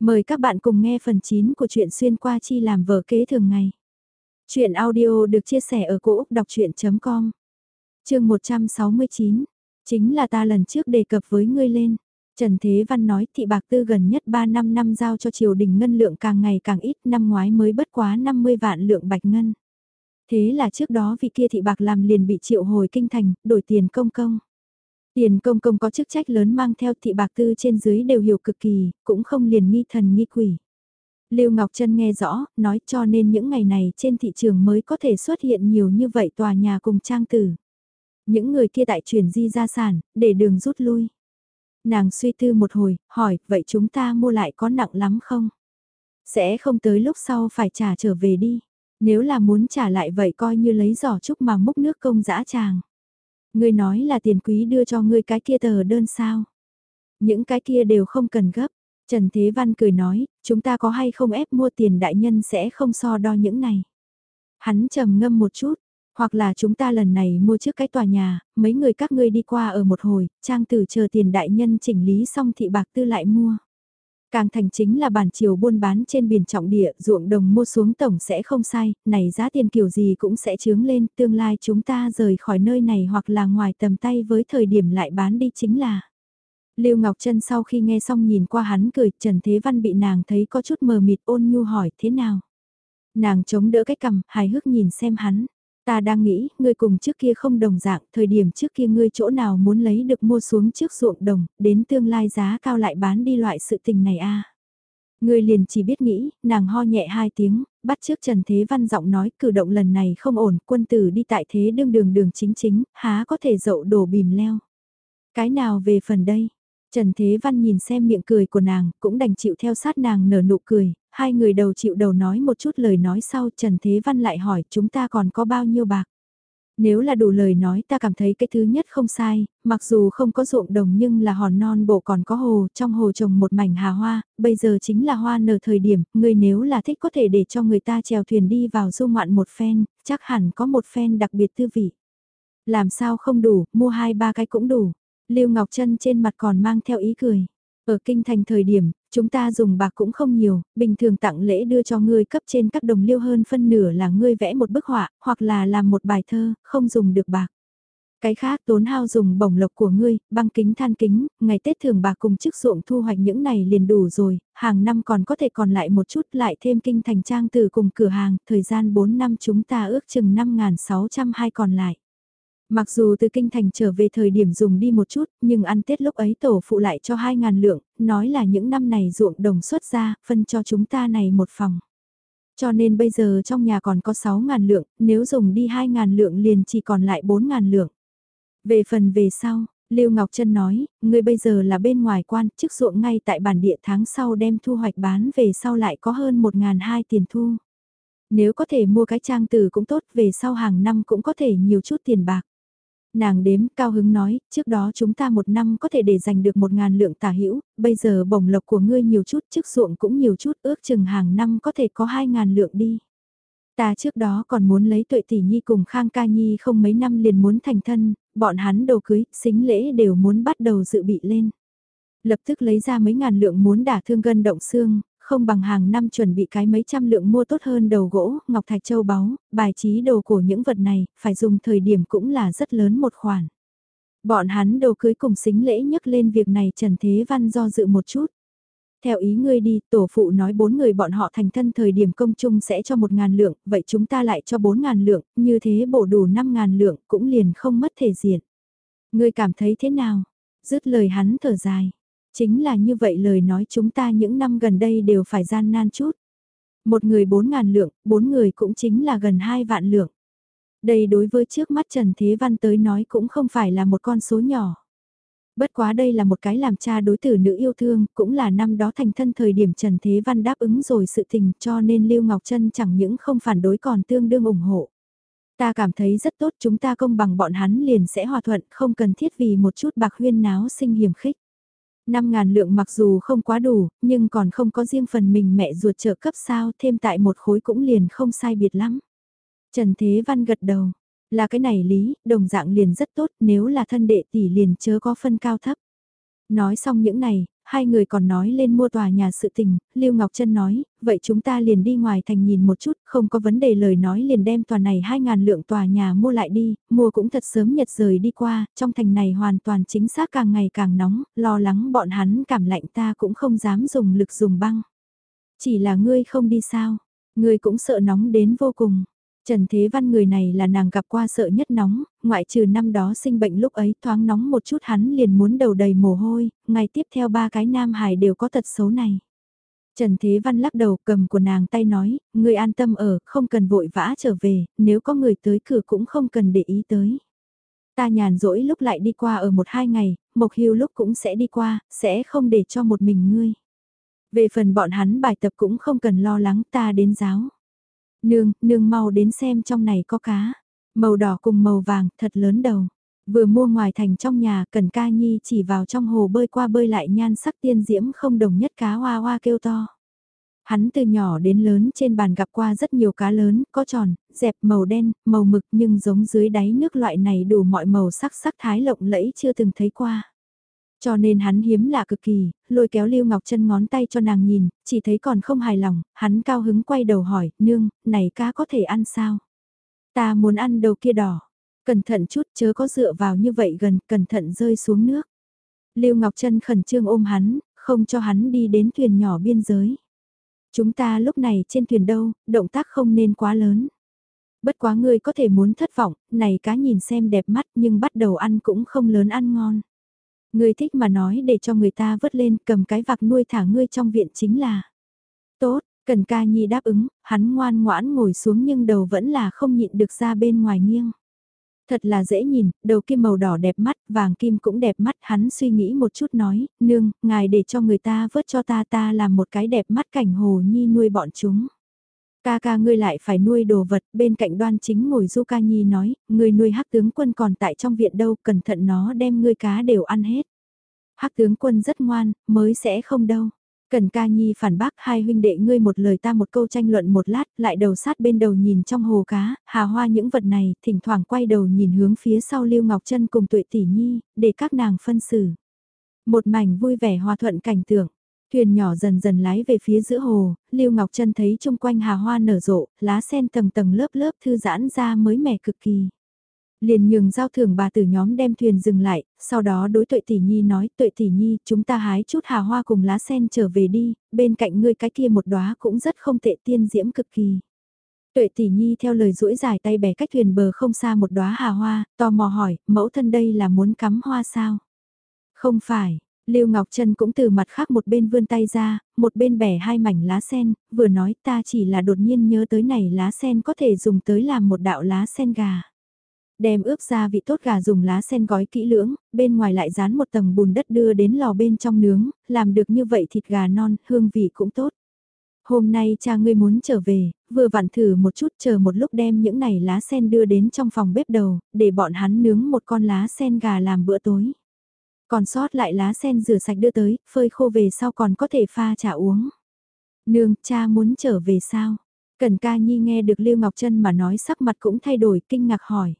Mời các bạn cùng nghe phần 9 của truyện xuyên qua chi làm vở kế thường ngày. Chuyện audio được chia sẻ ở cỗ đọc chuyện.com Trường 169, chính là ta lần trước đề cập với ngươi lên. Trần Thế Văn nói thị bạc tư gần nhất 3 năm năm giao cho triều đình ngân lượng càng ngày càng ít năm ngoái mới bất quá 50 vạn lượng bạch ngân. Thế là trước đó vị kia thị bạc làm liền bị triệu hồi kinh thành, đổi tiền công công. Tiền công công có chức trách lớn mang theo thị bạc tư trên dưới đều hiểu cực kỳ, cũng không liền nghi thần nghi quỷ. Lưu Ngọc Trân nghe rõ, nói cho nên những ngày này trên thị trường mới có thể xuất hiện nhiều như vậy tòa nhà cùng trang tử. Những người kia tại chuyển di gia sản, để đường rút lui. Nàng suy tư một hồi, hỏi, vậy chúng ta mua lại có nặng lắm không? Sẽ không tới lúc sau phải trả trở về đi. Nếu là muốn trả lại vậy coi như lấy giỏ trúc mà múc nước công dã tràng. Ngươi nói là tiền quý đưa cho ngươi cái kia tờ đơn sao? Những cái kia đều không cần gấp. Trần Thế Văn cười nói, chúng ta có hay không ép mua tiền đại nhân sẽ không so đo những này. Hắn trầm ngâm một chút, hoặc là chúng ta lần này mua trước cái tòa nhà, mấy người các ngươi đi qua ở một hồi, trang tử chờ tiền đại nhân chỉnh lý xong thị bạc tư lại mua. Càng thành chính là bản chiều buôn bán trên biển trọng địa, ruộng đồng mua xuống tổng sẽ không sai, này giá tiền kiểu gì cũng sẽ chướng lên, tương lai chúng ta rời khỏi nơi này hoặc là ngoài tầm tay với thời điểm lại bán đi chính là. Lưu Ngọc Trân sau khi nghe xong nhìn qua hắn cười, Trần Thế Văn bị nàng thấy có chút mờ mịt ôn nhu hỏi thế nào. Nàng chống đỡ cái cầm, hài hước nhìn xem hắn. Ta đang nghĩ, ngươi cùng trước kia không đồng dạng, thời điểm trước kia ngươi chỗ nào muốn lấy được mua xuống trước ruộng đồng, đến tương lai giá cao lại bán đi loại sự tình này a. Ngươi liền chỉ biết nghĩ, nàng ho nhẹ hai tiếng, bắt trước Trần Thế Văn giọng nói cử động lần này không ổn, quân tử đi tại thế đương đường đường chính chính, há có thể dậu đổ bìm leo. Cái nào về phần đây? Trần Thế Văn nhìn xem miệng cười của nàng, cũng đành chịu theo sát nàng nở nụ cười, hai người đầu chịu đầu nói một chút lời nói sau Trần Thế Văn lại hỏi chúng ta còn có bao nhiêu bạc. Nếu là đủ lời nói ta cảm thấy cái thứ nhất không sai, mặc dù không có ruộng đồng nhưng là hòn non bộ còn có hồ, trong hồ trồng một mảnh hà hoa, bây giờ chính là hoa nở thời điểm, người nếu là thích có thể để cho người ta chèo thuyền đi vào du ngoạn một phen, chắc hẳn có một phen đặc biệt tư vị. Làm sao không đủ, mua hai ba cái cũng đủ. Lưu Ngọc Trân trên mặt còn mang theo ý cười. Ở kinh thành thời điểm, chúng ta dùng bạc cũng không nhiều, bình thường tặng lễ đưa cho ngươi cấp trên các đồng liêu hơn phân nửa là ngươi vẽ một bức họa, hoặc là làm một bài thơ, không dùng được bạc. Cái khác tốn hao dùng bổng lộc của ngươi, băng kính than kính, ngày Tết thường bà cùng chức ruộng thu hoạch những này liền đủ rồi, hàng năm còn có thể còn lại một chút lại thêm kinh thành trang từ cùng cửa hàng, thời gian 4 năm chúng ta ước chừng 5.602 còn lại. Mặc dù từ kinh thành trở về thời điểm dùng đi một chút, nhưng ăn Tết lúc ấy tổ phụ lại cho 2.000 lượng, nói là những năm này ruộng đồng xuất ra, phân cho chúng ta này một phòng. Cho nên bây giờ trong nhà còn có 6.000 lượng, nếu dùng đi 2.000 lượng liền chỉ còn lại 4.000 lượng. Về phần về sau, Lưu Ngọc Trân nói, người bây giờ là bên ngoài quan, chức ruộng ngay tại bản địa tháng sau đem thu hoạch bán về sau lại có hơn 1.200 tiền thu. Nếu có thể mua cái trang từ cũng tốt, về sau hàng năm cũng có thể nhiều chút tiền bạc. Nàng đếm cao hứng nói, trước đó chúng ta một năm có thể để giành được một ngàn lượng tả hữu bây giờ bổng lộc của ngươi nhiều chút, chức ruộng cũng nhiều chút, ước chừng hàng năm có thể có hai ngàn lượng đi. Ta trước đó còn muốn lấy tuệ tỷ nhi cùng Khang Ca Nhi không mấy năm liền muốn thành thân, bọn hắn đầu cưới, xính lễ đều muốn bắt đầu dự bị lên. Lập tức lấy ra mấy ngàn lượng muốn đả thương gân động xương, không bằng hàng năm chuẩn bị cái mấy trăm lượng mua tốt hơn đầu gỗ, ngọc thạch châu báu, bài trí đồ của những vật này, phải dùng thời điểm cũng là rất lớn một khoản. Bọn hắn đồ cưới cùng xính lễ nhấc lên việc này Trần Thế Văn do dự một chút. Theo ý ngươi đi, tổ phụ nói bốn người bọn họ thành thân thời điểm công chung sẽ cho một ngàn lượng, vậy chúng ta lại cho bốn ngàn lượng, như thế bổ đủ năm ngàn lượng cũng liền không mất thể diện. Ngươi cảm thấy thế nào? Dứt lời hắn thở dài. Chính là như vậy lời nói chúng ta những năm gần đây đều phải gian nan chút. Một người bốn ngàn lượng, bốn người cũng chính là gần hai vạn lượng. Đây đối với trước mắt Trần Thế Văn tới nói cũng không phải là một con số nhỏ. Bất quá đây là một cái làm cha đối tử nữ yêu thương, cũng là năm đó thành thân thời điểm Trần Thế Văn đáp ứng rồi sự tình cho nên Lưu Ngọc Trân chẳng những không phản đối còn tương đương ủng hộ. Ta cảm thấy rất tốt chúng ta công bằng bọn hắn liền sẽ hòa thuận không cần thiết vì một chút bạc huyên náo sinh hiểm khích. 5.000 lượng mặc dù không quá đủ, nhưng còn không có riêng phần mình mẹ ruột trợ cấp sao thêm tại một khối cũng liền không sai biệt lắm. Trần Thế Văn gật đầu, là cái này lý, đồng dạng liền rất tốt nếu là thân đệ tỷ liền chớ có phân cao thấp. Nói xong những này, hai người còn nói lên mua tòa nhà sự tình, Lưu Ngọc Trân nói, vậy chúng ta liền đi ngoài thành nhìn một chút, không có vấn đề lời nói liền đem tòa này 2.000 lượng tòa nhà mua lại đi, mua cũng thật sớm nhật rời đi qua, trong thành này hoàn toàn chính xác càng ngày càng nóng, lo lắng bọn hắn cảm lạnh ta cũng không dám dùng lực dùng băng. Chỉ là ngươi không đi sao, ngươi cũng sợ nóng đến vô cùng. Trần Thế Văn người này là nàng gặp qua sợ nhất nóng, ngoại trừ năm đó sinh bệnh lúc ấy thoáng nóng một chút hắn liền muốn đầu đầy mồ hôi, ngày tiếp theo ba cái nam hài đều có tật xấu này. Trần Thế Văn lắc đầu cầm của nàng tay nói, người an tâm ở, không cần vội vã trở về, nếu có người tới cửa cũng không cần để ý tới. Ta nhàn rỗi lúc lại đi qua ở một hai ngày, Mộc Hiêu lúc cũng sẽ đi qua, sẽ không để cho một mình ngươi. Về phần bọn hắn bài tập cũng không cần lo lắng ta đến giáo. Nương, nương mau đến xem trong này có cá. Màu đỏ cùng màu vàng, thật lớn đầu. Vừa mua ngoài thành trong nhà, cần ca nhi chỉ vào trong hồ bơi qua bơi lại nhan sắc tiên diễm không đồng nhất cá hoa hoa kêu to. Hắn từ nhỏ đến lớn trên bàn gặp qua rất nhiều cá lớn, có tròn, dẹp màu đen, màu mực nhưng giống dưới đáy nước loại này đủ mọi màu sắc sắc thái lộng lẫy chưa từng thấy qua. Cho nên hắn hiếm lạ cực kỳ, lôi kéo Lưu Ngọc Trân ngón tay cho nàng nhìn, chỉ thấy còn không hài lòng, hắn cao hứng quay đầu hỏi, nương, này cá có thể ăn sao? Ta muốn ăn đầu kia đỏ. Cẩn thận chút chớ có dựa vào như vậy gần, cẩn thận rơi xuống nước. Lưu Ngọc Trân khẩn trương ôm hắn, không cho hắn đi đến thuyền nhỏ biên giới. Chúng ta lúc này trên thuyền đâu, động tác không nên quá lớn. Bất quá ngươi có thể muốn thất vọng, này cá nhìn xem đẹp mắt nhưng bắt đầu ăn cũng không lớn ăn ngon. Ngươi thích mà nói để cho người ta vớt lên cầm cái vạc nuôi thả ngươi trong viện chính là. Tốt, Cần ca nhi đáp ứng, hắn ngoan ngoãn ngồi xuống nhưng đầu vẫn là không nhịn được ra bên ngoài nghiêng. Thật là dễ nhìn, đầu kim màu đỏ đẹp mắt, vàng kim cũng đẹp mắt, hắn suy nghĩ một chút nói, nương, ngài để cho người ta vớt cho ta ta làm một cái đẹp mắt cảnh hồ nhi nuôi bọn chúng. Ca ca ngươi lại phải nuôi đồ vật, bên cạnh đoan chính ngồi du ca nhi nói, ngươi nuôi hắc tướng quân còn tại trong viện đâu, cẩn thận nó đem ngươi cá đều ăn hết. hắc tướng quân rất ngoan, mới sẽ không đâu. Cần ca nhi phản bác hai huynh đệ ngươi một lời ta một câu tranh luận một lát, lại đầu sát bên đầu nhìn trong hồ cá, hà hoa những vật này, thỉnh thoảng quay đầu nhìn hướng phía sau Lưu Ngọc Trân cùng tuệ tỷ nhi, để các nàng phân xử. Một mảnh vui vẻ hòa thuận cảnh tượng. Thuyền nhỏ dần dần lái về phía giữa hồ, Lưu Ngọc Trân thấy chung quanh hà hoa nở rộ, lá sen tầng tầng lớp lớp thư giãn ra mới mẻ cực kỳ. Liền nhường giao thưởng bà tử nhóm đem thuyền dừng lại, sau đó đối tuệ tỷ nhi nói, tuệ tỷ nhi, chúng ta hái chút hà hoa cùng lá sen trở về đi, bên cạnh ngươi cái kia một đóa cũng rất không tệ tiên diễm cực kỳ. Tuệ tỷ nhi theo lời duỗi dài tay bẻ cách thuyền bờ không xa một đóa hà hoa, tò mò hỏi, mẫu thân đây là muốn cắm hoa sao? Không phải, Lưu Ngọc Trân cũng từ mặt khác một bên vươn tay ra, một bên bẻ hai mảnh lá sen, vừa nói ta chỉ là đột nhiên nhớ tới này lá sen có thể dùng tới làm một đạo lá sen gà. Đem ướp ra vị tốt gà dùng lá sen gói kỹ lưỡng, bên ngoài lại dán một tầng bùn đất đưa đến lò bên trong nướng, làm được như vậy thịt gà non, hương vị cũng tốt. Hôm nay cha ngươi muốn trở về, vừa vặn thử một chút chờ một lúc đem những này lá sen đưa đến trong phòng bếp đầu, để bọn hắn nướng một con lá sen gà làm bữa tối. Còn sót lại lá sen rửa sạch đưa tới, phơi khô về sau còn có thể pha trà uống. Nương, cha muốn trở về sao? Cần ca nhi nghe được Lưu Ngọc Trân mà nói sắc mặt cũng thay đổi kinh ngạc hỏi.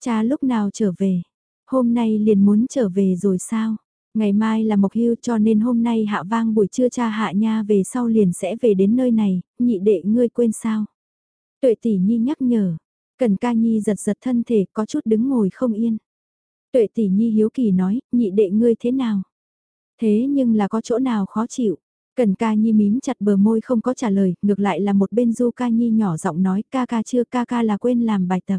Cha lúc nào trở về? Hôm nay liền muốn trở về rồi sao? Ngày mai là mộc hưu cho nên hôm nay hạ vang buổi trưa cha hạ nha về sau liền sẽ về đến nơi này, nhị đệ ngươi quên sao? Tuệ tỷ nhi nhắc nhở, cần ca nhi giật giật thân thể có chút đứng ngồi không yên. Tuệ tỷ nhi hiếu kỳ nói, nhị đệ ngươi thế nào? Thế nhưng là có chỗ nào khó chịu? Cần ca nhi mím chặt bờ môi không có trả lời, ngược lại là một bên du ca nhi nhỏ giọng nói ca ca chưa ca ca là quên làm bài tập.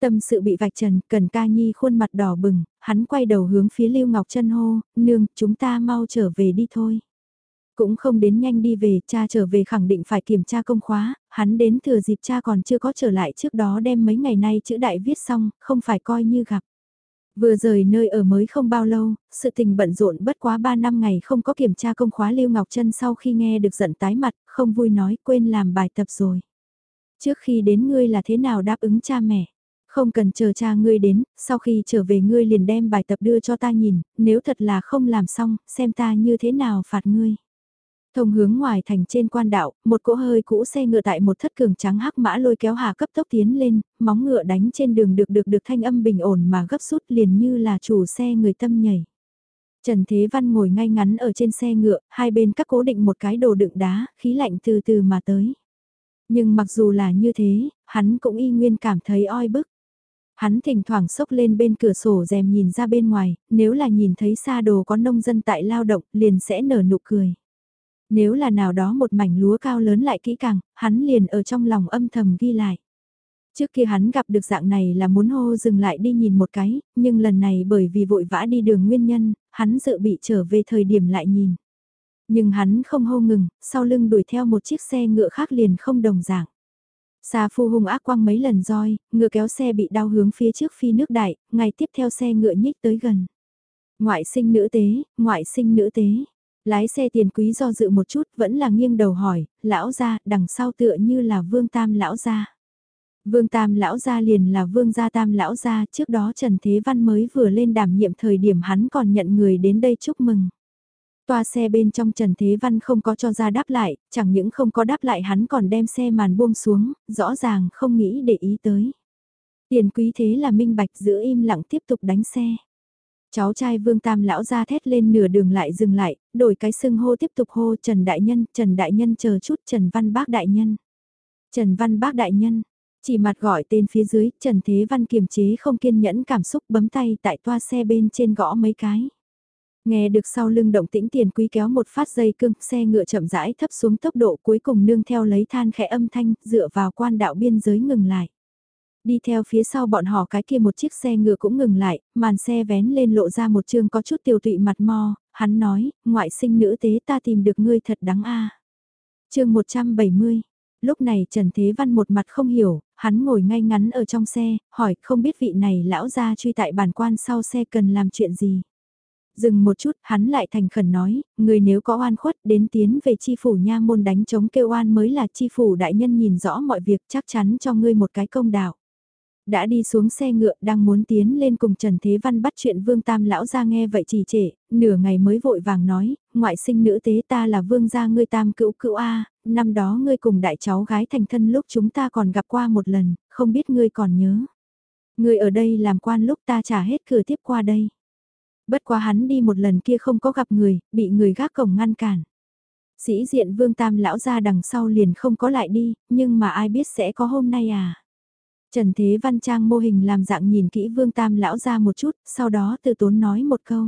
Tâm sự bị vạch trần, cần ca nhi khuôn mặt đỏ bừng, hắn quay đầu hướng phía Lưu Ngọc chân hô, nương, chúng ta mau trở về đi thôi. Cũng không đến nhanh đi về, cha trở về khẳng định phải kiểm tra công khóa, hắn đến thừa dịp cha còn chưa có trở lại trước đó đem mấy ngày nay chữ đại viết xong, không phải coi như gặp. Vừa rời nơi ở mới không bao lâu, sự tình bận rộn bất quá 3 năm ngày không có kiểm tra công khóa Lưu Ngọc Trân sau khi nghe được giận tái mặt, không vui nói quên làm bài tập rồi. Trước khi đến ngươi là thế nào đáp ứng cha mẹ? Không cần chờ cha ngươi đến, sau khi trở về ngươi liền đem bài tập đưa cho ta nhìn, nếu thật là không làm xong, xem ta như thế nào phạt ngươi. Thông hướng ngoài thành trên quan đạo, một cỗ hơi cũ xe ngựa tại một thất cường trắng hắc mã lôi kéo hà cấp tốc tiến lên, móng ngựa đánh trên đường được được được thanh âm bình ổn mà gấp rút liền như là chủ xe người tâm nhảy. Trần Thế Văn ngồi ngay ngắn ở trên xe ngựa, hai bên các cố định một cái đồ đựng đá, khí lạnh từ từ mà tới. Nhưng mặc dù là như thế, hắn cũng y nguyên cảm thấy oi bức. Hắn thỉnh thoảng sốc lên bên cửa sổ rèm nhìn ra bên ngoài, nếu là nhìn thấy xa đồ có nông dân tại lao động, liền sẽ nở nụ cười. Nếu là nào đó một mảnh lúa cao lớn lại kỹ càng, hắn liền ở trong lòng âm thầm ghi lại. Trước kia hắn gặp được dạng này là muốn hô dừng lại đi nhìn một cái, nhưng lần này bởi vì vội vã đi đường nguyên nhân, hắn dự bị trở về thời điểm lại nhìn. Nhưng hắn không hô ngừng, sau lưng đuổi theo một chiếc xe ngựa khác liền không đồng dạng. Sa phu hung ác quăng mấy lần roi, ngựa kéo xe bị đau hướng phía trước phi nước đại, ngày tiếp theo xe ngựa nhích tới gần. Ngoại sinh nữ tế, ngoại sinh nữ tế. Lái xe tiền quý do dự một chút vẫn là nghiêng đầu hỏi, lão gia đằng sau tựa như là vương tam lão gia. Vương Tam lão gia liền là Vương gia Tam lão gia, trước đó Trần Thế Văn mới vừa lên đảm nhiệm thời điểm hắn còn nhận người đến đây chúc mừng. Toa xe bên trong Trần Thế Văn không có cho ra đáp lại, chẳng những không có đáp lại hắn còn đem xe màn buông xuống, rõ ràng không nghĩ để ý tới. Tiền quý thế là minh bạch giữ im lặng tiếp tục đánh xe. Cháu trai Vương Tam lão ra thét lên nửa đường lại dừng lại, đổi cái xưng hô tiếp tục hô Trần Đại Nhân, Trần Đại Nhân chờ chút Trần Văn Bác Đại Nhân. Trần Văn Bác Đại Nhân, chỉ mặt gọi tên phía dưới, Trần Thế Văn kiềm chế không kiên nhẫn cảm xúc bấm tay tại toa xe bên trên gõ mấy cái. Nghe được sau lưng động tĩnh tiền quý kéo một phát dây cưng, xe ngựa chậm rãi thấp xuống tốc độ cuối cùng nương theo lấy than khẽ âm thanh, dựa vào quan đạo biên giới ngừng lại. Đi theo phía sau bọn họ cái kia một chiếc xe ngựa cũng ngừng lại, màn xe vén lên lộ ra một chương có chút tiêu tụy mặt mo, hắn nói, ngoại sinh nữ tế ta tìm được ngươi thật đáng a à. chương 170 Lúc này Trần Thế Văn một mặt không hiểu, hắn ngồi ngay ngắn ở trong xe, hỏi không biết vị này lão ra truy tại bản quan sau xe cần làm chuyện gì. Dừng một chút, hắn lại thành khẩn nói, người nếu có oan khuất đến tiến về chi phủ nha môn đánh chống kêu oan mới là chi phủ đại nhân nhìn rõ mọi việc chắc chắn cho ngươi một cái công đạo đã đi xuống xe ngựa đang muốn tiến lên cùng Trần Thế Văn bắt chuyện Vương Tam lão ra nghe vậy trì trệ, nửa ngày mới vội vàng nói, ngoại sinh nữ tế ta là Vương gia ngươi Tam cữu cữu A, năm đó ngươi cùng đại cháu gái thành thân lúc chúng ta còn gặp qua một lần, không biết ngươi còn nhớ. Ngươi ở đây làm quan lúc ta trả hết cửa tiếp qua đây. Bất quá hắn đi một lần kia không có gặp người, bị người gác cổng ngăn cản. Sĩ diện Vương Tam lão ra đằng sau liền không có lại đi, nhưng mà ai biết sẽ có hôm nay à. Trần Thế Văn Trang mô hình làm dạng nhìn kỹ Vương Tam lão ra một chút, sau đó từ tốn nói một câu.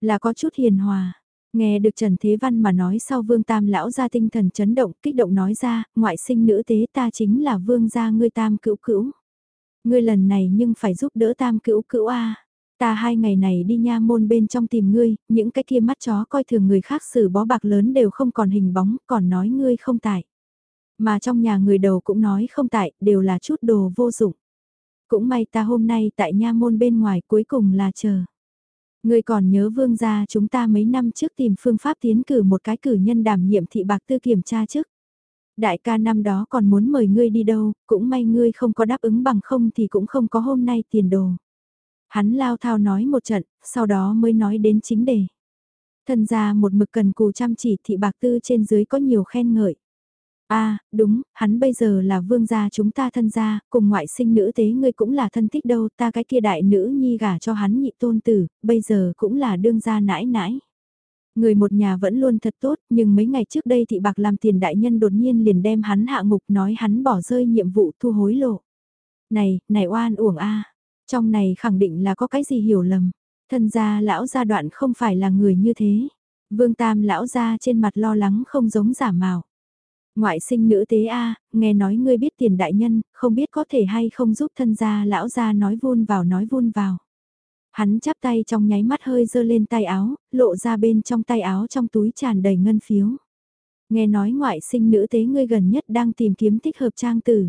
Là có chút hiền hòa. Nghe được Trần Thế Văn mà nói sau Vương Tam lão ra tinh thần chấn động, kích động nói ra, ngoại sinh nữ tế ta chính là Vương gia ngươi Tam cữu cữu. Ngươi lần này nhưng phải giúp đỡ Tam cữu cữu a. Ta hai ngày này đi nha môn bên trong tìm ngươi, những cái kia mắt chó coi thường người khác xử bó bạc lớn đều không còn hình bóng, còn nói ngươi không tại. Mà trong nhà người đầu cũng nói không tại, đều là chút đồ vô dụng. Cũng may ta hôm nay tại nha môn bên ngoài cuối cùng là chờ. Người còn nhớ vương gia chúng ta mấy năm trước tìm phương pháp tiến cử một cái cử nhân đảm nhiệm thị bạc tư kiểm tra trước. Đại ca năm đó còn muốn mời ngươi đi đâu, cũng may ngươi không có đáp ứng bằng không thì cũng không có hôm nay tiền đồ. Hắn lao thao nói một trận, sau đó mới nói đến chính đề. Thân gia một mực cần cù chăm chỉ thị bạc tư trên dưới có nhiều khen ngợi a à, đúng, hắn bây giờ là vương gia chúng ta thân gia, cùng ngoại sinh nữ tế ngươi cũng là thân thích đâu, ta cái kia đại nữ nhi gả cho hắn nhị tôn tử, bây giờ cũng là đương gia nãi nãi. Người một nhà vẫn luôn thật tốt, nhưng mấy ngày trước đây thị bạc làm tiền đại nhân đột nhiên liền đem hắn hạ ngục nói hắn bỏ rơi nhiệm vụ thu hối lộ. Này, này oan uổng a trong này khẳng định là có cái gì hiểu lầm, thân gia lão gia đoạn không phải là người như thế. Vương Tam lão gia trên mặt lo lắng không giống giả mạo. Ngoại sinh nữ tế A, nghe nói ngươi biết tiền đại nhân, không biết có thể hay không giúp thân gia lão gia nói vun vào nói vun vào. Hắn chắp tay trong nháy mắt hơi dơ lên tay áo, lộ ra bên trong tay áo trong túi tràn đầy ngân phiếu. Nghe nói ngoại sinh nữ tế ngươi gần nhất đang tìm kiếm thích hợp trang tử.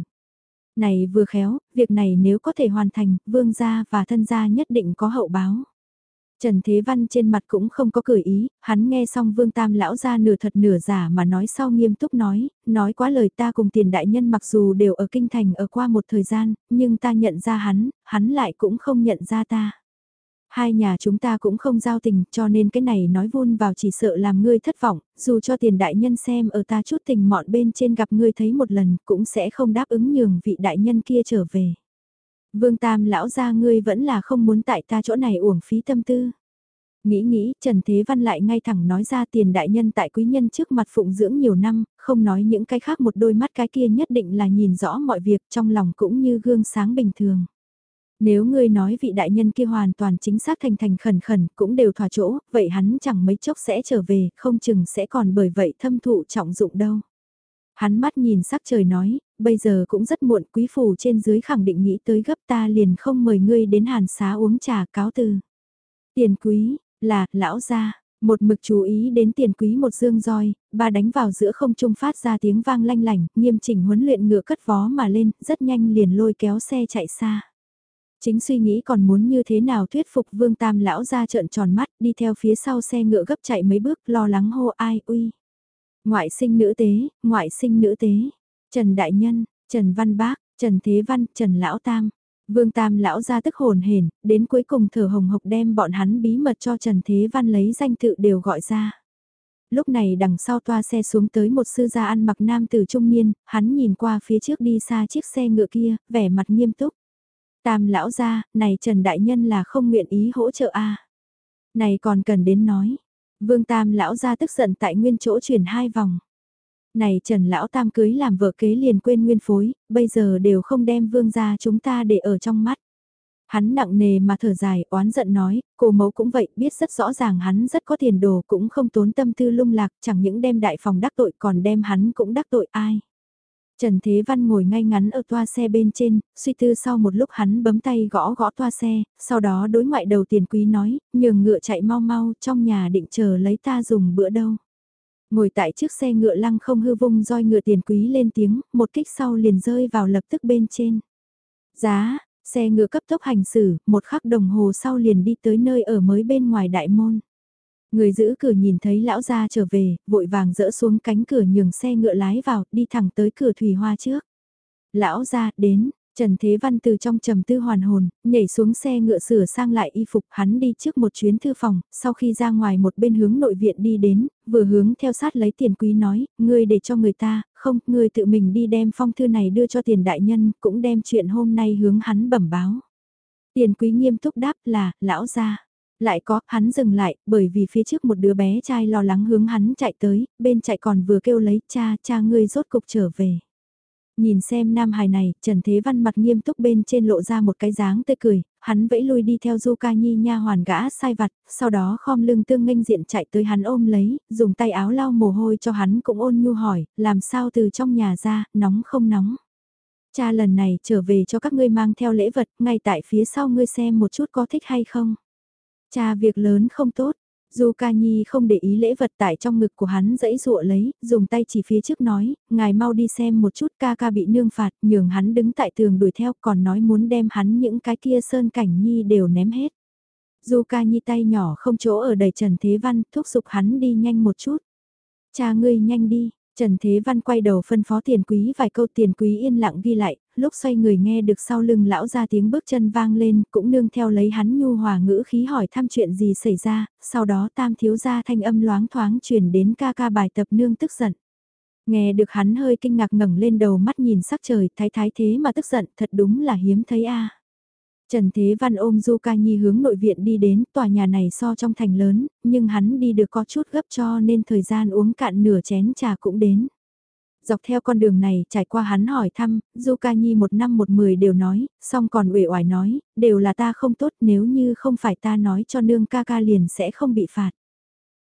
Này vừa khéo, việc này nếu có thể hoàn thành, vương gia và thân gia nhất định có hậu báo. Trần Thế Văn trên mặt cũng không có cười ý, hắn nghe xong Vương Tam lão ra nửa thật nửa giả mà nói sau nghiêm túc nói, nói quá lời ta cùng tiền đại nhân mặc dù đều ở kinh thành ở qua một thời gian, nhưng ta nhận ra hắn, hắn lại cũng không nhận ra ta. Hai nhà chúng ta cũng không giao tình cho nên cái này nói vun vào chỉ sợ làm ngươi thất vọng, dù cho tiền đại nhân xem ở ta chút tình mọn bên trên gặp ngươi thấy một lần cũng sẽ không đáp ứng nhường vị đại nhân kia trở về. Vương Tam lão gia ngươi vẫn là không muốn tại ta chỗ này uổng phí tâm tư. Nghĩ nghĩ, Trần Thế Văn lại ngay thẳng nói ra tiền đại nhân tại quý nhân trước mặt phụng dưỡng nhiều năm, không nói những cái khác một đôi mắt cái kia nhất định là nhìn rõ mọi việc trong lòng cũng như gương sáng bình thường. Nếu ngươi nói vị đại nhân kia hoàn toàn chính xác thành thành khẩn khẩn cũng đều thỏa chỗ, vậy hắn chẳng mấy chốc sẽ trở về, không chừng sẽ còn bởi vậy thâm thụ trọng dụng đâu. Hắn mắt nhìn sắc trời nói, bây giờ cũng rất muộn quý phủ trên dưới khẳng định nghĩ tới gấp ta liền không mời ngươi đến hàn xá uống trà cáo từ. Tiền quý, là, lão gia, một mực chú ý đến tiền quý một dương roi, ba đánh vào giữa không trung phát ra tiếng vang lanh lảnh, nghiêm chỉnh huấn luyện ngựa cất vó mà lên, rất nhanh liền lôi kéo xe chạy xa. Chính suy nghĩ còn muốn như thế nào thuyết phục vương tam lão ra trợn tròn mắt, đi theo phía sau xe ngựa gấp chạy mấy bước, lo lắng hô ai uy. Ngoại sinh nữ tế, ngoại sinh nữ tế, Trần Đại Nhân, Trần Văn Bác, Trần Thế Văn, Trần Lão Tam. Vương Tam lão ra tức hồn hển, đến cuối cùng thở hồng hộc đem bọn hắn bí mật cho Trần Thế Văn lấy danh tự đều gọi ra. Lúc này đằng sau toa xe xuống tới một sư gia ăn mặc nam tử trung niên, hắn nhìn qua phía trước đi xa chiếc xe ngựa kia, vẻ mặt nghiêm túc. Tam lão ra, này Trần Đại Nhân là không nguyện ý hỗ trợ a Này còn cần đến nói. Vương Tam lão ra tức giận tại nguyên chỗ chuyển hai vòng. Này Trần Lão Tam cưới làm vợ kế liền quên nguyên phối, bây giờ đều không đem vương gia chúng ta để ở trong mắt. Hắn nặng nề mà thở dài, oán giận nói, cô mẫu cũng vậy, biết rất rõ ràng hắn rất có tiền đồ cũng không tốn tâm tư lung lạc, chẳng những đem đại phòng đắc tội còn đem hắn cũng đắc tội ai. Trần Thế Văn ngồi ngay ngắn ở toa xe bên trên, suy tư sau một lúc hắn bấm tay gõ gõ toa xe, sau đó đối ngoại đầu tiền quý nói, nhường ngựa chạy mau mau trong nhà định chờ lấy ta dùng bữa đâu. Ngồi tại chiếc xe ngựa lăng không hư vung roi ngựa tiền quý lên tiếng, một kích sau liền rơi vào lập tức bên trên. Giá, xe ngựa cấp tốc hành xử, một khắc đồng hồ sau liền đi tới nơi ở mới bên ngoài đại môn. Người giữ cửa nhìn thấy lão gia trở về, vội vàng dỡ xuống cánh cửa nhường xe ngựa lái vào, đi thẳng tới cửa thủy hoa trước. Lão gia đến, Trần Thế Văn từ trong trầm tư hoàn hồn, nhảy xuống xe ngựa sửa sang lại y phục hắn đi trước một chuyến thư phòng, sau khi ra ngoài một bên hướng nội viện đi đến, vừa hướng theo sát lấy tiền quý nói, ngươi để cho người ta, không, ngươi tự mình đi đem phong thư này đưa cho tiền đại nhân, cũng đem chuyện hôm nay hướng hắn bẩm báo. Tiền quý nghiêm túc đáp là, lão gia. Lại có, hắn dừng lại, bởi vì phía trước một đứa bé trai lo lắng hướng hắn chạy tới, bên chạy còn vừa kêu lấy cha, cha ngươi rốt cục trở về. Nhìn xem nam hài này, Trần Thế Văn mặt nghiêm túc bên trên lộ ra một cái dáng tươi cười, hắn vẫy lui đi theo Du Ca Nhi nha hoàn gã sai vặt, sau đó khom lưng tương nghênh diện chạy tới hắn ôm lấy, dùng tay áo lau mồ hôi cho hắn cũng ôn nhu hỏi, làm sao từ trong nhà ra, nóng không nóng. Cha lần này trở về cho các ngươi mang theo lễ vật, ngay tại phía sau ngươi xem một chút có thích hay không. Cha việc lớn không tốt, dù Ca Nhi không để ý lễ vật tại trong ngực của hắn dẫy dụa lấy, dùng tay chỉ phía trước nói, ngài mau đi xem một chút ca ca bị nương phạt, nhường hắn đứng tại tường đuổi theo còn nói muốn đem hắn những cái kia sơn cảnh nhi đều ném hết. Dù Ca Nhi tay nhỏ không chỗ ở đầy Trần Thế Văn, thúc giục hắn đi nhanh một chút. Cha ngươi nhanh đi, Trần Thế Văn quay đầu phân phó tiền quý vài câu tiền quý yên lặng ghi lại, lúc xoay người nghe được sau lưng lão ra tiếng bước chân vang lên, cũng nương theo lấy hắn nhu hòa ngữ khí hỏi thăm chuyện gì xảy ra, sau đó tam thiếu gia thanh âm loáng thoáng truyền đến ca ca bài tập nương tức giận. Nghe được hắn hơi kinh ngạc ngẩng lên đầu mắt nhìn sắc trời, thái thái thế mà tức giận, thật đúng là hiếm thấy a. Trần Thế Văn ôm Du Ca Nhi hướng nội viện đi đến, tòa nhà này so trong thành lớn, nhưng hắn đi được có chút gấp cho nên thời gian uống cạn nửa chén trà cũng đến. Dọc theo con đường này trải qua hắn hỏi thăm, Du Ca Nhi một năm một mười đều nói, song còn uể oải nói, đều là ta không tốt nếu như không phải ta nói cho nương ca ca liền sẽ không bị phạt.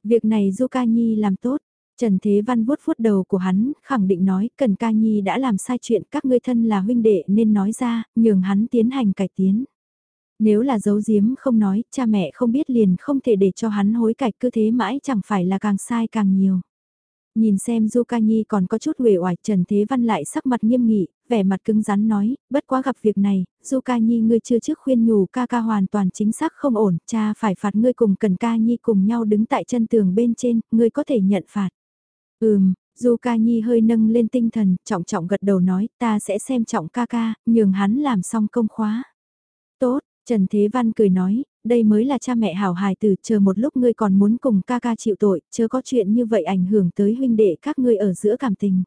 Việc này Du Ca Nhi làm tốt, Trần Thế Văn vuốt vuốt đầu của hắn, khẳng định nói, Cần Ca Nhi đã làm sai chuyện các ngươi thân là huynh đệ nên nói ra, nhường hắn tiến hành cải tiến. Nếu là giấu giếm không nói, cha mẹ không biết liền không thể để cho hắn hối cải cứ thế mãi chẳng phải là càng sai càng nhiều. Nhìn xem Du Ca Nhi còn có chút uể oải Trần Thế Văn lại sắc mặt nghiêm nghị, vẻ mặt cứng rắn nói, bất quá gặp việc này, Du Ca Nhi ngươi chưa trước khuyên nhủ ca ca hoàn toàn chính xác không ổn, cha phải phạt ngươi cùng Cần Ca Nhi cùng nhau đứng tại chân tường bên trên, ngươi có thể nhận phạt. Ừm, Du Ca Nhi hơi nâng lên tinh thần, trọng trọng gật đầu nói, ta sẽ xem trọng ca ca, nhường hắn làm xong công khóa. Tốt, Trần Thế Văn cười nói, đây mới là cha mẹ hảo hài tử, chờ một lúc ngươi còn muốn cùng ca ca chịu tội, chớ có chuyện như vậy ảnh hưởng tới huynh đệ các ngươi ở giữa cảm tình.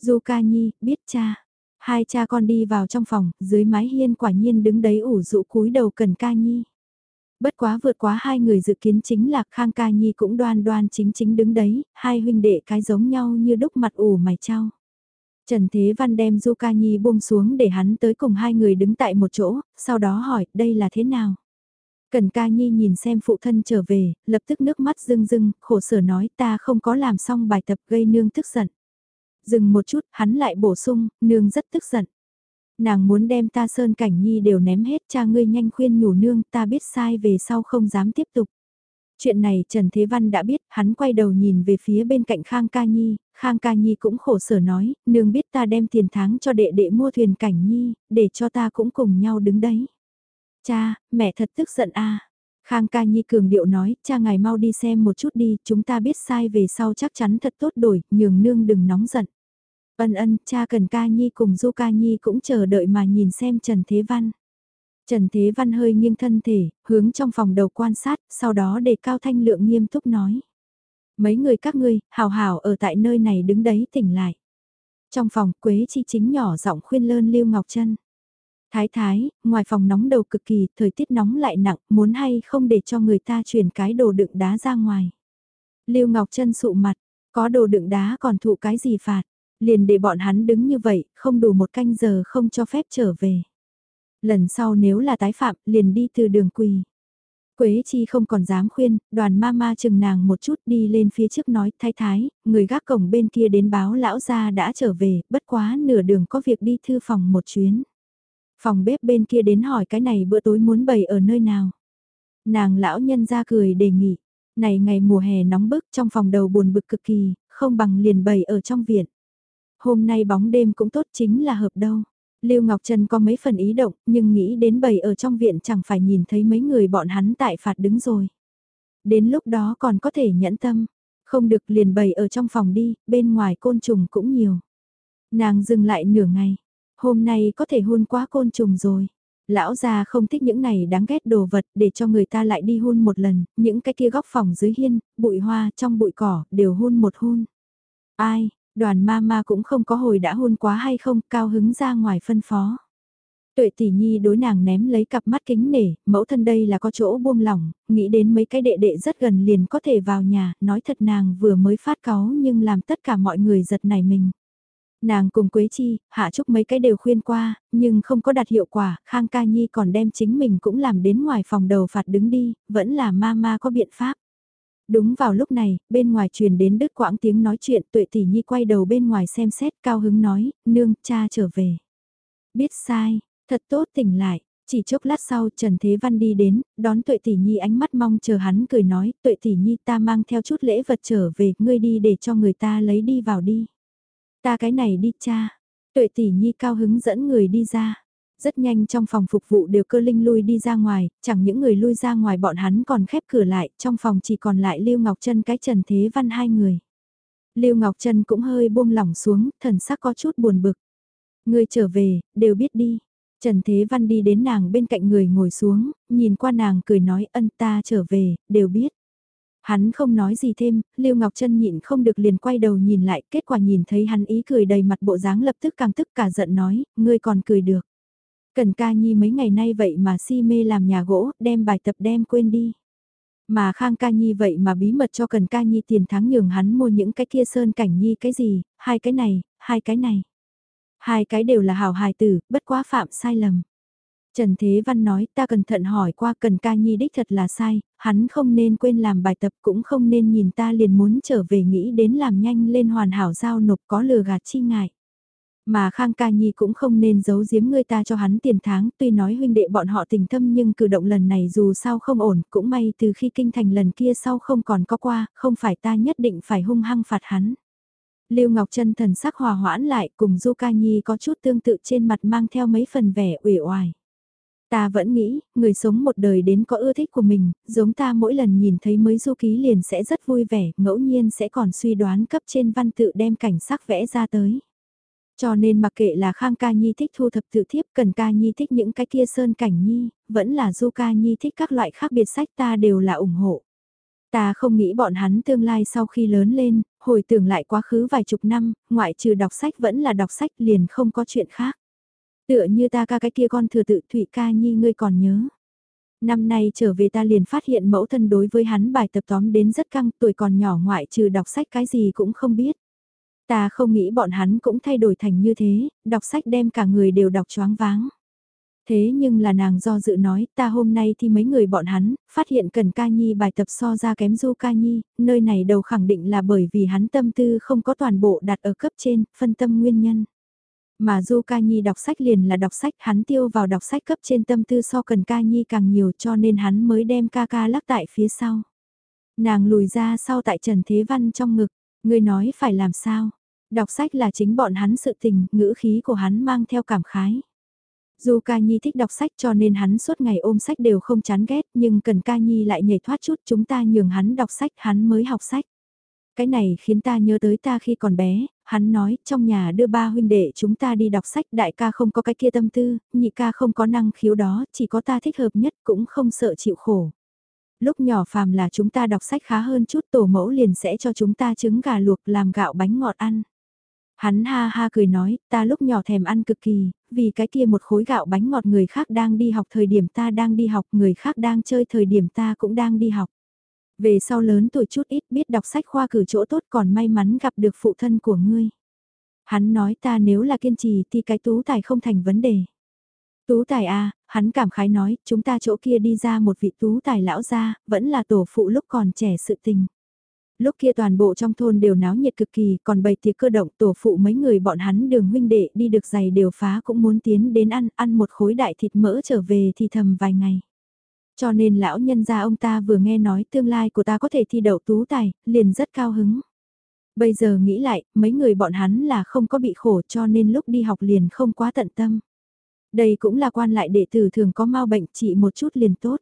Du ca nhi, biết cha. Hai cha con đi vào trong phòng, dưới mái hiên quả nhiên đứng đấy ủ rũ cúi đầu cần ca nhi. Bất quá vượt quá hai người dự kiến chính là Khang Ca Nhi cũng đoan đoan chính chính đứng đấy, hai huynh đệ cái giống nhau như đúc mặt ủ mày trao. Trần Thế Văn đem Du Ca Nhi buông xuống để hắn tới cùng hai người đứng tại một chỗ, sau đó hỏi đây là thế nào. Cần Ca Nhi nhìn xem phụ thân trở về, lập tức nước mắt rưng rưng, khổ sở nói ta không có làm xong bài tập gây nương tức giận. Dừng một chút, hắn lại bổ sung, nương rất tức giận. Nàng muốn đem ta Sơn Cảnh Nhi đều ném hết cha ngươi nhanh khuyên nhủ nương ta biết sai về sau không dám tiếp tục. Chuyện này Trần Thế Văn đã biết, hắn quay đầu nhìn về phía bên cạnh Khang Ca Nhi, Khang Ca Nhi cũng khổ sở nói, nương biết ta đem tiền tháng cho đệ đệ mua thuyền Cảnh Nhi, để cho ta cũng cùng nhau đứng đấy. Cha, mẹ thật tức giận a. Khang Ca Nhi cường điệu nói, cha ngài mau đi xem một chút đi, chúng ta biết sai về sau chắc chắn thật tốt đổi, nhường nương đừng nóng giận. Ân ân, cha cần ca nhi cùng du ca nhi cũng chờ đợi mà nhìn xem Trần Thế Văn. Trần Thế Văn hơi nghiêng thân thể, hướng trong phòng đầu quan sát, sau đó để Cao Thanh Lượng nghiêm túc nói. Mấy người các ngươi, hào hào ở tại nơi này đứng đấy tỉnh lại. Trong phòng, Quế Chi chính nhỏ giọng khuyên lơn Lưu Ngọc Trân. Thái thái, ngoài phòng nóng đầu cực kỳ, thời tiết nóng lại nặng, muốn hay không để cho người ta chuyển cái đồ đựng đá ra ngoài. Lưu Ngọc Trân sụ mặt, có đồ đựng đá còn thụ cái gì phạt. Liền để bọn hắn đứng như vậy, không đủ một canh giờ không cho phép trở về. Lần sau nếu là tái phạm, liền đi từ đường quỳ. Quế Chi không còn dám khuyên, đoàn ma ma chừng nàng một chút đi lên phía trước nói thái thái, người gác cổng bên kia đến báo lão gia đã trở về, bất quá nửa đường có việc đi thư phòng một chuyến. Phòng bếp bên kia đến hỏi cái này bữa tối muốn bày ở nơi nào. Nàng lão nhân ra cười đề nghị, này ngày mùa hè nóng bức trong phòng đầu buồn bực cực kỳ, không bằng liền bày ở trong viện. Hôm nay bóng đêm cũng tốt chính là hợp đâu. Lưu Ngọc Trân có mấy phần ý động, nhưng nghĩ đến bầy ở trong viện chẳng phải nhìn thấy mấy người bọn hắn tại phạt đứng rồi. Đến lúc đó còn có thể nhẫn tâm, không được liền bầy ở trong phòng đi, bên ngoài côn trùng cũng nhiều. Nàng dừng lại nửa ngày, hôm nay có thể hôn quá côn trùng rồi. Lão già không thích những này đáng ghét đồ vật để cho người ta lại đi hôn một lần, những cái kia góc phòng dưới hiên, bụi hoa trong bụi cỏ đều hôn một hôn. Ai, Đoàn ma ma cũng không có hồi đã hôn quá hay không, cao hứng ra ngoài phân phó. Tuệ tỷ nhi đối nàng ném lấy cặp mắt kính nể, mẫu thân đây là có chỗ buông lỏng, nghĩ đến mấy cái đệ đệ rất gần liền có thể vào nhà, nói thật nàng vừa mới phát cáu nhưng làm tất cả mọi người giật nảy mình. Nàng cùng Quế Chi, Hạ Trúc mấy cái đều khuyên qua, nhưng không có đạt hiệu quả, Khang Ca Nhi còn đem chính mình cũng làm đến ngoài phòng đầu phạt đứng đi, vẫn là ma ma có biện pháp. Đúng vào lúc này, bên ngoài truyền đến đứt quãng tiếng nói chuyện tuệ tỷ nhi quay đầu bên ngoài xem xét cao hứng nói, nương, cha trở về. Biết sai, thật tốt tỉnh lại, chỉ chốc lát sau Trần Thế Văn đi đến, đón tuệ tỷ nhi ánh mắt mong chờ hắn cười nói, tuệ tỷ nhi ta mang theo chút lễ vật trở về, ngươi đi để cho người ta lấy đi vào đi. Ta cái này đi cha, tuệ tỷ nhi cao hứng dẫn người đi ra. Rất nhanh trong phòng phục vụ đều cơ linh lui đi ra ngoài, chẳng những người lui ra ngoài bọn hắn còn khép cửa lại, trong phòng chỉ còn lại Lưu Ngọc Trân cái Trần Thế Văn hai người. Lưu Ngọc Trân cũng hơi buông lỏng xuống, thần sắc có chút buồn bực. Người trở về, đều biết đi. Trần Thế Văn đi đến nàng bên cạnh người ngồi xuống, nhìn qua nàng cười nói ân ta trở về, đều biết. Hắn không nói gì thêm, Lưu Ngọc Trân nhịn không được liền quay đầu nhìn lại, kết quả nhìn thấy hắn ý cười đầy mặt bộ dáng lập tức càng tức cả giận nói, ngươi còn cười được. Cần ca nhi mấy ngày nay vậy mà si mê làm nhà gỗ, đem bài tập đem quên đi. Mà Khang ca nhi vậy mà bí mật cho cần ca nhi tiền tháng nhường hắn mua những cái kia sơn cảnh nhi cái gì, hai cái này, hai cái này. Hai cái đều là hảo hài tử, bất quá phạm sai lầm. Trần Thế Văn nói ta cẩn thận hỏi qua cần ca nhi đích thật là sai, hắn không nên quên làm bài tập cũng không nên nhìn ta liền muốn trở về nghĩ đến làm nhanh lên hoàn hảo giao nộp có lừa gạt chi ngại. Mà Khang Ca Nhi cũng không nên giấu giếm người ta cho hắn tiền tháng, tuy nói huynh đệ bọn họ tình thâm nhưng cử động lần này dù sao không ổn, cũng may từ khi kinh thành lần kia sau không còn có qua, không phải ta nhất định phải hung hăng phạt hắn. Lưu Ngọc Trân thần sắc hòa hoãn lại cùng Du Ca Nhi có chút tương tự trên mặt mang theo mấy phần vẻ uể oải. Ta vẫn nghĩ, người sống một đời đến có ưa thích của mình, giống ta mỗi lần nhìn thấy mới du ký liền sẽ rất vui vẻ, ngẫu nhiên sẽ còn suy đoán cấp trên văn tự đem cảnh sắc vẽ ra tới. Cho nên mặc kệ là Khang Ca Nhi thích thu thập tự thiếp, Cần Ca Nhi thích những cái kia sơn cảnh nhi, vẫn là Du Ca Nhi thích các loại khác biệt sách ta đều là ủng hộ. Ta không nghĩ bọn hắn tương lai sau khi lớn lên, hồi tưởng lại quá khứ vài chục năm, ngoại trừ đọc sách vẫn là đọc sách liền không có chuyện khác. Tựa như ta ca cái kia con thừa tự Thụy Ca Nhi ngươi còn nhớ. Năm nay trở về ta liền phát hiện mẫu thân đối với hắn bài tập tóm đến rất căng, tuổi còn nhỏ ngoại trừ đọc sách cái gì cũng không biết. Ta không nghĩ bọn hắn cũng thay đổi thành như thế, đọc sách đem cả người đều đọc choáng váng. Thế nhưng là nàng do dự nói, ta hôm nay thì mấy người bọn hắn, phát hiện cần ca nhi bài tập so ra kém du ca nhi, nơi này đầu khẳng định là bởi vì hắn tâm tư không có toàn bộ đặt ở cấp trên, phân tâm nguyên nhân. Mà Du Ca Nhi đọc sách liền là đọc sách, hắn tiêu vào đọc sách cấp trên tâm tư so cần Ca Nhi càng nhiều cho nên hắn mới đem ca ca lắc tại phía sau. Nàng lùi ra sau tại Trần Thế Văn trong ngực, ngươi nói phải làm sao. Đọc sách là chính bọn hắn sự tình, ngữ khí của hắn mang theo cảm khái. Dù ca nhi thích đọc sách cho nên hắn suốt ngày ôm sách đều không chán ghét nhưng cần ca nhi lại nhảy thoát chút chúng ta nhường hắn đọc sách hắn mới học sách. Cái này khiến ta nhớ tới ta khi còn bé, hắn nói trong nhà đưa ba huynh đệ chúng ta đi đọc sách đại ca không có cái kia tâm tư, nhị ca không có năng khiếu đó, chỉ có ta thích hợp nhất cũng không sợ chịu khổ. Lúc nhỏ phàm là chúng ta đọc sách khá hơn chút tổ mẫu liền sẽ cho chúng ta trứng gà luộc làm gạo bánh ngọt ăn. Hắn ha ha cười nói, ta lúc nhỏ thèm ăn cực kỳ, vì cái kia một khối gạo bánh ngọt người khác đang đi học thời điểm ta đang đi học, người khác đang chơi thời điểm ta cũng đang đi học. Về sau lớn tuổi chút ít biết đọc sách khoa cử chỗ tốt còn may mắn gặp được phụ thân của ngươi. Hắn nói ta nếu là kiên trì thì cái tú tài không thành vấn đề. Tú tài a hắn cảm khái nói, chúng ta chỗ kia đi ra một vị tú tài lão gia, vẫn là tổ phụ lúc còn trẻ sự tình. Lúc kia toàn bộ trong thôn đều náo nhiệt cực kỳ, còn bày tiệc cơ động tổ phụ mấy người bọn hắn đường huynh đệ đi được giày đều phá cũng muốn tiến đến ăn, ăn một khối đại thịt mỡ trở về thì thầm vài ngày. Cho nên lão nhân gia ông ta vừa nghe nói tương lai của ta có thể thi đậu tú tài, liền rất cao hứng. Bây giờ nghĩ lại, mấy người bọn hắn là không có bị khổ cho nên lúc đi học liền không quá tận tâm. Đây cũng là quan lại đệ tử thường có mau bệnh trị một chút liền tốt.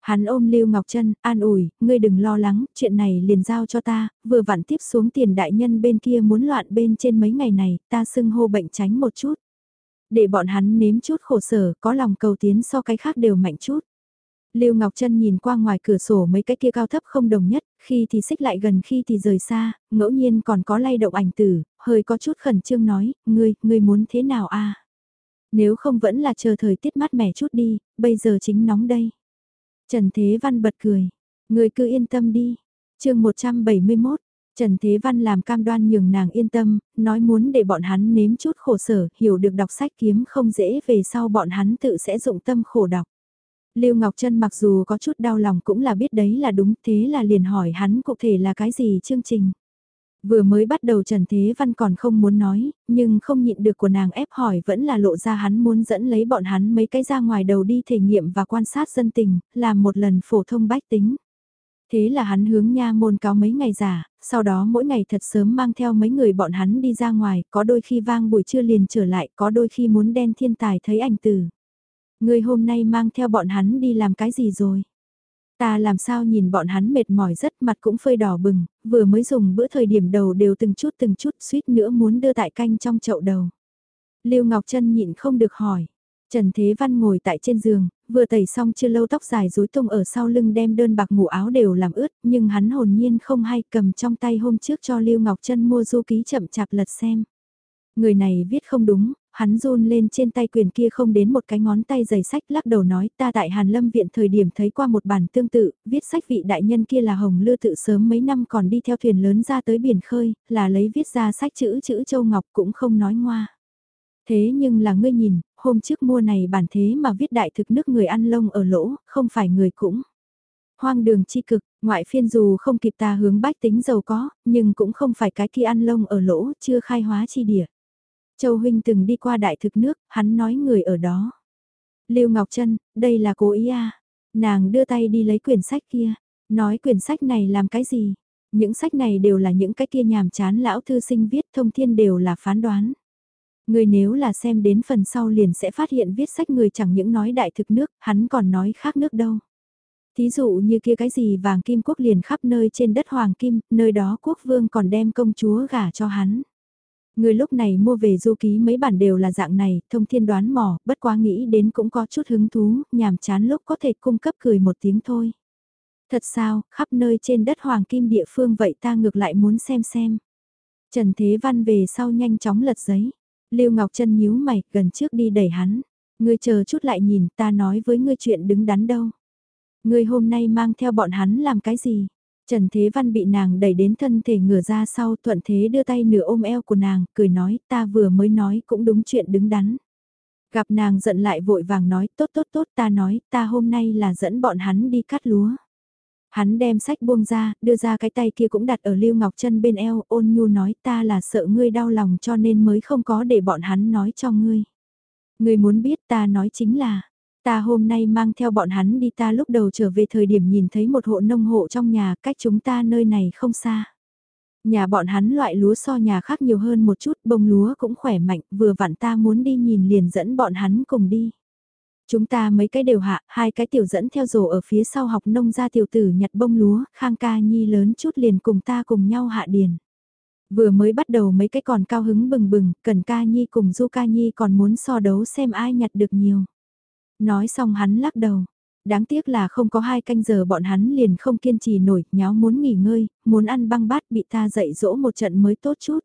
Hắn ôm Lưu Ngọc Trân, an ủi, ngươi đừng lo lắng, chuyện này liền giao cho ta, vừa vặn tiếp xuống tiền đại nhân bên kia muốn loạn bên trên mấy ngày này, ta xưng hô bệnh tránh một chút. Để bọn hắn nếm chút khổ sở, có lòng cầu tiến so cái khác đều mạnh chút. Lưu Ngọc Trân nhìn qua ngoài cửa sổ mấy cái kia cao thấp không đồng nhất, khi thì xích lại gần khi thì rời xa, ngẫu nhiên còn có lay động ảnh tử, hơi có chút khẩn trương nói, ngươi, ngươi muốn thế nào a? Nếu không vẫn là chờ thời tiết mát mẻ chút đi, bây giờ chính nóng đây. Trần Thế Văn bật cười, người cứ yên tâm đi. chương 171, Trần Thế Văn làm cam đoan nhường nàng yên tâm, nói muốn để bọn hắn nếm chút khổ sở, hiểu được đọc sách kiếm không dễ về sau bọn hắn tự sẽ dụng tâm khổ đọc. Lưu Ngọc Trân mặc dù có chút đau lòng cũng là biết đấy là đúng thế là liền hỏi hắn cụ thể là cái gì chương trình. Vừa mới bắt đầu Trần Thế Văn còn không muốn nói, nhưng không nhịn được của nàng ép hỏi vẫn là lộ ra hắn muốn dẫn lấy bọn hắn mấy cái ra ngoài đầu đi thể nghiệm và quan sát dân tình, làm một lần phổ thông bách tính. Thế là hắn hướng nha môn cáo mấy ngày giả, sau đó mỗi ngày thật sớm mang theo mấy người bọn hắn đi ra ngoài, có đôi khi vang buổi trưa liền trở lại, có đôi khi muốn đen thiên tài thấy ảnh tử. Người hôm nay mang theo bọn hắn đi làm cái gì rồi? Ta làm sao nhìn bọn hắn mệt mỏi rất mặt cũng phơi đỏ bừng, vừa mới dùng bữa thời điểm đầu đều từng chút từng chút suýt nữa muốn đưa tại canh trong chậu đầu. Lưu Ngọc Trân nhịn không được hỏi. Trần Thế Văn ngồi tại trên giường, vừa tẩy xong chưa lâu tóc dài rối tung ở sau lưng đem đơn bạc ngủ áo đều làm ướt, nhưng hắn hồn nhiên không hay cầm trong tay hôm trước cho Lưu Ngọc Trân mua du ký chậm chạp lật xem. Người này viết không đúng, hắn run lên trên tay quyền kia không đến một cái ngón tay giày sách lắc đầu nói ta tại Hàn Lâm Viện thời điểm thấy qua một bản tương tự, viết sách vị đại nhân kia là Hồng Lư tự sớm mấy năm còn đi theo thuyền lớn ra tới biển khơi, là lấy viết ra sách chữ chữ Châu Ngọc cũng không nói ngoa. Thế nhưng là ngươi nhìn, hôm trước mua này bản thế mà viết đại thực nước người ăn lông ở lỗ, không phải người cũng. Hoang đường chi cực, ngoại phiên dù không kịp ta hướng bách tính giàu có, nhưng cũng không phải cái kia ăn lông ở lỗ, chưa khai hóa chi địa. Châu Huynh từng đi qua đại thực nước, hắn nói người ở đó. Lưu Ngọc Trân, đây là cố ý à. Nàng đưa tay đi lấy quyển sách kia, nói quyển sách này làm cái gì. Những sách này đều là những cái kia nhàm chán lão thư sinh viết thông thiên đều là phán đoán. Người nếu là xem đến phần sau liền sẽ phát hiện viết sách người chẳng những nói đại thực nước, hắn còn nói khác nước đâu. Thí dụ như kia cái gì vàng kim quốc liền khắp nơi trên đất hoàng kim, nơi đó quốc vương còn đem công chúa gả cho hắn. Người lúc này mua về du ký mấy bản đều là dạng này, thông thiên đoán mò, bất quá nghĩ đến cũng có chút hứng thú, nhàm chán lúc có thể cung cấp cười một tiếng thôi. Thật sao, khắp nơi trên đất hoàng kim địa phương vậy ta ngược lại muốn xem xem. Trần Thế Văn về sau nhanh chóng lật giấy. Lưu Ngọc Trân nhíu mày, gần trước đi đẩy hắn. Ngươi chờ chút lại nhìn, ta nói với ngươi chuyện đứng đắn đâu. Ngươi hôm nay mang theo bọn hắn làm cái gì? Trần Thế Văn bị nàng đẩy đến thân thể ngửa ra sau thuận thế đưa tay nửa ôm eo của nàng, cười nói ta vừa mới nói cũng đúng chuyện đứng đắn. Gặp nàng giận lại vội vàng nói tốt tốt tốt ta nói ta hôm nay là dẫn bọn hắn đi cắt lúa. Hắn đem sách buông ra, đưa ra cái tay kia cũng đặt ở Lưu Ngọc Trân bên eo, ôn nhu nói ta là sợ ngươi đau lòng cho nên mới không có để bọn hắn nói cho ngươi. Ngươi muốn biết ta nói chính là, ta hôm nay mang theo bọn hắn đi ta lúc đầu trở về thời điểm nhìn thấy một hộ nông hộ trong nhà cách chúng ta nơi này không xa. Nhà bọn hắn loại lúa so nhà khác nhiều hơn một chút, bông lúa cũng khỏe mạnh, vừa vặn ta muốn đi nhìn liền dẫn bọn hắn cùng đi. Chúng ta mấy cái đều hạ, hai cái tiểu dẫn theo rổ ở phía sau học nông gia tiểu tử nhặt bông lúa, khang ca nhi lớn chút liền cùng ta cùng nhau hạ điền. Vừa mới bắt đầu mấy cái còn cao hứng bừng bừng, cần ca nhi cùng du ca nhi còn muốn so đấu xem ai nhặt được nhiều. Nói xong hắn lắc đầu, đáng tiếc là không có hai canh giờ bọn hắn liền không kiên trì nổi, nháo muốn nghỉ ngơi, muốn ăn băng bát bị ta dạy dỗ một trận mới tốt chút.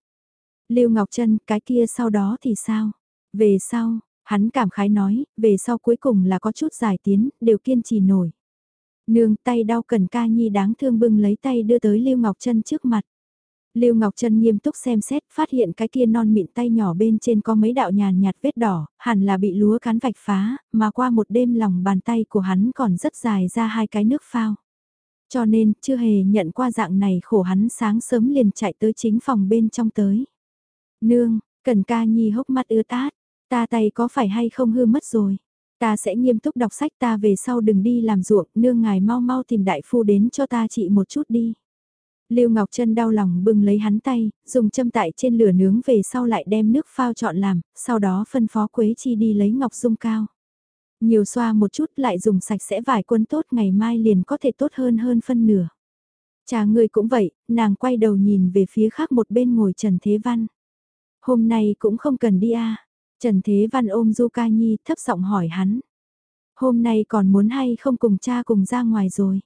Lưu Ngọc Trân, cái kia sau đó thì sao? Về sau, hắn cảm khái nói, về sau cuối cùng là có chút giải tiến, đều kiên trì nổi. Nương tay đau cần ca nhi đáng thương bưng lấy tay đưa tới Lưu Ngọc Trân trước mặt. Lưu Ngọc Trân nghiêm túc xem xét, phát hiện cái kia non mịn tay nhỏ bên trên có mấy đạo nhàn nhạt vết đỏ, hẳn là bị lúa cán vạch phá, mà qua một đêm lòng bàn tay của hắn còn rất dài ra hai cái nước phao. Cho nên, chưa hề nhận qua dạng này khổ hắn sáng sớm liền chạy tới chính phòng bên trong tới. Nương, cần ca nhi hốc mắt ưa tát, ta tay có phải hay không hư mất rồi. Ta sẽ nghiêm túc đọc sách ta về sau đừng đi làm ruộng, nương ngài mau mau tìm đại phu đến cho ta trị một chút đi. Lưu Ngọc Trân đau lòng bưng lấy hắn tay, dùng châm tại trên lửa nướng về sau lại đem nước phao chọn làm, sau đó phân phó Quế Chi đi lấy ngọc dung cao. Nhiều xoa một chút lại dùng sạch sẽ vải quân tốt ngày mai liền có thể tốt hơn hơn phân nửa. Chà người cũng vậy, nàng quay đầu nhìn về phía khác một bên ngồi Trần Thế Văn. Hôm nay cũng không cần đi à. Trần Thế Văn ôm Du Ca Nhi thấp giọng hỏi hắn. Hôm nay còn muốn hay không cùng cha cùng ra ngoài rồi.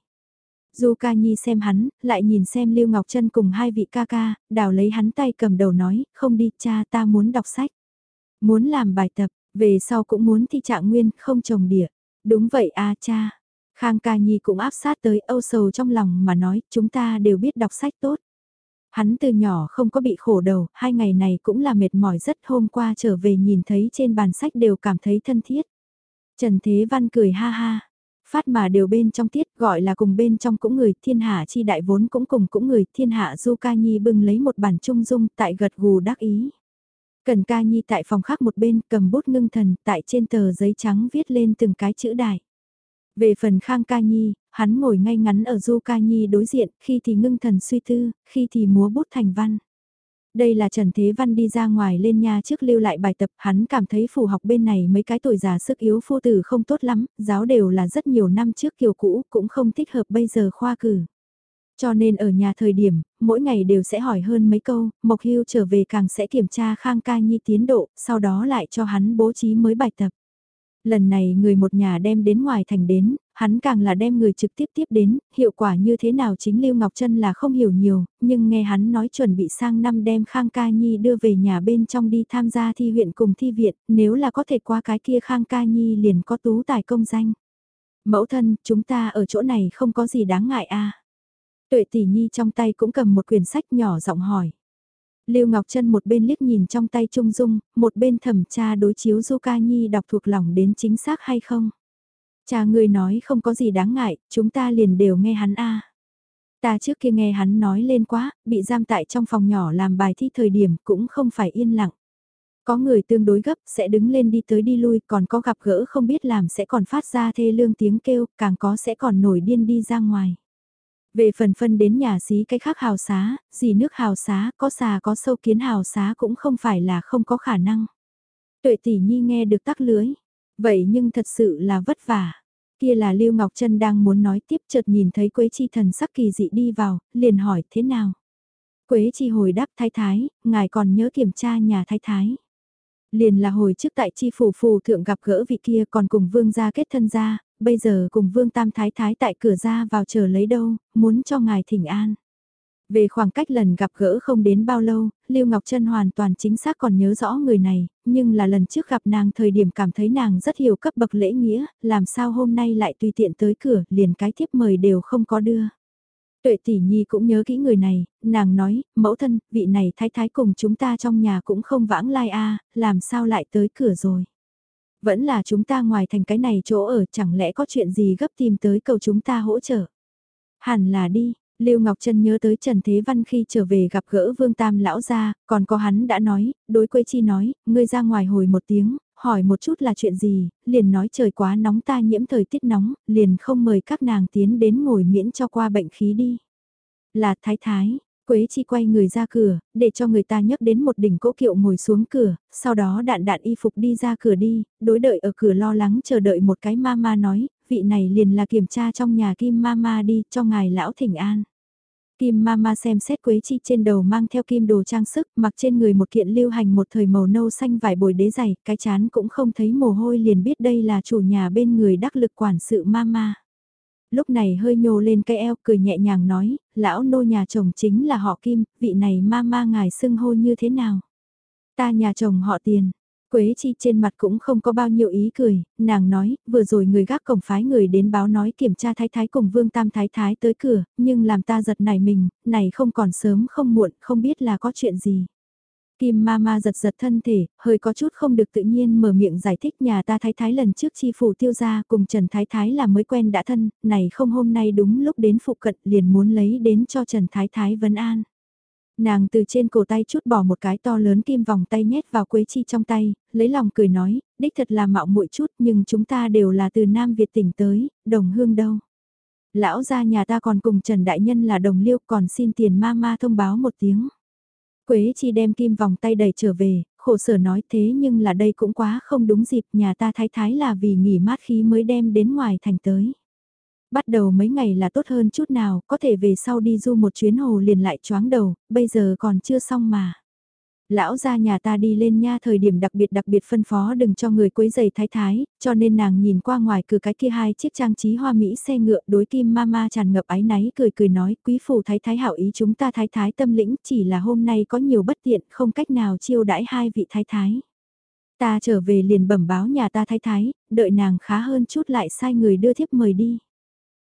Du ca nhi xem hắn, lại nhìn xem Lưu Ngọc Trân cùng hai vị ca ca, đào lấy hắn tay cầm đầu nói, không đi cha ta muốn đọc sách. Muốn làm bài tập, về sau cũng muốn thi trạng nguyên, không trồng địa. Đúng vậy a cha. Khang ca nhi cũng áp sát tới âu sầu trong lòng mà nói, chúng ta đều biết đọc sách tốt. Hắn từ nhỏ không có bị khổ đầu, hai ngày này cũng là mệt mỏi rất hôm qua trở về nhìn thấy trên bàn sách đều cảm thấy thân thiết. Trần Thế Văn cười ha ha, phát mà đều bên trong tiết gọi là cùng bên trong cũng người thiên hạ chi đại vốn cũng cùng cũng người thiên hạ du ca nhi bưng lấy một bản trung dung tại gật gù đắc ý. Cần ca nhi tại phòng khác một bên cầm bút ngưng thần tại trên tờ giấy trắng viết lên từng cái chữ đại. Về phần khang ca nhi, hắn ngồi ngay ngắn ở du ca nhi đối diện khi thì ngưng thần suy tư, khi thì múa bút thành văn. Đây là Trần Thế Văn đi ra ngoài lên nhà trước lưu lại bài tập, hắn cảm thấy phù học bên này mấy cái tuổi già sức yếu phu tử không tốt lắm, giáo đều là rất nhiều năm trước kiểu cũ, cũng không thích hợp bây giờ khoa cử. Cho nên ở nhà thời điểm, mỗi ngày đều sẽ hỏi hơn mấy câu, Mộc Hưu trở về càng sẽ kiểm tra Khang Ca Nhi tiến độ, sau đó lại cho hắn bố trí mới bài tập. Lần này người một nhà đem đến ngoài thành đến, hắn càng là đem người trực tiếp tiếp đến, hiệu quả như thế nào chính Lưu Ngọc Trân là không hiểu nhiều, nhưng nghe hắn nói chuẩn bị sang năm đem Khang Ca Nhi đưa về nhà bên trong đi tham gia thi huyện cùng thi viện, nếu là có thể qua cái kia Khang Ca Nhi liền có tú tài công danh. Mẫu thân, chúng ta ở chỗ này không có gì đáng ngại a à? Tuệ tỷ nhi trong tay cũng cầm một quyển sách nhỏ giọng hỏi. Lưu Ngọc Trân một bên liếc nhìn trong tay Trung Dung, một bên thẩm tra đối chiếu Du Ca Nhi đọc thuộc lòng đến chính xác hay không. Cha người nói không có gì đáng ngại, chúng ta liền đều nghe hắn a. Ta trước kia nghe hắn nói lên quá, bị giam tại trong phòng nhỏ làm bài thi thời điểm cũng không phải yên lặng. Có người tương đối gấp sẽ đứng lên đi tới đi lui, còn có gặp gỡ không biết làm sẽ còn phát ra thê lương tiếng kêu, càng có sẽ còn nổi điên đi ra ngoài. Về phần phân đến nhà xí cái khác hào xá, gì nước hào xá, có xà có sâu kiến hào xá cũng không phải là không có khả năng. Tuệ tỷ nhi nghe được tắc lưới. Vậy nhưng thật sự là vất vả. Kia là Lưu Ngọc Trân đang muốn nói tiếp chợt nhìn thấy Quế Chi thần sắc kỳ dị đi vào, liền hỏi thế nào. Quế Chi hồi đáp thái thái, ngài còn nhớ kiểm tra nhà thái thái. Liền là hồi trước tại chi phủ phù thượng gặp gỡ vị kia còn cùng vương gia kết thân gia, bây giờ cùng vương tam thái thái tại cửa ra vào chờ lấy đâu, muốn cho ngài thỉnh an. Về khoảng cách lần gặp gỡ không đến bao lâu, Lưu Ngọc Trân hoàn toàn chính xác còn nhớ rõ người này, nhưng là lần trước gặp nàng thời điểm cảm thấy nàng rất hiểu cấp bậc lễ nghĩa, làm sao hôm nay lại tùy tiện tới cửa, liền cái thiếp mời đều không có đưa. Tuệ tỷ nhi cũng nhớ kỹ người này, nàng nói, mẫu thân, vị này thái thái cùng chúng ta trong nhà cũng không vãng lai a làm sao lại tới cửa rồi. Vẫn là chúng ta ngoài thành cái này chỗ ở chẳng lẽ có chuyện gì gấp tìm tới cầu chúng ta hỗ trợ. Hẳn là đi, Lưu Ngọc Trân nhớ tới Trần Thế Văn khi trở về gặp gỡ Vương Tam lão gia, còn có hắn đã nói, đối Quế Chi nói, ngươi ra ngoài hồi một tiếng, hỏi một chút là chuyện gì, liền nói trời quá nóng ta nhiễm thời tiết nóng, liền không mời các nàng tiến đến ngồi miễn cho qua bệnh khí đi. Là thái thái, Quế Chi quay người ra cửa, để cho người ta nhấc đến một đỉnh cỗ kiệu ngồi xuống cửa, sau đó đạn đạn y phục đi ra cửa đi, đối đợi ở cửa lo lắng chờ đợi một cái ma ma nói, vị này liền là kiểm tra trong nhà Kim Mama đi cho ngài lão thỉnh an. Kim Mama xem xét Quế Chi trên đầu mang theo kim đồ trang sức, mặc trên người một kiện lưu hành một thời màu nâu xanh vải bồi đế dày, cái chán cũng không thấy mồ hôi liền biết đây là chủ nhà bên người đắc lực quản sự Mama. Lúc này hơi nhô lên cái eo cười nhẹ nhàng nói, lão nô nhà chồng chính là họ Kim, vị này Mama ngài xưng hô như thế nào? Ta nhà chồng họ tiền, Quế Chi trên mặt cũng không có bao nhiêu ý cười, nàng nói, vừa rồi người gác cổng phái người đến báo nói kiểm tra thái thái cùng vương tam thái thái tới cửa, nhưng làm ta giật nảy mình, này không còn sớm không muộn, không biết là có chuyện gì. Kim Mama giật giật thân thể, hơi có chút không được tự nhiên mở miệng giải thích nhà ta thái thái lần trước chi phủ tiêu gia cùng Trần Thái Thái là mới quen đã thân, này không hôm nay đúng lúc đến phụ cận liền muốn lấy đến cho Trần Thái Thái vấn an. Nàng từ trên cổ tay chút bỏ một cái to lớn kim vòng tay nhét vào Quế Chi trong tay, lấy lòng cười nói, đích thật là mạo muội chút nhưng chúng ta đều là từ Nam Việt tỉnh tới, đồng hương đâu. Lão gia nhà ta còn cùng Trần Đại Nhân là đồng liêu còn xin tiền ma ma thông báo một tiếng. Quế Chi đem kim vòng tay đầy trở về, khổ sở nói thế nhưng là đây cũng quá không đúng dịp nhà ta thái thái là vì nghỉ mát khí mới đem đến ngoài thành tới. Bắt đầu mấy ngày là tốt hơn chút nào, có thể về sau đi du một chuyến hồ liền lại choáng đầu, bây giờ còn chưa xong mà. Lão ra nhà ta đi lên nha thời điểm đặc biệt đặc biệt phân phó đừng cho người quấy giày thái thái, cho nên nàng nhìn qua ngoài cửa cái kia hai chiếc trang trí hoa mỹ xe ngựa đối kim mama tràn ngập ái náy cười cười nói quý phủ thái thái hảo ý chúng ta thái thái tâm lĩnh chỉ là hôm nay có nhiều bất tiện không cách nào chiêu đãi hai vị thái thái. Ta trở về liền bẩm báo nhà ta thái thái, đợi nàng khá hơn chút lại sai người đưa thiếp mời đi.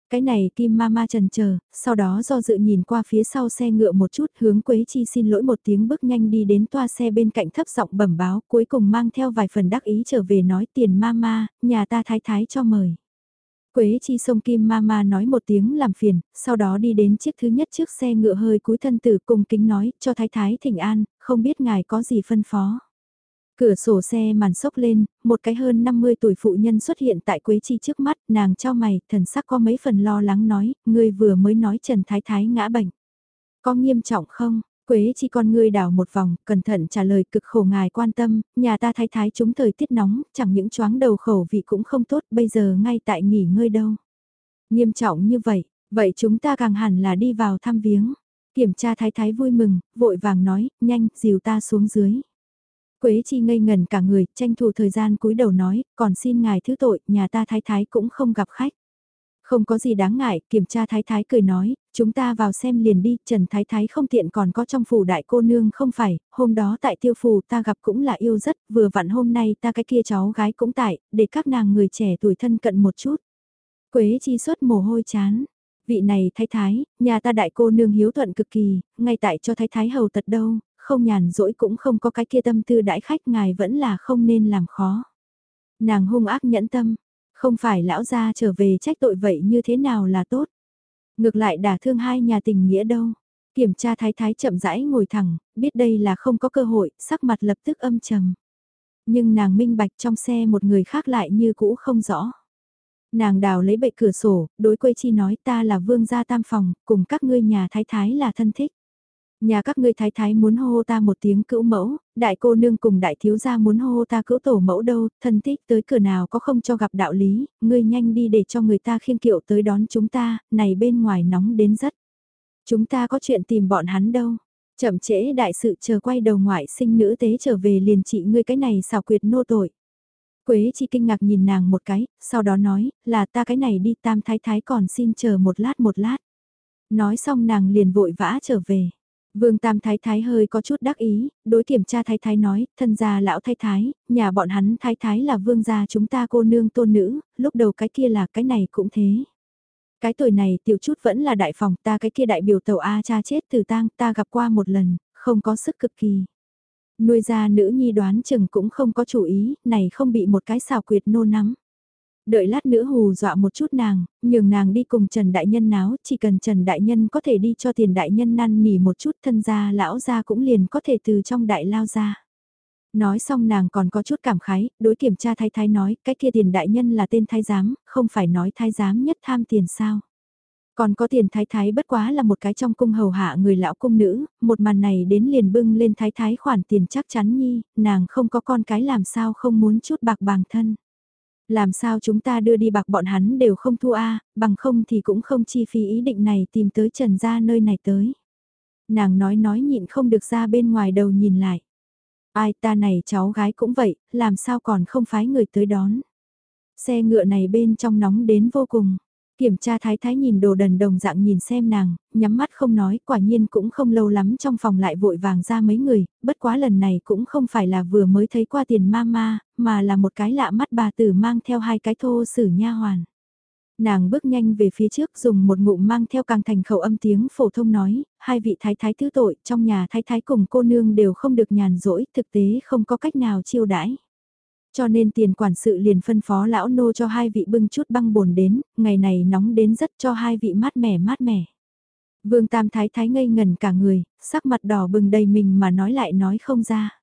Cái này Kim Mama trần chờ, sau đó do dự nhìn qua phía sau xe ngựa một chút hướng Quế Chi xin lỗi một tiếng bước nhanh đi đến toa xe bên cạnh thấp giọng bẩm báo cuối cùng mang theo vài phần đắc ý trở về nói tiền Mama, nhà ta thái thái cho mời. Quế Chi sông Kim Mama nói một tiếng làm phiền, sau đó đi đến chiếc thứ nhất trước xe ngựa hơi cúi thân tử cùng kính nói cho thái thái thỉnh an, không biết ngài có gì phân phó. Cửa sổ xe màn sốc lên, một cái hơn 50 tuổi phụ nhân xuất hiện tại Quế Chi trước mắt, nàng trao mày, thần sắc có mấy phần lo lắng nói, ngươi vừa mới nói Trần Thái Thái ngã bệnh. Có nghiêm trọng không? Quế Chi con ngươi đảo một vòng, cẩn thận trả lời cực khổ ngài quan tâm, nhà ta Thái Thái chúng thời tiết nóng, chẳng những choáng đầu khẩu vị cũng không tốt, bây giờ ngay tại nghỉ ngơi đâu. Nghiêm trọng như vậy, vậy chúng ta càng hẳn là đi vào thăm viếng. Kiểm tra Thái Thái vui mừng, vội vàng nói, nhanh, dìu ta xuống dưới. Quế chi ngây ngần cả người, tranh thủ thời gian cúi đầu nói, còn xin ngài thứ tội, nhà ta thái thái cũng không gặp khách. Không có gì đáng ngại, kiểm tra thái thái cười nói, chúng ta vào xem liền đi, Trần Thái Thái không tiện còn có trong phủ đại cô nương không phải, hôm đó tại tiêu phủ ta gặp cũng là yêu rất, vừa vặn hôm nay ta cái kia cháu gái cũng tại, để các nàng người trẻ tuổi thân cận một chút. Quế chi xuất mồ hôi chán, vị này thái thái, nhà ta đại cô nương hiếu thuận cực kỳ, ngay tại cho thái thái hầu tật đâu, không nhàn rỗi cũng không có cái kia tâm tư đãi khách ngài vẫn là không nên làm khó. Nàng hung ác nhẫn tâm, không phải lão gia trở về trách tội vậy như thế nào là tốt. Ngược lại đả thương hai nhà tình nghĩa đâu. Kiểm tra thái thái chậm rãi ngồi thẳng, biết đây là không có cơ hội, sắc mặt lập tức âm trầm. Nhưng nàng minh bạch trong xe một người khác lại như cũ không rõ. Nàng đào lấy bệ cửa sổ, đối quê chi nói ta là vương gia tam phòng, cùng các ngươi nhà thái thái là thân thích. Nhà các ngươi thái thái muốn hô ta một tiếng cữu mẫu, đại cô nương cùng đại thiếu gia muốn hô ta cữu tổ mẫu đâu, thân thích tới cửa nào có không cho gặp đạo lý, ngươi nhanh đi để cho người ta khiên kiệu tới đón chúng ta, này bên ngoài nóng đến rất. Chúng ta có chuyện tìm bọn hắn đâu. Chậm trễ đại sự chờ quay đầu ngoại sinh nữ tế trở về liền trị ngươi cái này xào quyệt nô tội. Quế chi kinh ngạc nhìn nàng một cái, sau đó nói, là ta cái này đi tam thái thái còn xin chờ một lát một lát. Nói xong nàng liền vội vã trở về. Vương Tam Thái Thái hơi có chút đắc ý, đối kiểm tra Thái Thái nói, thân gia lão Thái Thái, nhà bọn hắn Thái Thái là vương gia chúng ta cô nương tôn nữ, lúc đầu cái kia là cái này cũng thế. Cái tuổi này tiểu chút vẫn là đại phòng ta cái kia đại biểu tàu A cha chết từ tang ta gặp qua một lần, không có sức cực kỳ. Nuôi ra nữ nhi đoán chừng cũng không có chủ ý, này không bị một cái xào quyệt nô nắm. Đợi lát nữa hù dọa một chút nàng, nhường nàng đi cùng Trần Đại Nhân náo, chỉ cần Trần Đại Nhân có thể đi cho tiền Đại Nhân năn nỉ một chút thân gia lão gia cũng liền có thể từ trong đại lao ra. Nói xong nàng còn có chút cảm khái, đối kiểm tra thái thái nói, cái kia tiền đại nhân là tên thái giám, không phải nói thái giám nhất tham tiền sao. Còn có tiền thái thái bất quá là một cái trong cung hầu hạ người lão cung nữ, một màn này đến liền bưng lên thái thái khoản tiền chắc chắn nhi, nàng không có con cái làm sao không muốn chút bạc bàng thân. Làm sao chúng ta đưa đi bạc bọn hắn đều không thua a bằng không thì cũng không chi phí ý định này tìm tới trần gia nơi này tới. Nàng nói nói nhịn không được ra bên ngoài đầu nhìn lại. Ai ta này cháu gái cũng vậy, làm sao còn không phái người tới đón. Xe ngựa này bên trong nóng đến vô cùng. Kiểm tra thái thái nhìn đồ đần đồng dạng nhìn xem nàng, nhắm mắt không nói, quả nhiên cũng không lâu lắm trong phòng lại vội vàng ra mấy người, bất quá lần này cũng không phải là vừa mới thấy qua tiền ma ma, mà là một cái lạ mắt bà tử mang theo hai cái thô sử nha hoàn. Nàng bước nhanh về phía trước dùng một ngụm mang theo càng thành khẩu âm tiếng phổ thông nói, hai vị thái thái thứ tội trong nhà thái thái cùng cô nương đều không được nhàn rỗi, thực tế không có cách nào chiêu đãi. Cho nên tiền quản sự liền phân phó lão nô cho hai vị bưng chút băng bồn đến, ngày này nóng đến rất cho hai vị mát mẻ mát mẻ. Vương Tam Thái Thái ngây ngần cả người, sắc mặt đỏ bừng đầy mình mà nói lại nói không ra.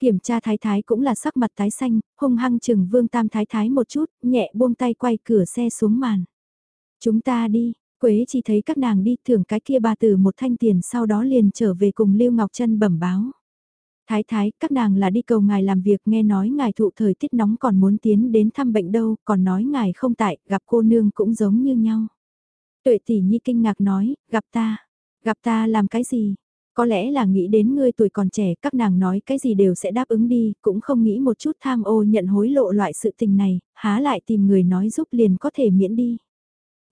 Kiểm tra Thái Thái cũng là sắc mặt tái xanh, hung hăng chừng Vương Tam Thái Thái một chút, nhẹ buông tay quay cửa xe xuống màn. Chúng ta đi, Quế chỉ thấy các nàng đi thưởng cái kia bà tử một thanh tiền sau đó liền trở về cùng Lưu Ngọc Trân bẩm báo. Thái thái, các nàng là đi cầu ngài làm việc nghe nói ngài thụ thời tiết nóng còn muốn tiến đến thăm bệnh đâu, còn nói ngài không tại, gặp cô nương cũng giống như nhau. Tuệ tỷ nhi kinh ngạc nói, gặp ta, gặp ta làm cái gì? Có lẽ là nghĩ đến ngươi tuổi còn trẻ, các nàng nói cái gì đều sẽ đáp ứng đi, cũng không nghĩ một chút tham ô nhận hối lộ loại sự tình này, há lại tìm người nói giúp liền có thể miễn đi.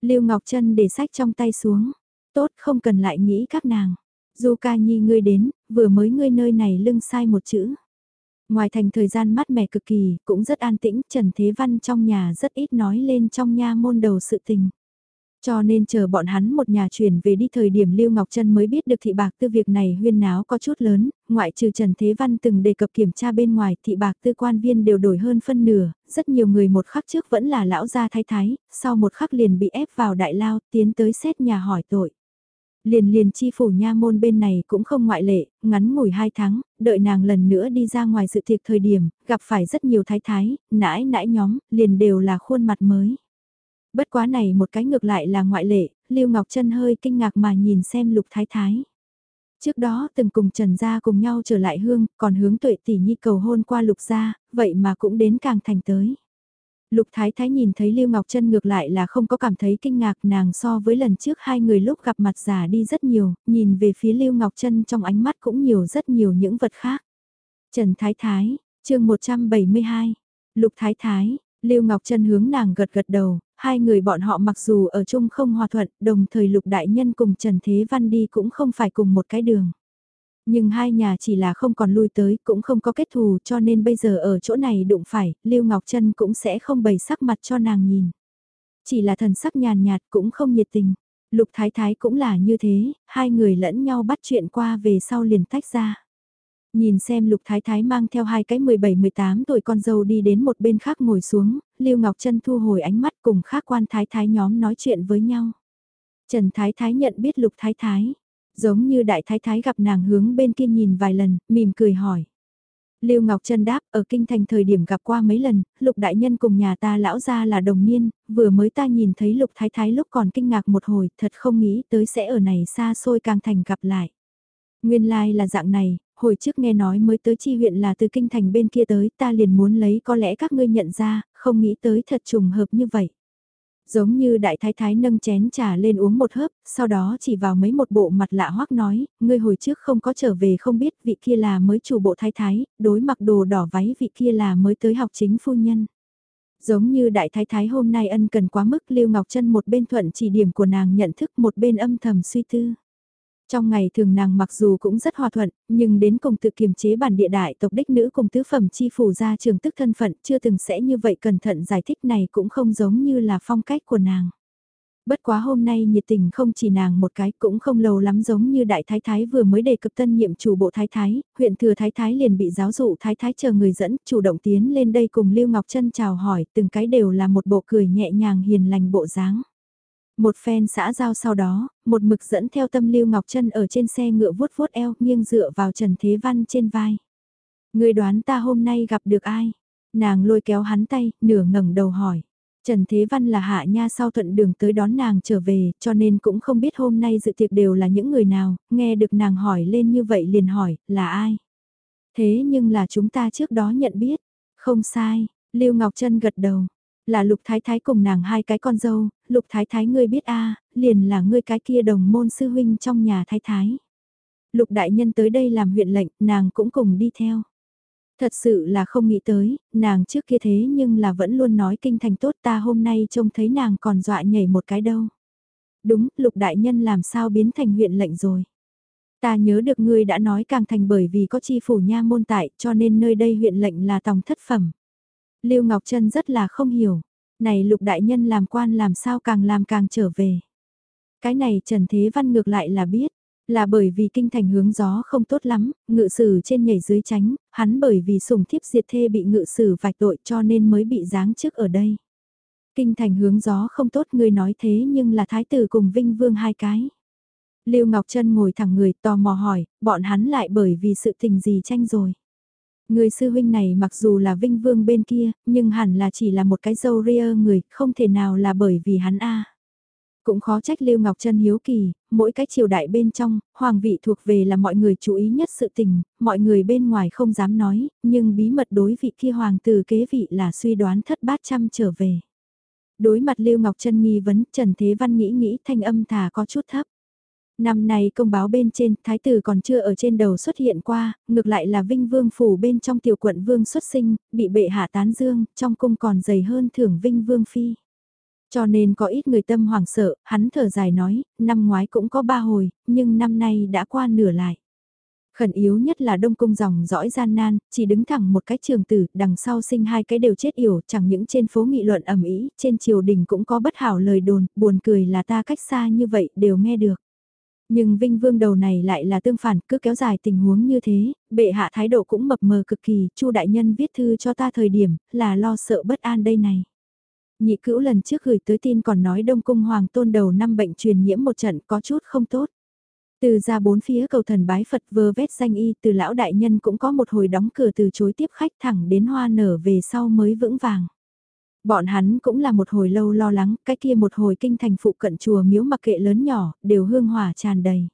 Lưu Ngọc Trân để sách trong tay xuống, tốt không cần lại nghĩ các nàng. Du ca nhi ngươi đến, vừa mới ngươi nơi này lưng sai một chữ. Ngoài thành thời gian mát mẻ cực kỳ, cũng rất an tĩnh, Trần Thế Văn trong nhà rất ít nói lên trong nha môn đầu sự tình. Cho nên chờ bọn hắn một nhà chuyển về đi thời điểm Lưu Ngọc Trân mới biết được thị bạc tư việc này huyên náo có chút lớn, ngoại trừ Trần Thế Văn từng đề cập kiểm tra bên ngoài thị bạc tư quan viên đều đổi hơn phân nửa, rất nhiều người một khắc trước vẫn là lão gia thái thái, sau một khắc liền bị ép vào đại lao tiến tới xét nhà hỏi tội. Liền liền chi phủ nha môn bên này cũng không ngoại lệ, ngắn ngủi hai tháng, đợi nàng lần nữa đi ra ngoài sự tiệc thời điểm, gặp phải rất nhiều thái thái, nãi nãi nhóm, liền đều là khuôn mặt mới. Bất quá này một cái ngược lại là ngoại lệ, Lưu Ngọc Trân hơi kinh ngạc mà nhìn xem lục thái thái. Trước đó từng cùng Trần Gia cùng nhau trở lại hương, còn hướng tuệ tỷ nhi cầu hôn qua lục gia, vậy mà cũng đến càng thành tới. Lục Thái Thái nhìn thấy Lưu Ngọc Trân ngược lại là không có cảm thấy kinh ngạc nàng so với lần trước hai người lúc gặp mặt già đi rất nhiều, nhìn về phía Lưu Ngọc Trân trong ánh mắt cũng nhiều rất nhiều những vật khác. Trần Thái Thái, chương 172, Lục Thái Thái, Lưu Ngọc Trân hướng nàng gật gật đầu, hai người bọn họ mặc dù ở chung không hòa thuận, đồng thời Lục Đại Nhân cùng Trần Thế Văn đi cũng không phải cùng một cái đường. Nhưng hai nhà chỉ là không còn lui tới, cũng không có kết thù cho nên bây giờ ở chỗ này đụng phải, Lưu Ngọc Trân cũng sẽ không bày sắc mặt cho nàng nhìn. Chỉ là thần sắc nhàn nhạt cũng không nhiệt tình. Lục Thái Thái cũng là như thế, hai người lẫn nhau bắt chuyện qua về sau liền tách ra. Nhìn xem Lục Thái Thái mang theo hai cái 17-18 tuổi con dâu đi đến một bên khác ngồi xuống, Lưu Ngọc Trân thu hồi ánh mắt cùng khác quan Thái Thái nhóm nói chuyện với nhau. Trần Thái Thái nhận biết Lục Thái Thái, Giống như đại thái thái gặp nàng hướng bên kia nhìn vài lần, mỉm cười hỏi. Lưu Ngọc Trân đáp, ở kinh thành thời điểm gặp qua mấy lần, lục đại nhân cùng nhà ta lão ra là đồng niên, vừa mới ta nhìn thấy lục thái thái lúc còn kinh ngạc một hồi, thật không nghĩ tới sẽ ở này xa xôi càng thành gặp lại. Nguyên lai like là dạng này, hồi trước nghe nói mới tới chi huyện là từ kinh thành bên kia tới, ta liền muốn lấy có lẽ các ngươi nhận ra, không nghĩ tới thật trùng hợp như vậy. Giống như đại thái thái nâng chén trà lên uống một hớp, sau đó chỉ vào mấy một bộ mặt lạ hoắc nói, ngươi hồi trước không có trở về không biết vị kia là mới chủ bộ thái thái, đối mặc đồ đỏ váy vị kia là mới tới học chính phu nhân. Giống như đại thái thái hôm nay ân cần quá mức Lưu Ngọc Trân một bên thuận chỉ điểm của nàng nhận thức một bên âm thầm suy tư. Trong ngày thường nàng mặc dù cũng rất hòa thuận, nhưng đến cùng tự kiềm chế bản địa đại tộc đích nữ cùng tứ phẩm chi phủ ra trường tức thân phận chưa từng sẽ như vậy cẩn thận giải thích này cũng không giống như là phong cách của nàng. Bất quá hôm nay nhiệt tình không chỉ nàng một cái cũng không lâu lắm giống như đại thái thái vừa mới đề cập tân nhiệm chủ bộ thái thái, huyện thừa thái thái liền bị giáo dụ thái thái chờ người dẫn chủ động tiến lên đây cùng Lưu Ngọc Trân chào hỏi từng cái đều là một bộ cười nhẹ nhàng hiền lành bộ dáng. Một phen xã giao sau đó, một mực dẫn theo tâm Lưu Ngọc Trân ở trên xe ngựa vuốt vuốt eo nghiêng dựa vào Trần Thế Văn trên vai. Người đoán ta hôm nay gặp được ai? Nàng lôi kéo hắn tay, nửa ngẩng đầu hỏi. Trần Thế Văn là hạ nha sau thuận đường tới đón nàng trở về, cho nên cũng không biết hôm nay dự tiệc đều là những người nào, nghe được nàng hỏi lên như vậy liền hỏi, là ai? Thế nhưng là chúng ta trước đó nhận biết, không sai, Lưu Ngọc Trân gật đầu, là Lục Thái Thái cùng nàng hai cái con dâu, Lục Thái Thái ngươi biết a liền là ngươi cái kia đồng môn sư huynh trong nhà Thái Thái. Lục Đại Nhân tới đây làm huyện lệnh, nàng cũng cùng đi theo. Thật sự là không nghĩ tới, nàng trước kia thế nhưng là vẫn luôn nói kinh thành tốt ta hôm nay trông thấy nàng còn dọa nhảy một cái đâu. Đúng, lục đại nhân làm sao biến thành huyện lệnh rồi. Ta nhớ được ngươi đã nói càng thành bởi vì có chi phủ nha môn tại cho nên nơi đây huyện lệnh là tòng thất phẩm. Lưu Ngọc Trân rất là không hiểu, này lục đại nhân làm quan làm sao càng làm càng trở về. Cái này Trần Thế Văn ngược lại là biết, là bởi vì kinh thành hướng gió không tốt lắm, ngự sử trên nhảy dưới tránh, hắn bởi vì sủng thiếp diệt thê bị ngự sử vạch tội cho nên mới bị giáng chức ở đây. Kinh thành hướng gió không tốt người nói thế nhưng là thái tử cùng vinh vương hai cái. Lưu Ngọc Trân ngồi thẳng người tò mò hỏi, bọn hắn lại bởi vì sự tình gì tranh rồi. Người sư huynh này mặc dù là vinh vương bên kia, nhưng hẳn là chỉ là một cái dâu ria người, không thể nào là bởi vì hắn a. Cũng khó trách Lưu Ngọc Trân hiếu kỳ, mỗi cái triều đại bên trong, hoàng vị thuộc về là mọi người chú ý nhất sự tình, mọi người bên ngoài không dám nói, nhưng bí mật đối vị kia hoàng tử kế vị là suy đoán thất bát trăm trở về. Đối mặt Lưu Ngọc Trân nghi vấn, Trần Thế Văn nghĩ nghĩ thanh âm thả có chút thấp. Năm nay công báo bên trên, thái tử còn chưa ở trên đầu xuất hiện qua, ngược lại là Vinh Vương phủ bên trong tiểu quận Vương xuất sinh, bị bệ hạ tán dương, trong cung còn dày hơn thưởng Vinh Vương phi. Cho nên có ít người tâm hoảng sợ, hắn thở dài nói, năm ngoái cũng có ba hồi, nhưng năm nay đã qua nửa lại. Khẩn yếu nhất là đông cung dòng dõi gian nan, chỉ đứng thẳng một cái trường tử, đằng sau sinh hai cái đều chết yểu, chẳng những trên phố nghị luận ẩm ý, trên triều đình cũng có bất hảo lời đồn, buồn cười là ta cách xa như vậy đều nghe được. Nhưng Vinh Vương đầu này lại là tương phản, cứ kéo dài tình huống như thế, bệ hạ thái độ cũng mập mờ cực kỳ, Chu đại nhân viết thư cho ta thời điểm, là lo sợ bất an đây này. Nhị cữu lần trước gửi tới tin còn nói Đông Cung Hoàng tôn đầu năm bệnh truyền nhiễm một trận có chút không tốt. Từ ra bốn phía cầu thần bái Phật vơ vét danh y từ lão đại nhân cũng có một hồi đóng cửa từ chối tiếp khách thẳng đến hoa nở về sau mới vững vàng. Bọn hắn cũng là một hồi lâu lo lắng, cái kia một hồi kinh thành phụ cận chùa miếu mặc kệ lớn nhỏ, đều hương hỏa tràn đầy.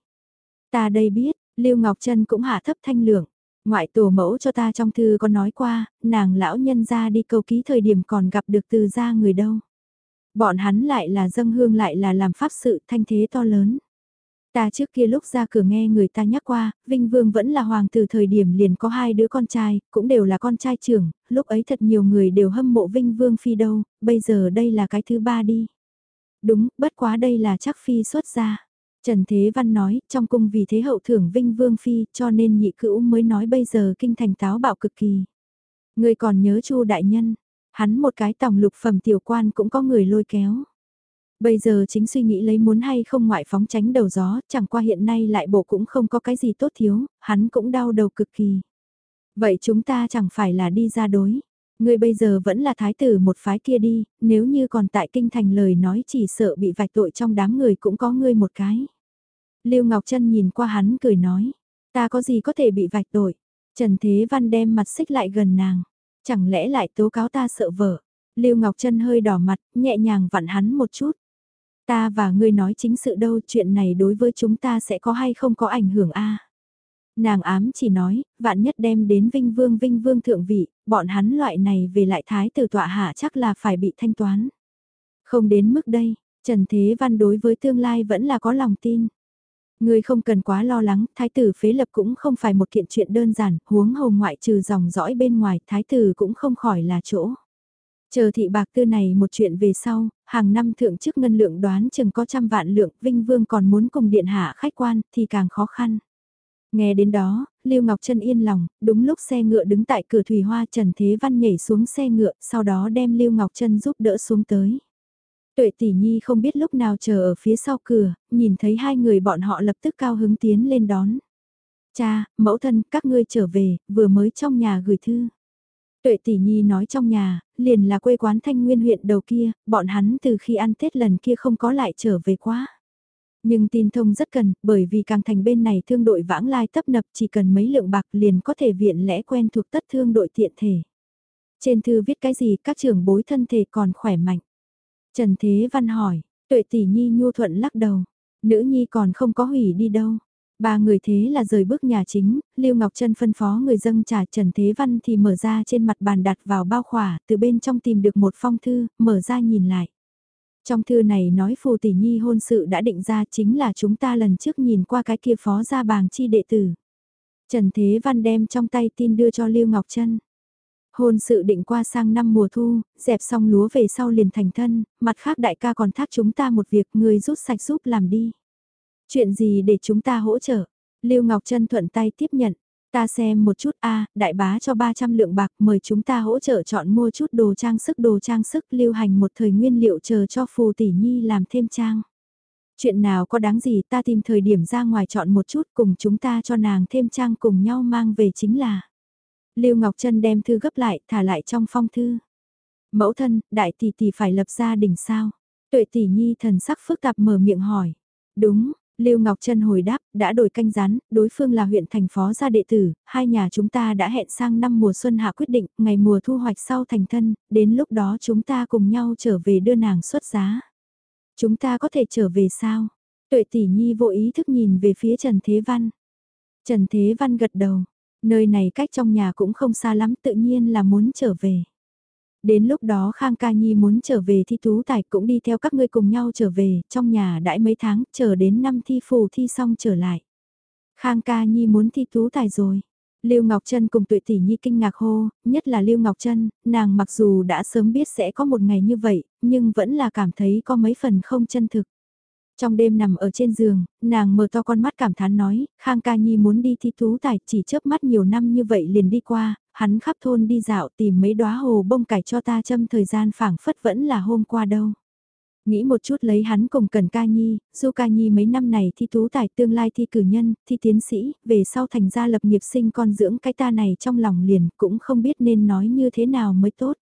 Ta đây biết, Lưu Ngọc Trân cũng hạ thấp thanh lượng. Ngoại tổ mẫu cho ta trong thư có nói qua, nàng lão nhân ra đi cầu ký thời điểm còn gặp được từ gia người đâu. Bọn hắn lại là dâng hương lại là làm pháp sự thanh thế to lớn. Ta trước kia lúc ra cửa nghe người ta nhắc qua, Vinh Vương vẫn là hoàng từ thời điểm liền có hai đứa con trai, cũng đều là con trai trưởng, lúc ấy thật nhiều người đều hâm mộ Vinh Vương Phi đâu, bây giờ đây là cái thứ ba đi. Đúng, bất quá đây là chắc Phi xuất ra Trần Thế Văn nói, trong cung vì thế hậu thưởng Vinh Vương Phi cho nên nhị cữu mới nói bây giờ kinh thành táo bạo cực kỳ. Người còn nhớ Chu Đại Nhân, hắn một cái tòng lục phẩm tiểu quan cũng có người lôi kéo. Bây giờ chính suy nghĩ lấy muốn hay không ngoại phóng tránh đầu gió, chẳng qua hiện nay lại bộ cũng không có cái gì tốt thiếu, hắn cũng đau đầu cực kỳ. Vậy chúng ta chẳng phải là đi ra đối. Ngươi bây giờ vẫn là thái tử một phái kia đi, nếu như còn tại kinh thành lời nói chỉ sợ bị vạch tội trong đám người cũng có ngươi một cái. Lưu Ngọc Trân nhìn qua hắn cười nói, ta có gì có thể bị vạch tội. Trần Thế Văn đem mặt xích lại gần nàng, chẳng lẽ lại tố cáo ta sợ vợ. Lưu Ngọc Trân hơi đỏ mặt, nhẹ nhàng vặn hắn một chút. Ta và ngươi nói chính sự đâu, chuyện này đối với chúng ta sẽ có hay không có ảnh hưởng a? Nàng ám chỉ nói, vạn nhất đem đến Vinh Vương Vinh Vương thượng vị, bọn hắn loại này về lại thái tử tọa hạ chắc là phải bị thanh toán. Không đến mức đây, Trần Thế Văn đối với tương lai vẫn là có lòng tin. Người không cần quá lo lắng, thái tử phế lập cũng không phải một kiện chuyện đơn giản, huống hồ ngoại trừ dòng dõi bên ngoài, thái tử cũng không khỏi là chỗ. Chờ thị bạc tư này một chuyện về sau, hàng năm thượng chức ngân lượng đoán chừng có trăm vạn lượng, Vinh Vương còn muốn cùng điện hạ khách quan thì càng khó khăn. Nghe đến đó, Lưu Ngọc Trân yên lòng, đúng lúc xe ngựa đứng tại cửa thủy hoa Trần Thế Văn nhảy xuống xe ngựa, sau đó đem Lưu Ngọc Trân giúp đỡ xuống tới. Tuệ tỷ nhi không biết lúc nào chờ ở phía sau cửa, nhìn thấy hai người bọn họ lập tức cao hứng tiến lên đón. Cha, mẫu thân, các ngươi trở về, vừa mới trong nhà gửi thư. Tuệ tỷ nhi nói trong nhà, liền là quê quán thanh nguyên huyện đầu kia, bọn hắn từ khi ăn Tết lần kia không có lại trở về quá. Nhưng tin thông rất cần, bởi vì càng thành bên này thương đội vãng lai tấp nập chỉ cần mấy lượng bạc liền có thể viện lẽ quen thuộc tất thương đội tiện thể. Trên thư viết cái gì các trưởng bối thân thể còn khỏe mạnh. Trần Thế Văn hỏi, tuệ tỷ nhi nhu thuận lắc đầu, nữ nhi còn không có hủy đi đâu. Ba người thế là rời bước nhà chính, Lưu Ngọc Trân phân phó người dâng trà Trần Thế Văn thì mở ra trên mặt bàn đặt vào bao khỏa, từ bên trong tìm được một phong thư, mở ra nhìn lại. Trong thư này nói phù tỷ nhi hôn sự đã định ra chính là chúng ta lần trước nhìn qua cái kia phó gia bàng chi đệ tử. Trần Thế Văn đem trong tay tin đưa cho Lưu Ngọc Trân. Hôn sự định qua sang năm mùa thu, dẹp xong lúa về sau liền thành thân, mặt khác đại ca còn thác chúng ta một việc người rút sạch giúp làm đi. Chuyện gì để chúng ta hỗ trợ? Lưu Ngọc Trân thuận tay tiếp nhận. Ta xem một chút a đại bá cho 300 lượng bạc mời chúng ta hỗ trợ chọn mua chút đồ trang sức đồ trang sức lưu hành một thời nguyên liệu chờ cho phù tỷ nhi làm thêm trang. Chuyện nào có đáng gì ta tìm thời điểm ra ngoài chọn một chút cùng chúng ta cho nàng thêm trang cùng nhau mang về chính là. Lưu Ngọc Trân đem thư gấp lại thả lại trong phong thư. Mẫu thân, đại tỷ tỷ phải lập gia đình sao? Tuệ tỷ nhi thần sắc phức tạp mở miệng hỏi. Đúng, Lưu Ngọc Trân hồi đáp, đã đổi canh rán, đối phương là huyện thành phó gia đệ tử, hai nhà chúng ta đã hẹn sang năm mùa xuân hạ quyết định, ngày mùa thu hoạch sau thành thân, đến lúc đó chúng ta cùng nhau trở về đưa nàng xuất giá. Chúng ta có thể trở về sao? Tuệ tỷ nhi vô ý thức nhìn về phía Trần Thế Văn. Trần Thế Văn gật đầu, nơi này cách trong nhà cũng không xa lắm tự nhiên là muốn trở về. Đến lúc đó Khang Ca Nhi muốn trở về thi tú tài cũng đi theo các ngươi cùng nhau trở về, trong nhà đãi mấy tháng, chờ đến năm thi phù thi xong trở lại. Khang Ca Nhi muốn thi tú tài rồi. Lưu Ngọc Trân cùng Tuệ tỷ nhi kinh ngạc hô, nhất là Lưu Ngọc Trân, nàng mặc dù đã sớm biết sẽ có một ngày như vậy, nhưng vẫn là cảm thấy có mấy phần không chân thực. Trong đêm nằm ở trên giường, nàng mở to con mắt cảm thán nói, Khang Ca Nhi muốn đi thi tú tài chỉ chớp mắt nhiều năm như vậy liền đi qua, hắn khắp thôn đi dạo tìm mấy đóa hồ bông cải cho ta châm thời gian phảng phất vẫn là hôm qua đâu. Nghĩ một chút lấy hắn cùng Cần Ca Nhi, Du Ca Nhi mấy năm này thi tú tài tương lai thi cử nhân, thi tiến sĩ, về sau thành ra lập nghiệp sinh con dưỡng cái ta này trong lòng liền cũng không biết nên nói như thế nào mới tốt.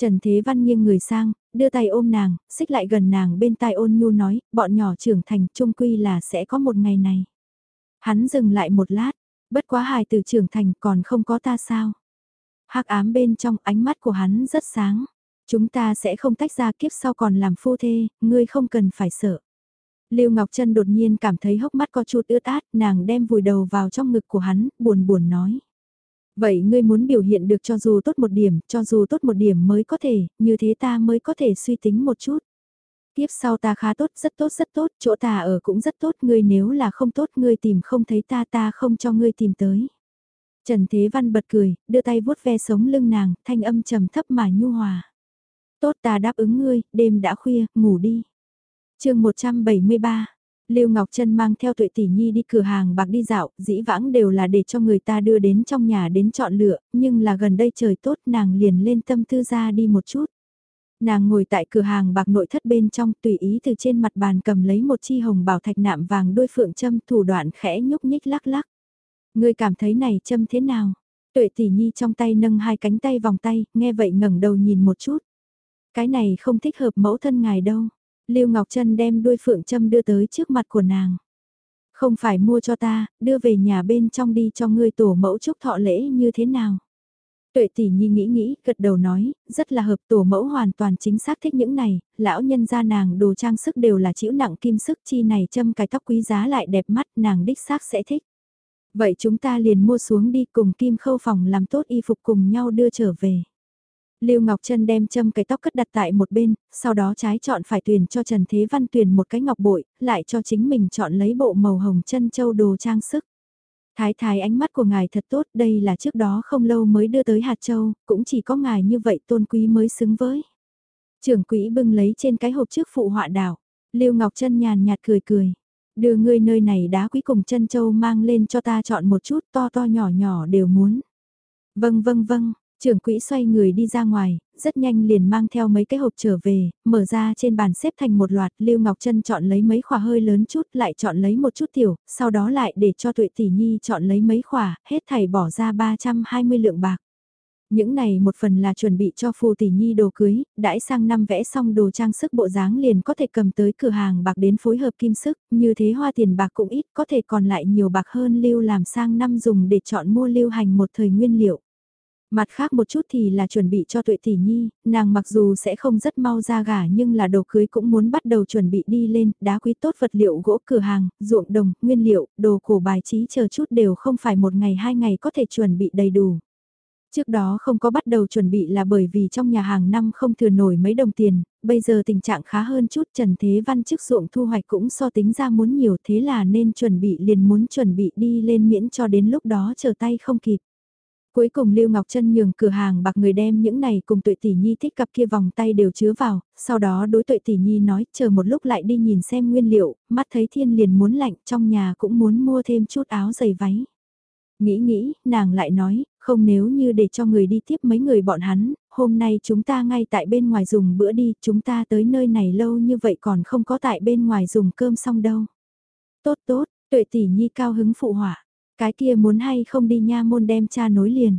Trần Thế Văn nghiêng người sang, đưa tay ôm nàng, xích lại gần nàng bên tai ôn nhu nói, bọn nhỏ trưởng thành trung quy là sẽ có một ngày này. Hắn dừng lại một lát, bất quá hài từ trưởng thành còn không có ta sao. hắc ám bên trong ánh mắt của hắn rất sáng. Chúng ta sẽ không tách ra kiếp sau còn làm phu thê, ngươi không cần phải sợ. Lưu Ngọc Trân đột nhiên cảm thấy hốc mắt có chút ướt át, nàng đem vùi đầu vào trong ngực của hắn, buồn buồn nói. Vậy ngươi muốn biểu hiện được cho dù tốt một điểm, cho dù tốt một điểm mới có thể, như thế ta mới có thể suy tính một chút. Tiếp sau ta khá tốt, rất tốt, rất tốt, chỗ ta ở cũng rất tốt, ngươi nếu là không tốt, ngươi tìm không thấy ta ta không cho ngươi tìm tới. Trần Thế Văn bật cười, đưa tay vuốt ve sống lưng nàng, thanh âm trầm thấp mà nhu hòa. Tốt ta đáp ứng ngươi, đêm đã khuya, ngủ đi. chương 173 Lưu Ngọc Trân mang theo tuệ tỷ nhi đi cửa hàng bạc đi dạo, dĩ vãng đều là để cho người ta đưa đến trong nhà đến chọn lựa, nhưng là gần đây trời tốt nàng liền lên tâm tư ra đi một chút. Nàng ngồi tại cửa hàng bạc nội thất bên trong tùy ý từ trên mặt bàn cầm lấy một chi hồng bảo thạch nạm vàng đôi phượng châm thủ đoạn khẽ nhúc nhích lắc lắc. Người cảm thấy này châm thế nào? Tuệ tỷ nhi trong tay nâng hai cánh tay vòng tay, nghe vậy ngẩng đầu nhìn một chút. Cái này không thích hợp mẫu thân ngài đâu. Lưu Ngọc Trân đem đuôi phượng châm đưa tới trước mặt của nàng. Không phải mua cho ta, đưa về nhà bên trong đi cho ngươi tổ mẫu chúc thọ lễ như thế nào. Tuệ tỷ nhi nghĩ nghĩ, gật đầu nói, rất là hợp tổ mẫu hoàn toàn chính xác thích những này, lão nhân gia nàng đồ trang sức đều là chịu nặng kim sức chi này châm cái tóc quý giá lại đẹp mắt nàng đích xác sẽ thích. Vậy chúng ta liền mua xuống đi cùng kim khâu phòng làm tốt y phục cùng nhau đưa trở về. Lưu Ngọc Trân đem châm cái tóc cất đặt tại một bên, sau đó trái chọn phải tuyển cho Trần Thế Văn tuyển một cái ngọc bội, lại cho chính mình chọn lấy bộ màu hồng chân châu đồ trang sức. Thái thái ánh mắt của ngài thật tốt, đây là trước đó không lâu mới đưa tới hạt châu, cũng chỉ có ngài như vậy tôn quý mới xứng với. Trưởng quỹ bưng lấy trên cái hộp trước phụ họa đảo, Lưu Ngọc Trân nhàn nhạt cười cười. Đưa ngươi nơi này đá quý cùng chân châu mang lên cho ta chọn một chút to to nhỏ nhỏ đều muốn. Vâng vâng vâng, trưởng quỹ xoay người đi ra ngoài, rất nhanh liền mang theo mấy cái hộp trở về, mở ra trên bàn xếp thành một loạt, Lưu Ngọc Trân chọn lấy mấy khỏa hơi lớn chút, lại chọn lấy một chút tiểu, sau đó lại để cho tuệ tỷ nhi chọn lấy mấy khỏa, hết thảy bỏ ra 320 lượng bạc. Những này một phần là chuẩn bị cho phù tỷ nhi đồ cưới, đãi sang năm vẽ xong đồ trang sức bộ dáng liền có thể cầm tới cửa hàng bạc đến phối hợp kim sức, như thế hoa tiền bạc cũng ít, có thể còn lại nhiều bạc hơn lưu làm sang năm dùng để chọn mua lưu hành một thời nguyên liệu. Mặt khác một chút thì là chuẩn bị cho tuệ tỷ nhi, nàng mặc dù sẽ không rất mau ra gả nhưng là đồ cưới cũng muốn bắt đầu chuẩn bị đi lên, đá quý tốt vật liệu gỗ cửa hàng, ruộng đồng, nguyên liệu, đồ cổ bài trí chờ chút đều không phải một ngày hai ngày có thể chuẩn bị đầy đủ. Trước đó không có bắt đầu chuẩn bị là bởi vì trong nhà hàng năm không thừa nổi mấy đồng tiền, bây giờ tình trạng khá hơn chút Trần Thế Văn trước ruộng thu hoạch cũng so tính ra muốn nhiều thế là nên chuẩn bị liền muốn chuẩn bị đi lên miễn cho đến lúc đó chờ tay không kịp. Cuối cùng Lưu Ngọc Trân nhường cửa hàng bạc người đem những này cùng tuệ tỷ nhi thích cặp kia vòng tay đều chứa vào, sau đó đối tuệ tỷ nhi nói chờ một lúc lại đi nhìn xem nguyên liệu, mắt thấy thiên liền muốn lạnh trong nhà cũng muốn mua thêm chút áo giày váy. Nghĩ nghĩ, nàng lại nói, không nếu như để cho người đi tiếp mấy người bọn hắn, hôm nay chúng ta ngay tại bên ngoài dùng bữa đi, chúng ta tới nơi này lâu như vậy còn không có tại bên ngoài dùng cơm xong đâu. Tốt tốt, tuệ tỷ nhi cao hứng phụ hỏa cái kia muốn hay không đi nha môn đem cha nối liền.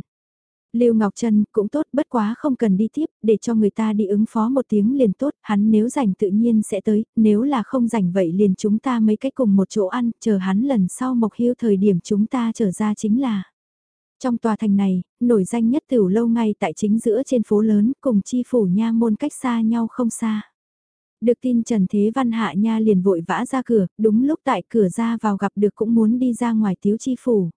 Lưu Ngọc Trân cũng tốt bất quá không cần đi tiếp, để cho người ta đi ứng phó một tiếng liền tốt, hắn nếu rảnh tự nhiên sẽ tới, nếu là không rảnh vậy liền chúng ta mấy cách cùng một chỗ ăn, chờ hắn lần sau mộc hưu thời điểm chúng ta trở ra chính là. Trong tòa thành này, nổi danh nhất tiểu lâu ngay tại chính giữa trên phố lớn cùng chi phủ nha môn cách xa nhau không xa. Được tin Trần Thế Văn Hạ Nha liền vội vã ra cửa, đúng lúc tại cửa ra vào gặp được cũng muốn đi ra ngoài tiếu chi phủ.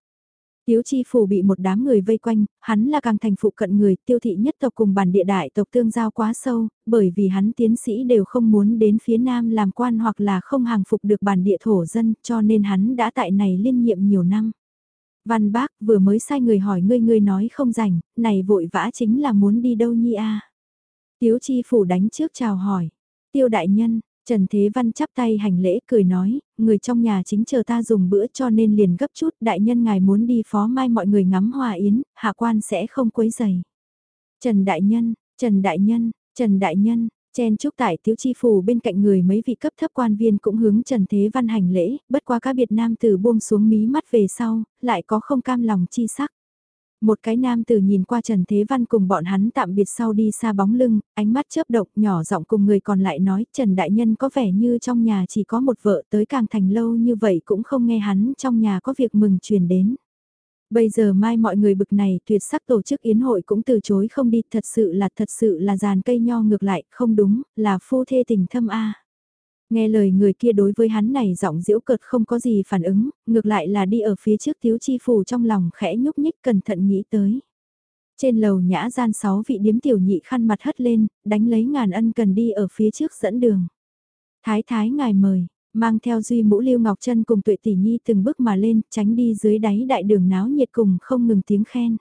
Tiếu chi phủ bị một đám người vây quanh, hắn là càng thành phụ cận người, tiêu thị nhất tộc cùng bản địa đại tộc tương giao quá sâu, bởi vì hắn tiến sĩ đều không muốn đến phía nam làm quan hoặc là không hàng phục được bản địa thổ dân, cho nên hắn đã tại này liên nhiệm nhiều năm. Văn bác vừa mới sai người hỏi ngươi ngươi nói không rảnh, này vội vã chính là muốn đi đâu nhi a Tiếu chi phủ đánh trước chào hỏi. Tiêu đại nhân, Trần Thế Văn chắp tay hành lễ cười nói, người trong nhà chính chờ ta dùng bữa cho nên liền gấp chút, đại nhân ngài muốn đi phó mai mọi người ngắm hòa yến, hạ quan sẽ không quấy giày. Trần Đại Nhân, Trần Đại Nhân, Trần Đại Nhân, chen chúc tại tiếu chi phủ bên cạnh người mấy vị cấp thấp quan viên cũng hướng Trần Thế Văn hành lễ, bất quá các Việt Nam từ buông xuống mí mắt về sau, lại có không cam lòng chi sắc. Một cái nam tử nhìn qua Trần Thế Văn cùng bọn hắn tạm biệt sau đi xa bóng lưng, ánh mắt chớp động nhỏ giọng cùng người còn lại nói Trần Đại Nhân có vẻ như trong nhà chỉ có một vợ tới càng thành lâu như vậy cũng không nghe hắn trong nhà có việc mừng truyền đến. Bây giờ mai mọi người bực này tuyệt sắc tổ chức yến hội cũng từ chối không đi thật sự là thật sự là giàn cây nho ngược lại không đúng là phu thê tình thâm a Nghe lời người kia đối với hắn này giọng diễu cợt không có gì phản ứng, ngược lại là đi ở phía trước thiếu chi phủ trong lòng khẽ nhúc nhích cẩn thận nghĩ tới. Trên lầu nhã gian sáu vị điếm tiểu nhị khăn mặt hất lên, đánh lấy ngàn ân cần đi ở phía trước dẫn đường. Thái thái ngài mời, mang theo duy mũ lưu ngọc chân cùng tuệ tỷ nhi từng bước mà lên, tránh đi dưới đáy đại đường náo nhiệt cùng không ngừng tiếng khen.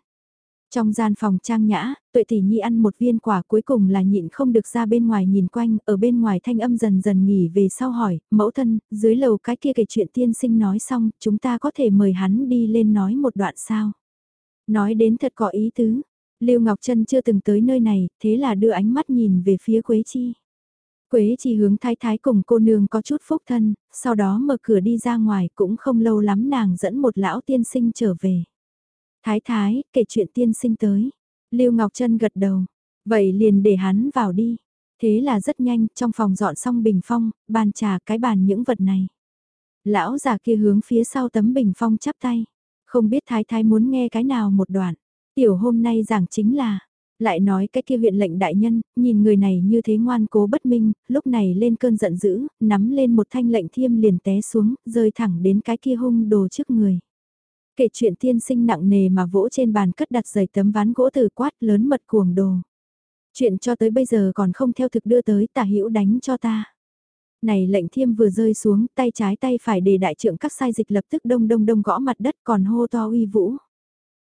Trong gian phòng trang nhã, tuệ tỷ nhi ăn một viên quả cuối cùng là nhịn không được ra bên ngoài nhìn quanh, ở bên ngoài thanh âm dần dần nghỉ về sau hỏi, mẫu thân, dưới lầu cái kia kể chuyện tiên sinh nói xong, chúng ta có thể mời hắn đi lên nói một đoạn sao. Nói đến thật có ý tứ, Lưu Ngọc Trân chưa từng tới nơi này, thế là đưa ánh mắt nhìn về phía Quế Chi. Quế Chi hướng thái thái cùng cô nương có chút phúc thân, sau đó mở cửa đi ra ngoài cũng không lâu lắm nàng dẫn một lão tiên sinh trở về. Thái thái, kể chuyện tiên sinh tới. Lưu Ngọc Trân gật đầu. Vậy liền để hắn vào đi. Thế là rất nhanh, trong phòng dọn xong bình phong, bàn trà cái bàn những vật này. Lão già kia hướng phía sau tấm bình phong chắp tay. Không biết thái thái muốn nghe cái nào một đoạn. Tiểu hôm nay giảng chính là, lại nói cái kia huyện lệnh đại nhân, nhìn người này như thế ngoan cố bất minh, lúc này lên cơn giận dữ, nắm lên một thanh lệnh thiêm liền té xuống, rơi thẳng đến cái kia hung đồ trước người. Kể chuyện tiên sinh nặng nề mà vỗ trên bàn cất đặt giày tấm ván gỗ từ quát lớn mật cuồng đồ. Chuyện cho tới bây giờ còn không theo thực đưa tới tả hữu đánh cho ta. Này lệnh thiêm vừa rơi xuống, tay trái tay phải để đại trưởng các sai dịch lập tức đông đông đông gõ mặt đất còn hô to uy vũ.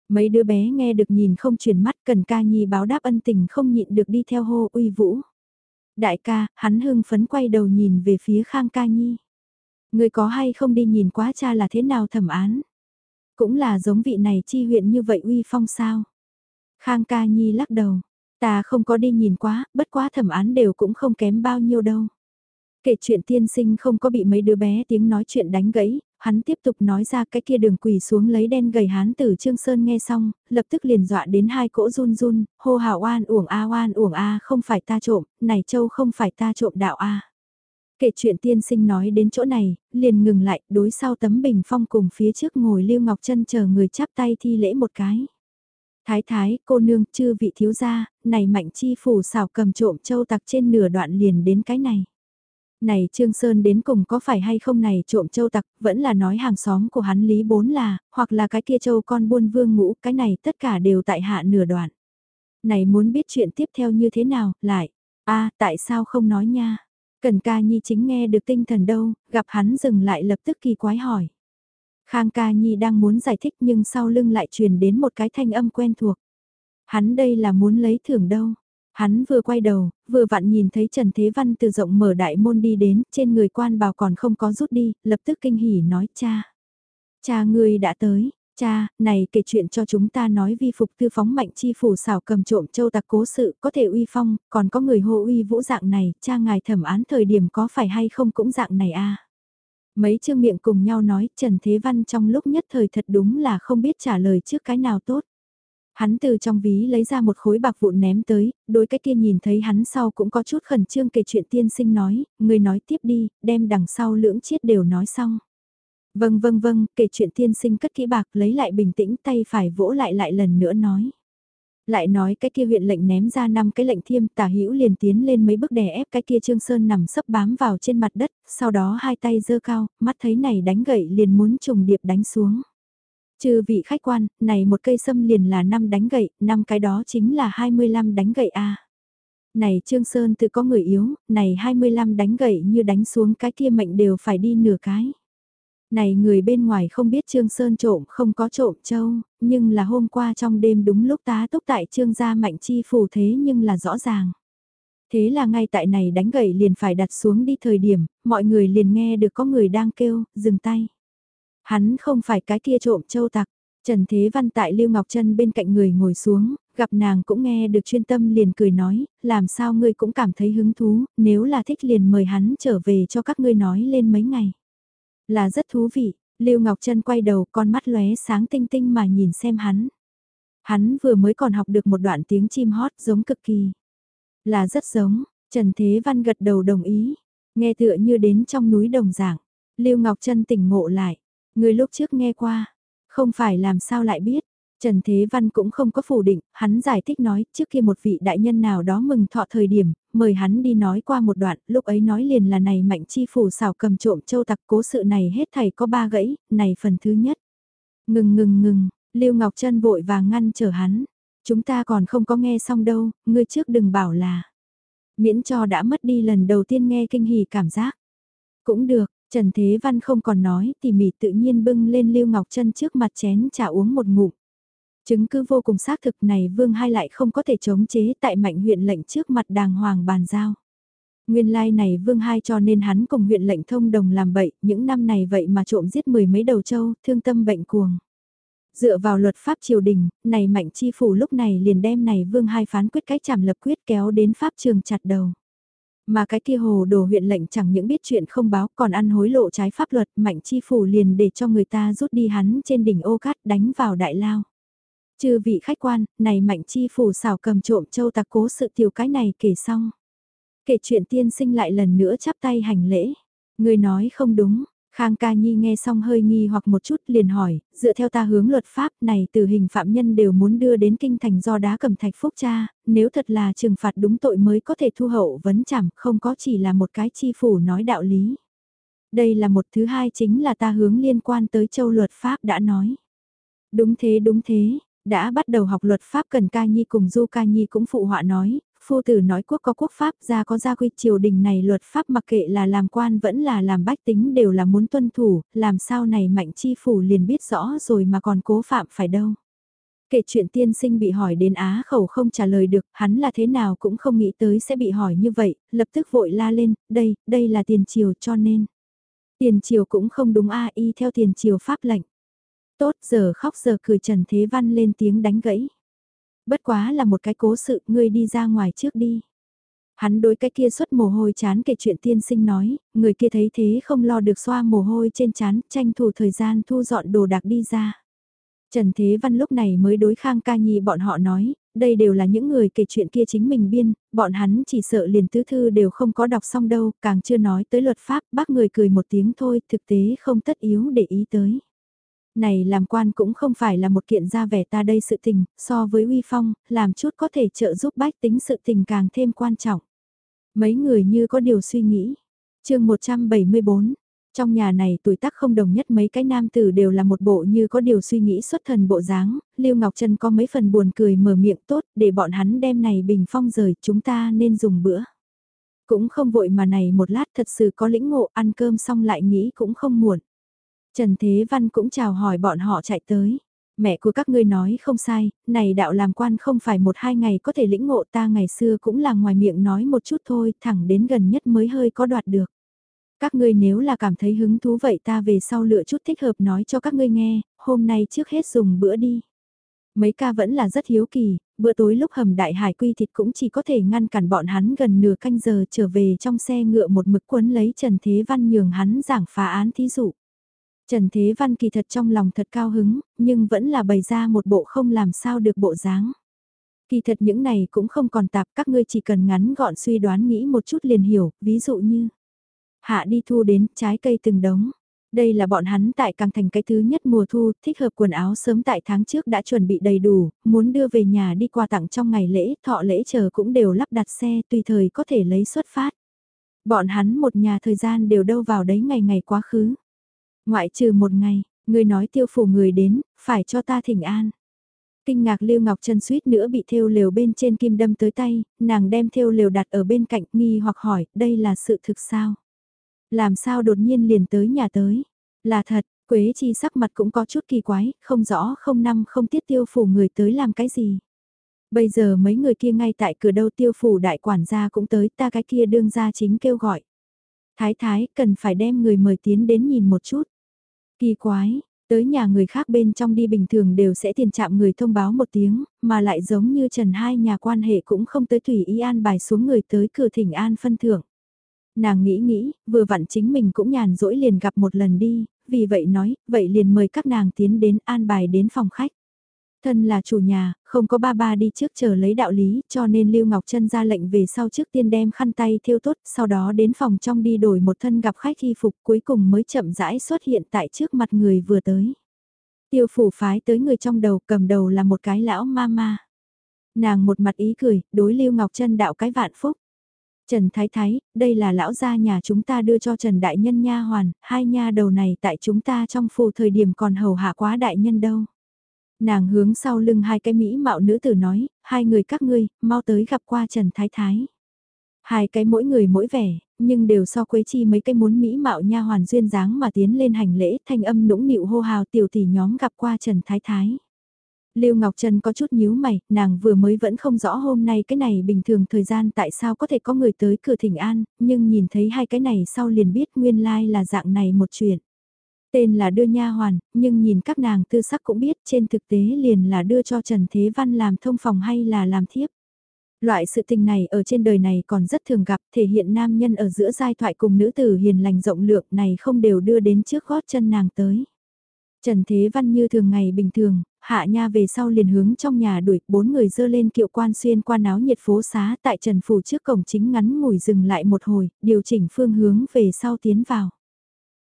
Mấy đứa bé nghe được nhìn không chuyển mắt cần ca nhi báo đáp ân tình không nhịn được đi theo hô uy vũ. Đại ca, hắn hưng phấn quay đầu nhìn về phía khang ca nhi. Người có hay không đi nhìn quá cha là thế nào thẩm án? Cũng là giống vị này chi huyện như vậy uy phong sao? Khang ca nhi lắc đầu, ta không có đi nhìn quá, bất quá thẩm án đều cũng không kém bao nhiêu đâu. Kể chuyện tiên sinh không có bị mấy đứa bé tiếng nói chuyện đánh gãy, hắn tiếp tục nói ra cái kia đường quỳ xuống lấy đen gầy hán tử Trương Sơn nghe xong, lập tức liền dọa đến hai cỗ run run, hô hào oan uổng a oan uổng a không phải ta trộm, này châu không phải ta trộm đạo a. Kể chuyện tiên sinh nói đến chỗ này, liền ngừng lại, đối sau tấm bình phong cùng phía trước ngồi Lưu Ngọc Trân chờ người chắp tay thi lễ một cái. Thái thái, cô nương, chư vị thiếu gia, này mạnh chi phủ xảo cầm trộm châu tặc trên nửa đoạn liền đến cái này. Này Trương Sơn đến cùng có phải hay không này trộm châu tặc, vẫn là nói hàng xóm của hắn Lý Bốn là, hoặc là cái kia châu con buôn vương ngũ, cái này tất cả đều tại hạ nửa đoạn. Này muốn biết chuyện tiếp theo như thế nào, lại, a tại sao không nói nha? Cần ca nhi chính nghe được tinh thần đâu, gặp hắn dừng lại lập tức kỳ quái hỏi. Khang ca nhi đang muốn giải thích nhưng sau lưng lại truyền đến một cái thanh âm quen thuộc. Hắn đây là muốn lấy thưởng đâu. Hắn vừa quay đầu, vừa vặn nhìn thấy Trần Thế Văn từ rộng mở đại môn đi đến, trên người quan bào còn không có rút đi, lập tức kinh hỉ nói cha. Cha ngươi đã tới, cha, này kể chuyện cho chúng ta nói vi phục tư phóng mạnh chi phủ xảo cầm trộm châu tặc cố sự, có thể uy phong, còn có người hô uy vũ dạng này, cha ngài thẩm án thời điểm có phải hay không cũng dạng này a Mấy chương miệng cùng nhau nói, Trần Thế Văn trong lúc nhất thời thật đúng là không biết trả lời trước cái nào tốt. Hắn từ trong ví lấy ra một khối bạc vụn ném tới, đối cái kia nhìn thấy hắn sau cũng có chút khẩn trương kể chuyện tiên sinh nói, người nói tiếp đi, đem đằng sau lưỡng chiết đều nói xong. Vâng vâng vâng, kể chuyện tiên sinh cất kỹ bạc lấy lại bình tĩnh tay phải vỗ lại lại lần nữa nói. Lại nói cái kia huyện lệnh ném ra năm cái lệnh thiêm tả hữu liền tiến lên mấy bước đè ép cái kia trương sơn nằm sấp bám vào trên mặt đất, sau đó hai tay giơ cao, mắt thấy này đánh gậy liền muốn trùng điệp đánh xuống. Trừ vị khách quan, này một cây sâm liền là năm đánh gậy, năm cái đó chính là 25 đánh gậy a. Này Trương Sơn tự có người yếu, này 25 đánh gậy như đánh xuống cái kia mệnh đều phải đi nửa cái. Này người bên ngoài không biết Trương Sơn trộm không có trộm châu, nhưng là hôm qua trong đêm đúng lúc tá túc tại Trương gia mạnh chi phủ thế nhưng là rõ ràng. Thế là ngay tại này đánh gậy liền phải đặt xuống đi thời điểm, mọi người liền nghe được có người đang kêu, dừng tay. Hắn không phải cái kia trộm châu tặc. Trần Thế Văn tại Lưu Ngọc Trân bên cạnh người ngồi xuống, gặp nàng cũng nghe được chuyên tâm liền cười nói, làm sao ngươi cũng cảm thấy hứng thú, nếu là thích liền mời hắn trở về cho các ngươi nói lên mấy ngày. Là rất thú vị, Lưu Ngọc Trân quay đầu con mắt lóe sáng tinh tinh mà nhìn xem hắn. Hắn vừa mới còn học được một đoạn tiếng chim hót giống cực kỳ. Là rất giống, Trần Thế Văn gật đầu đồng ý, nghe tựa như đến trong núi đồng dạng. Lưu Ngọc Trân tỉnh ngộ lại, Người lúc trước nghe qua, không phải làm sao lại biết. Trần Thế Văn cũng không có phủ định, hắn giải thích nói, trước kia một vị đại nhân nào đó mừng thọ thời điểm, mời hắn đi nói qua một đoạn, lúc ấy nói liền là này mạnh chi phủ xảo cầm trộm châu tặc cố sự này hết thầy có ba gãy, này phần thứ nhất. Ngừng ngừng ngừng, Lưu Ngọc Trân vội vàng ngăn trở hắn, chúng ta còn không có nghe xong đâu, ngươi trước đừng bảo là. Miễn cho đã mất đi lần đầu tiên nghe kinh hỉ cảm giác. Cũng được, Trần Thế Văn không còn nói, tỉ mỉ tự nhiên bưng lên Lưu Ngọc Trân trước mặt chén trà uống một ngụm. Chứng cứ vô cùng xác thực này Vương Hai lại không có thể chống chế tại mạnh huyện lệnh trước mặt đàng hoàng bàn giao. Nguyên lai like này Vương Hai cho nên hắn cùng huyện lệnh thông đồng làm bậy, những năm này vậy mà trộm giết mười mấy đầu châu, thương tâm bệnh cuồng. Dựa vào luật pháp triều đình, này mạnh chi phủ lúc này liền đem này Vương Hai phán quyết cách chảm lập quyết kéo đến pháp trường chặt đầu. Mà cái kia hồ đồ huyện lệnh chẳng những biết chuyện không báo còn ăn hối lộ trái pháp luật mạnh chi phủ liền để cho người ta rút đi hắn trên đỉnh ô cát đánh vào đại lao. Chư vị khách quan, này mạnh chi phủ xảo cầm trộm châu tạc cố sự tiểu cái này kể xong. Kể chuyện tiên sinh lại lần nữa chắp tay hành lễ. Người nói không đúng, Khang Ca Nhi nghe xong hơi nghi hoặc một chút liền hỏi, dựa theo ta hướng luật pháp này từ hình phạm nhân đều muốn đưa đến kinh thành do đá cầm thạch phúc cha, nếu thật là trừng phạt đúng tội mới có thể thu hậu vấn chẳng, không có chỉ là một cái chi phủ nói đạo lý. Đây là một thứ hai chính là ta hướng liên quan tới châu luật pháp đã nói. Đúng thế đúng thế, đã bắt đầu học luật pháp cần Ca Nhi cùng Du Ca Nhi cũng phụ họa nói, Phu tử nói quốc có quốc pháp, gia có gia quy, triều đình này luật pháp mặc kệ là làm quan vẫn là làm bách tính đều là muốn tuân thủ, làm sao này mạnh chi phủ liền biết rõ rồi mà còn cố phạm phải đâu. Kể chuyện tiên sinh bị hỏi đến á khẩu không trả lời được, hắn là thế nào cũng không nghĩ tới sẽ bị hỏi như vậy, lập tức vội la lên, đây, đây là tiền triều cho nên. Tiền triều cũng không đúng a y theo tiền triều pháp lệnh. Tốt giờ khóc giờ cười Trần Thế Văn lên tiếng đánh gãy. Bất quá là một cái cố sự, ngươi đi ra ngoài trước đi. Hắn đối cái kia xuất mồ hôi chán kể chuyện tiên sinh nói, người kia thấy thế không lo được xoa mồ hôi trên chán, tranh thủ thời gian thu dọn đồ đạc đi ra. Trần Thế Văn lúc này mới đối Khang Ca Nhi bọn họ nói, đây đều là những người kể chuyện kia chính mình biên, bọn hắn chỉ sợ liền tứ thư đều không có đọc xong đâu, càng chưa nói tới luật pháp, bác người cười một tiếng thôi, thực tế không tất yếu để ý tới. Này làm quan cũng không phải là một kiện ra vẻ ta đây sự tình, so với uy phong, làm chút có thể trợ giúp bách tính sự tình càng thêm quan trọng. Mấy người như có điều suy nghĩ. chương 174, trong nhà này tuổi tác không đồng nhất mấy cái nam tử đều là một bộ như có điều suy nghĩ xuất thần bộ dáng, Lưu Ngọc Trân có mấy phần buồn cười mở miệng tốt để bọn hắn đem này bình phong rời chúng ta nên dùng bữa. Cũng không vội mà này một lát thật sự có lĩnh ngộ ăn cơm xong lại nghĩ cũng không muộn. Trần Thế Văn cũng chào hỏi bọn họ chạy tới. Mẹ của các ngươi nói không sai, này đạo làm quan không phải một hai ngày có thể lĩnh ngộ ta ngày xưa cũng là ngoài miệng nói một chút thôi, thẳng đến gần nhất mới hơi có đoạt được. Các ngươi nếu là cảm thấy hứng thú vậy ta về sau lựa chút thích hợp nói cho các ngươi nghe, hôm nay trước hết dùng bữa đi. Mấy ca vẫn là rất hiếu kỳ, bữa tối lúc hầm đại hải quy thịt cũng chỉ có thể ngăn cản bọn hắn gần nửa canh giờ trở về trong xe ngựa một mực quấn lấy Trần Thế Văn nhường hắn giảng phá án thí dụ. Trần Thế Văn kỳ thật trong lòng thật cao hứng, nhưng vẫn là bày ra một bộ không làm sao được bộ dáng. Kỳ thật những này cũng không còn tạp các ngươi chỉ cần ngắn gọn suy đoán nghĩ một chút liền hiểu, ví dụ như Hạ đi thu đến trái cây từng đống. Đây là bọn hắn tại càng thành cái thứ nhất mùa thu, thích hợp quần áo sớm tại tháng trước đã chuẩn bị đầy đủ, muốn đưa về nhà đi qua tặng trong ngày lễ, thọ lễ chờ cũng đều lắp đặt xe tùy thời có thể lấy xuất phát. Bọn hắn một nhà thời gian đều đâu vào đấy ngày ngày quá khứ. Ngoại trừ một ngày, người nói tiêu phủ người đến, phải cho ta thỉnh an. Kinh ngạc Lưu Ngọc Trân suýt nữa bị thêu lều bên trên kim đâm tới tay, nàng đem thêu lều đặt ở bên cạnh nghi hoặc hỏi, đây là sự thực sao? Làm sao đột nhiên liền tới nhà tới? Là thật, Quế Chi sắc mặt cũng có chút kỳ quái, không rõ không năm không tiết tiêu phủ người tới làm cái gì. Bây giờ mấy người kia ngay tại cửa đâu tiêu phủ đại quản gia cũng tới ta cái kia đương gia chính kêu gọi. Thái thái cần phải đem người mời tiến đến nhìn một chút. Kỳ quái, tới nhà người khác bên trong đi bình thường đều sẽ tiền chạm người thông báo một tiếng, mà lại giống như Trần hai nhà quan hệ cũng không tới tùy ý an bài xuống người tới cửa thỉnh an phân thưởng. Nàng nghĩ nghĩ, vừa vặn chính mình cũng nhàn rỗi liền gặp một lần đi, vì vậy nói, vậy liền mời các nàng tiến đến an bài đến phòng khách. Thân là chủ nhà, không có ba ba đi trước chờ lấy đạo lý, cho nên Lưu Ngọc Trân ra lệnh về sau trước tiên đem khăn tay thiêu tốt, sau đó đến phòng trong đi đổi một thân gặp khách y phục cuối cùng mới chậm rãi xuất hiện tại trước mặt người vừa tới. Tiêu phủ phái tới người trong đầu cầm đầu là một cái lão ma ma. Nàng một mặt ý cười, đối Lưu Ngọc Trân đạo cái vạn phúc. Trần Thái Thái, đây là lão gia nhà chúng ta đưa cho Trần Đại Nhân nha hoàn, hai nha đầu này tại chúng ta trong phủ thời điểm còn hầu hạ quá đại nhân đâu. Nàng hướng sau lưng hai cái mỹ mạo nữ tử nói, hai người các ngươi, mau tới gặp qua Trần Thái Thái. Hai cái mỗi người mỗi vẻ, nhưng đều so Quế Chi mấy cái muốn mỹ mạo nha hoàn duyên dáng mà tiến lên hành lễ, thanh âm nũng nịu hô hào tiểu tỷ nhóm gặp qua Trần Thái Thái. Lưu Ngọc Trân có chút nhíu mày, nàng vừa mới vẫn không rõ hôm nay cái này bình thường thời gian tại sao có thể có người tới cửa thỉnh an, nhưng nhìn thấy hai cái này sau liền biết nguyên lai like là dạng này một chuyện. Tên là đưa nha hoàn, nhưng nhìn các nàng tư sắc cũng biết trên thực tế liền là đưa cho Trần Thế Văn làm thông phòng hay là làm thiếp. Loại sự tình này ở trên đời này còn rất thường gặp, thể hiện nam nhân ở giữa giai thoại cùng nữ tử hiền lành rộng lượng này không đều đưa đến trước gót chân nàng tới. Trần Thế Văn như thường ngày bình thường, hạ nha về sau liền hướng trong nhà đuổi, bốn người dơ lên kiệu quan xuyên qua áo nhiệt phố xá tại Trần Phủ trước cổng chính ngắn ngủi dừng lại một hồi, điều chỉnh phương hướng về sau tiến vào.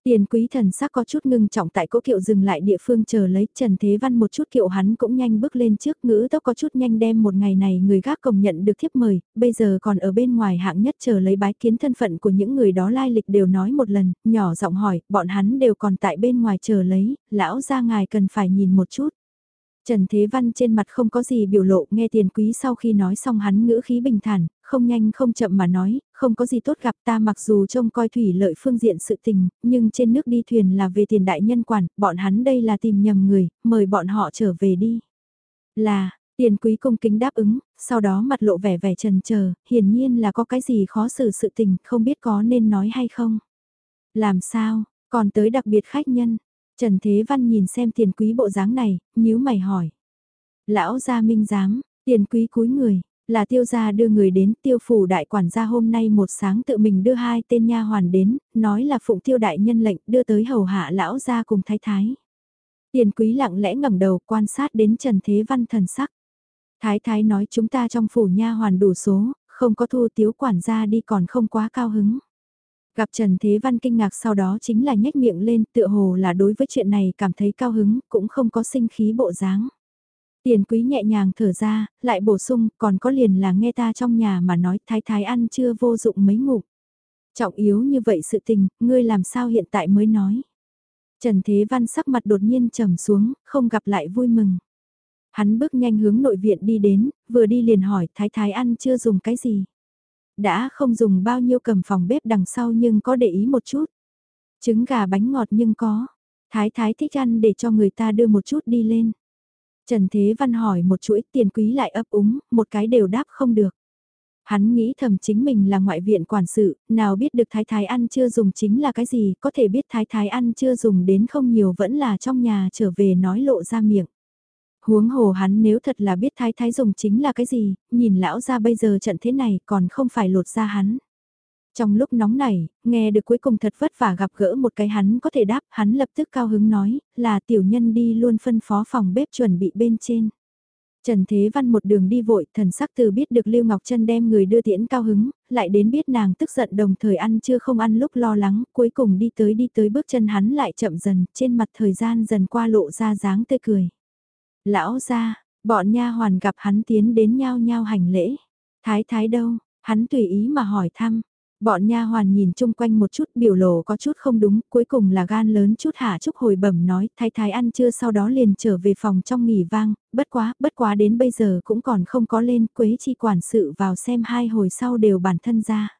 Tiền quý thần sắc có chút ngưng trọng tại cỗ kiệu dừng lại địa phương chờ lấy Trần Thế Văn một chút kiệu hắn cũng nhanh bước lên trước ngữ tốc có chút nhanh đem một ngày này người gác cổng nhận được thiếp mời, bây giờ còn ở bên ngoài hạng nhất chờ lấy bái kiến thân phận của những người đó lai lịch đều nói một lần, nhỏ giọng hỏi, bọn hắn đều còn tại bên ngoài chờ lấy, lão ra ngài cần phải nhìn một chút. Trần Thế Văn trên mặt không có gì biểu lộ, nghe tiền quý sau khi nói xong hắn ngữ khí bình thản, không nhanh không chậm mà nói, không có gì tốt gặp ta mặc dù trông coi thủy lợi phương diện sự tình, nhưng trên nước đi thuyền là về tiền đại nhân quản, bọn hắn đây là tìm nhầm người, mời bọn họ trở về đi. Là, tiền quý công kính đáp ứng, sau đó mặt lộ vẻ vẻ trần chờ hiển nhiên là có cái gì khó xử sự tình, không biết có nên nói hay không. Làm sao, còn tới đặc biệt khách nhân, Trần Thế Văn nhìn xem tiền quý bộ dáng này, nhíu mày hỏi. Lão gia minh giám, tiền quý cúi người, là tiêu gia đưa người đến tiêu phủ đại quản gia hôm nay một sáng tự mình đưa hai tên nha hoàn đến, nói là phụng tiêu đại nhân lệnh đưa tới hầu hạ lão gia cùng thái thái. Tiền quý lặng lẽ ngẩng đầu quan sát đến Trần Thế Văn thần sắc. Thái thái nói chúng ta trong phủ nha hoàn đủ số, không có thu tiếu quản gia đi còn không quá cao hứng. Gặp Trần Thế Văn kinh ngạc sau đó chính là nhếch miệng lên tựa hồ là đối với chuyện này cảm thấy cao hứng, cũng không có sinh khí bộ dáng. Tiền quý nhẹ nhàng thở ra, lại bổ sung, còn có liền là nghe ta trong nhà mà nói thái thái ăn chưa vô dụng mấy ngủ. Trọng yếu như vậy sự tình, ngươi làm sao hiện tại mới nói. Trần Thế Văn sắc mặt đột nhiên trầm xuống, không gặp lại vui mừng. Hắn bước nhanh hướng nội viện đi đến, vừa đi liền hỏi thái thái ăn chưa dùng cái gì. Đã không dùng bao nhiêu cầm phòng bếp đằng sau nhưng có để ý một chút. Trứng gà bánh ngọt nhưng có. Thái thái thích ăn để cho người ta đưa một chút đi lên. Trần Thế Văn hỏi một chuỗi tiền quý lại ấp úng, một cái đều đáp không được. Hắn nghĩ thầm chính mình là ngoại viện quản sự, nào biết được thái thái ăn chưa dùng chính là cái gì, có thể biết thái thái ăn chưa dùng đến không nhiều vẫn là trong nhà trở về nói lộ ra miệng. Huống hồ hắn nếu thật là biết thái thái dùng chính là cái gì, nhìn lão ra bây giờ trận thế này còn không phải lột ra hắn. Trong lúc nóng này, nghe được cuối cùng thật vất vả gặp gỡ một cái hắn có thể đáp, hắn lập tức cao hứng nói, là tiểu nhân đi luôn phân phó phòng bếp chuẩn bị bên trên. Trần Thế Văn một đường đi vội, thần sắc từ biết được Lưu Ngọc Trân đem người đưa tiễn cao hứng, lại đến biết nàng tức giận đồng thời ăn chưa không ăn lúc lo lắng, cuối cùng đi tới đi tới bước chân hắn lại chậm dần, trên mặt thời gian dần qua lộ ra dáng tươi cười. Lão ra, bọn nha hoàn gặp hắn tiến đến nhau nhau hành lễ. Thái thái đâu, hắn tùy ý mà hỏi thăm. Bọn nha hoàn nhìn chung quanh một chút biểu lộ có chút không đúng, cuối cùng là gan lớn chút hạ chúc hồi bẩm nói, thái thái ăn chưa sau đó liền trở về phòng trong nghỉ vang, bất quá, bất quá đến bây giờ cũng còn không có lên, quế chi quản sự vào xem hai hồi sau đều bản thân ra.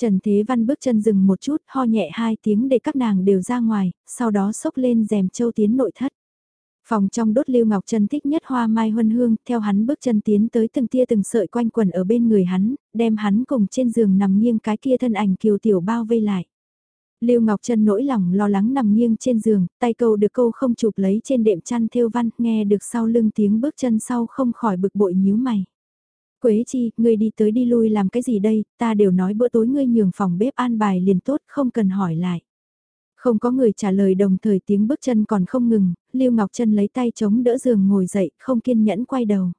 Trần Thế Văn bước chân dừng một chút, ho nhẹ hai tiếng để các nàng đều ra ngoài, sau đó xốc lên rèm châu tiến nội thất. Phòng trong đốt lưu ngọc chân thích nhất hoa mai huân hương, theo hắn bước chân tiến tới từng tia từng sợi quanh quần ở bên người hắn, đem hắn cùng trên giường nằm nghiêng cái kia thân ảnh kiều tiểu bao vây lại. Lưu Ngọc Trân nỗi lòng lo lắng nằm nghiêng trên giường, tay câu được câu không chụp lấy trên đệm chăn thêu văn, nghe được sau lưng tiếng bước chân sau không khỏi bực bội nhíu mày. Quế chi, ngươi đi tới đi lui làm cái gì đây, ta đều nói bữa tối ngươi nhường phòng bếp an bài liền tốt, không cần hỏi lại. Không có người trả lời đồng thời tiếng bước chân còn không ngừng, Lưu Ngọc Trân lấy tay chống đỡ giường ngồi dậy, không kiên nhẫn quay đầu.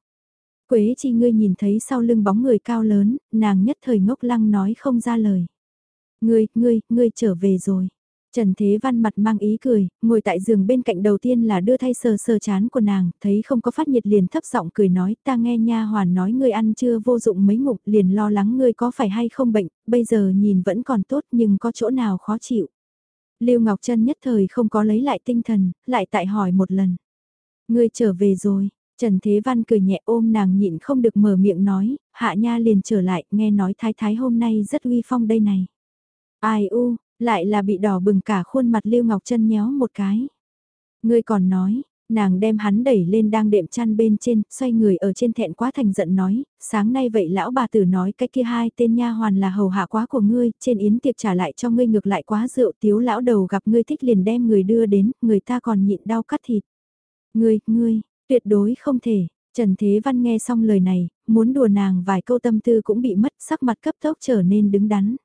Quế chi ngươi nhìn thấy sau lưng bóng người cao lớn, nàng nhất thời ngốc lăng nói không ra lời. Ngươi, ngươi, ngươi trở về rồi. Trần Thế Văn mặt mang ý cười, ngồi tại giường bên cạnh đầu tiên là đưa thay sờ sờ chán của nàng, thấy không có phát nhiệt liền thấp giọng cười nói, ta nghe nha hoàn nói ngươi ăn chưa vô dụng mấy ngục, liền lo lắng ngươi có phải hay không bệnh, bây giờ nhìn vẫn còn tốt nhưng có chỗ nào khó chịu. Lưu Ngọc Trân nhất thời không có lấy lại tinh thần, lại tại hỏi một lần. Ngươi trở về rồi, Trần Thế Văn cười nhẹ ôm nàng nhịn không được mở miệng nói, hạ nha liền trở lại, nghe nói thái thái hôm nay rất uy phong đây này. Ai u, lại là bị đỏ bừng cả khuôn mặt Lưu Ngọc Trân nhéo một cái. Ngươi còn nói, Nàng đem hắn đẩy lên đang đệm chăn bên trên, xoay người ở trên thẹn quá thành giận nói, sáng nay vậy lão bà tử nói cái kia hai tên nha hoàn là hầu hạ quá của ngươi, trên yến tiệc trả lại cho ngươi ngược lại quá rượu tiếu lão đầu gặp ngươi thích liền đem người đưa đến, người ta còn nhịn đau cắt thịt. Ngươi, ngươi, tuyệt đối không thể, Trần Thế Văn nghe xong lời này, muốn đùa nàng vài câu tâm tư cũng bị mất sắc mặt cấp tốc trở nên đứng đắn.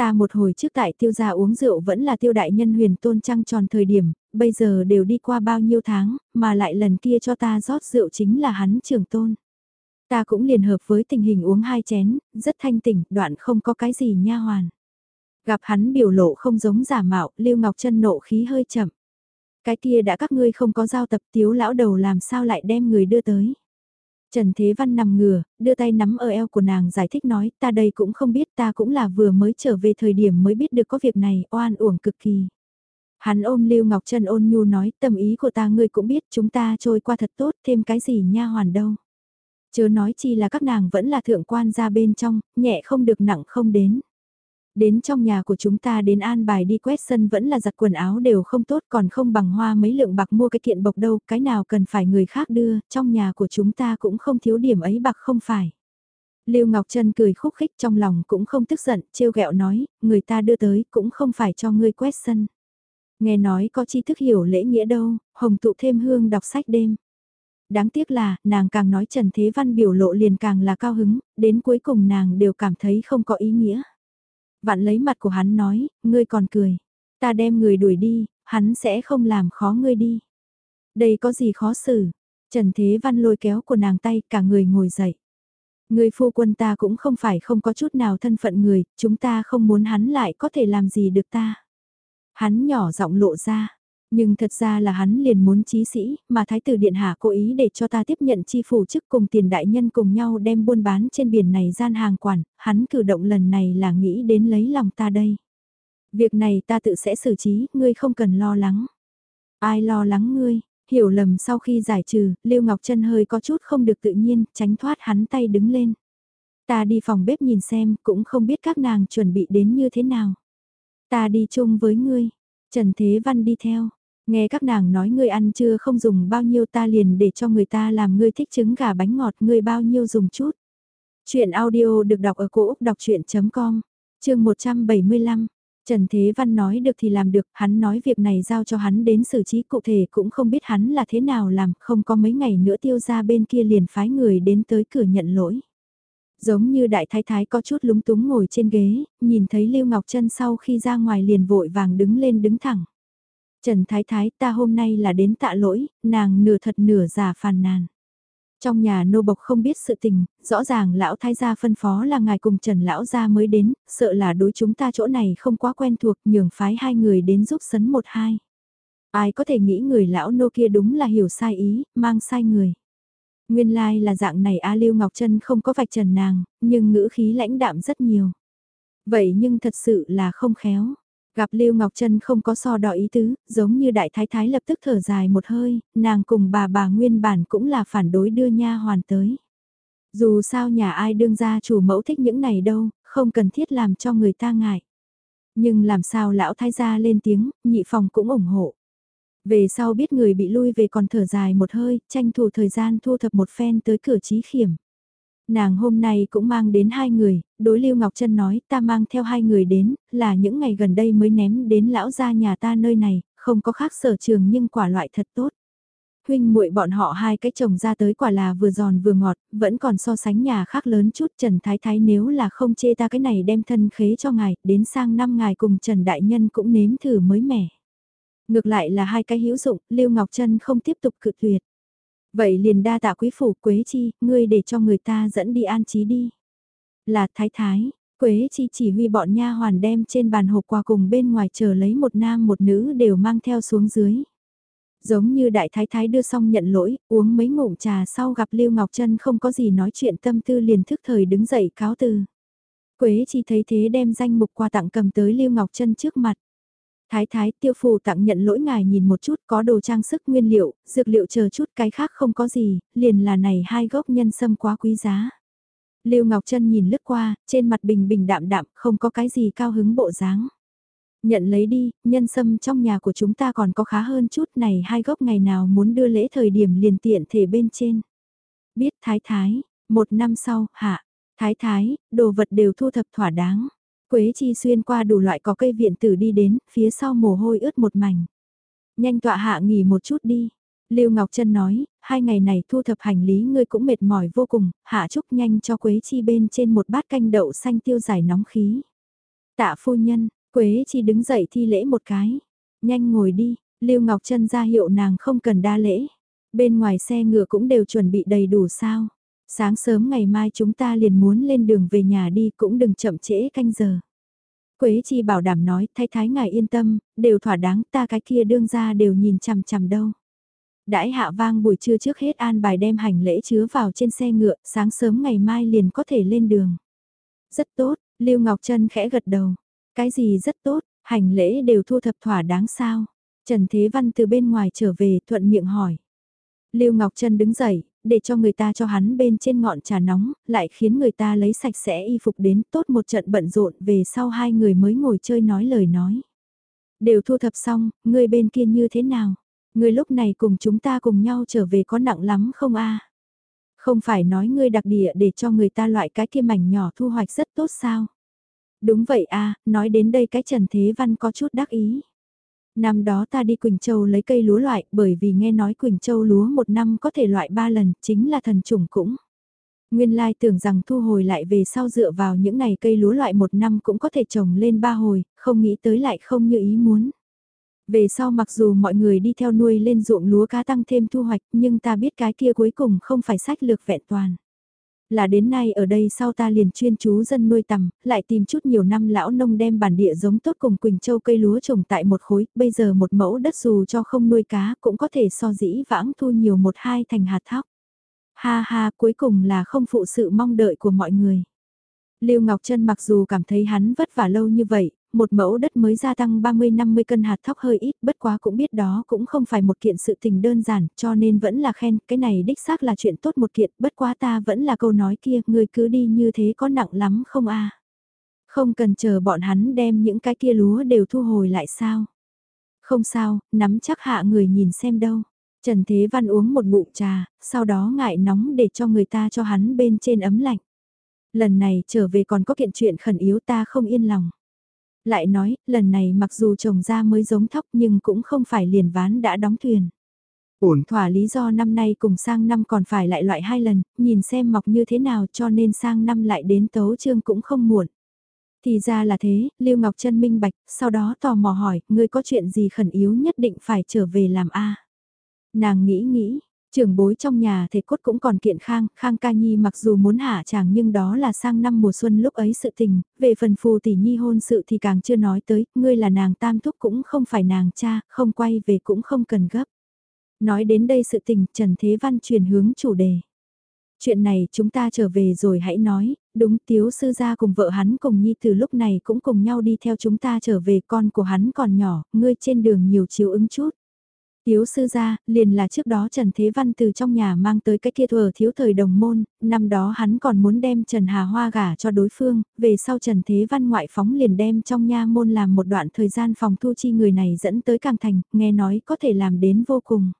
Ta một hồi trước tại tiêu gia uống rượu vẫn là tiêu đại nhân huyền tôn trăng tròn thời điểm, bây giờ đều đi qua bao nhiêu tháng, mà lại lần kia cho ta rót rượu chính là hắn trường tôn. Ta cũng liền hợp với tình hình uống hai chén, rất thanh tỉnh, đoạn không có cái gì nha hoàn. Gặp hắn biểu lộ không giống giả mạo, Lưu Ngọc Trân nộ khí hơi chậm. Cái kia đã các ngươi không có giao tập tiếu lão đầu làm sao lại đem người đưa tới. Trần Thế Văn nằm ngửa, đưa tay nắm ở eo của nàng giải thích nói, ta đây cũng không biết ta cũng là vừa mới trở về thời điểm mới biết được có việc này, oan uổng cực kỳ. Hắn ôm Lưu Ngọc Trân ôn nhu nói, tâm ý của ta ngươi cũng biết, chúng ta trôi qua thật tốt, thêm cái gì nha hoàn đâu. Chớ nói chi là các nàng vẫn là thượng quan ra bên trong, nhẹ không được nặng không đến. Đến trong nhà của chúng ta đến an bài đi quét sân vẫn là giặt quần áo đều không tốt còn không bằng hoa mấy lượng bạc mua cái kiện bộc đâu, cái nào cần phải người khác đưa, trong nhà của chúng ta cũng không thiếu điểm ấy bạc không phải. Lưu Ngọc Trân cười khúc khích trong lòng cũng không tức giận, trêu ghẹo nói, người ta đưa tới cũng không phải cho ngươi quét sân. Nghe nói có chi thức hiểu lễ nghĩa đâu, hồng tụ thêm hương đọc sách đêm. Đáng tiếc là, nàng càng nói Trần Thế Văn biểu lộ liền càng là cao hứng, đến cuối cùng nàng đều cảm thấy không có ý nghĩa. Vạn lấy mặt của hắn nói, ngươi còn cười. Ta đem người đuổi đi, hắn sẽ không làm khó ngươi đi. Đây có gì khó xử. Trần Thế Văn lôi kéo của nàng tay, cả người ngồi dậy. Người phu quân ta cũng không phải không có chút nào thân phận người, chúng ta không muốn hắn lại có thể làm gì được ta. Hắn nhỏ giọng lộ ra, nhưng thật ra là hắn liền muốn trí sĩ, mà Thái tử Điện Hạ cố ý để cho ta tiếp nhận chi phủ chức cùng tiền đại nhân cùng nhau đem buôn bán trên biển này gian hàng quản, hắn cử động lần này là nghĩ đến lấy lòng ta đây. Việc này ta tự sẽ xử trí, ngươi không cần lo lắng. Ai lo lắng ngươi, hiểu lầm sau khi giải trừ, Lưu Ngọc Trân hơi có chút không được tự nhiên, tránh thoát hắn tay đứng lên. Ta đi phòng bếp nhìn xem, cũng không biết các nàng chuẩn bị đến như thế nào. Ta đi chung với ngươi. Trần Thế Văn đi theo. Nghe các nàng nói ngươi ăn chưa không dùng bao nhiêu ta liền để cho người ta làm ngươi thích trứng gà bánh ngọt ngươi bao nhiêu dùng chút. Chuyện audio được đọc ở cổ Úc đọc chuyện.com, chương 175. Trần Thế Văn nói được thì làm được, hắn nói việc này giao cho hắn đến xử trí cụ thể cũng không biết hắn là thế nào làm, không có mấy ngày nữa tiêu ra bên kia liền phái người đến tới cửa nhận lỗi. Giống như đại thái thái có chút lúng túng ngồi trên ghế, nhìn thấy Lưu Ngọc Trân sau khi ra ngoài liền vội vàng đứng lên đứng thẳng. Trần Thái Thái ta hôm nay là đến tạ lỗi, nàng nửa thật nửa giả phàn nàn. Trong nhà nô bộc không biết sự tình, rõ ràng lão thái gia phân phó là ngài cùng Trần lão gia mới đến, sợ là đối chúng ta chỗ này không quá quen thuộc, nhường phái hai người đến giúp sấn một hai. Ai có thể nghĩ người lão nô kia đúng là hiểu sai ý, mang sai người. Nguyên lai like là dạng này A Lưu Ngọc Trân không có vạch trần nàng, nhưng ngữ khí lãnh đạm rất nhiều. Vậy nhưng thật sự là không khéo. Gặp Lưu Ngọc Trân không có so đỏ ý tứ, giống như đại thái thái lập tức thở dài một hơi, nàng cùng bà bà nguyên bản cũng là phản đối đưa nha hoàn tới. Dù sao nhà ai đương ra chủ mẫu thích những này đâu, không cần thiết làm cho người ta ngại. Nhưng làm sao lão thái gia lên tiếng, nhị phòng cũng ủng hộ. Về sau biết người bị lui về còn thở dài một hơi, tranh thủ thời gian thu thập một phen tới cửa trí khiểm. Nàng hôm nay cũng mang đến hai người, đối Lưu Ngọc Trân nói ta mang theo hai người đến, là những ngày gần đây mới ném đến lão gia nhà ta nơi này, không có khác sở trường nhưng quả loại thật tốt. Huynh muội bọn họ hai cái chồng ra tới quả là vừa giòn vừa ngọt, vẫn còn so sánh nhà khác lớn chút Trần Thái Thái nếu là không chê ta cái này đem thân khế cho ngài, đến sang năm ngài cùng Trần Đại Nhân cũng nếm thử mới mẻ. Ngược lại là hai cái hữu dụng, Lưu Ngọc Trân không tiếp tục cự tuyệt. Vậy liền đa tạ quý phủ Quế Chi, ngươi để cho người ta dẫn đi an trí đi. Là thái thái, Quế Chi chỉ huy bọn nha hoàn đem trên bàn hộp quà cùng bên ngoài chờ lấy một nam một nữ đều mang theo xuống dưới. Giống như đại thái thái đưa xong nhận lỗi, uống mấy ngụm trà sau gặp Lưu Ngọc Trân không có gì nói chuyện tâm tư liền thức thời đứng dậy cáo từ. Quế Chi thấy thế đem danh mục quà tặng cầm tới Lưu Ngọc Trân trước mặt. Thái thái tiêu phù tặng nhận lỗi ngài nhìn một chút có đồ trang sức nguyên liệu, dược liệu chờ chút cái khác không có gì, liền là này hai gốc nhân sâm quá quý giá. Lưu Ngọc Trân nhìn lướt qua, trên mặt bình bình đạm đạm, không có cái gì cao hứng bộ dáng. Nhận lấy đi, nhân sâm trong nhà của chúng ta còn có khá hơn chút này hai gốc ngày nào muốn đưa lễ thời điểm liền tiện thể bên trên. Biết thái thái, một năm sau, hạ, thái thái, đồ vật đều thu thập thỏa đáng. Quế chi xuyên qua đủ loại có cây viện tử đi đến, phía sau mồ hôi ướt một mảnh. Nhanh tọa hạ nghỉ một chút đi. Lưu Ngọc Trân nói, hai ngày này thu thập hành lý ngươi cũng mệt mỏi vô cùng, hạ chúc nhanh cho Quế Chi bên trên một bát canh đậu xanh tiêu giải nóng khí. Tạ phu nhân, Quế Chi đứng dậy thi lễ một cái. Nhanh ngồi đi, Lưu Ngọc Trân ra hiệu nàng không cần đa lễ. Bên ngoài xe ngựa cũng đều chuẩn bị đầy đủ sao. Sáng sớm ngày mai chúng ta liền muốn lên đường về nhà đi cũng đừng chậm trễ canh giờ. Quế chi bảo đảm nói thay thái ngài yên tâm, đều thỏa đáng ta cái kia đương ra đều nhìn chằm chằm đâu. Đãi hạ vang buổi trưa trước hết an bài đem hành lễ chứa vào trên xe ngựa, sáng sớm ngày mai liền có thể lên đường. Rất tốt, Lưu Ngọc Trân khẽ gật đầu. Cái gì rất tốt, Hành lễ đều thu thập thỏa đáng sao? Trần Thế Văn từ bên ngoài trở về thuận miệng hỏi. Lưu Ngọc Trân đứng dậy, để cho người ta cho hắn bên trên ngọn trà nóng, lại khiến người ta lấy sạch sẽ y phục đến tốt một trận bận rộn về sau hai người mới ngồi chơi nói lời nói. Đều thu thập xong, người bên kia như thế nào? Người lúc này cùng chúng ta cùng nhau trở về có nặng lắm không a? Không phải nói ngươi đặc địa để cho người ta loại cái kia mảnh nhỏ thu hoạch rất tốt sao? Đúng vậy a, nói đến đây cái Trần Thế Văn có chút đắc ý. Năm đó ta đi Quỳnh Châu lấy cây lúa loại bởi vì nghe nói Quỳnh Châu lúa một năm có thể loại ba lần, chính là thần trùng cũng. Nguyên lai tưởng rằng thu hồi lại về sau dựa vào những này cây lúa loại một năm cũng có thể trồng lên ba hồi, không nghĩ tới lại không như ý muốn. Về sau mặc dù mọi người đi theo nuôi lên ruộng lúa cá tăng thêm thu hoạch nhưng ta biết cái kia cuối cùng không phải sách lược vẹn toàn là đến nay ở đây sau ta liền chuyên chú dân nuôi tầm, lại tìm chút nhiều năm lão nông đem bản địa giống tốt cùng Quỳnh Châu cây lúa trồng tại một khối, bây giờ một mẫu đất dù cho không nuôi cá cũng có thể so dĩ vãng thu nhiều một hai thành hạt thóc. Ha ha, cuối cùng là không phụ sự mong đợi của mọi người. Lưu Ngọc Trân mặc dù cảm thấy hắn vất vả lâu như vậy, một mẫu đất mới gia tăng 30-50 cân hạt thóc hơi ít, bất quá cũng biết đó cũng không phải một kiện sự tình đơn giản, cho nên vẫn là khen, cái này đích xác là chuyện tốt một kiện, bất quá ta vẫn là câu nói kia, người cứ đi như thế có nặng lắm không a Không cần chờ bọn hắn đem những cái kia lúa đều thu hồi lại sao? Không sao, nắm chắc hạ người nhìn xem đâu. Trần Thế Văn uống một ngụm trà, sau đó ngại nóng để cho người ta cho hắn bên trên ấm lạnh. Lần này trở về còn có kiện chuyện khẩn yếu ta không yên lòng. Lại nói, lần này mặc dù trồng ra mới giống thóc nhưng cũng không phải liền ván đã đóng thuyền. Ổn thỏa lý do năm nay cùng sang năm còn phải lại loại hai lần, nhìn xem mọc như thế nào cho nên sang năm lại đến tấu trương cũng không muộn. Thì ra là thế, Lưu Ngọc Trân minh bạch, sau đó tò mò hỏi, ngươi có chuyện gì khẩn yếu nhất định phải trở về làm a Nàng nghĩ nghĩ, Trường bối trong nhà thầy cốt cũng còn kiện khang, khang ca nhi mặc dù muốn hạ chàng nhưng đó là sang năm mùa xuân lúc ấy sự tình, về phần phù tỷ nhi hôn sự thì càng chưa nói tới, ngươi là nàng tam thúc cũng không phải nàng cha, không quay về cũng không cần gấp. Nói đến đây sự tình, Trần Thế Văn truyền hướng chủ đề. Chuyện này chúng ta trở về rồi hãy nói, đúng tiếu sư gia cùng vợ hắn cùng nhi từ lúc này cũng cùng nhau đi theo chúng ta trở về con của hắn còn nhỏ, ngươi trên đường nhiều chiếu ứng chút. Tiếu sư gia, liền là trước đó Trần Thế Văn từ trong nhà mang tới cái kia thừa thiếu thời đồng môn, năm đó hắn còn muốn đem Trần Hà Hoa gả cho đối phương, về sau Trần Thế Văn ngoại phóng liền đem trong nha môn làm một đoạn thời gian phòng thu chi người này dẫn tới Càng Thành, nghe nói có thể làm đến vô cùng.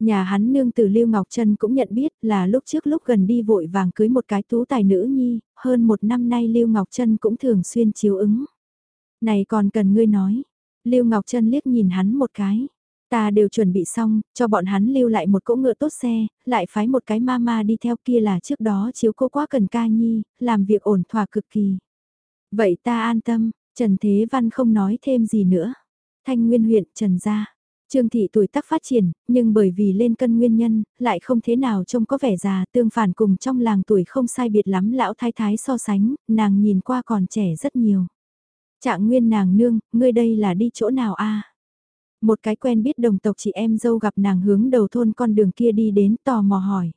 Nhà hắn nương từ Lưu Ngọc Trân cũng nhận biết là lúc trước lúc gần đi vội vàng cưới một cái tú tài nữ nhi, hơn một năm nay Lưu Ngọc Trân cũng thường xuyên chiếu ứng. Này còn cần ngươi nói, Lưu Ngọc Trân liếc nhìn hắn một cái Ta đều chuẩn bị xong, cho bọn hắn lưu lại một cỗ ngựa tốt xe, lại phái một cái mama đi theo kia là trước đó chiếu cô quá cần ca nhi, làm việc ổn thỏa cực kỳ. Vậy ta an tâm, Trần Thế Văn không nói thêm gì nữa. Thanh Nguyên huyện Trần Gia. Trương thị tuổi tác phát triển, nhưng bởi vì lên cân nguyên nhân, lại không thế nào trông có vẻ già, tương phản cùng trong làng tuổi không sai biệt lắm lão thái thái so sánh, nàng nhìn qua còn trẻ rất nhiều. Trạng nguyên nàng nương, ngươi đây là đi chỗ nào a? Một cái quen biết đồng tộc chị em dâu gặp nàng hướng đầu thôn con đường kia đi đến tò mò hỏi.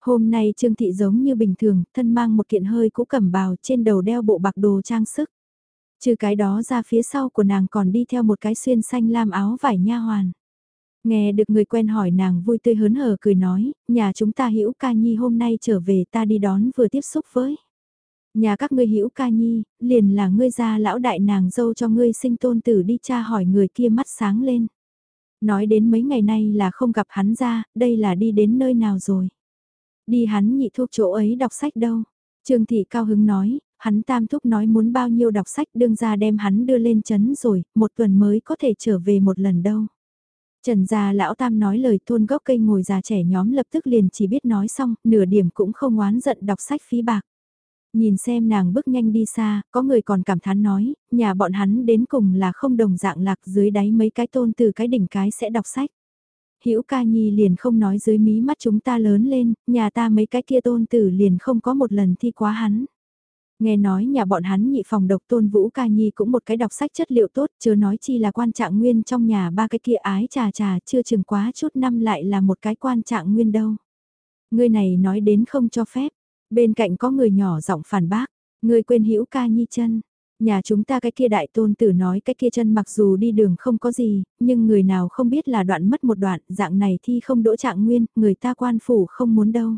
Hôm nay Trương Thị giống như bình thường, thân mang một kiện hơi cũ cẩm bào trên đầu đeo bộ bạc đồ trang sức. Trừ cái đó ra phía sau của nàng còn đi theo một cái xuyên xanh lam áo vải nha hoàn. Nghe được người quen hỏi nàng vui tươi hớn hở cười nói, nhà chúng ta hữu ca nhi hôm nay trở về ta đi đón vừa tiếp xúc với. Nhà các ngươi hữu ca nhi, liền là ngươi gia lão đại nàng dâu cho ngươi sinh tôn tử đi cha hỏi người kia mắt sáng lên. Nói đến mấy ngày nay là không gặp hắn ra, đây là đi đến nơi nào rồi. Đi hắn nhị thuốc chỗ ấy đọc sách đâu. Trương Thị cao hứng nói, hắn tam thúc nói muốn bao nhiêu đọc sách đương ra đem hắn đưa lên chấn rồi, một tuần mới có thể trở về một lần đâu. Trần gia lão tam nói lời thôn gốc cây ngồi già trẻ nhóm lập tức liền chỉ biết nói xong, nửa điểm cũng không oán giận đọc sách phí bạc. Nhìn xem nàng bước nhanh đi xa, có người còn cảm thán nói, nhà bọn hắn đến cùng là không đồng dạng lạc dưới đáy mấy cái tôn từ cái đỉnh cái sẽ đọc sách. Hữu ca nhi liền không nói dưới mí mắt chúng ta lớn lên, nhà ta mấy cái kia tôn tử liền không có một lần thi quá hắn. Nghe nói nhà bọn hắn nhị phòng độc tôn vũ ca nhi cũng một cái đọc sách chất liệu tốt, chưa nói chi là quan trạng nguyên trong nhà ba cái kia ái trà trà chưa chừng quá chút năm lại là một cái quan trạng nguyên đâu. Người này nói đến không cho phép, Bên cạnh có người nhỏ giọng phản bác, người quên hữu ca nhi chân. Nhà chúng ta cái kia đại tôn tử nói cái kia chân mặc dù đi đường không có gì, nhưng người nào không biết là đoạn mất một đoạn, dạng này thi không đỗ trạng nguyên, người ta quan phủ không muốn đâu.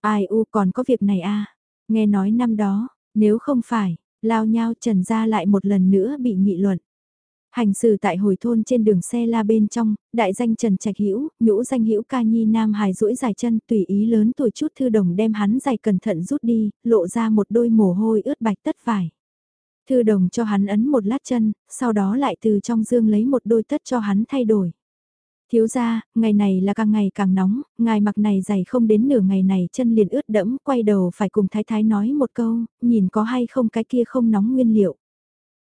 Ai u còn có việc này à? Nghe nói năm đó, nếu không phải, lao nhau trần ra lại một lần nữa bị nghị luận. Hành xử tại hồi thôn trên đường xe la bên trong, đại danh Trần Trạch Hữu, nhũ danh Hữu ca nhi nam hài duỗi dài chân, tùy ý lớn tuổi chút thư đồng đem hắn giày cẩn thận rút đi, lộ ra một đôi mồ hôi ướt bạch tất vải. Thư đồng cho hắn ấn một lát chân, sau đó lại từ trong dương lấy một đôi tất cho hắn thay đổi. Thiếu ra, ngày này là càng ngày càng nóng, ngài mặc này giày không đến nửa ngày này chân liền ướt đẫm, quay đầu phải cùng thái thái nói một câu, nhìn có hay không cái kia không nóng nguyên liệu.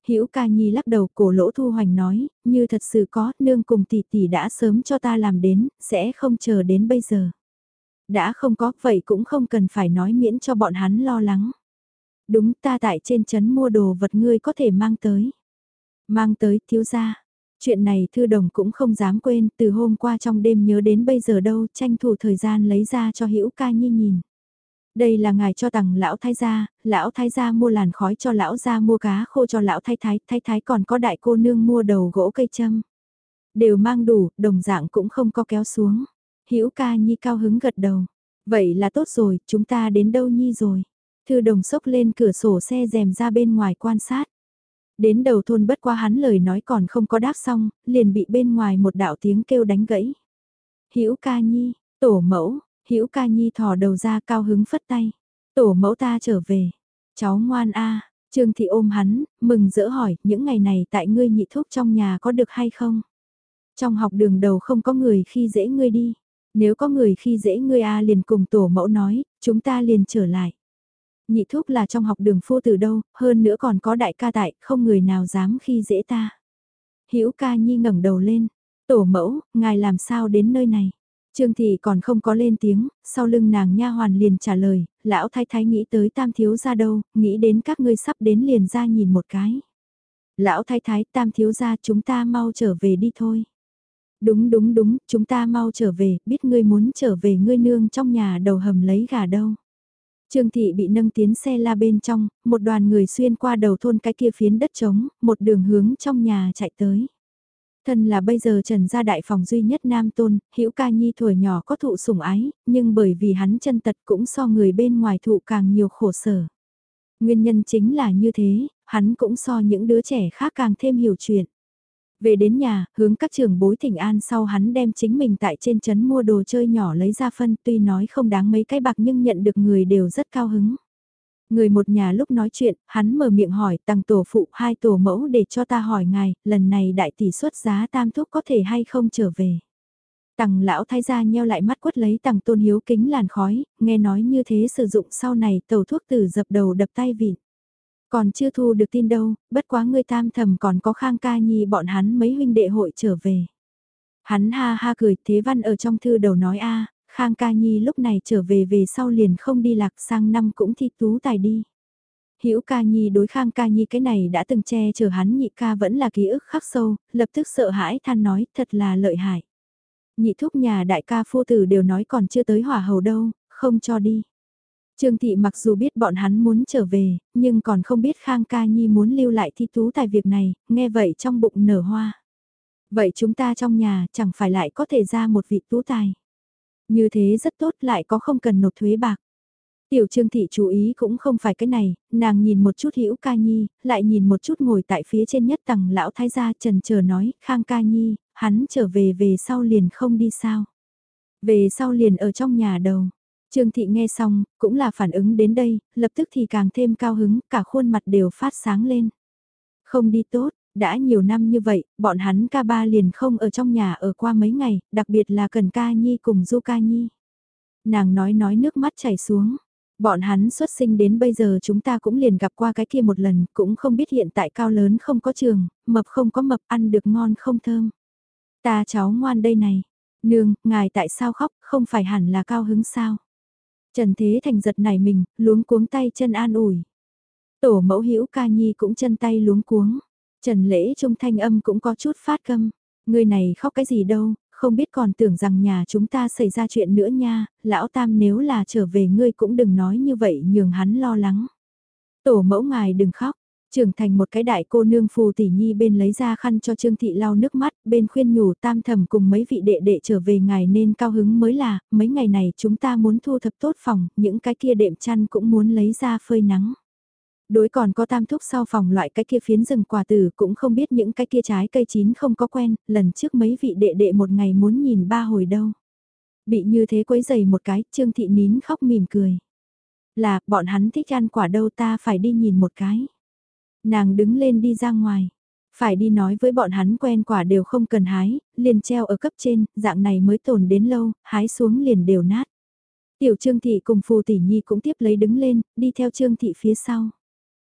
Hữu ca nhi lắc đầu cổ lỗ thu hoành nói, như thật sự có, nương cùng tỷ tỷ đã sớm cho ta làm đến, sẽ không chờ đến bây giờ. Đã không có, vậy cũng không cần phải nói miễn cho bọn hắn lo lắng. Đúng ta tại trên trấn mua đồ vật ngươi có thể mang tới. Mang tới thiếu gia. Chuyện này thư đồng cũng không dám quên, từ hôm qua trong đêm nhớ đến bây giờ đâu, tranh thủ thời gian lấy ra cho hữu ca nhi nhìn. Đây là ngài cho tặng lão thái gia, lão thái gia mua làn khói cho lão gia mua cá khô cho lão thái thái, thái thái còn có đại cô nương mua đầu gỗ cây châm. Đều mang đủ, đồng dạng cũng không có kéo xuống. Hữu ca nhi cao hứng gật đầu. Vậy là tốt rồi, chúng ta đến đâu nhi rồi. Thư đồng sốc lên cửa sổ xe rèm ra bên ngoài quan sát. Đến đầu thôn bất qua hắn lời nói còn không có đáp xong, liền bị bên ngoài một đạo tiếng kêu đánh gãy. Hữu ca nhi, tổ mẫu, Hữu ca nhi thò đầu ra cao hứng phất tay. Tổ mẫu ta trở về. Cháu ngoan a Trương thị ôm hắn, mừng rỡ hỏi, những ngày này tại ngươi nhị thúc trong nhà có được hay không? Trong học đường đầu không có người khi dễ ngươi đi. Nếu có người khi dễ ngươi a liền cùng tổ mẫu nói, chúng ta liền trở lại. Nhị thúc là trong học đường phu từ đâu, hơn nữa còn có đại ca tại, không người nào dám khi dễ ta. Hữu ca nhi ngẩng đầu lên, tổ mẫu, ngài làm sao đến nơi này? Trương thị còn không có lên tiếng, sau lưng nàng nha hoàn liền trả lời, lão thái thái nghĩ tới tam thiếu ra đâu, nghĩ đến các ngươi sắp đến liền ra nhìn một cái. Lão thái thái tam thiếu ra chúng ta mau trở về đi thôi. Đúng đúng đúng, chúng ta mau trở về, biết ngươi muốn trở về ngươi nương trong nhà đầu hầm lấy gà đâu. Trương thị bị nâng tiến xe la bên trong, một đoàn người xuyên qua đầu thôn cái kia phiến đất trống, một đường hướng trong nhà chạy tới. Thân là bây giờ trần gia đại phòng duy nhất nam tôn, hữu ca nhi tuổi nhỏ có thụ sủng ái, nhưng bởi vì hắn chân tật cũng so người bên ngoài thụ càng nhiều khổ sở. Nguyên nhân chính là như thế, hắn cũng so những đứa trẻ khác càng thêm hiểu chuyện. Về đến nhà, hướng các trường bối thỉnh an sau hắn đem chính mình tại trên chấn mua đồ chơi nhỏ lấy ra phân tuy nói không đáng mấy cái bạc nhưng nhận được người đều rất cao hứng. Người một nhà lúc nói chuyện, hắn mở miệng hỏi tăng tổ phụ hai tổ mẫu để cho ta hỏi ngài, lần này đại tỷ suất giá tam thúc có thể hay không trở về. Tằng lão thái gia nheo lại mắt quất lấy tằng tôn hiếu kính làn khói, nghe nói như thế sử dụng sau này tàu thuốc tử dập đầu đập tay vịn. Còn chưa thu được tin đâu, bất quá ngươi tam thầm còn có khang ca nhi bọn hắn mấy huynh đệ hội trở về. Hắn ha ha cười, thế văn ở trong thư đầu nói a Khang Ca Nhi lúc này trở về về sau liền không đi lạc sang năm cũng thi tú tài đi. Hữu Ca Nhi đối Khang Ca Nhi cái này đã từng che chở hắn nhị ca vẫn là ký ức khắc sâu, lập tức sợ hãi than nói thật là lợi hại. Nhị thúc nhà đại ca phu tử đều nói còn chưa tới hỏa hầu đâu, không cho đi. Trương Thị mặc dù biết bọn hắn muốn trở về, nhưng còn không biết Khang Ca Nhi muốn lưu lại thi tú tài việc này, nghe vậy trong bụng nở hoa. Vậy chúng ta trong nhà chẳng phải lại có thể ra một vị tú tài. Như thế rất tốt lại có không cần nộp thuế bạc. Tiểu Trương Thị chú ý cũng không phải cái này, nàng nhìn một chút hữu ca nhi, lại nhìn một chút ngồi tại phía trên nhất tầng lão thái gia trần chờ nói, khang ca nhi, hắn trở về về sau liền không đi sao. Về sau liền ở trong nhà đầu. Trương Thị nghe xong, cũng là phản ứng đến đây, lập tức thì càng thêm cao hứng, cả khuôn mặt đều phát sáng lên. Không đi tốt, đã nhiều năm như vậy, bọn hắn ca ba liền không ở trong nhà ở qua mấy ngày, đặc biệt là cần ca nhi cùng du ca nhi. Nàng nói nói nước mắt chảy xuống. Bọn hắn xuất sinh đến bây giờ chúng ta cũng liền gặp qua cái kia một lần, cũng không biết hiện tại cao lớn không có trường, mập không có mập ăn được ngon không thơm. Ta cháu ngoan đây này. Nương, ngài tại sao khóc, không phải hẳn là cao hứng sao? Trần Thế Thành giật nảy mình, luống cuống tay chân an ủi. Tổ mẫu hữu ca nhi cũng chân tay luống cuống. Trần lễ trung thanh âm cũng có chút phát câm. Người này khóc cái gì đâu, không biết còn tưởng rằng nhà chúng ta xảy ra chuyện nữa nha, lão tam nếu là trở về ngươi cũng đừng nói như vậy nhường hắn lo lắng. Tổ mẫu ngài đừng khóc, Trưởng thành một cái đại cô nương phù tỷ nhi bên lấy ra khăn cho Trương Thị lau nước mắt, bên khuyên nhủ tam thầm cùng mấy vị đệ đệ trở về ngài nên cao hứng mới là, mấy ngày này chúng ta muốn thu thập tốt phòng, những cái kia đệm chăn cũng muốn lấy ra phơi nắng. Đối còn có tam thúc sau phòng loại cái kia phiến rừng quả tử cũng không biết những cái kia trái cây chín không có quen, lần trước mấy vị đệ đệ một ngày muốn nhìn ba hồi đâu. Bị như thế quấy dày một cái, Trương Thị nín khóc mỉm cười. Là, bọn hắn thích ăn quả đâu ta phải đi nhìn một cái. Nàng đứng lên đi ra ngoài. Phải đi nói với bọn hắn quen quả đều không cần hái, liền treo ở cấp trên, dạng này mới tồn đến lâu, hái xuống liền đều nát. Tiểu Trương Thị cùng Phù Tỷ Nhi cũng tiếp lấy đứng lên, đi theo Trương Thị phía sau.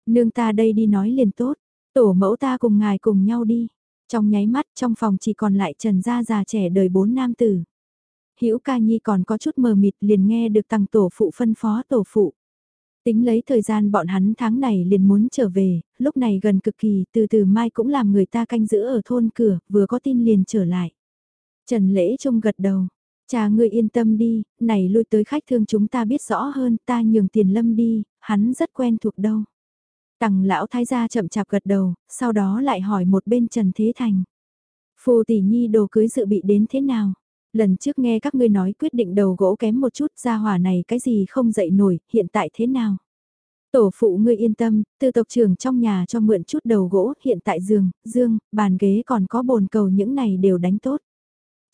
Nương ta đây đi nói liền tốt, tổ mẫu ta cùng ngài cùng nhau đi. Trong nháy mắt trong phòng chỉ còn lại Trần Gia già trẻ đời bốn nam tử. Hữu ca nhi còn có chút mờ mịt liền nghe được tăng tổ phụ phân phó tổ phụ. Tính lấy thời gian bọn hắn tháng này liền muốn trở về, lúc này gần cực kỳ, từ từ mai cũng làm người ta canh giữ ở thôn cửa, vừa có tin liền trở lại. Trần Lễ Trung gật đầu, cha ngươi yên tâm đi, này lui tới khách thương chúng ta biết rõ hơn, ta nhường tiền lâm đi, hắn rất quen thuộc đâu. Tằng lão thái gia chậm chạp gật đầu, sau đó lại hỏi một bên Trần Thế Thành. Phù tỷ nhi đồ cưới dự bị đến thế nào? Lần trước nghe các ngươi nói quyết định đầu gỗ kém một chút ra hỏa này cái gì không dậy nổi, hiện tại thế nào? Tổ phụ ngươi yên tâm, từ tộc trưởng trong nhà cho mượn chút đầu gỗ, hiện tại giường, dương, bàn ghế còn có bồn cầu những này đều đánh tốt.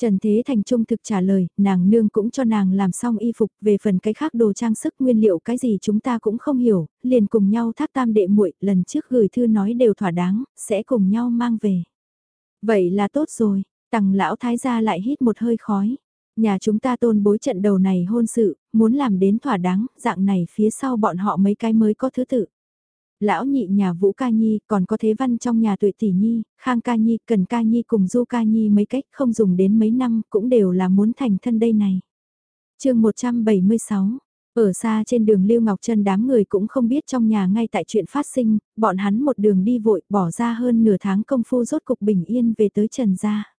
Trần Thế Thành trung thực trả lời, nàng nương cũng cho nàng làm xong y phục, về phần cái khác đồ trang sức nguyên liệu cái gì chúng ta cũng không hiểu, liền cùng nhau thác tam đệ muội lần trước gửi thư nói đều thỏa đáng, sẽ cùng nhau mang về. Vậy là tốt rồi, tằng lão thái gia lại hít một hơi khói. Nhà chúng ta tôn bối trận đầu này hôn sự, muốn làm đến thỏa đáng, dạng này phía sau bọn họ mấy cái mới có thứ tự lão nhị nhà Vũ Ca Nhi, còn có thế văn trong nhà tuệ tỷ Nhi, Khang Ca Nhi, Cần Ca Nhi cùng Du Ca Nhi mấy cách không dùng đến mấy năm cũng đều là muốn thành thân đây này. chương 176 ở xa trên đường Lưu Ngọc Trân đám người cũng không biết trong nhà ngay tại chuyện phát sinh, bọn hắn một đường đi vội bỏ ra hơn nửa tháng công phu rốt cục bình yên về tới Trần Gia.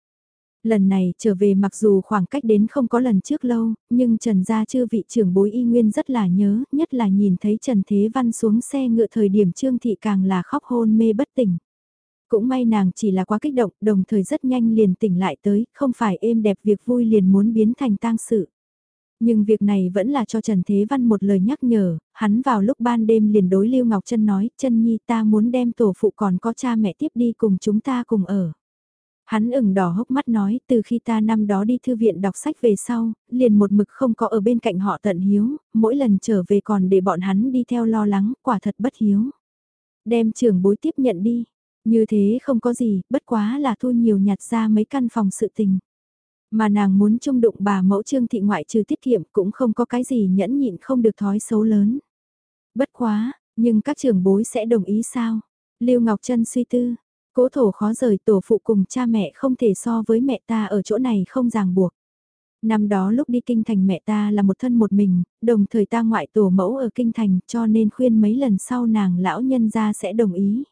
Lần này trở về mặc dù khoảng cách đến không có lần trước lâu, nhưng Trần Gia chư vị trưởng bối y nguyên rất là nhớ, nhất là nhìn thấy Trần Thế Văn xuống xe ngựa thời điểm Trương Thị càng là khóc hôn mê bất tỉnh. Cũng may nàng chỉ là quá kích động, đồng thời rất nhanh liền tỉnh lại tới, không phải êm đẹp việc vui liền muốn biến thành tang sự. Nhưng việc này vẫn là cho Trần Thế Văn một lời nhắc nhở, hắn vào lúc ban đêm liền đối Lưu Ngọc Trân nói, chân nhi ta muốn đem tổ phụ còn có cha mẹ tiếp đi cùng chúng ta cùng ở. Hắn ửng đỏ hốc mắt nói, từ khi ta năm đó đi thư viện đọc sách về sau, liền một mực không có ở bên cạnh họ tận hiếu, mỗi lần trở về còn để bọn hắn đi theo lo lắng, quả thật bất hiếu. Đem trưởng bối tiếp nhận đi, như thế không có gì, bất quá là thu nhiều nhặt ra mấy căn phòng sự tình. Mà nàng muốn trung đụng bà mẫu trương thị ngoại trừ tiết kiệm cũng không có cái gì nhẫn nhịn không được thói xấu lớn. Bất quá, nhưng các trưởng bối sẽ đồng ý sao? Lưu Ngọc Trân suy tư, Cố thổ khó rời tổ phụ cùng cha mẹ không thể so với mẹ ta ở chỗ này không ràng buộc. Năm đó lúc đi kinh thành mẹ ta là một thân một mình, đồng thời ta ngoại tổ mẫu ở kinh thành cho nên khuyên mấy lần sau nàng lão nhân ra sẽ đồng ý.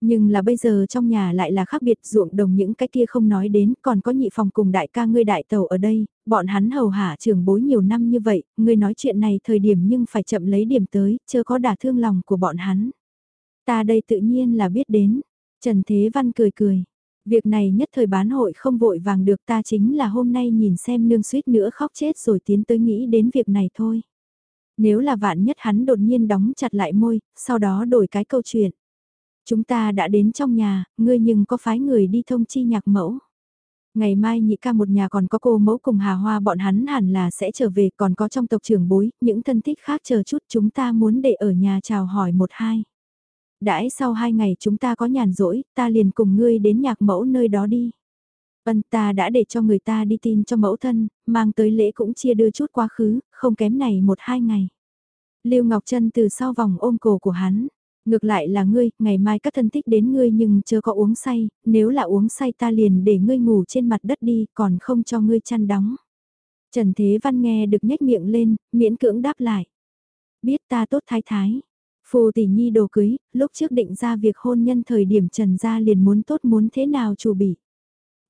Nhưng là bây giờ trong nhà lại là khác biệt ruộng đồng những cái kia không nói đến, còn có nhị phòng cùng đại ca ngươi đại tàu ở đây, bọn hắn hầu hạ trưởng bối nhiều năm như vậy, ngươi nói chuyện này thời điểm nhưng phải chậm lấy điểm tới, chưa có đả thương lòng của bọn hắn. Ta đây tự nhiên là biết đến, Trần Thế Văn cười cười. Việc này nhất thời bán hội không vội vàng được ta chính là hôm nay nhìn xem nương suýt nữa khóc chết rồi tiến tới nghĩ đến việc này thôi. Nếu là vạn nhất hắn đột nhiên đóng chặt lại môi, sau đó đổi cái câu chuyện. Chúng ta đã đến trong nhà, ngươi nhưng có phái người đi thông chi nhạc mẫu. Ngày mai nhị ca một nhà còn có cô mẫu cùng hà hoa bọn hắn hẳn là sẽ trở về còn có trong tộc trưởng bối, những thân thích khác chờ chút chúng ta muốn để ở nhà chào hỏi một hai đãi sau hai ngày chúng ta có nhàn rỗi, ta liền cùng ngươi đến nhạc mẫu nơi đó đi. Vân ta đã để cho người ta đi tin cho mẫu thân, mang tới lễ cũng chia đưa chút quá khứ, không kém này một hai ngày. Lưu Ngọc Trân từ sau vòng ôm cổ của hắn, ngược lại là ngươi, ngày mai các thân thích đến ngươi nhưng chưa có uống say, nếu là uống say ta liền để ngươi ngủ trên mặt đất đi, còn không cho ngươi chăn đóng. Trần Thế Văn nghe được nhếch miệng lên, miễn cưỡng đáp lại. Biết ta tốt thái thái, Phù tỷ nhi đồ cưới, lúc trước định ra việc hôn nhân thời điểm trần gia liền muốn tốt muốn thế nào chủ bị.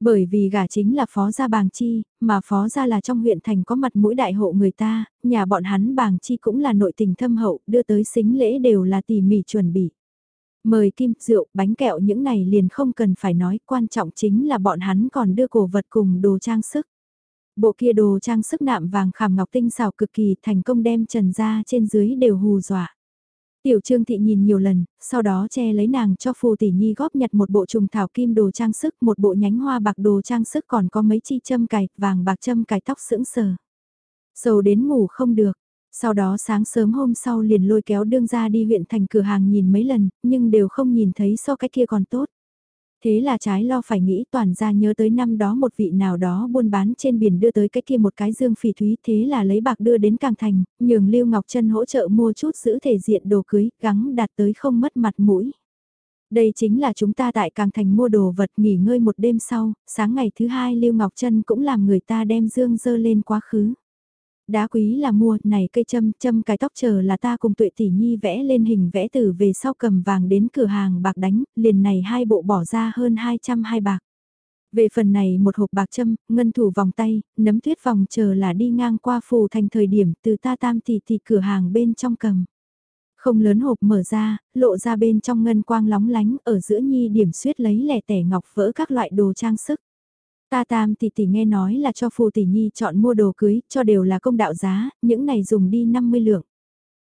Bởi vì gả chính là phó gia bàng chi, mà phó gia là trong huyện thành có mặt mũi đại hộ người ta, nhà bọn hắn bàng chi cũng là nội tình thâm hậu, đưa tới xính lễ đều là tỉ mỉ chuẩn bị. Mời kim, rượu, bánh kẹo những này liền không cần phải nói, quan trọng chính là bọn hắn còn đưa cổ vật cùng đồ trang sức. Bộ kia đồ trang sức nạm vàng khảm ngọc tinh xảo cực kỳ thành công đem trần gia trên dưới đều hù dọa. Tiểu Trương Thị nhìn nhiều lần, sau đó che lấy nàng cho Phù Tỷ Nhi góp nhặt một bộ trùng thảo kim đồ trang sức, một bộ nhánh hoa bạc đồ trang sức còn có mấy chi châm cài, vàng bạc châm cài tóc sững sờ. Sầu đến ngủ không được, sau đó sáng sớm hôm sau liền lôi kéo đương ra đi huyện thành cửa hàng nhìn mấy lần, nhưng đều không nhìn thấy so cái kia còn tốt. Thế là trái lo phải nghĩ toàn ra nhớ tới năm đó một vị nào đó buôn bán trên biển đưa tới cái kia một cái dương phỉ thúy thế là lấy bạc đưa đến Càng Thành, nhường Lưu Ngọc Trân hỗ trợ mua chút giữ thể diện đồ cưới, gắng đạt tới không mất mặt mũi. Đây chính là chúng ta tại Càng Thành mua đồ vật nghỉ ngơi một đêm sau, sáng ngày thứ hai Lưu Ngọc Trân cũng làm người ta đem dương dơ lên quá khứ. Đá quý là mua, này cây châm, châm cái tóc chờ là ta cùng tuệ tỷ nhi vẽ lên hình vẽ từ về sau cầm vàng đến cửa hàng bạc đánh, liền này hai bộ bỏ ra hơn 200 hai bạc. Về phần này một hộp bạc châm, ngân thủ vòng tay, nấm tuyết vòng chờ là đi ngang qua phù thành thời điểm từ ta tam tỷ tỷ cửa hàng bên trong cầm. Không lớn hộp mở ra, lộ ra bên trong ngân quang lóng lánh ở giữa nhi điểm suyết lấy lẻ tẻ ngọc vỡ các loại đồ trang sức. Ta tam tỷ tỷ nghe nói là cho phù tỷ nhi chọn mua đồ cưới, cho đều là công đạo giá, những này dùng đi 50 lượng.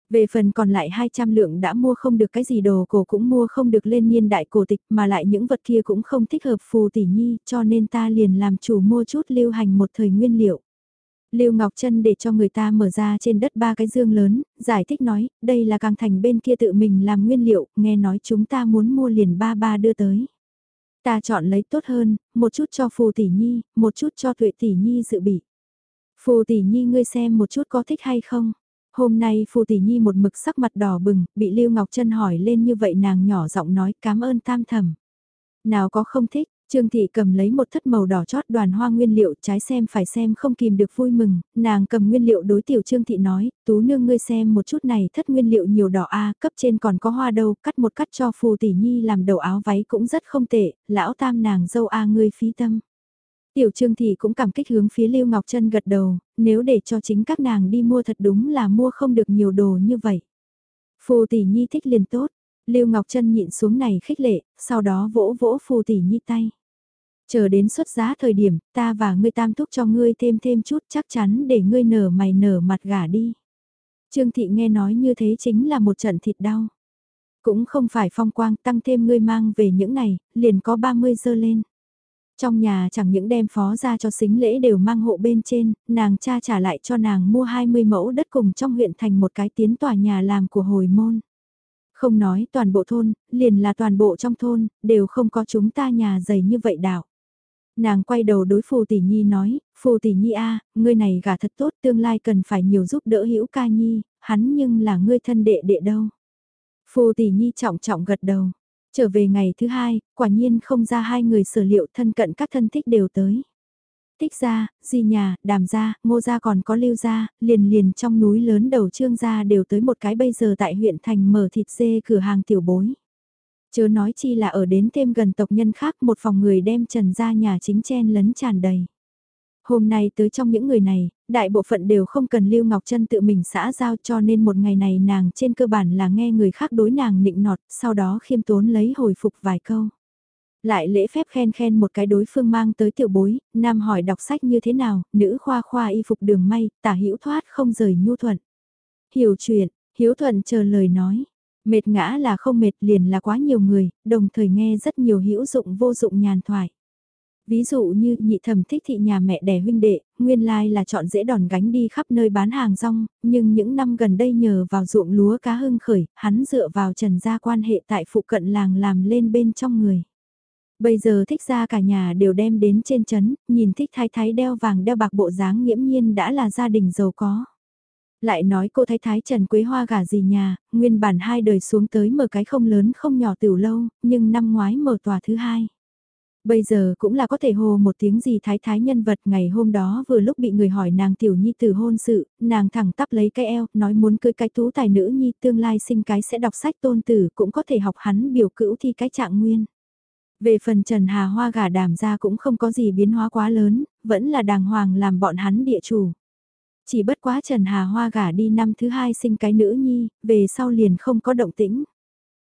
Về phần còn lại 200 lượng đã mua không được cái gì đồ cổ cũng mua không được lên niên đại cổ tịch mà lại những vật kia cũng không thích hợp phù tỷ nhi cho nên ta liền làm chủ mua chút lưu hành một thời nguyên liệu. Lưu Ngọc Trân để cho người ta mở ra trên đất ba cái dương lớn, giải thích nói, đây là càng thành bên kia tự mình làm nguyên liệu, nghe nói chúng ta muốn mua liền ba ba đưa tới. Ta chọn lấy tốt hơn, một chút cho Phù Tỷ Nhi, một chút cho Tuệ Tỷ Nhi dự bị. Phù Tỷ Nhi ngươi xem một chút có thích hay không? Hôm nay Phù Tỷ Nhi một mực sắc mặt đỏ bừng, bị Lưu Ngọc Trân hỏi lên như vậy nàng nhỏ giọng nói cảm ơn tam thẩm. Nào có không thích, Trương Thị cầm lấy một thất màu đỏ chót đoàn hoa nguyên liệu trái xem phải xem không kìm được vui mừng, nàng cầm nguyên liệu đối tiểu Trương Thị nói, tú nương ngươi xem một chút này thất nguyên liệu nhiều đỏ a cấp trên còn có hoa đâu, cắt một cắt cho phù tỷ nhi làm đầu áo váy cũng rất không tệ, lão tam nàng dâu a ngươi phí tâm. Tiểu Trương Thị cũng cảm kích hướng phía Lưu Ngọc Trân gật đầu, nếu để cho chính các nàng đi mua thật đúng là mua không được nhiều đồ như vậy. Phù tỷ nhi thích liền tốt, Lưu Ngọc Trân nhịn xuống này khích lệ, sau đó vỗ vỗ phù tỷ nhi tay. Chờ đến xuất giá thời điểm, ta và ngươi tam thúc cho ngươi thêm thêm chút chắc chắn để ngươi nở mày nở mặt gả đi. Trương Thị nghe nói như thế chính là một trận thịt đau. Cũng không phải phong quang tăng thêm ngươi mang về những này, liền có 30 dơ lên. Trong nhà chẳng những đem phó ra cho xính lễ đều mang hộ bên trên, nàng cha trả lại cho nàng mua 20 mẫu đất cùng trong huyện thành một cái tiến tòa nhà làm của hồi môn. Không nói toàn bộ thôn, liền là toàn bộ trong thôn, đều không có chúng ta nhà dày như vậy đảo. Nàng quay đầu đối phù tỷ nhi nói, phù tỷ nhi a, ngươi này gả thật tốt tương lai cần phải nhiều giúp đỡ hữu ca nhi, hắn nhưng là ngươi thân đệ đệ đâu. Phù tỷ nhi trọng trọng gật đầu. Trở về ngày thứ hai, quả nhiên không ra hai người sở liệu thân cận các thân thích đều tới. Tích gia, di nhà, đàm gia, ngô gia còn có lưu gia, liền liền trong núi lớn đầu trương gia đều tới một cái bây giờ tại huyện thành mở thịt dê cửa hàng tiểu bối. Chớ nói chi là ở đến thêm gần tộc nhân khác một phòng người đem trần ra nhà chính chen lấn tràn đầy. Hôm nay tới trong những người này, đại bộ phận đều không cần Lưu Ngọc Trân tự mình xã giao cho nên một ngày này nàng trên cơ bản là nghe người khác đối nàng nịnh nọt, sau đó khiêm tốn lấy hồi phục vài câu. Lại lễ phép khen khen một cái đối phương mang tới tiểu bối, nam hỏi đọc sách như thế nào, nữ khoa khoa y phục đường may, tả hữu thoát không rời nhu thuận. Hiểu chuyện, hiếu thuận chờ lời nói, Mệt ngã là không mệt liền là quá nhiều người, đồng thời nghe rất nhiều hữu dụng vô dụng nhàn thoại. Ví dụ như nhị thẩm thích thị nhà mẹ đẻ huynh đệ, nguyên lai là chọn dễ đòn gánh đi khắp nơi bán hàng rong, nhưng những năm gần đây nhờ vào ruộng lúa cá hưng khởi, hắn dựa vào trần gia quan hệ tại phụ cận làng làm lên bên trong người. Bây giờ thích ra cả nhà đều đem đến trên chấn, nhìn thích thái thái đeo vàng đeo bạc bộ dáng nghiễm nhiên đã là gia đình giàu có. Lại nói cô thái thái Trần Quế Hoa gả gì nhà, nguyên bản hai đời xuống tới mở cái không lớn không nhỏ tiểu lâu, nhưng năm ngoái mở tòa thứ hai. Bây giờ cũng là có thể hồ một tiếng gì thái thái nhân vật ngày hôm đó vừa lúc bị người hỏi nàng tiểu nhi từ hôn sự, nàng thẳng tắp lấy cái eo, nói muốn cưới cái tú tài nữ nhi tương lai sinh cái sẽ đọc sách tôn tử cũng có thể học hắn biểu cữu thi cái trạng nguyên. Về phần Trần Hà Hoa gả đàm ra cũng không có gì biến hóa quá lớn, vẫn là đàng hoàng làm bọn hắn địa chủ. Chỉ bất quá Trần Hà Hoa gả đi năm thứ hai sinh cái nữ nhi, về sau liền không có động tĩnh.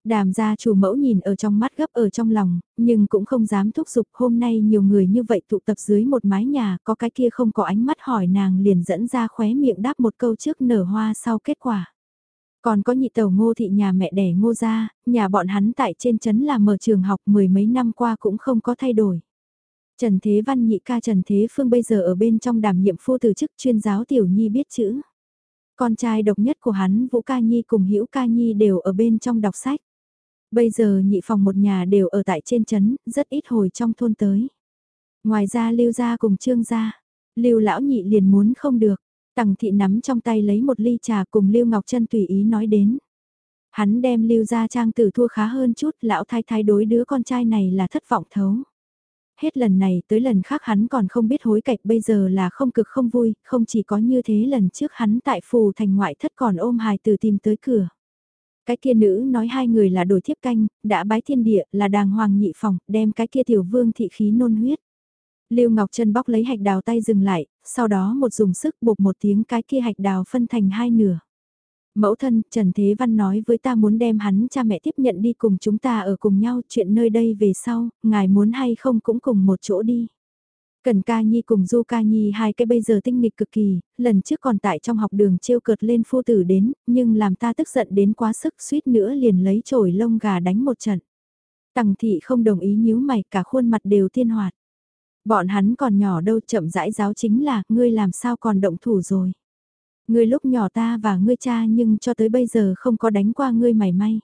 Đàm gia chủ mẫu nhìn ở trong mắt gấp ở trong lòng, nhưng cũng không dám thúc giục hôm nay nhiều người như vậy tụ tập dưới một mái nhà, có cái kia không có ánh mắt hỏi nàng liền dẫn ra khóe miệng đáp một câu trước nở hoa sau kết quả. Còn có nhị tàu ngô thị nhà mẹ đẻ ngô gia, nhà bọn hắn tại trên chấn là mở trường học mười mấy năm qua cũng không có thay đổi. Trần Thế Văn nhị ca Trần Thế Phương bây giờ ở bên trong đảm nhiệm phu từ chức chuyên giáo tiểu nhi biết chữ. Con trai độc nhất của hắn Vũ Ca Nhi cùng Hữu Ca Nhi đều ở bên trong đọc sách. Bây giờ nhị phòng một nhà đều ở tại trên chấn, rất ít hồi trong thôn tới. Ngoài ra Lưu gia cùng Trương gia, Lưu lão nhị liền muốn không được, Tằng thị nắm trong tay lấy một ly trà cùng Lưu Ngọc Trân tùy ý nói đến. Hắn đem Lưu gia trang tử thua khá hơn chút, lão thái thái đối đứa con trai này là thất vọng thấu. Hết lần này tới lần khác hắn còn không biết hối cạch bây giờ là không cực không vui, không chỉ có như thế lần trước hắn tại phù thành ngoại thất còn ôm hài từ tìm tới cửa. Cái kia nữ nói hai người là đổi thiếp canh, đã bái thiên địa là đàng hoàng nhị phòng, đem cái kia tiểu vương thị khí nôn huyết. Lưu Ngọc Trân bóc lấy hạch đào tay dừng lại, sau đó một dùng sức buộc một tiếng cái kia hạch đào phân thành hai nửa. Mẫu thân, Trần Thế Văn nói với ta muốn đem hắn cha mẹ tiếp nhận đi cùng chúng ta ở cùng nhau chuyện nơi đây về sau, ngài muốn hay không cũng cùng một chỗ đi. Cần ca nhi cùng du ca nhi hai cái bây giờ tinh nghịch cực kỳ, lần trước còn tại trong học đường trêu cợt lên phu tử đến, nhưng làm ta tức giận đến quá sức suýt nữa liền lấy chổi lông gà đánh một trận. Tằng thị không đồng ý nhíu mày cả khuôn mặt đều thiên hoạt. Bọn hắn còn nhỏ đâu chậm rãi giáo chính là, ngươi làm sao còn động thủ rồi. Ngươi lúc nhỏ ta và ngươi cha nhưng cho tới bây giờ không có đánh qua ngươi mảy may.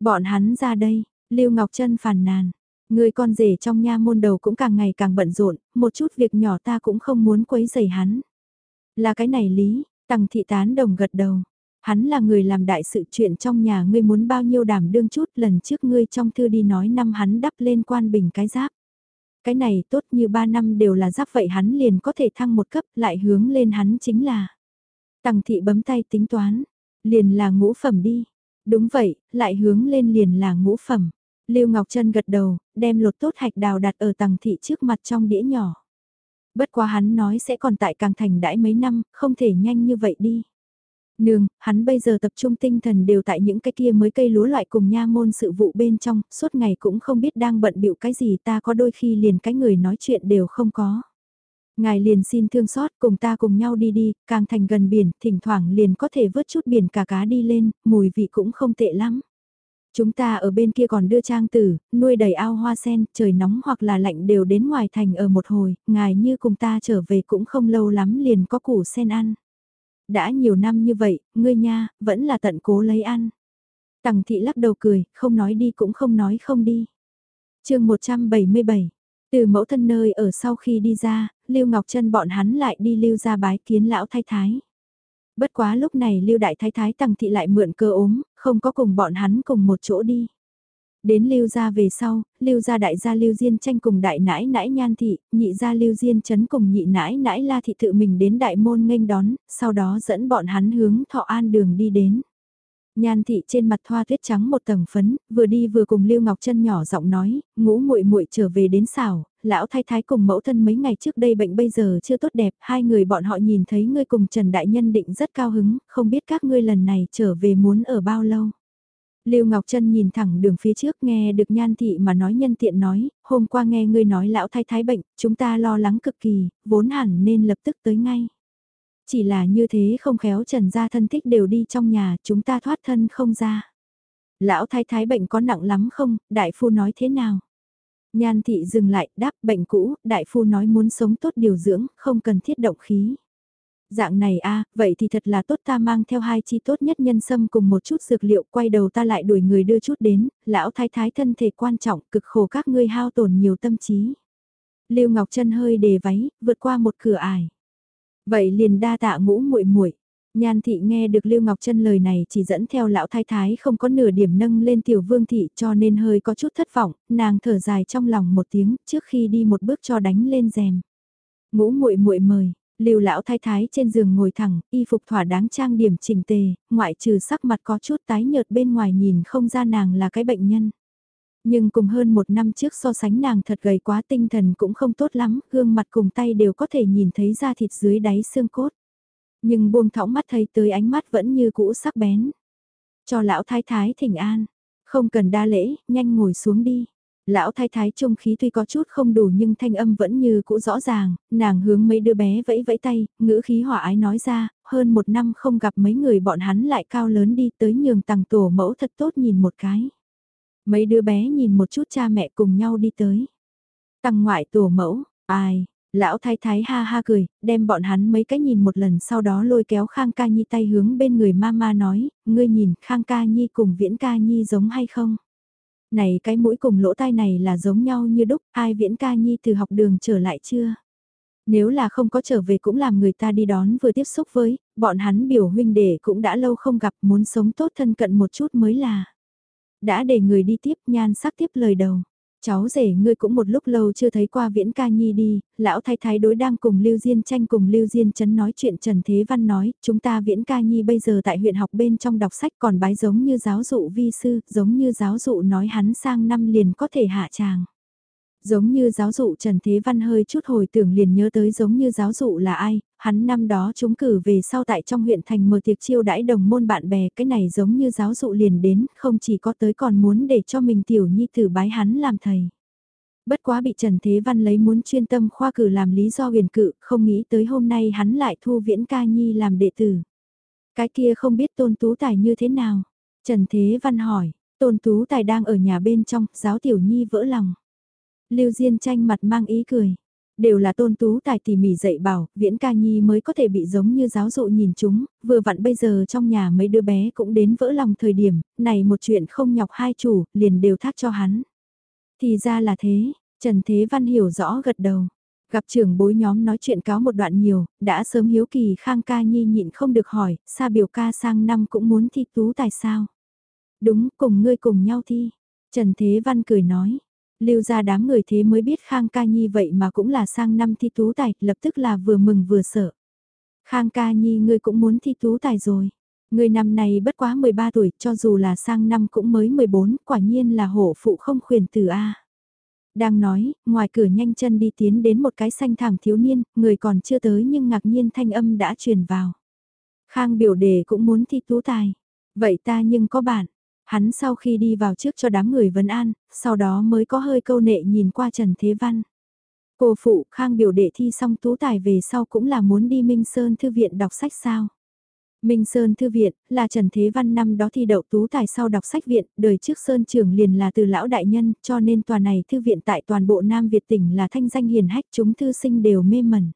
Bọn hắn ra đây, Lưu Ngọc Trân phàn nàn. Ngươi con rể trong nha môn đầu cũng càng ngày càng bận rộn, một chút việc nhỏ ta cũng không muốn quấy rầy hắn. Là cái này lý, Tằng thị tán đồng gật đầu. Hắn là người làm đại sự chuyện trong nhà ngươi muốn bao nhiêu đảm đương chút lần trước ngươi trong thư đi nói năm hắn đắp lên quan bình cái giáp cái này tốt như ba năm đều là giáp vậy hắn liền có thể thăng một cấp lại hướng lên hắn chính là. Tằng thị bấm tay tính toán, liền là ngũ phẩm đi. Đúng vậy, lại hướng lên liền là ngũ phẩm. Lưu Ngọc Trân gật đầu, đem lột tốt hạch đào đặt ở tầng thị trước mặt trong đĩa nhỏ. Bất quá hắn nói sẽ còn tại càng thành đãi mấy năm, không thể nhanh như vậy đi. Nương, hắn bây giờ tập trung tinh thần đều tại những cái kia mới cây lúa loại cùng nha môn sự vụ bên trong, suốt ngày cũng không biết đang bận bịu cái gì ta có đôi khi liền cái người nói chuyện đều không có. Ngài liền xin thương xót cùng ta cùng nhau đi đi, càng thành gần biển, thỉnh thoảng liền có thể vớt chút biển cả cá đi lên, mùi vị cũng không tệ lắm. Chúng ta ở bên kia còn đưa trang tử, nuôi đầy ao hoa sen, trời nóng hoặc là lạnh đều đến ngoài thành ở một hồi, ngài như cùng ta trở về cũng không lâu lắm liền có củ sen ăn. Đã nhiều năm như vậy, ngươi nha, vẫn là tận cố lấy ăn. Tằng thị lắc đầu cười, không nói đi cũng không nói không đi. chương 177, từ mẫu thân nơi ở sau khi đi ra, Lưu Ngọc Trân bọn hắn lại đi lưu ra bái kiến lão thái thái. Bất quá lúc này Lưu Đại Thái Thái Tằng Thị lại mượn cơ ốm, không có cùng bọn hắn cùng một chỗ đi. Đến lưu gia về sau, lưu gia đại gia lưu diên tranh cùng đại nãi nãi nhan thị, nhị gia lưu diên chấn cùng nhị nãi nãi la thị tự mình đến đại môn nghênh đón, sau đó dẫn bọn hắn hướng thọ an đường đi đến. Nhan thị trên mặt thoa tuyết trắng một tầng phấn, vừa đi vừa cùng Lưu Ngọc Trân nhỏ giọng nói, ngũ muội muội trở về đến xảo, lão thái thái cùng mẫu thân mấy ngày trước đây bệnh bây giờ chưa tốt đẹp, hai người bọn họ nhìn thấy ngươi cùng Trần Đại Nhân định rất cao hứng, không biết các ngươi lần này trở về muốn ở bao lâu. Lưu Ngọc Trân nhìn thẳng đường phía trước nghe được nhan thị mà nói nhân tiện nói, hôm qua nghe ngươi nói lão thái thái bệnh, chúng ta lo lắng cực kỳ, vốn hẳn nên lập tức tới ngay. Chỉ là như thế không khéo trần gia thân thích đều đi trong nhà, chúng ta thoát thân không ra. Lão thái thái bệnh có nặng lắm không, đại phu nói thế nào? Nhan thị dừng lại, đáp bệnh cũ, đại phu nói muốn sống tốt điều dưỡng, không cần thiết động khí. Dạng này a vậy thì thật là tốt ta mang theo hai chi tốt nhất nhân sâm cùng một chút dược liệu quay đầu ta lại đuổi người đưa chút đến, lão thái thái thân thể quan trọng cực khổ các ngươi hao tổn nhiều tâm trí. Lưu Ngọc Trân hơi đề váy, vượt qua một cửa ải. Vậy liền đa tạ ngũ muội muội. Nhan thị nghe được Lưu Ngọc Trân lời này chỉ dẫn theo lão thái thái không có nửa điểm nâng lên tiểu vương thị cho nên hơi có chút thất vọng, nàng thở dài trong lòng một tiếng trước khi đi một bước cho đánh lên rèm. Ngũ muội muội mời, Lưu lão thái thái trên giường ngồi thẳng, y phục thỏa đáng trang điểm chỉnh tề, ngoại trừ sắc mặt có chút tái nhợt bên ngoài nhìn không ra nàng là cái bệnh nhân. Nhưng cùng hơn một năm trước so sánh nàng thật gầy quá tinh thần cũng không tốt lắm, gương mặt cùng tay đều có thể nhìn thấy da thịt dưới đáy xương cốt. Nhưng buông thõng mắt thấy tới ánh mắt vẫn như cũ sắc bén. Cho lão thái thái thỉnh an, Không cần đa lễ, nhanh ngồi xuống đi. Lão thái thái trung khí tuy có chút không đủ nhưng thanh âm vẫn như cũ rõ ràng, nàng hướng mấy đứa bé vẫy vẫy tay, ngữ khí hỏa ái nói ra, hơn một năm không gặp mấy người bọn hắn lại cao lớn đi tới nhường tầng tổ mẫu thật tốt nhìn một cái. Mấy đứa bé nhìn một chút cha mẹ cùng nhau đi tới. Tăng ngoại tổ mẫu, ai, lão thái thái ha ha cười, đem bọn hắn mấy cái nhìn một lần sau đó lôi kéo Khang Ca Nhi tay hướng bên người mama nói, ngươi nhìn Khang Ca Nhi cùng Viễn Ca Nhi giống hay không? Này cái mũi cùng lỗ tai này là giống nhau như đúc, ai Viễn Ca Nhi từ học đường trở lại chưa? Nếu là không có trở về cũng làm người ta đi đón vừa tiếp xúc với, bọn hắn biểu huynh đệ cũng đã lâu không gặp muốn sống tốt thân cận một chút mới là. Đã để người đi tiếp nhan sắc tiếp lời đầu. Cháu rể ngươi cũng một lúc lâu chưa thấy qua viễn ca nhi đi, lão thái thái đối đang cùng Lưu Diên tranh cùng Lưu Diên chấn nói chuyện Trần Thế Văn nói, chúng ta viễn ca nhi bây giờ tại huyện học bên trong đọc sách còn bái giống như giáo dụ vi sư, giống như giáo dụ nói hắn sang năm liền có thể hạ tràng. Giống như giáo dụ Trần Thế Văn hơi chút hồi tưởng liền nhớ tới giống như giáo dụ là ai, hắn năm đó chúng cử về sau tại trong huyện thành mở tiệc chiêu đãi đồng môn bạn bè, cái này giống như giáo dụ liền đến, không chỉ có tới còn muốn để cho mình tiểu nhi tử bái hắn làm thầy. Bất quá bị Trần Thế Văn lấy muốn chuyên tâm khoa cử làm lý do huyền cự, không nghĩ tới hôm nay hắn lại thu viễn ca nhi làm đệ tử. Cái kia không biết tôn tú tài như thế nào? Trần Thế Văn hỏi, tôn tú tài đang ở nhà bên trong, giáo tiểu nhi vỡ lòng. Lưu Diên tranh mặt mang ý cười. Đều là tôn tú tài tỉ mỉ dạy bảo, viễn ca nhi mới có thể bị giống như giáo dụ nhìn chúng, vừa vặn bây giờ trong nhà mấy đứa bé cũng đến vỡ lòng thời điểm, này một chuyện không nhọc hai chủ, liền đều thác cho hắn. Thì ra là thế, Trần Thế Văn hiểu rõ gật đầu. Gặp trưởng bối nhóm nói chuyện cáo một đoạn nhiều, đã sớm hiếu kỳ Khang ca nhi nhịn không được hỏi, xa biểu ca sang năm cũng muốn thi tú tài sao? Đúng, cùng ngươi cùng nhau thi. Trần Thế Văn cười nói, Lưu ra đám người thế mới biết Khang Ca Nhi vậy mà cũng là sang năm thi tú tài, lập tức là vừa mừng vừa sợ. Khang Ca Nhi ngươi cũng muốn thi tú tài rồi. Người năm này bất quá 13 tuổi, cho dù là sang năm cũng mới 14, quả nhiên là hổ phụ không khuyển từ A. Đang nói, ngoài cửa nhanh chân đi tiến đến một cái xanh thẳng thiếu niên, người còn chưa tới nhưng ngạc nhiên thanh âm đã truyền vào. Khang biểu đề cũng muốn thi tú tài. Vậy ta nhưng có bạn, Hắn sau khi đi vào trước cho đám người vấn an, sau đó mới có hơi câu nệ nhìn qua Trần Thế Văn. Cô phụ khang biểu đệ thi xong tú tài về sau cũng là muốn đi Minh Sơn Thư viện đọc sách sao. Minh Sơn Thư Viện, là Trần Thế Văn năm đó thi đậu tú tài sau đọc sách viện, đời trước Sơn trường liền là từ lão đại nhân, cho nên tòa này thư viện tại toàn bộ Nam Việt tỉnh là thanh danh hiền hách chúng thư sinh đều mê mẩn.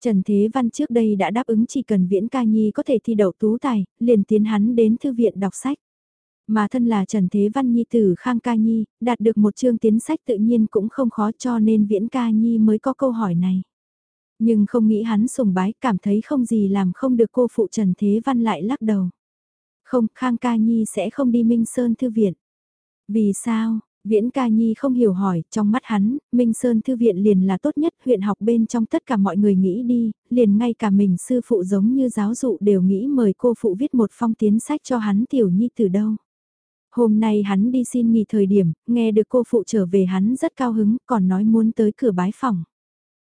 Trần Thế Văn trước đây đã đáp ứng chỉ cần Viễn Ca Nhi có thể thi đậu tú tài, liền tiến hắn đến thư viện đọc sách. Mà thân là Trần Thế Văn Nhi tử Khang Ca Nhi, đạt được một chương tiến sách tự nhiên cũng không khó cho nên Viễn Ca Nhi mới có câu hỏi này. Nhưng không nghĩ hắn sùng bái cảm thấy không gì làm không được cô phụ Trần Thế Văn lại lắc đầu. Không, Khang Ca Nhi sẽ không đi Minh Sơn Thư Viện. Vì sao? Viễn Ca Nhi không hiểu hỏi, trong mắt hắn, Minh Sơn Thư Viện liền là tốt nhất huyện học bên trong tất cả mọi người nghĩ đi, liền ngay cả mình sư phụ giống như giáo dụ đều nghĩ mời cô phụ viết một phong tiến sách cho hắn tiểu nhi từ đâu. Hôm nay hắn đi xin nghỉ thời điểm, nghe được cô phụ trở về hắn rất cao hứng, còn nói muốn tới cửa bái phòng.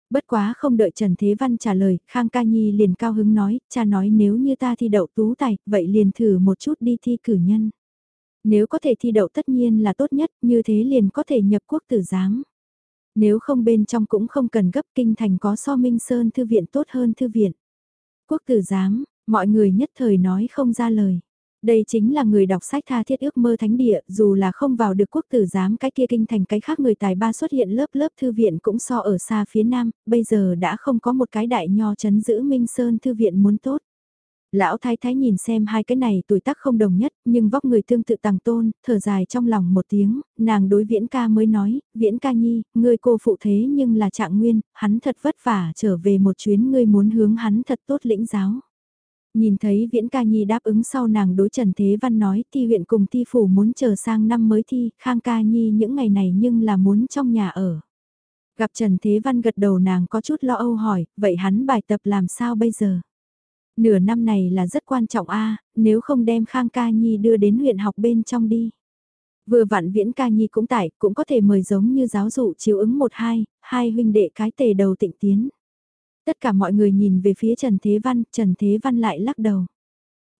Bất quá không đợi Trần Thế Văn trả lời, Khang Ca Nhi liền cao hứng nói, cha nói nếu như ta thi đậu tú tài, vậy liền thử một chút đi thi cử nhân. Nếu có thể thi đậu tất nhiên là tốt nhất, như thế liền có thể nhập quốc tử giám. Nếu không bên trong cũng không cần gấp kinh thành có so minh sơn thư viện tốt hơn thư viện. Quốc tử giám, mọi người nhất thời nói không ra lời. Đây chính là người đọc sách tha thiết ước mơ thánh địa, dù là không vào được quốc tử giám cái kia kinh thành cái khác người tài ba xuất hiện lớp lớp thư viện cũng so ở xa phía nam, bây giờ đã không có một cái đại nho chấn giữ Minh Sơn thư viện muốn tốt. Lão thái thái nhìn xem hai cái này tuổi tác không đồng nhất, nhưng vóc người tương tự tàng tôn, thở dài trong lòng một tiếng, nàng đối viễn ca mới nói, viễn ca nhi, ngươi cô phụ thế nhưng là trạng nguyên, hắn thật vất vả trở về một chuyến ngươi muốn hướng hắn thật tốt lĩnh giáo. Nhìn thấy Viễn Ca Nhi đáp ứng sau nàng đối Trần Thế Văn nói thi huyện cùng thi phủ muốn chờ sang năm mới thi, Khang Ca Nhi những ngày này nhưng là muốn trong nhà ở. Gặp Trần Thế Văn gật đầu nàng có chút lo âu hỏi, vậy hắn bài tập làm sao bây giờ? Nửa năm này là rất quan trọng a nếu không đem Khang Ca Nhi đưa đến huyện học bên trong đi. Vừa vặn Viễn Ca Nhi cũng tại, cũng có thể mời giống như giáo dụ chiếu ứng một hai, hai huynh đệ cái tề đầu tịnh tiến. Tất cả mọi người nhìn về phía Trần Thế Văn, Trần Thế Văn lại lắc đầu.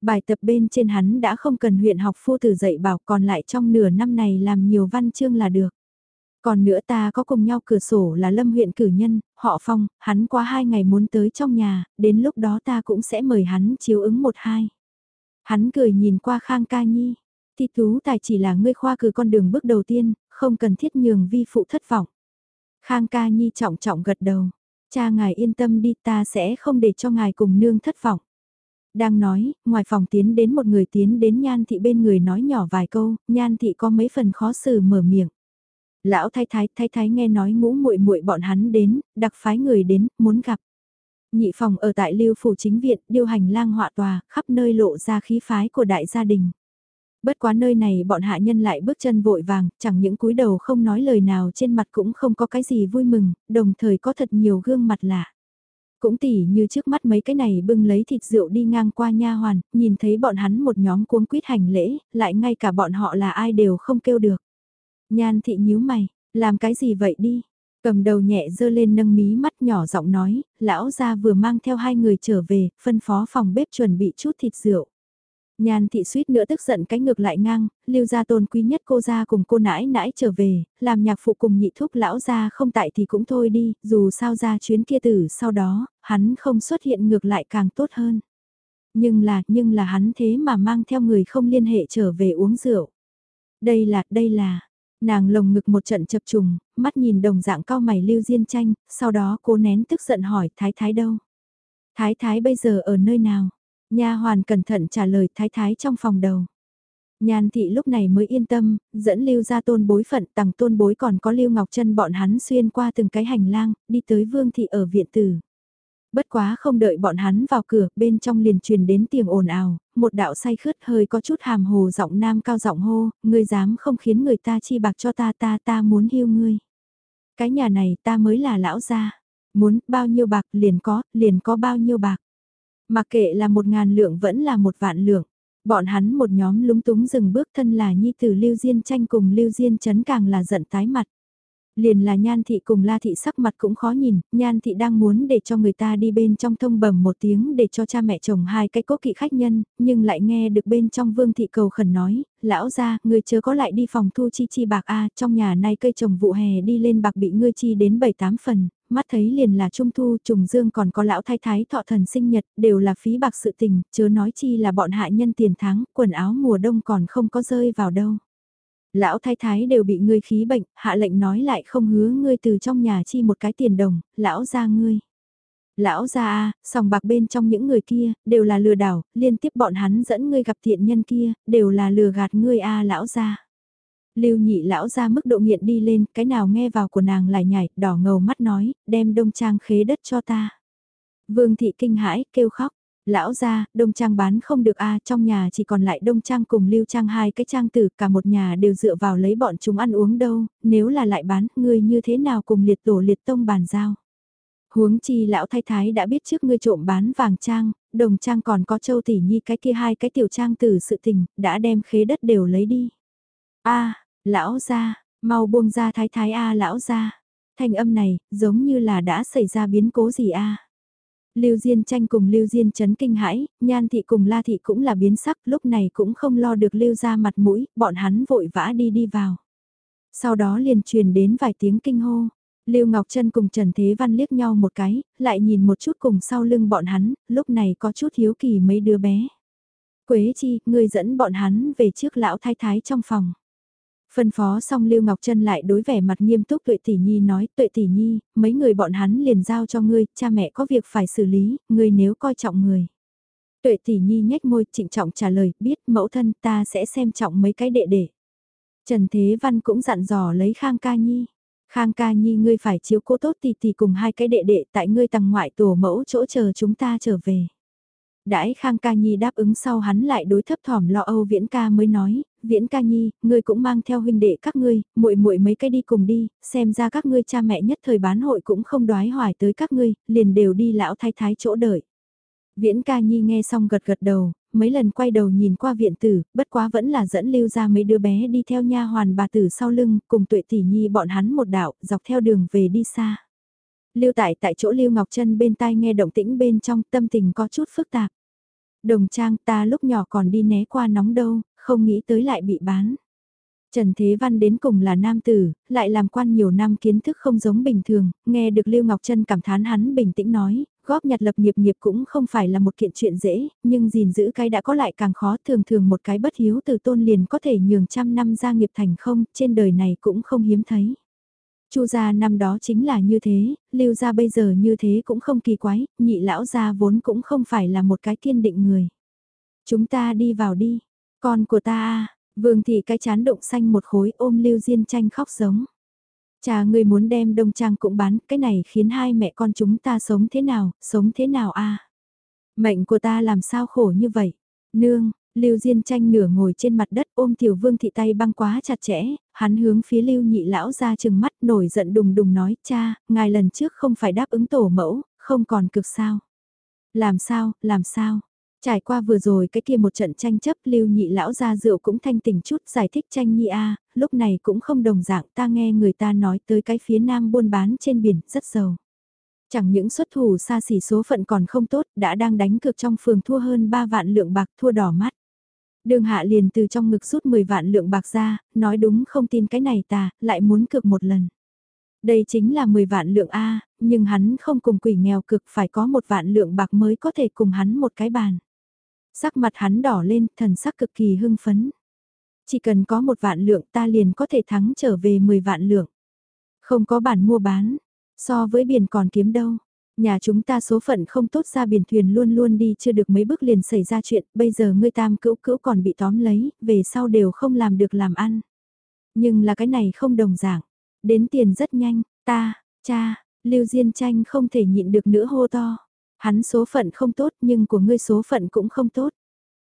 Bài tập bên trên hắn đã không cần huyện học phu tử dạy bảo còn lại trong nửa năm này làm nhiều văn chương là được. Còn nữa ta có cùng nhau cửa sổ là lâm huyện cử nhân, họ phong, hắn qua hai ngày muốn tới trong nhà, đến lúc đó ta cũng sẽ mời hắn chiếu ứng một hai. Hắn cười nhìn qua Khang Ca Nhi, thi tú tài chỉ là ngươi khoa cử con đường bước đầu tiên, không cần thiết nhường vi phụ thất vọng. Khang Ca Nhi trọng trọng gật đầu, cha ngài yên tâm đi ta sẽ không để cho ngài cùng nương thất vọng. Đang nói, ngoài phòng tiến đến một người tiến đến nhan thị bên người nói nhỏ vài câu, nhan thị có mấy phần khó xử mở miệng. Lão thái thái thái thái nghe nói ngũ muội muội bọn hắn đến, đặc phái người đến, muốn gặp. Nhị phòng ở tại lưu phủ chính viện, điều hành lang họa tòa, khắp nơi lộ ra khí phái của đại gia đình. Bất quá nơi này bọn hạ nhân lại bước chân vội vàng, chẳng những cúi đầu không nói lời nào trên mặt cũng không có cái gì vui mừng, đồng thời có thật nhiều gương mặt lạ. Cũng tỉ như trước mắt mấy cái này bưng lấy thịt rượu đi ngang qua nha hoàn, nhìn thấy bọn hắn một nhóm cuống quýt hành lễ, lại ngay cả bọn họ là ai đều không kêu được. Nhan thị nhíu mày, làm cái gì vậy đi? Cầm đầu nhẹ dơ lên nâng mí mắt nhỏ giọng nói, lão gia vừa mang theo hai người trở về, phân phó phòng bếp chuẩn bị chút thịt rượu. Nhan thị suýt nữa tức giận cái ngược lại ngang, lưu gia tôn quý nhất cô gia cùng cô nãi nãi trở về, làm nhạc phụ cùng nhị thúc lão gia không tại thì cũng thôi đi, dù sao ra chuyến kia tử sau đó, hắn không xuất hiện ngược lại càng tốt hơn. Nhưng là, nhưng là hắn thế mà mang theo người không liên hệ trở về uống rượu. Đây là, đây là, nàng lồng ngực một trận chập trùng, mắt nhìn đồng dạng cao mày lưu diên tranh, sau đó cô nén tức giận hỏi thái thái đâu. Thái thái bây giờ ở nơi nào? Nha hoàn cẩn thận trả lời thái thái trong phòng đầu. Nhan thị lúc này mới yên tâm, dẫn lưu ra tôn bối phận tặng tôn bối còn có lưu ngọc chân bọn hắn xuyên qua từng cái hành lang, đi tới vương thị ở viện tử. Bất quá không đợi bọn hắn vào cửa, bên trong liền truyền đến tiếng ồn ào, một đạo say khướt hơi có chút hàm hồ giọng nam cao giọng hô, ngươi dám không khiến người ta chi bạc cho ta ta ta muốn hiêu ngươi. Cái nhà này ta mới là lão gia, muốn bao nhiêu bạc liền có, liền có bao nhiêu bạc. Mặc kệ là một ngàn lượng vẫn là một vạn lượng. Bọn hắn một nhóm lúng túng dừng bước thân là nhi tử Lưu Diên tranh cùng Lưu Diên chấn càng là giận tái mặt. Liền là nhan thị cùng la thị sắc mặt cũng khó nhìn, nhan thị đang muốn để cho người ta đi bên trong thông bẩm một tiếng để cho cha mẹ chồng hai cái cố kỵ khách nhân, nhưng lại nghe được bên trong vương thị cầu khẩn nói, lão ra, người chớ có lại đi phòng thu chi chi bạc a trong nhà nay cây trồng vụ hè đi lên bạc bị ngươi chi đến bảy tám phần, mắt thấy liền là trung thu trùng dương còn có lão thái thái thọ thần sinh nhật, đều là phí bạc sự tình, chớ nói chi là bọn hạ nhân tiền tháng, quần áo mùa đông còn không có rơi vào đâu. Lão thái thái đều bị ngươi khí bệnh, hạ lệnh nói lại không hứa ngươi từ trong nhà chi một cái tiền đồng, lão ra ngươi. Lão gia a sòng bạc bên trong những người kia, đều là lừa đảo, liên tiếp bọn hắn dẫn ngươi gặp thiện nhân kia, đều là lừa gạt ngươi a lão gia. Lưu nhị lão ra mức độ nghiện đi lên, cái nào nghe vào của nàng lại nhảy, đỏ ngầu mắt nói, đem đông trang khế đất cho ta. Vương thị kinh hãi, kêu khóc. Lão ra, đông trang bán không được a trong nhà chỉ còn lại đông trang cùng lưu trang hai cái trang tử, cả một nhà đều dựa vào lấy bọn chúng ăn uống đâu, nếu là lại bán, ngươi như thế nào cùng liệt tổ liệt tông bàn giao. Huống chi lão thái thái đã biết trước ngươi trộm bán vàng trang, đồng trang còn có châu tỷ nhi cái kia hai cái tiểu trang tử sự tình, đã đem khế đất đều lấy đi. a lão ra, mau buông ra thái thái a lão ra. Thanh âm này, giống như là đã xảy ra biến cố gì a Lưu Diên tranh cùng Lưu Diên chấn kinh hãi, Nhan thị cùng La thị cũng là biến sắc, lúc này cũng không lo được Lưu ra mặt mũi, bọn hắn vội vã đi đi vào. Sau đó liền truyền đến vài tiếng kinh hô. Lưu Ngọc Trân cùng Trần Thế Văn liếc nhau một cái, lại nhìn một chút cùng sau lưng bọn hắn, lúc này có chút hiếu kỳ mấy đứa bé. Quế chi, người dẫn bọn hắn về trước lão thái thái trong phòng. Phân phó xong Lưu Ngọc Trân lại đối vẻ mặt nghiêm túc Tuệ Tỷ Nhi nói, Tuệ Tỷ Nhi, mấy người bọn hắn liền giao cho ngươi, cha mẹ có việc phải xử lý, ngươi nếu coi trọng người. Tuệ Tỷ Nhi nhếch môi trịnh trọng trả lời, biết mẫu thân ta sẽ xem trọng mấy cái đệ đệ. Trần Thế Văn cũng dặn dò lấy Khang Ca Nhi. Khang Ca Nhi ngươi phải chiếu cố tốt tỷ tỷ cùng hai cái đệ đệ tại ngươi tầng ngoại tổ mẫu chỗ chờ chúng ta trở về. Đãi Khang Ca Nhi đáp ứng sau hắn lại đối thấp thỏm lo âu Viễn Ca mới nói, Viễn Ca Nhi, ngươi cũng mang theo huynh đệ các ngươi, muội muội mấy cái đi cùng đi, xem ra các ngươi cha mẹ nhất thời bán hội cũng không đoái hoài tới các ngươi, liền đều đi lão thái thái chỗ đợi. Viễn Ca Nhi nghe xong gật gật đầu, mấy lần quay đầu nhìn qua viện tử, bất quá vẫn là dẫn lưu ra mấy đứa bé đi theo nha hoàn bà tử sau lưng, cùng tuệ tỷ nhi bọn hắn một đạo, dọc theo đường về đi xa. Lưu tại tại chỗ Lưu Ngọc Trân bên tai nghe động tĩnh bên trong tâm tình có chút phức tạp. Đồng trang ta lúc nhỏ còn đi né qua nóng đâu, không nghĩ tới lại bị bán. Trần Thế Văn đến cùng là nam tử, lại làm quan nhiều năm kiến thức không giống bình thường, nghe được Lưu Ngọc Trân cảm thán hắn bình tĩnh nói, góp nhặt lập nghiệp nghiệp cũng không phải là một kiện chuyện dễ, nhưng gìn giữ cái đã có lại càng khó thường thường một cái bất hiếu từ tôn liền có thể nhường trăm năm gia nghiệp thành không, trên đời này cũng không hiếm thấy. Chu gia năm đó chính là như thế, lưu gia bây giờ như thế cũng không kỳ quái, nhị lão gia vốn cũng không phải là một cái kiên định người. Chúng ta đi vào đi, con của ta à, vương thị cái chán động xanh một khối ôm lưu diên tranh khóc giống. Cha người muốn đem đông trang cũng bán, cái này khiến hai mẹ con chúng ta sống thế nào, sống thế nào a Mệnh của ta làm sao khổ như vậy? Nương, Lưu Diên tranh nửa ngồi trên mặt đất ôm tiểu vương thị tay băng quá chặt chẽ, hắn hướng phía Lưu nhị lão ra chừng mắt nổi giận đùng đùng nói cha, ngài lần trước không phải đáp ứng tổ mẫu, không còn cực sao. Làm sao, làm sao? Trải qua vừa rồi cái kia một trận tranh chấp lưu nhị lão ra rượu cũng thanh tỉnh chút giải thích tranh nhi a lúc này cũng không đồng dạng ta nghe người ta nói tới cái phía nam buôn bán trên biển rất giàu. Chẳng những xuất thủ xa xỉ số phận còn không tốt đã đang đánh cược trong phường thua hơn 3 vạn lượng bạc thua đỏ mắt. Đường hạ liền từ trong ngực rút 10 vạn lượng bạc ra, nói đúng không tin cái này ta, lại muốn cược một lần. Đây chính là 10 vạn lượng A, nhưng hắn không cùng quỷ nghèo cực phải có một vạn lượng bạc mới có thể cùng hắn một cái bàn. Sắc mặt hắn đỏ lên, thần sắc cực kỳ hưng phấn. Chỉ cần có một vạn lượng ta liền có thể thắng trở về 10 vạn lượng. Không có bản mua bán, so với biển còn kiếm đâu. Nhà chúng ta số phận không tốt ra biển thuyền luôn luôn đi chưa được mấy bước liền xảy ra chuyện, bây giờ ngươi tam cữu cữu còn bị tóm lấy, về sau đều không làm được làm ăn. Nhưng là cái này không đồng dạng, đến tiền rất nhanh, ta, cha, Lưu Diên Tranh không thể nhịn được nữa hô to. Hắn số phận không tốt nhưng của ngươi số phận cũng không tốt.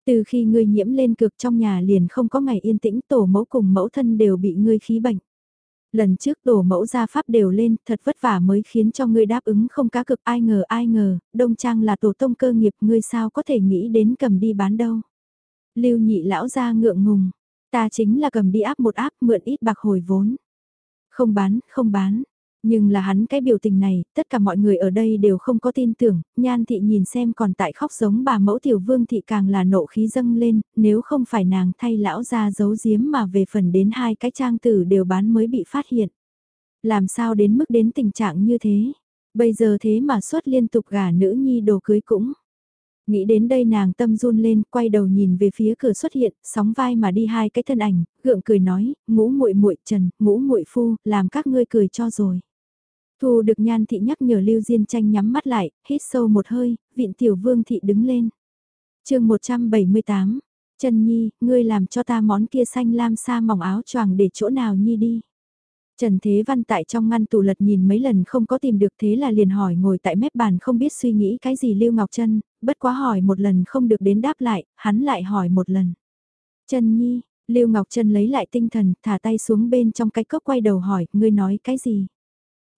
Từ khi ngươi nhiễm lên cực trong nhà liền không có ngày yên tĩnh tổ mẫu cùng mẫu thân đều bị ngươi khí bệnh. Lần trước tổ mẫu gia pháp đều lên thật vất vả mới khiến cho ngươi đáp ứng không cá cực ai ngờ ai ngờ, đông trang là tổ tông cơ nghiệp ngươi sao có thể nghĩ đến cầm đi bán đâu. Lưu nhị lão ra ngượng ngùng, ta chính là cầm đi áp một áp mượn ít bạc hồi vốn. Không bán, không bán, nhưng là hắn cái biểu tình này, tất cả mọi người ở đây đều không có tin tưởng, nhan thị nhìn xem còn tại khóc giống bà mẫu tiểu vương thị càng là nộ khí dâng lên, nếu không phải nàng thay lão ra giấu giếm mà về phần đến hai cái trang tử đều bán mới bị phát hiện. Làm sao đến mức đến tình trạng như thế? Bây giờ thế mà xuất liên tục gả nữ nhi đồ cưới cũng. Nghĩ đến đây nàng tâm run lên, quay đầu nhìn về phía cửa xuất hiện, sóng vai mà đi hai cái thân ảnh, gượng cười nói, ngũ muội muội trần, ngũ muội phu, làm các ngươi cười cho rồi. Thu được nhan thị nhắc nhở Lưu Diên tranh nhắm mắt lại, hít sâu một hơi, vịn tiểu vương thị đứng lên. chương 178, Trần Nhi, ngươi làm cho ta món kia xanh lam sa mỏng áo choàng để chỗ nào Nhi đi. Trần Thế Văn tại trong ngăn tủ lật nhìn mấy lần không có tìm được thế là liền hỏi ngồi tại mép bàn không biết suy nghĩ cái gì Lưu Ngọc Trân, bất quá hỏi một lần không được đến đáp lại, hắn lại hỏi một lần. Trần Nhi, Lưu Ngọc Trân lấy lại tinh thần, thả tay xuống bên trong cái cốc quay đầu hỏi, ngươi nói cái gì?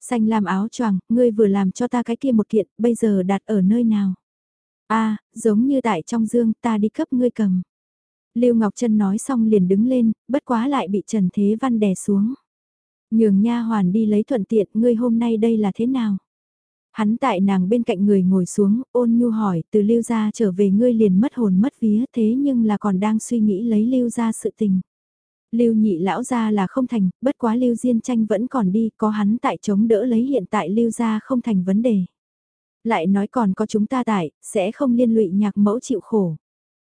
Xanh lam áo choàng, ngươi vừa làm cho ta cái kia một kiện, bây giờ đặt ở nơi nào? a giống như tại trong dương, ta đi cấp ngươi cầm. Lưu Ngọc Trân nói xong liền đứng lên, bất quá lại bị Trần Thế Văn đè xuống. Nhường nha hoàn đi lấy thuận tiện, ngươi hôm nay đây là thế nào? Hắn tại nàng bên cạnh người ngồi xuống, ôn nhu hỏi, từ lưu gia trở về ngươi liền mất hồn mất vía thế nhưng là còn đang suy nghĩ lấy lưu gia sự tình. Lưu nhị lão gia là không thành, bất quá Lưu Diên tranh vẫn còn đi, có hắn tại chống đỡ lấy hiện tại Lưu gia không thành vấn đề. Lại nói còn có chúng ta tại, sẽ không liên lụy nhạc mẫu chịu khổ.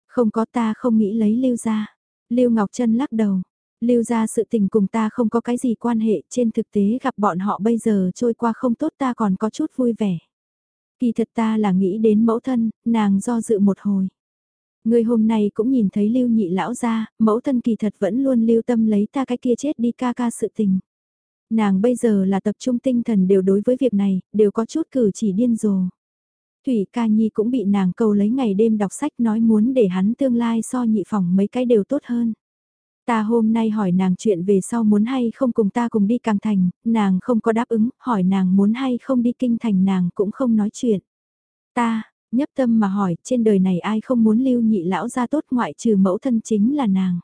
Không có ta không nghĩ lấy Lưu gia. Lưu Ngọc Trân lắc đầu. Lưu gia sự tình cùng ta không có cái gì quan hệ, trên thực tế gặp bọn họ bây giờ trôi qua không tốt ta còn có chút vui vẻ. Kỳ thật ta là nghĩ đến mẫu thân, nàng do dự một hồi. Người hôm nay cũng nhìn thấy lưu nhị lão ra, mẫu thân kỳ thật vẫn luôn lưu tâm lấy ta cái kia chết đi ca ca sự tình. Nàng bây giờ là tập trung tinh thần đều đối với việc này, đều có chút cử chỉ điên rồ. Thủy ca nhi cũng bị nàng cầu lấy ngày đêm đọc sách nói muốn để hắn tương lai so nhị phòng mấy cái đều tốt hơn. Ta hôm nay hỏi nàng chuyện về sau muốn hay không cùng ta cùng đi càng thành, nàng không có đáp ứng, hỏi nàng muốn hay không đi kinh thành nàng cũng không nói chuyện. Ta, nhấp tâm mà hỏi, trên đời này ai không muốn lưu nhị lão ra tốt ngoại trừ mẫu thân chính là nàng.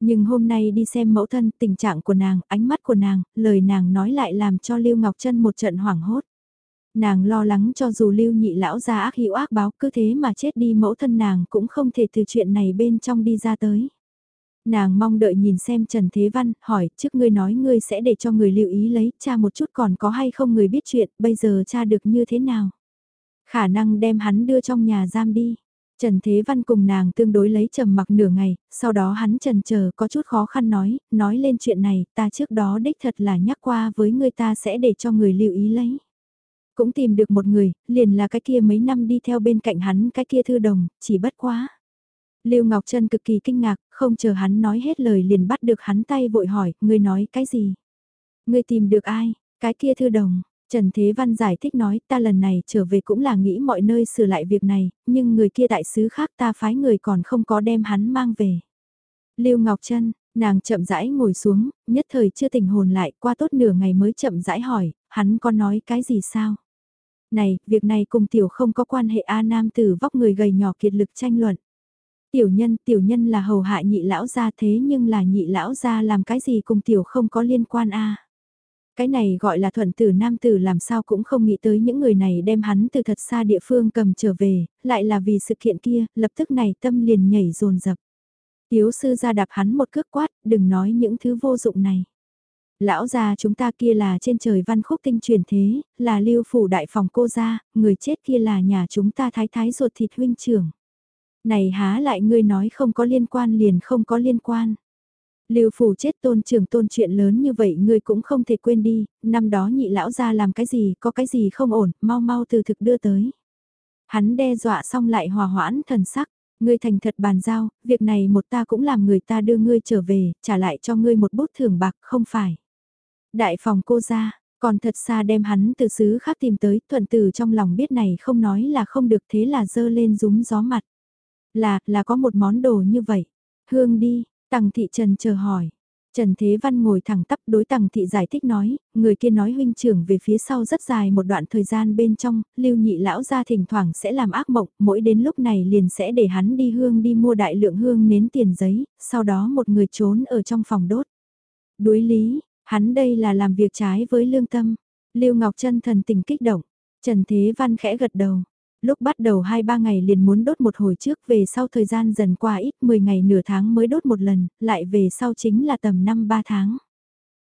Nhưng hôm nay đi xem mẫu thân, tình trạng của nàng, ánh mắt của nàng, lời nàng nói lại làm cho Lưu Ngọc Trân một trận hoảng hốt. Nàng lo lắng cho dù lưu nhị lão ra ác hữu ác báo cứ thế mà chết đi mẫu thân nàng cũng không thể từ chuyện này bên trong đi ra tới. Nàng mong đợi nhìn xem Trần Thế Văn, hỏi, trước ngươi nói ngươi sẽ để cho người lưu ý lấy, cha một chút còn có hay không người biết chuyện, bây giờ cha được như thế nào? Khả năng đem hắn đưa trong nhà giam đi. Trần Thế Văn cùng nàng tương đối lấy trầm mặc nửa ngày, sau đó hắn trần chờ có chút khó khăn nói, nói lên chuyện này, ta trước đó đích thật là nhắc qua với người ta sẽ để cho người lưu ý lấy. Cũng tìm được một người, liền là cái kia mấy năm đi theo bên cạnh hắn cái kia thư đồng, chỉ bất quá. Lưu Ngọc Trân cực kỳ kinh ngạc, không chờ hắn nói hết lời liền bắt được hắn tay vội hỏi, ngươi nói cái gì? Ngươi tìm được ai? Cái kia thư đồng. Trần Thế Văn giải thích nói ta lần này trở về cũng là nghĩ mọi nơi sửa lại việc này, nhưng người kia đại sứ khác ta phái người còn không có đem hắn mang về. Lưu Ngọc Trân, nàng chậm rãi ngồi xuống, nhất thời chưa tỉnh hồn lại qua tốt nửa ngày mới chậm rãi hỏi, hắn có nói cái gì sao? Này, việc này cùng tiểu không có quan hệ A Nam tử vóc người gầy nhỏ kiệt lực tranh luận. Tiểu nhân, tiểu nhân là hầu hạ nhị lão gia thế nhưng là nhị lão gia làm cái gì cùng tiểu không có liên quan a cái này gọi là thuận tử nam tử làm sao cũng không nghĩ tới những người này đem hắn từ thật xa địa phương cầm trở về, lại là vì sự kiện kia, lập tức này tâm liền nhảy rồn dập Tiếu sư ra đạp hắn một cước quát, đừng nói những thứ vô dụng này. Lão già chúng ta kia là trên trời văn khúc tinh truyền thế, là lưu phủ đại phòng cô gia, người chết kia là nhà chúng ta thái thái ruột thịt huynh trưởng. Này há lại ngươi nói không có liên quan liền không có liên quan. Lưu phủ chết tôn trưởng tôn chuyện lớn như vậy ngươi cũng không thể quên đi, năm đó nhị lão ra làm cái gì, có cái gì không ổn, mau mau từ thực đưa tới. Hắn đe dọa xong lại hòa hoãn thần sắc, ngươi thành thật bàn giao, việc này một ta cũng làm người ta đưa ngươi trở về, trả lại cho ngươi một bút thưởng bạc, không phải. Đại phòng cô ra, còn thật xa đem hắn từ xứ khác tìm tới, thuận từ trong lòng biết này không nói là không được thế là dơ lên rúng gió mặt. Là, là có một món đồ như vậy. Hương đi, Tằng Thị Trần chờ hỏi. Trần Thế Văn ngồi thẳng tắp đối Tằng Thị giải thích nói, người kia nói huynh trưởng về phía sau rất dài một đoạn thời gian bên trong, lưu nhị lão ra thỉnh thoảng sẽ làm ác mộng, mỗi đến lúc này liền sẽ để hắn đi hương đi mua đại lượng hương nến tiền giấy, sau đó một người trốn ở trong phòng đốt. Đối lý, hắn đây là làm việc trái với lương tâm. Lưu Ngọc Trân thần tình kích động, Trần Thế Văn khẽ gật đầu lúc bắt đầu 2-3 ngày liền muốn đốt một hồi trước về sau thời gian dần qua ít 10 ngày nửa tháng mới đốt một lần, lại về sau chính là tầm 5-3 tháng.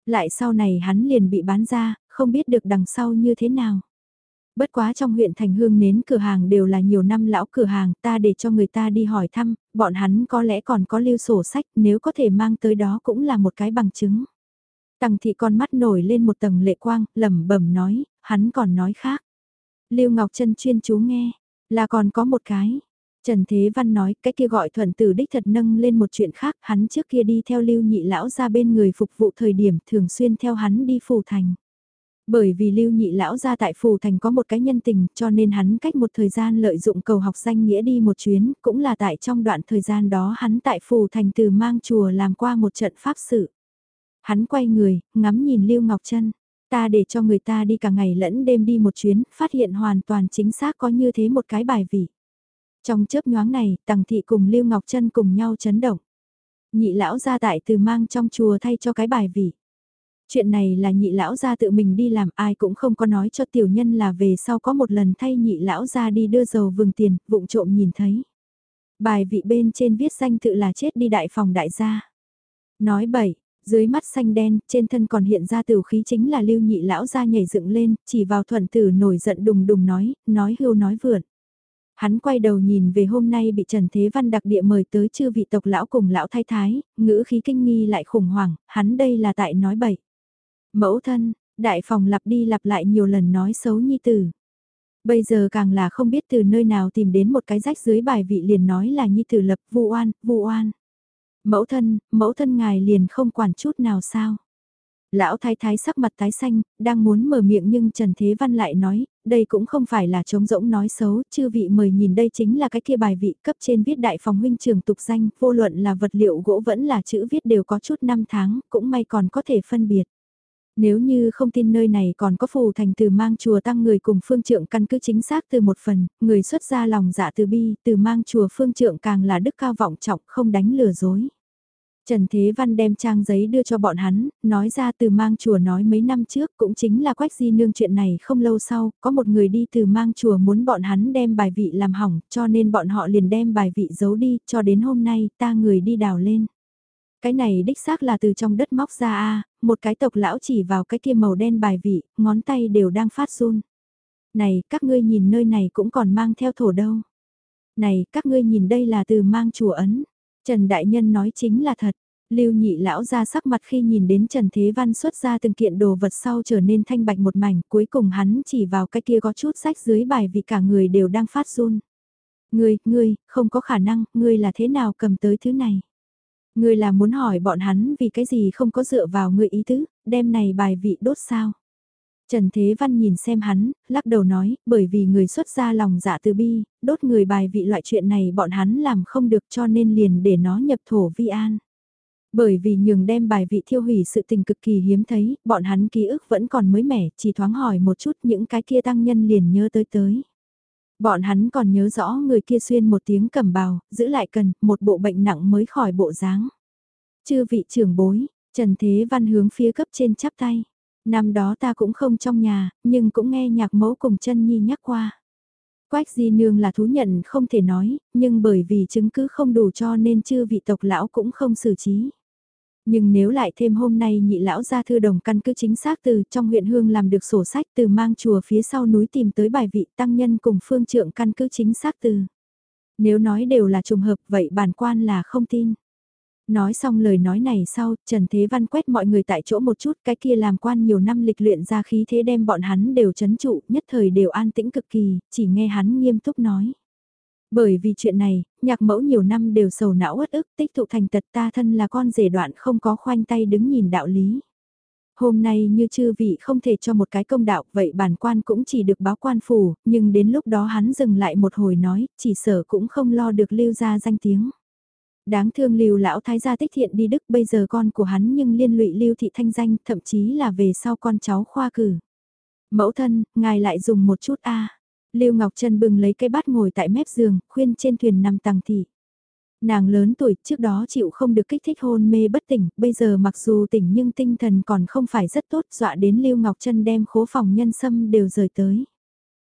Lại sau này hắn liền bị bán ra, không biết được đằng sau như thế nào. Bất quá trong huyện thành hương nến cửa hàng đều là nhiều năm lão cửa hàng ta để cho người ta đi hỏi thăm, bọn hắn có lẽ còn có lưu sổ sách nếu có thể mang tới đó cũng là một cái bằng chứng. Tằng thị con mắt nổi lên một tầng lệ quang, lẩm bẩm nói, hắn còn nói khác. Lưu Ngọc Trân chuyên chú nghe, là còn có một cái. Trần Thế Văn nói, cái kia gọi thuận tử đích thật nâng lên một chuyện khác, hắn trước kia đi theo Lưu Nhị Lão ra bên người phục vụ thời điểm thường xuyên theo hắn đi phù thành. Bởi vì Lưu Nhị Lão ra tại phù thành có một cái nhân tình cho nên hắn cách một thời gian lợi dụng cầu học danh nghĩa đi một chuyến, cũng là tại trong đoạn thời gian đó hắn tại phù thành từ mang chùa làm qua một trận pháp sự. Hắn quay người, ngắm nhìn Lưu Ngọc Trân Ta để cho người ta đi cả ngày lẫn đêm đi một chuyến, phát hiện hoàn toàn chính xác có như thế một cái bài vị. Trong chớp nhoáng này, Tằng Thị cùng Lưu Ngọc Trân cùng nhau chấn động. Nhị lão ra tại từ mang trong chùa thay cho cái bài vị. Chuyện này là nhị lão ra tự mình đi làm ai cũng không có nói cho tiểu nhân là về sau có một lần thay nhị lão ra đi đưa dầu vừng tiền, vụng trộm nhìn thấy. Bài vị bên trên viết danh tự là chết đi đại phòng đại gia. Nói bậy, dưới mắt xanh đen, trên thân còn hiện ra tử khí chính là lưu nhị lão ra nhảy dựng lên, chỉ vào thuận tử nổi giận đùng đùng nói, nói hưu nói vượn. Hắn quay đầu nhìn về hôm nay bị Trần Thế Văn đặc địa mời tới chư vị tộc lão cùng lão thái thái, ngữ khí kinh nghi lại khủng hoảng, hắn đây là tại nói bậy. Mẫu thân, đại phòng lặp đi lặp lại nhiều lần nói xấu nhi tử. Bây giờ càng là không biết từ nơi nào tìm đến một cái rách dưới bài vị liền nói là nhi tử lập vu oan, vu oan. Mẫu thân, mẫu thân ngài liền không quản chút nào sao? Lão thái thái sắc mặt tái xanh, đang muốn mở miệng nhưng Trần Thế Văn lại nói, đây cũng không phải là trống rỗng nói xấu, chư vị mời nhìn đây chính là cái kia bài vị cấp trên viết đại phòng huynh trường tục danh, vô luận là vật liệu gỗ vẫn là chữ viết đều có chút năm tháng, cũng may còn có thể phân biệt. Nếu như không tin nơi này còn có phù thành từ mang chùa tăng người cùng phương trượng căn cứ chính xác từ một phần, người xuất ra lòng dạ từ bi, từ mang chùa phương trượng càng là đức cao vọng trọng không đánh lừa dối. Trần Thế Văn đem trang giấy đưa cho bọn hắn, nói ra từ mang chùa nói mấy năm trước cũng chính là quách di nương chuyện này không lâu sau, có một người đi từ mang chùa muốn bọn hắn đem bài vị làm hỏng, cho nên bọn họ liền đem bài vị giấu đi, cho đến hôm nay ta người đi đào lên. Cái này đích xác là từ trong đất móc ra a một cái tộc lão chỉ vào cái kia màu đen bài vị, ngón tay đều đang phát run. Này, các ngươi nhìn nơi này cũng còn mang theo thổ đâu. Này, các ngươi nhìn đây là từ mang chùa ấn. Trần Đại Nhân nói chính là thật. Lưu nhị lão ra sắc mặt khi nhìn đến Trần Thế Văn xuất ra từng kiện đồ vật sau trở nên thanh bạch một mảnh, cuối cùng hắn chỉ vào cái kia có chút sách dưới bài vì cả người đều đang phát run. Ngươi, ngươi, không có khả năng, ngươi là thế nào cầm tới thứ này? Ngươi là muốn hỏi bọn hắn vì cái gì không có dựa vào ngươi ý tứ, đem này bài vị đốt sao? Trần Thế Văn nhìn xem hắn, lắc đầu nói, bởi vì người xuất ra lòng dạ từ bi, đốt người bài vị loại chuyện này bọn hắn làm không được cho nên liền để nó nhập thổ vi an. Bởi vì nhường đem bài vị thiêu hủy sự tình cực kỳ hiếm thấy, bọn hắn ký ức vẫn còn mới mẻ, chỉ thoáng hỏi một chút những cái kia tăng nhân liền nhớ tới tới. Bọn hắn còn nhớ rõ người kia xuyên một tiếng cầm bào, giữ lại cần, một bộ bệnh nặng mới khỏi bộ dáng. Chư vị trưởng bối, Trần Thế Văn hướng phía cấp trên chắp tay. Năm đó ta cũng không trong nhà, nhưng cũng nghe nhạc mẫu cùng chân nhi nhắc qua. Quách di nương là thú nhận không thể nói, nhưng bởi vì chứng cứ không đủ cho nên chư vị tộc lão cũng không xử trí. Nhưng nếu lại thêm hôm nay nhị lão ra thư đồng căn cứ chính xác từ trong huyện hương làm được sổ sách từ mang chùa phía sau núi tìm tới bài vị tăng nhân cùng phương trượng căn cứ chính xác từ. Nếu nói đều là trùng hợp vậy bản quan là không tin. Nói xong lời nói này sau, Trần Thế Văn quét mọi người tại chỗ một chút, cái kia làm quan nhiều năm lịch luyện ra khí thế đem bọn hắn đều chấn trụ, nhất thời đều an tĩnh cực kỳ, chỉ nghe hắn nghiêm túc nói. Bởi vì chuyện này, nhạc mẫu nhiều năm đều sầu não uất ức tích tụ thành tật ta thân là con rể đoạn không có khoanh tay đứng nhìn đạo lý. Hôm nay như chư vị không thể cho một cái công đạo vậy bản quan cũng chỉ được báo quan phủ, nhưng đến lúc đó hắn dừng lại một hồi nói, chỉ sở cũng không lo được lưu ra danh tiếng. Đáng thương lưu lão thái gia tích thiện đi đức bây giờ con của hắn nhưng liên lụy lưu thị thanh danh thậm chí là về sau con cháu khoa cử. Mẫu thân, ngài lại dùng một chút a Lưu Ngọc Trân bừng lấy cây bát ngồi tại mép giường, khuyên trên thuyền nằm tàng thị. Nàng lớn tuổi, trước đó chịu không được kích thích hôn mê bất tỉnh, bây giờ mặc dù tỉnh nhưng tinh thần còn không phải rất tốt, dọa đến Lưu Ngọc Trân đem khố phòng nhân sâm đều rời tới.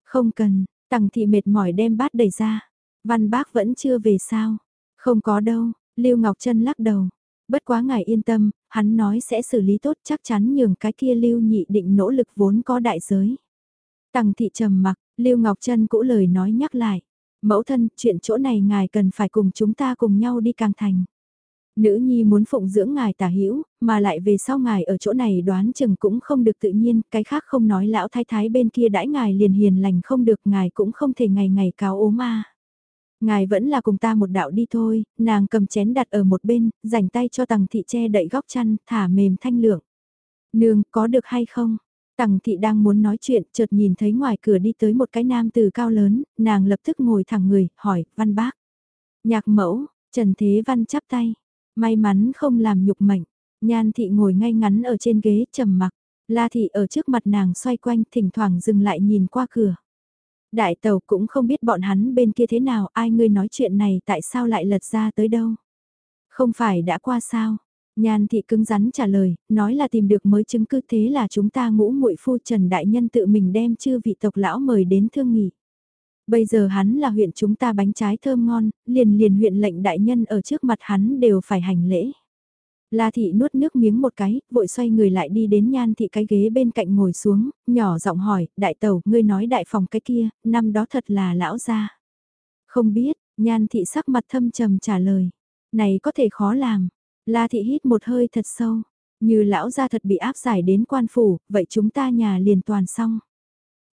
Không cần, tàng thị mệt mỏi đem bát đẩy ra. Văn bác vẫn chưa về sao? Không có đâu, Lưu Ngọc Trân lắc đầu. Bất quá ngài yên tâm, hắn nói sẽ xử lý tốt chắc chắn nhường cái kia Lưu nhị định nỗ lực vốn có đại giới. Tằng thị trầm mặc, Lưu Ngọc Trân cũ lời nói nhắc lại. Mẫu thân, chuyện chỗ này ngài cần phải cùng chúng ta cùng nhau đi càng thành. Nữ nhi muốn phụng dưỡng ngài tả hữu mà lại về sau ngài ở chỗ này đoán chừng cũng không được tự nhiên, cái khác không nói lão thái thái bên kia đãi ngài liền hiền lành không được ngài cũng không thể ngày ngày cáo ốm ma. Ngài vẫn là cùng ta một đạo đi thôi, nàng cầm chén đặt ở một bên, dành tay cho Tằng thị che đậy góc chăn, thả mềm thanh lượng. Nương, có được hay không? Tằng thị đang muốn nói chuyện, chợt nhìn thấy ngoài cửa đi tới một cái nam từ cao lớn, nàng lập tức ngồi thẳng người, hỏi, văn bác. Nhạc mẫu, Trần Thế Văn chắp tay. May mắn không làm nhục mệnh. Nhan thị ngồi ngay ngắn ở trên ghế trầm mặc. La thị ở trước mặt nàng xoay quanh thỉnh thoảng dừng lại nhìn qua cửa. Đại tàu cũng không biết bọn hắn bên kia thế nào, ai ngươi nói chuyện này tại sao lại lật ra tới đâu. Không phải đã qua sao, Nhan thị cứng rắn trả lời, nói là tìm được mới chứng cứ thế là chúng ta ngũ muội phu Trần Đại Nhân tự mình đem chư vị tộc lão mời đến thương nghị. Bây giờ hắn là huyện chúng ta bánh trái thơm ngon, liền liền huyện lệnh đại nhân ở trước mặt hắn đều phải hành lễ. La thị nuốt nước miếng một cái, vội xoay người lại đi đến nhan thị cái ghế bên cạnh ngồi xuống, nhỏ giọng hỏi, đại tẩu, ngươi nói đại phòng cái kia, năm đó thật là lão gia. Không biết, nhan thị sắc mặt thâm trầm trả lời, này có thể khó làm, La thị hít một hơi thật sâu, như lão gia thật bị áp giải đến quan phủ, vậy chúng ta nhà liền toàn xong.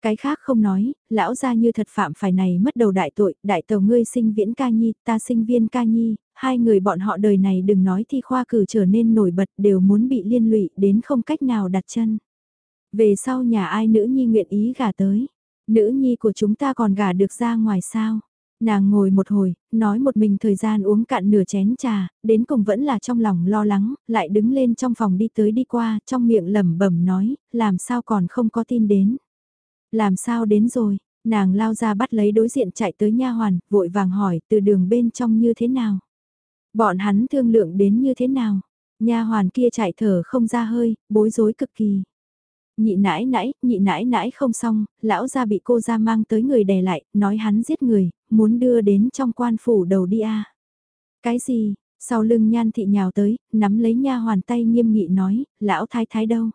Cái khác không nói, lão gia như thật phạm phải này mất đầu đại tội, đại tàu ngươi sinh viễn ca nhi, ta sinh viên ca nhi, hai người bọn họ đời này đừng nói thi khoa cử trở nên nổi bật đều muốn bị liên lụy đến không cách nào đặt chân. Về sau nhà ai nữ nhi nguyện ý gả tới, nữ nhi của chúng ta còn gả được ra ngoài sao? Nàng ngồi một hồi, nói một mình thời gian uống cạn nửa chén trà, đến cùng vẫn là trong lòng lo lắng, lại đứng lên trong phòng đi tới đi qua, trong miệng lẩm bẩm nói, làm sao còn không có tin đến. Làm sao đến rồi, nàng lao ra bắt lấy đối diện chạy tới nha hoàn, vội vàng hỏi từ đường bên trong như thế nào. Bọn hắn thương lượng đến như thế nào? Nha hoàn kia chạy thở không ra hơi, bối rối cực kỳ. Nhị nãi nãi, nhị nãi nãi không xong, lão gia bị cô ra mang tới người đè lại, nói hắn giết người, muốn đưa đến trong quan phủ đầu đi a. Cái gì? Sau lưng nhan thị nhào tới, nắm lấy nha hoàn tay nghiêm nghị nói, lão thái thái đâu?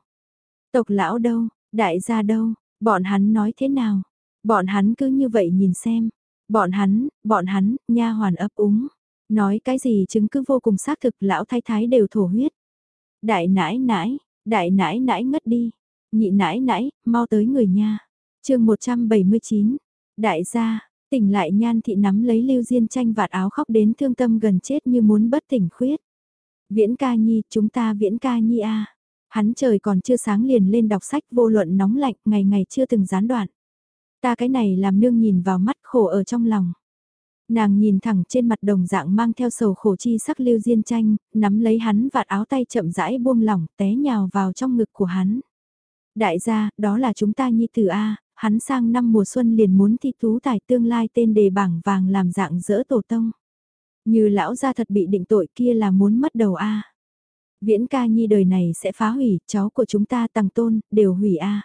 Tộc lão đâu? Đại gia đâu? Bọn hắn nói thế nào? Bọn hắn cứ như vậy nhìn xem. Bọn hắn, bọn hắn, nha hoàn ấp úng. Nói cái gì chứng cứ vô cùng xác thực lão thái thái đều thổ huyết. Đại nãi nãi, đại nãi nãi ngất đi. Nhị nãi nãi, mau tới người nha. chương 179, đại gia, tỉnh lại nhan thị nắm lấy lưu diên tranh vạt áo khóc đến thương tâm gần chết như muốn bất tỉnh khuyết. Viễn ca nhi, chúng ta viễn ca nhi a Hắn trời còn chưa sáng liền lên đọc sách vô luận nóng lạnh, ngày ngày chưa từng gián đoạn. Ta cái này làm nương nhìn vào mắt khổ ở trong lòng. Nàng nhìn thẳng trên mặt đồng dạng mang theo sầu khổ chi sắc lưu diên tranh, nắm lấy hắn vạt áo tay chậm rãi buông lỏng té nhào vào trong ngực của hắn. Đại gia, đó là chúng ta nhi tử A, hắn sang năm mùa xuân liền muốn thi tú tài tương lai tên đề bảng vàng làm dạng dỡ tổ tông. Như lão gia thật bị định tội kia là muốn mất đầu A. Viễn ca nhi đời này sẽ phá hủy, cháu của chúng ta tăng tôn, đều hủy A.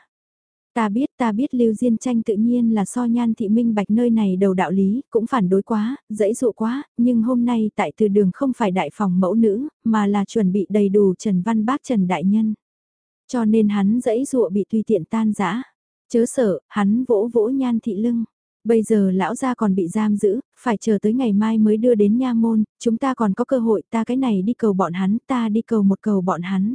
Ta biết ta biết Lưu Diên Tranh tự nhiên là so nhan thị minh bạch nơi này đầu đạo lý, cũng phản đối quá, dãy dụ quá, nhưng hôm nay tại từ đường không phải đại phòng mẫu nữ, mà là chuẩn bị đầy đủ Trần Văn Bác Trần Đại Nhân. Cho nên hắn dãy dụa bị tùy tiện tan giã. Chớ sợ, hắn vỗ vỗ nhan thị lưng. Bây giờ lão gia còn bị giam giữ, phải chờ tới ngày mai mới đưa đến nha môn, chúng ta còn có cơ hội ta cái này đi cầu bọn hắn, ta đi cầu một cầu bọn hắn.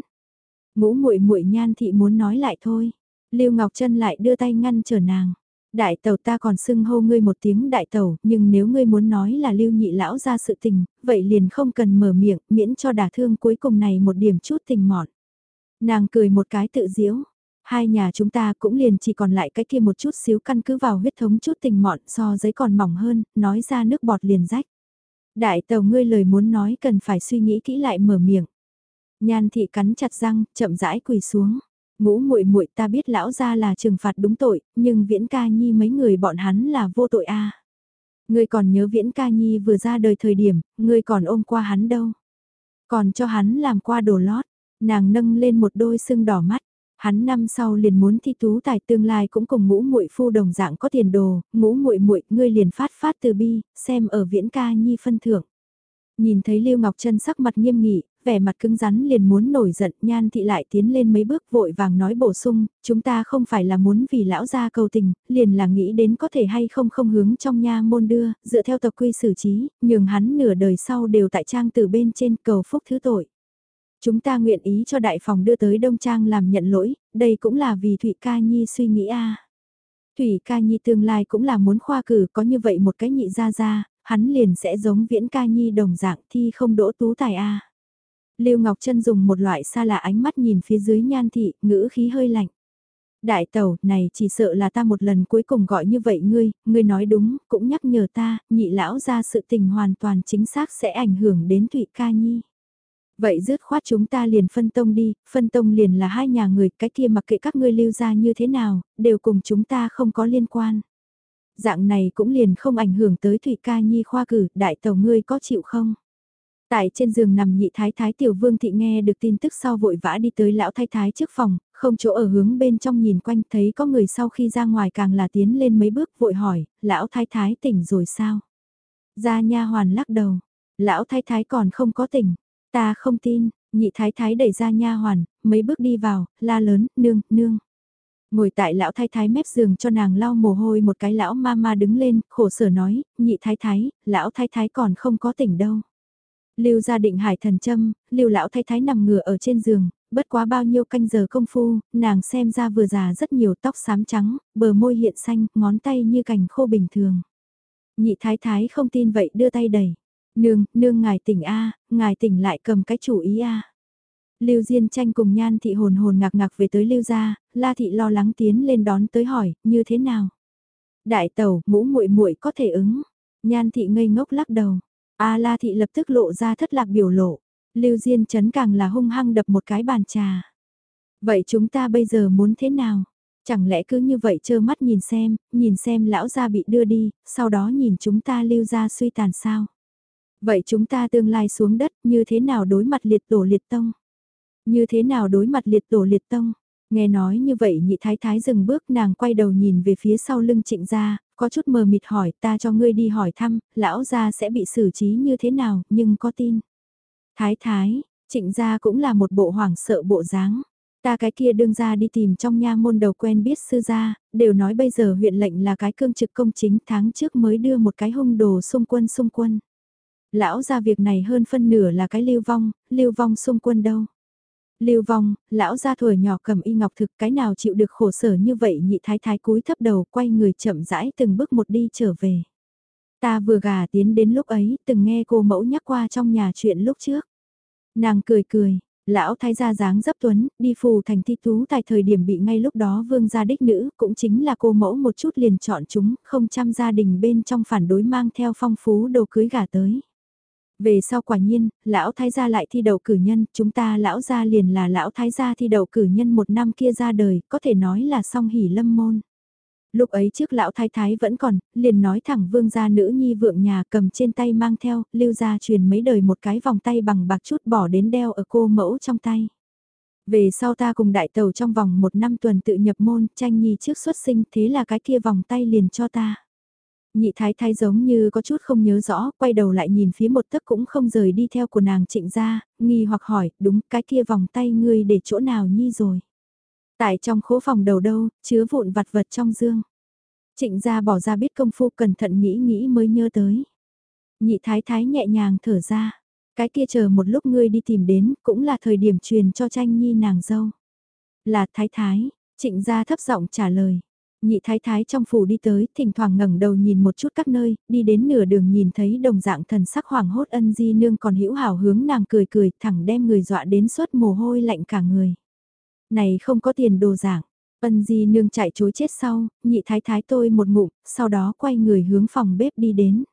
Ngũ muội muội nhan thị muốn nói lại thôi. Lưu Ngọc Trân lại đưa tay ngăn trở nàng. Đại tàu ta còn xưng hô ngươi một tiếng đại tàu, nhưng nếu ngươi muốn nói là lưu nhị lão ra sự tình, vậy liền không cần mở miệng, miễn cho đả thương cuối cùng này một điểm chút tình mọn. Nàng cười một cái tự diễu, hai nhà chúng ta cũng liền chỉ còn lại cái kia một chút xíu căn cứ vào huyết thống chút tình mọn so giấy còn mỏng hơn, nói ra nước bọt liền rách. Đại tàu ngươi lời muốn nói cần phải suy nghĩ kỹ lại mở miệng. Nhan thị cắn chặt răng, chậm rãi quỳ xuống. Ngũ muội muội ta biết lão gia là trừng phạt đúng tội, nhưng Viễn Ca Nhi mấy người bọn hắn là vô tội a. Ngươi còn nhớ Viễn Ca Nhi vừa ra đời thời điểm, ngươi còn ôm qua hắn đâu? Còn cho hắn làm qua đồ lót, nàng nâng lên một đôi sưng đỏ mắt. Hắn năm sau liền muốn thi tú tài tương lai cũng cùng ngũ muội phu đồng dạng có tiền đồ, ngũ muội muội ngươi liền phát phát từ bi, xem ở Viễn Ca Nhi phân thưởng. Nhìn thấy Lưu Ngọc Trân sắc mặt nghiêm nghị, vẻ mặt cứng rắn liền muốn nổi giận, nhan thị lại tiến lên mấy bước vội vàng nói bổ sung, chúng ta không phải là muốn vì lão gia cầu tình, liền là nghĩ đến có thể hay không không hướng trong nha môn đưa, dựa theo tộc quy xử trí, nhường hắn nửa đời sau đều tại trang từ bên trên cầu phúc thứ tội. Chúng ta nguyện ý cho đại phòng đưa tới Đông Trang làm nhận lỗi, đây cũng là vì Thụy Ca Nhi suy nghĩ a. Thủy Ca Nhi tương lai cũng là muốn khoa cử có như vậy một cái nhị ra ra, hắn liền sẽ giống Viễn Ca Nhi đồng dạng thi không đỗ tú tài a. Lưu Ngọc Trân dùng một loại xa lạ ánh mắt nhìn phía dưới nhan thị, ngữ khí hơi lạnh. Đại tẩu, này chỉ sợ là ta một lần cuối cùng gọi như vậy ngươi, ngươi nói đúng, cũng nhắc nhở ta, nhị lão ra sự tình hoàn toàn chính xác sẽ ảnh hưởng đến Thụy Ca Nhi. Vậy dứt khoát chúng ta liền phân tông đi, phân tông liền là hai nhà người, cái kia mặc kệ các ngươi lưu ra như thế nào, đều cùng chúng ta không có liên quan. Dạng này cũng liền không ảnh hưởng tới Thụy Ca Nhi khoa cử, đại tàu ngươi có chịu không? Tại trên giường nằm nhị thái thái tiểu vương thị nghe được tin tức sau vội vã đi tới lão thái thái trước phòng, không chỗ ở hướng bên trong nhìn quanh thấy có người sau khi ra ngoài càng là tiến lên mấy bước vội hỏi, lão thái thái tỉnh rồi sao? Gia nha hoàn lắc đầu, lão thái thái còn không có tỉnh, ta không tin, nhị thái thái đẩy ra nha hoàn, mấy bước đi vào, la lớn, nương, nương. Ngồi tại lão thái thái mép giường cho nàng lau mồ hôi một cái lão ma ma đứng lên, khổ sở nói, nhị thái thái, lão thái thái còn không có tỉnh đâu. Lưu gia định hải thần châm, lưu lão thái thái nằm ngửa ở trên giường, bất quá bao nhiêu canh giờ công phu, nàng xem ra vừa già rất nhiều tóc xám trắng, bờ môi hiện xanh, ngón tay như cành khô bình thường. Nhị thái thái không tin vậy đưa tay đẩy. Nương, nương ngài tỉnh A, ngài tỉnh lại cầm cái chủ ý A. Lưu Diên tranh cùng Nhan thị hồn hồn ngạc ngạc về tới Lưu gia, La thị lo lắng tiến lên đón tới hỏi, như thế nào? Đại tẩu, mũ muội muội có thể ứng. Nhan thị ngây ngốc lắc đầu. A La Thị lập tức lộ ra thất lạc biểu lộ. Lưu Diên chấn càng là hung hăng đập một cái bàn trà. Vậy chúng ta bây giờ muốn thế nào? Chẳng lẽ cứ như vậy trơ mắt nhìn xem, nhìn xem lão gia bị đưa đi, sau đó nhìn chúng ta lưu ra suy tàn sao? Vậy chúng ta tương lai xuống đất như thế nào đối mặt liệt tổ liệt tông? Như thế nào đối mặt liệt tổ liệt tông? Nghe nói như vậy nhị thái thái dừng bước nàng quay đầu nhìn về phía sau lưng trịnh gia, có chút mờ mịt hỏi ta cho ngươi đi hỏi thăm, lão gia sẽ bị xử trí như thế nào, nhưng có tin. Thái thái, trịnh gia cũng là một bộ hoảng sợ bộ dáng. Ta cái kia đương ra đi tìm trong nha môn đầu quen biết sư gia, đều nói bây giờ huyện lệnh là cái cương trực công chính tháng trước mới đưa một cái hung đồ xung quân xung quân. Lão ra việc này hơn phân nửa là cái lưu vong, lưu vong xung quân đâu. Lưu vong, lão ra tuổi nhỏ cầm y ngọc thực cái nào chịu được khổ sở như vậy nhị thái thái cúi thấp đầu quay người chậm rãi từng bước một đi trở về. Ta vừa gà tiến đến lúc ấy từng nghe cô mẫu nhắc qua trong nhà chuyện lúc trước. Nàng cười cười, lão thái gia dáng dấp tuấn, đi phù thành thi tú tại thời điểm bị ngay lúc đó vương gia đích nữ, cũng chính là cô mẫu một chút liền chọn chúng, không chăm gia đình bên trong phản đối mang theo phong phú đồ cưới gả tới. Về sau quả nhiên, lão thái gia lại thi đậu cử nhân, chúng ta lão gia liền là lão thái gia thi đậu cử nhân một năm kia ra đời, có thể nói là song hỉ lâm môn. Lúc ấy trước lão thái thái vẫn còn, liền nói thẳng vương gia nữ nhi vượng nhà cầm trên tay mang theo, lưu gia truyền mấy đời một cái vòng tay bằng bạc chút bỏ đến đeo ở cô mẫu trong tay. Về sau ta cùng đại tàu trong vòng một năm tuần tự nhập môn, tranh nhi trước xuất sinh, thế là cái kia vòng tay liền cho ta. Nhị thái thái giống như có chút không nhớ rõ, quay đầu lại nhìn phía một tấc cũng không rời đi theo của nàng trịnh ra, nghi hoặc hỏi, đúng cái kia vòng tay ngươi để chỗ nào nhi rồi. Tại trong khố phòng đầu đâu, chứa vụn vặt vật trong dương. Trịnh gia bỏ ra biết công phu cẩn thận nghĩ nghĩ mới nhớ tới. Nhị thái thái nhẹ nhàng thở ra. Cái kia chờ một lúc ngươi đi tìm đến, cũng là thời điểm truyền cho tranh nhi nàng dâu. Là thái thái, trịnh gia thấp giọng trả lời. Nhị thái thái trong phủ đi tới, thỉnh thoảng ngẩng đầu nhìn một chút các nơi, đi đến nửa đường nhìn thấy đồng dạng thần sắc hoàng hốt ân di nương còn hữu hảo hướng nàng cười cười, thẳng đem người dọa đến suốt mồ hôi lạnh cả người. Này không có tiền đồ giảng, ân di nương chạy chối chết sau, nhị thái thái tôi một ngụm, sau đó quay người hướng phòng bếp đi đến.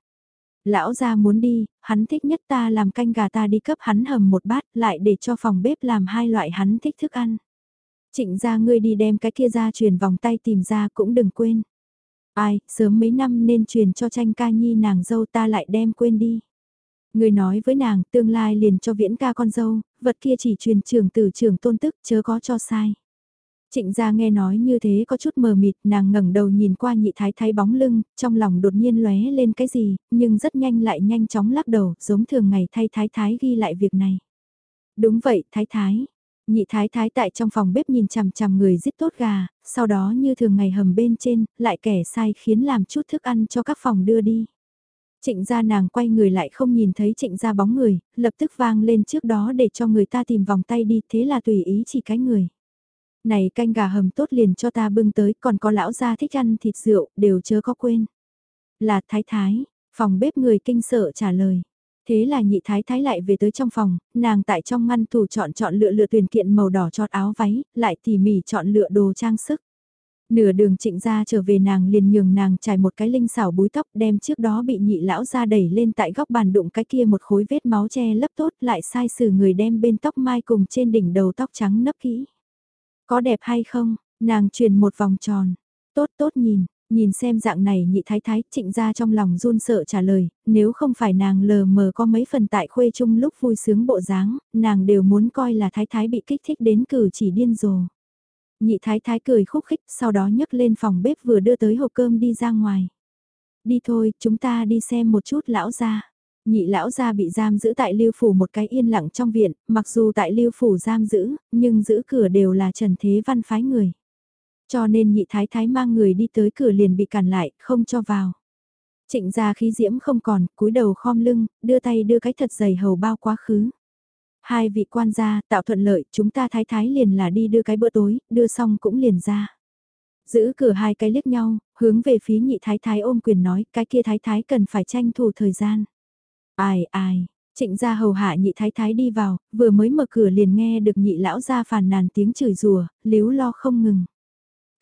Lão gia muốn đi, hắn thích nhất ta làm canh gà ta đi cấp hắn hầm một bát lại để cho phòng bếp làm hai loại hắn thích thức ăn. Trịnh ra ngươi đi đem cái kia ra truyền vòng tay tìm ra cũng đừng quên. Ai, sớm mấy năm nên truyền cho tranh ca nhi nàng dâu ta lại đem quên đi. Người nói với nàng tương lai liền cho viễn ca con dâu, vật kia chỉ truyền trưởng từ trưởng tôn tức chớ có cho sai. Trịnh gia nghe nói như thế có chút mờ mịt, nàng ngẩng đầu nhìn qua nhị thái thái bóng lưng, trong lòng đột nhiên lóe lên cái gì, nhưng rất nhanh lại nhanh chóng lắc đầu, giống thường ngày thay thái thái ghi lại việc này. Đúng vậy, thái thái, Nhị thái thái tại trong phòng bếp nhìn chằm chằm người giết tốt gà, sau đó như thường ngày hầm bên trên, lại kẻ sai khiến làm chút thức ăn cho các phòng đưa đi. Trịnh gia nàng quay người lại không nhìn thấy trịnh gia bóng người, lập tức vang lên trước đó để cho người ta tìm vòng tay đi, thế là tùy ý chỉ cái người. Này canh gà hầm tốt liền cho ta bưng tới, còn có lão gia thích ăn thịt rượu, đều chớ có quên. Là thái thái, phòng bếp người kinh sợ trả lời. Thế là nhị thái thái lại về tới trong phòng, nàng tại trong ngăn tủ chọn chọn lựa lựa tuyển kiện màu đỏ chọt áo váy, lại tỉ mỉ chọn lựa đồ trang sức. Nửa đường trịnh ra trở về nàng liền nhường nàng trải một cái linh xảo búi tóc đem trước đó bị nhị lão ra đẩy lên tại góc bàn đụng cái kia một khối vết máu che lấp tốt lại sai sử người đem bên tóc mai cùng trên đỉnh đầu tóc trắng nấp kỹ. Có đẹp hay không, nàng truyền một vòng tròn, tốt tốt nhìn, Nhìn xem dạng này nhị thái thái trịnh ra trong lòng run sợ trả lời, nếu không phải nàng lờ mờ có mấy phần tại khuê chung lúc vui sướng bộ dáng, nàng đều muốn coi là thái thái bị kích thích đến cử chỉ điên rồ. Nhị thái thái cười khúc khích sau đó nhấc lên phòng bếp vừa đưa tới hộp cơm đi ra ngoài. Đi thôi, chúng ta đi xem một chút lão gia. Nhị lão gia bị giam giữ tại lưu phủ một cái yên lặng trong viện, mặc dù tại lưu phủ giam giữ, nhưng giữ cửa đều là trần thế văn phái người. Cho nên nhị thái thái mang người đi tới cửa liền bị cản lại, không cho vào. Trịnh gia khí diễm không còn, cúi đầu khom lưng, đưa tay đưa cái thật dày hầu bao quá khứ. Hai vị quan gia, tạo thuận lợi, chúng ta thái thái liền là đi đưa cái bữa tối, đưa xong cũng liền ra. Giữ cửa hai cái liếc nhau, hướng về phía nhị thái thái ôm quyền nói, cái kia thái thái cần phải tranh thủ thời gian. Ai ai, trịnh gia hầu hạ nhị thái thái đi vào, vừa mới mở cửa liền nghe được nhị lão gia phàn nàn tiếng chửi rùa, líu lo không ngừng.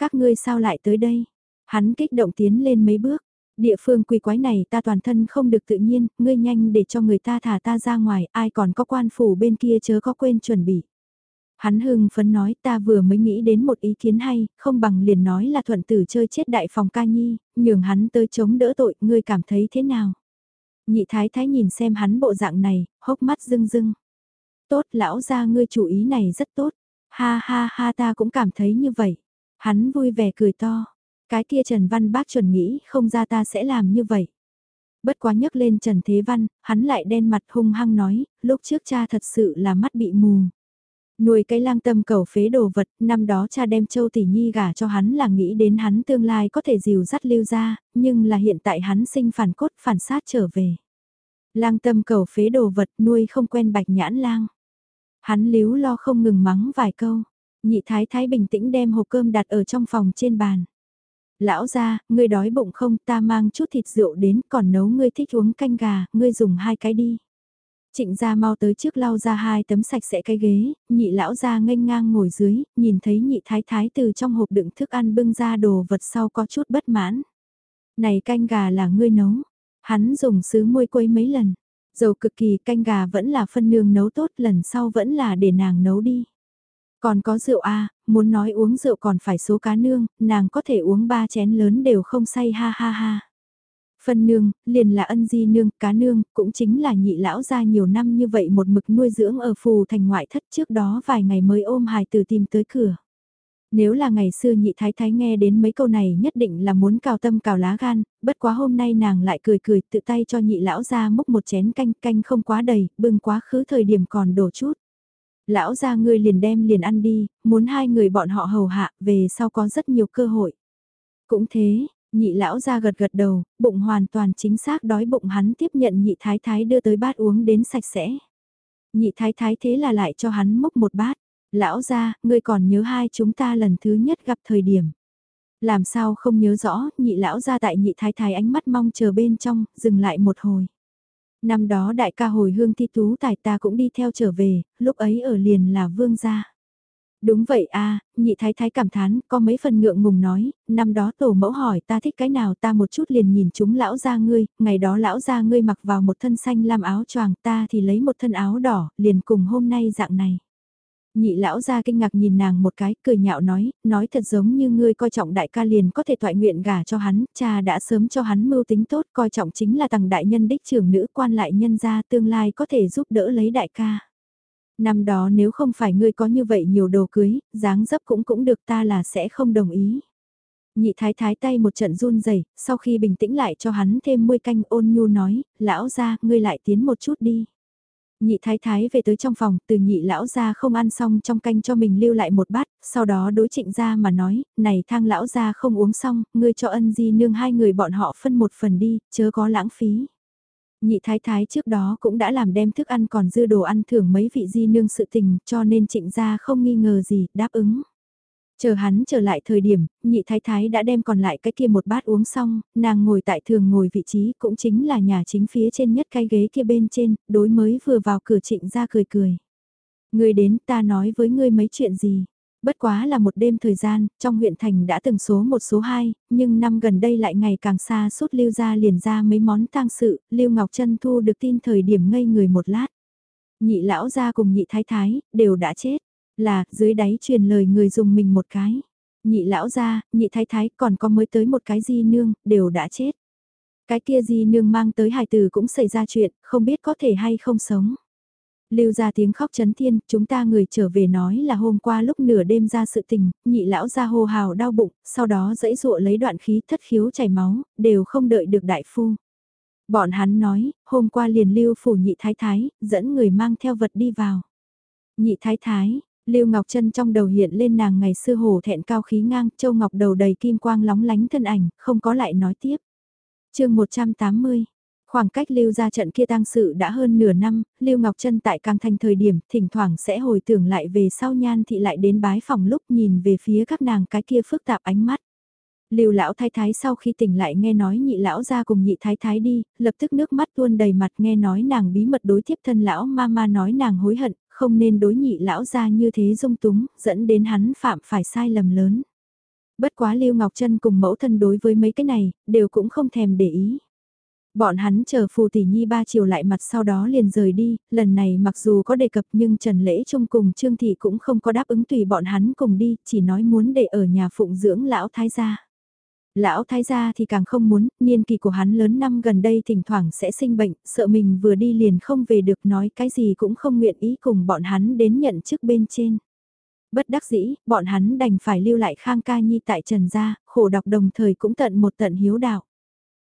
Các ngươi sao lại tới đây? Hắn kích động tiến lên mấy bước. Địa phương quỷ quái này ta toàn thân không được tự nhiên, ngươi nhanh để cho người ta thả ta ra ngoài, ai còn có quan phủ bên kia chớ có quên chuẩn bị. Hắn hưng phấn nói ta vừa mới nghĩ đến một ý kiến hay, không bằng liền nói là thuận tử chơi chết đại phòng ca nhi, nhường hắn tới chống đỡ tội, ngươi cảm thấy thế nào? Nhị thái thái nhìn xem hắn bộ dạng này, hốc mắt rưng rưng. Tốt lão ra ngươi chủ ý này rất tốt. Ha ha ha ta cũng cảm thấy như vậy. Hắn vui vẻ cười to. Cái kia Trần Văn bác chuẩn nghĩ không ra ta sẽ làm như vậy. Bất quá nhấc lên Trần Thế Văn, hắn lại đen mặt hung hăng nói, lúc trước cha thật sự là mắt bị mù. Nuôi cái lang tâm cầu phế đồ vật, năm đó cha đem châu tỷ nhi gả cho hắn là nghĩ đến hắn tương lai có thể dìu dắt lưu ra, nhưng là hiện tại hắn sinh phản cốt phản sát trở về. Lang tâm cầu phế đồ vật nuôi không quen bạch nhãn lang. Hắn líu lo không ngừng mắng vài câu, nhị thái thái bình tĩnh đem hộp cơm đặt ở trong phòng trên bàn. Lão ra, ngươi đói bụng không ta mang chút thịt rượu đến còn nấu ngươi thích uống canh gà, ngươi dùng hai cái đi. Trịnh gia mau tới trước lau ra hai tấm sạch sẽ cái ghế, nhị lão ra nghênh ngang ngồi dưới, nhìn thấy nhị thái thái từ trong hộp đựng thức ăn bưng ra đồ vật sau có chút bất mãn. Này canh gà là ngươi nấu, hắn dùng sứ môi quấy mấy lần, dầu cực kỳ canh gà vẫn là phân nương nấu tốt lần sau vẫn là để nàng nấu đi. Còn có rượu a à, muốn nói uống rượu còn phải số cá nương, nàng có thể uống ba chén lớn đều không say ha ha ha. Phân nương, liền là ân di nương, cá nương, cũng chính là nhị lão ra nhiều năm như vậy một mực nuôi dưỡng ở phù thành ngoại thất trước đó vài ngày mới ôm hài từ tìm tới cửa. Nếu là ngày xưa nhị thái thái nghe đến mấy câu này nhất định là muốn cào tâm cào lá gan, bất quá hôm nay nàng lại cười cười tự tay cho nhị lão ra múc một chén canh canh không quá đầy, bưng quá khứ thời điểm còn đổ chút. Lão ra ngươi liền đem liền ăn đi, muốn hai người bọn họ hầu hạ, về sau có rất nhiều cơ hội. Cũng thế, nhị lão ra gật gật đầu, bụng hoàn toàn chính xác đói bụng hắn tiếp nhận nhị thái thái đưa tới bát uống đến sạch sẽ. Nhị thái thái thế là lại cho hắn múc một bát. Lão ra, ngươi còn nhớ hai chúng ta lần thứ nhất gặp thời điểm. Làm sao không nhớ rõ, nhị lão ra tại nhị thái thái ánh mắt mong chờ bên trong, dừng lại một hồi. Năm đó đại ca hồi hương thi tú tài ta cũng đi theo trở về, lúc ấy ở liền là vương gia. Đúng vậy a nhị thái thái cảm thán, có mấy phần ngượng ngùng nói, năm đó tổ mẫu hỏi ta thích cái nào ta một chút liền nhìn chúng lão gia ngươi, ngày đó lão gia ngươi mặc vào một thân xanh làm áo choàng ta thì lấy một thân áo đỏ, liền cùng hôm nay dạng này. Nhị lão ra kinh ngạc nhìn nàng một cái, cười nhạo nói, nói thật giống như ngươi coi trọng đại ca liền có thể thoại nguyện gả cho hắn, cha đã sớm cho hắn mưu tính tốt, coi trọng chính là tầng đại nhân đích trưởng nữ quan lại nhân gia tương lai có thể giúp đỡ lấy đại ca. Năm đó nếu không phải ngươi có như vậy nhiều đồ cưới, dáng dấp cũng cũng được ta là sẽ không đồng ý. Nhị thái thái tay một trận run rẩy sau khi bình tĩnh lại cho hắn thêm muôi canh ôn nhu nói, lão ra, ngươi lại tiến một chút đi. Nhị thái thái về tới trong phòng, từ nhị lão ra không ăn xong trong canh cho mình lưu lại một bát, sau đó đối trịnh ra mà nói, này thang lão ra không uống xong, ngươi cho ân di nương hai người bọn họ phân một phần đi, chớ có lãng phí. Nhị thái thái trước đó cũng đã làm đem thức ăn còn dư đồ ăn thưởng mấy vị di nương sự tình, cho nên trịnh ra không nghi ngờ gì, đáp ứng. Chờ hắn trở lại thời điểm, nhị thái thái đã đem còn lại cái kia một bát uống xong, nàng ngồi tại thường ngồi vị trí cũng chính là nhà chính phía trên nhất cái ghế kia bên trên, đối mới vừa vào cửa trịnh ra cười cười. Người đến ta nói với ngươi mấy chuyện gì. Bất quá là một đêm thời gian, trong huyện thành đã từng số một số hai, nhưng năm gần đây lại ngày càng xa suốt lưu ra liền ra mấy món tang sự, lưu Ngọc chân thu được tin thời điểm ngây người một lát. Nhị lão ra cùng nhị thái thái, đều đã chết. Là, dưới đáy truyền lời người dùng mình một cái. Nhị lão gia, nhị thái thái còn có mới tới một cái di nương, đều đã chết. Cái kia di nương mang tới hài tử cũng xảy ra chuyện, không biết có thể hay không sống. Lưu ra tiếng khóc chấn thiên, chúng ta người trở về nói là hôm qua lúc nửa đêm ra sự tình, nhị lão ra hô hào đau bụng, sau đó dẫy dụa lấy đoạn khí thất khiếu chảy máu, đều không đợi được đại phu. Bọn hắn nói, hôm qua liền lưu phủ nhị thái thái, dẫn người mang theo vật đi vào. Nhị thái thái, Lưu Ngọc Trân trong đầu hiện lên nàng ngày xưa hồ thẹn cao khí ngang, châu ngọc đầu đầy kim quang lóng lánh thân ảnh, không có lại nói tiếp. chương 180 Khoảng cách Lưu ra trận kia tang sự đã hơn nửa năm, Lưu Ngọc Trân tại càng thành thời điểm, thỉnh thoảng sẽ hồi tưởng lại về sau nhan thị lại đến bái phòng lúc nhìn về phía các nàng cái kia phức tạp ánh mắt. Lưu lão thái thái sau khi tỉnh lại nghe nói nhị lão ra cùng nhị thái thái đi, lập tức nước mắt tuôn đầy mặt nghe nói nàng bí mật đối tiếp thân lão ma ma nói nàng hối hận, không nên đối nhị lão ra như thế dung túng, dẫn đến hắn phạm phải sai lầm lớn. Bất quá Lưu Ngọc Trân cùng mẫu thân đối với mấy cái này, đều cũng không thèm để ý. Bọn hắn chờ phù tỷ nhi ba chiều lại mặt sau đó liền rời đi, lần này mặc dù có đề cập nhưng Trần Lễ Trung cùng Trương Thị cũng không có đáp ứng tùy bọn hắn cùng đi, chỉ nói muốn để ở nhà phụng dưỡng lão thái gia. Lão thái gia thì càng không muốn, niên kỳ của hắn lớn năm gần đây thỉnh thoảng sẽ sinh bệnh, sợ mình vừa đi liền không về được nói cái gì cũng không nguyện ý cùng bọn hắn đến nhận chức bên trên. Bất đắc dĩ, bọn hắn đành phải lưu lại Khang Ca Nhi tại Trần Gia, khổ đọc đồng thời cũng tận một tận hiếu đạo.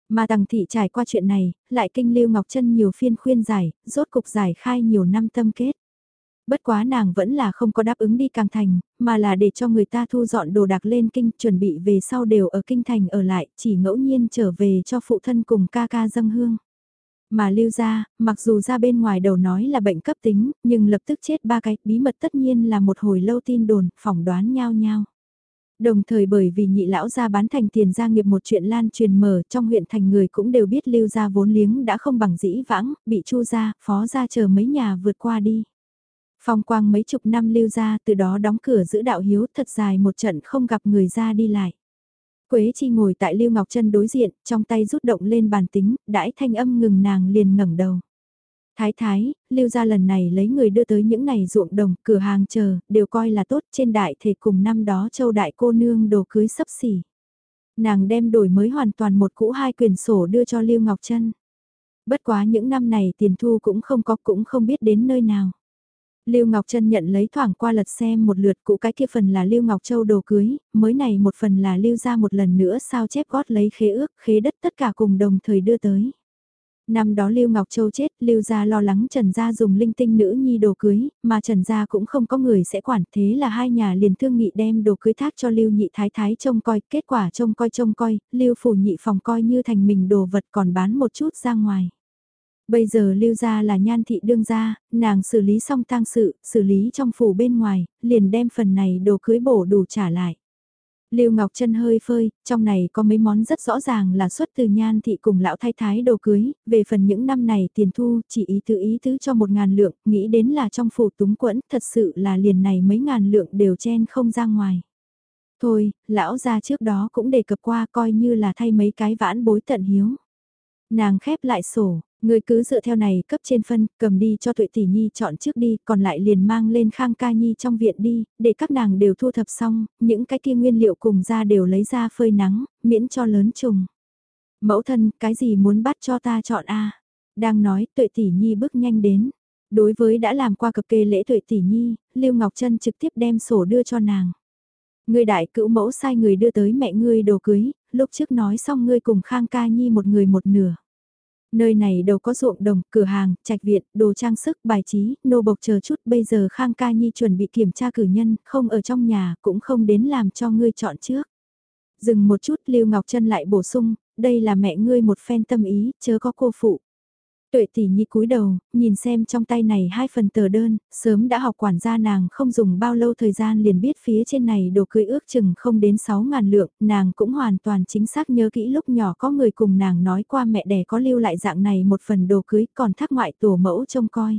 Mà Tằng Thị trải qua chuyện này, lại kinh Lưu Ngọc Trân nhiều phiên khuyên giải, rốt cục giải khai nhiều năm tâm kết. Bất quá nàng vẫn là không có đáp ứng đi càng thành, mà là để cho người ta thu dọn đồ đạc lên kinh chuẩn bị về sau đều ở kinh thành ở lại, chỉ ngẫu nhiên trở về cho phụ thân cùng ca ca dâng hương. Mà lưu ra, mặc dù ra bên ngoài đầu nói là bệnh cấp tính, nhưng lập tức chết ba cái, bí mật tất nhiên là một hồi lâu tin đồn, phỏng đoán nhau nhau. Đồng thời bởi vì nhị lão gia bán thành tiền gia nghiệp một chuyện lan truyền mở trong huyện thành người cũng đều biết lưu gia vốn liếng đã không bằng dĩ vãng, bị chu gia, phó gia chờ mấy nhà vượt qua đi. Phong quang mấy chục năm lưu gia từ đó đóng cửa giữ đạo hiếu thật dài một trận không gặp người ra đi lại. Quế chi ngồi tại Lưu Ngọc Trân đối diện, trong tay rút động lên bàn tính, đãi thanh âm ngừng nàng liền ngẩng đầu. Thái thái, lưu gia lần này lấy người đưa tới những này ruộng đồng, cửa hàng chờ, đều coi là tốt trên đại thể cùng năm đó châu đại cô nương đồ cưới sấp xỉ. Nàng đem đổi mới hoàn toàn một cũ hai quyền sổ đưa cho Lưu Ngọc Trân. Bất quá những năm này tiền thu cũng không có cũng không biết đến nơi nào. Lưu Ngọc Trân nhận lấy thoảng qua lật xem một lượt cũ cái kia phần là Lưu Ngọc Châu đồ cưới, mới này một phần là Lưu ra một lần nữa sao chép gót lấy khế ước, khế đất tất cả cùng đồng thời đưa tới. Năm đó Lưu Ngọc Châu chết, Lưu gia lo lắng Trần gia dùng linh tinh nữ nhi đồ cưới, mà Trần gia cũng không có người sẽ quản, thế là hai nhà liền thương nghị đem đồ cưới thác cho Lưu nhị thái thái trông coi, kết quả trông coi trông coi, Lưu phủ nhị phòng coi như thành mình đồ vật còn bán một chút ra ngoài. Bây giờ lưu gia là nhan thị đương gia, nàng xử lý xong tang sự, xử lý trong phủ bên ngoài, liền đem phần này đồ cưới bổ đủ trả lại. Lưu Ngọc Trân hơi phơi, trong này có mấy món rất rõ ràng là xuất từ nhan thị cùng lão thái thái đồ cưới, về phần những năm này tiền thu chỉ ý tứ ý tứ cho một ngàn lượng, nghĩ đến là trong phủ túng quẫn, thật sự là liền này mấy ngàn lượng đều chen không ra ngoài. Thôi, lão ra trước đó cũng đề cập qua coi như là thay mấy cái vãn bối tận hiếu. Nàng khép lại sổ, Người cứ dựa theo này cấp trên phân, cầm đi cho tuệ tỷ nhi chọn trước đi, còn lại liền mang lên khang ca nhi trong viện đi, để các nàng đều thu thập xong, những cái kia nguyên liệu cùng ra đều lấy ra phơi nắng, miễn cho lớn trùng. Mẫu thân, cái gì muốn bắt cho ta chọn a Đang nói, tuệ tỷ nhi bước nhanh đến. Đối với đã làm qua cập kê lễ tuệ tỷ nhi, Lưu Ngọc Trân trực tiếp đem sổ đưa cho nàng. Người đại cữu mẫu sai người đưa tới mẹ ngươi đồ cưới, lúc trước nói xong ngươi cùng Khang ca nhi một người một nửa. Nơi này đâu có ruộng đồng, cửa hàng, trạch viện, đồ trang sức, bài trí, nô bộc chờ chút. Bây giờ Khang Ca Nhi chuẩn bị kiểm tra cử nhân, không ở trong nhà, cũng không đến làm cho ngươi chọn trước. Dừng một chút Lưu Ngọc Trân lại bổ sung, đây là mẹ ngươi một phen tâm ý, chớ có cô phụ. Tuệ tỷ nhi cúi đầu, nhìn xem trong tay này hai phần tờ đơn, sớm đã học quản gia nàng không dùng bao lâu thời gian liền biết phía trên này đồ cưới ước chừng không đến 6 ngàn lượng, nàng cũng hoàn toàn chính xác nhớ kỹ lúc nhỏ có người cùng nàng nói qua mẹ đẻ có lưu lại dạng này một phần đồ cưới còn thác ngoại tổ mẫu trông coi.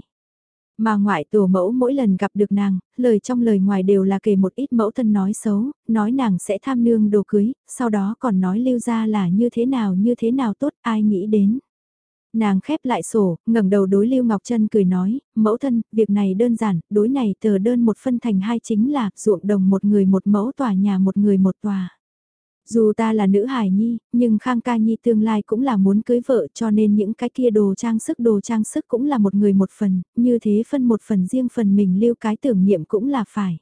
Mà ngoại tổ mẫu mỗi lần gặp được nàng, lời trong lời ngoài đều là kể một ít mẫu thân nói xấu, nói nàng sẽ tham nương đồ cưới, sau đó còn nói lưu ra là như thế nào như thế nào tốt ai nghĩ đến. Nàng khép lại sổ, ngẩng đầu đối Lưu Ngọc Trân cười nói, mẫu thân, việc này đơn giản, đối này tờ đơn một phân thành hai chính là ruộng đồng một người một mẫu tòa nhà một người một tòa. Dù ta là nữ hải nhi, nhưng Khang Ca Nhi tương lai cũng là muốn cưới vợ cho nên những cái kia đồ trang sức đồ trang sức cũng là một người một phần, như thế phân một phần riêng phần mình lưu cái tưởng niệm cũng là phải.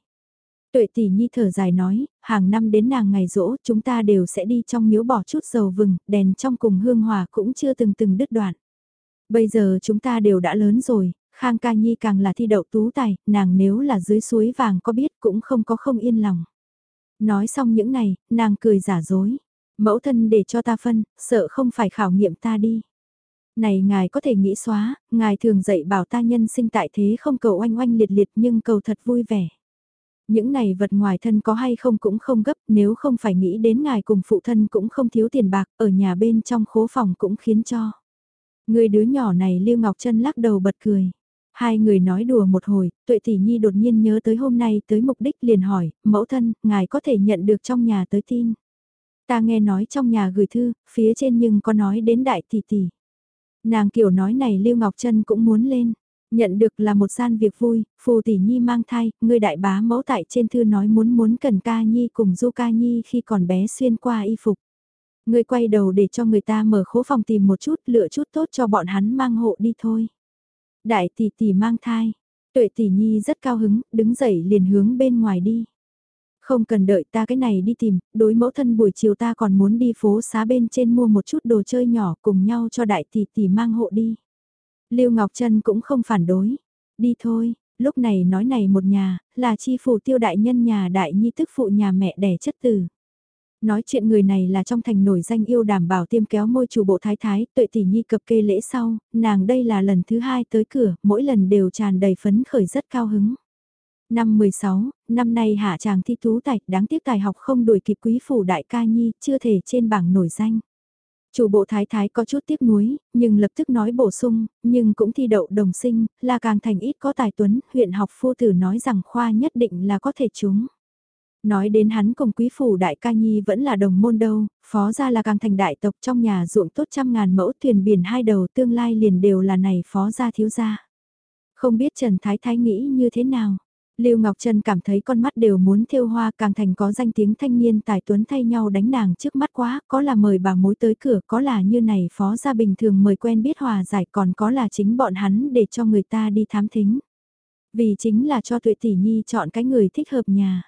Tuệ tỷ nhi thở dài nói, hàng năm đến nàng ngày rỗ chúng ta đều sẽ đi trong miếu bỏ chút dầu vừng, đèn trong cùng hương hòa cũng chưa từng từng đứt đoạn. Bây giờ chúng ta đều đã lớn rồi, Khang ca nhi càng là thi đậu tú tài, nàng nếu là dưới suối vàng có biết cũng không có không yên lòng. Nói xong những này, nàng cười giả dối. Mẫu thân để cho ta phân, sợ không phải khảo nghiệm ta đi. Này ngài có thể nghĩ xóa, ngài thường dạy bảo ta nhân sinh tại thế không cầu oanh oanh liệt liệt nhưng cầu thật vui vẻ. Những này vật ngoài thân có hay không cũng không gấp, nếu không phải nghĩ đến ngài cùng phụ thân cũng không thiếu tiền bạc, ở nhà bên trong khố phòng cũng khiến cho. Người đứa nhỏ này Lưu Ngọc Trân lắc đầu bật cười. Hai người nói đùa một hồi, tuệ tỷ nhi đột nhiên nhớ tới hôm nay tới mục đích liền hỏi, mẫu thân, ngài có thể nhận được trong nhà tới tin. Ta nghe nói trong nhà gửi thư, phía trên nhưng có nói đến đại tỷ tỷ. Nàng kiểu nói này Lưu Ngọc Trân cũng muốn lên. Nhận được là một gian việc vui, phù tỷ nhi mang thai, người đại bá mẫu tại trên thư nói muốn muốn cần ca nhi cùng du ca nhi khi còn bé xuyên qua y phục. người quay đầu để cho người ta mở khố phòng tìm một chút, lựa chút tốt cho bọn hắn mang hộ đi thôi. Đại tỷ tỷ mang thai, tuệ tỷ nhi rất cao hứng, đứng dậy liền hướng bên ngoài đi. Không cần đợi ta cái này đi tìm, đối mẫu thân buổi chiều ta còn muốn đi phố xá bên trên mua một chút đồ chơi nhỏ cùng nhau cho đại tỷ tỷ mang hộ đi. Lưu Ngọc Trân cũng không phản đối. Đi thôi, lúc này nói này một nhà, là chi phủ tiêu đại nhân nhà đại nhi tức phụ nhà mẹ đẻ chất tử. Nói chuyện người này là trong thành nổi danh yêu đảm bảo tiêm kéo môi chủ bộ thái thái, tuệ tỷ nhi cập kê lễ sau, nàng đây là lần thứ hai tới cửa, mỗi lần đều tràn đầy phấn khởi rất cao hứng. Năm 16, năm nay hạ chàng thi tú tài, đáng tiếc tài học không đuổi kịp quý phủ đại ca nhi, chưa thể trên bảng nổi danh. Chủ bộ thái thái có chút tiếc nuối, nhưng lập tức nói bổ sung, nhưng cũng thi đậu đồng sinh, là càng thành ít có tài tuấn, huyện học phu tử nói rằng khoa nhất định là có thể chúng. Nói đến hắn cùng quý phủ đại ca nhi vẫn là đồng môn đâu, phó gia là càng thành đại tộc trong nhà ruộng tốt trăm ngàn mẫu thuyền biển hai đầu tương lai liền đều là này phó gia thiếu gia. Không biết Trần Thái Thái nghĩ như thế nào? Lưu Ngọc Trân cảm thấy con mắt đều muốn thêu hoa càng thành có danh tiếng thanh niên tài tuấn thay nhau đánh nàng trước mắt quá, có là mời bà mối tới cửa, có là như này phó gia bình thường mời quen biết hòa giải còn có là chính bọn hắn để cho người ta đi thám thính. Vì chính là cho tuệ tỷ nhi chọn cái người thích hợp nhà.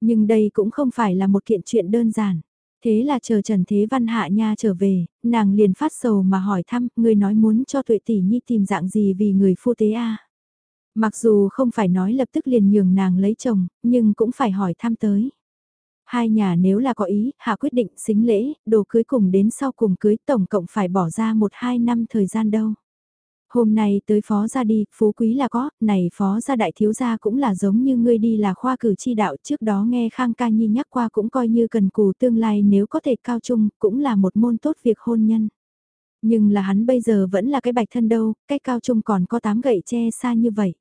Nhưng đây cũng không phải là một kiện chuyện đơn giản. Thế là chờ Trần Thế Văn Hạ Nha trở về, nàng liền phát sầu mà hỏi thăm, người nói muốn cho tuệ tỷ nhi tìm dạng gì vì người phu tế a Mặc dù không phải nói lập tức liền nhường nàng lấy chồng, nhưng cũng phải hỏi thăm tới. Hai nhà nếu là có ý, hạ quyết định xính lễ, đồ cưới cùng đến sau cùng cưới tổng cộng phải bỏ ra một hai năm thời gian đâu. Hôm nay tới phó gia đi, phú quý là có, này phó gia đại thiếu gia cũng là giống như ngươi đi là khoa cử chi đạo trước đó nghe Khang Ca Nhi nhắc qua cũng coi như cần cù tương lai nếu có thể cao trung, cũng là một môn tốt việc hôn nhân. Nhưng là hắn bây giờ vẫn là cái bạch thân đâu, cái cao trung còn có tám gậy che xa như vậy.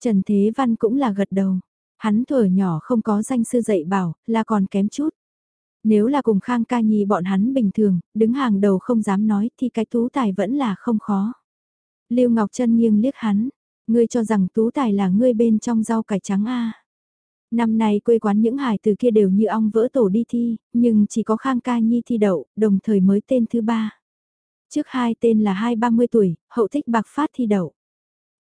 Trần Thế Văn cũng là gật đầu. Hắn thuở nhỏ không có danh sư dạy bảo, là còn kém chút. Nếu là cùng Khang Ca Nhi bọn hắn bình thường, đứng hàng đầu không dám nói thì cái tú tài vẫn là không khó. Lưu Ngọc Trân nghiêng liếc hắn, ngươi cho rằng tú tài là ngươi bên trong rau cải trắng a. Năm nay quê quán những hải từ kia đều như ong vỡ tổ đi thi, nhưng chỉ có Khang Ca Nhi thi đậu, đồng thời mới tên thứ ba. Trước hai tên là hai ba mươi tuổi, hậu thích bạc phát thi đậu.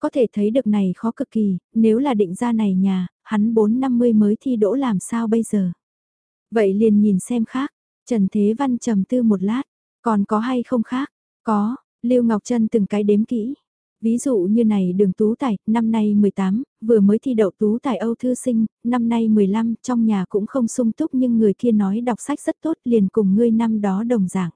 Có thể thấy được này khó cực kỳ, nếu là định ra này nhà, hắn 4-50 mới thi đỗ làm sao bây giờ. Vậy liền nhìn xem khác, Trần Thế Văn trầm tư một lát, còn có hay không khác? Có, Lưu Ngọc Trân từng cái đếm kỹ. Ví dụ như này đường tú tài, năm nay 18, vừa mới thi đậu tú tài Âu Thư Sinh, năm nay 15, trong nhà cũng không sung túc nhưng người kia nói đọc sách rất tốt liền cùng ngươi năm đó đồng dạng.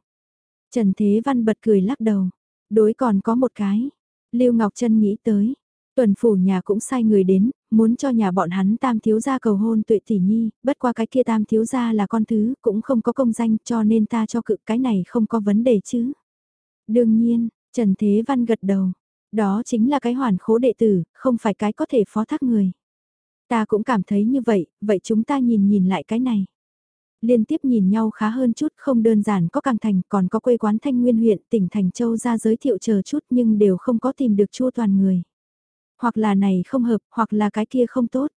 Trần Thế Văn bật cười lắc đầu, đối còn có một cái, Lưu Ngọc Trân nghĩ tới, tuần phủ nhà cũng sai người đến, muốn cho nhà bọn hắn tam thiếu gia cầu hôn tuệ tỷ nhi, bất qua cái kia tam thiếu gia là con thứ, cũng không có công danh cho nên ta cho cự cái này không có vấn đề chứ. Đương nhiên, Trần Thế Văn gật đầu, đó chính là cái hoàn khố đệ tử, không phải cái có thể phó thác người. Ta cũng cảm thấy như vậy, vậy chúng ta nhìn nhìn lại cái này liên tiếp nhìn nhau khá hơn chút không đơn giản có càng thành còn có quê quán thanh nguyên huyện tỉnh Thành Châu ra giới thiệu chờ chút nhưng đều không có tìm được chua toàn người. Hoặc là này không hợp hoặc là cái kia không tốt.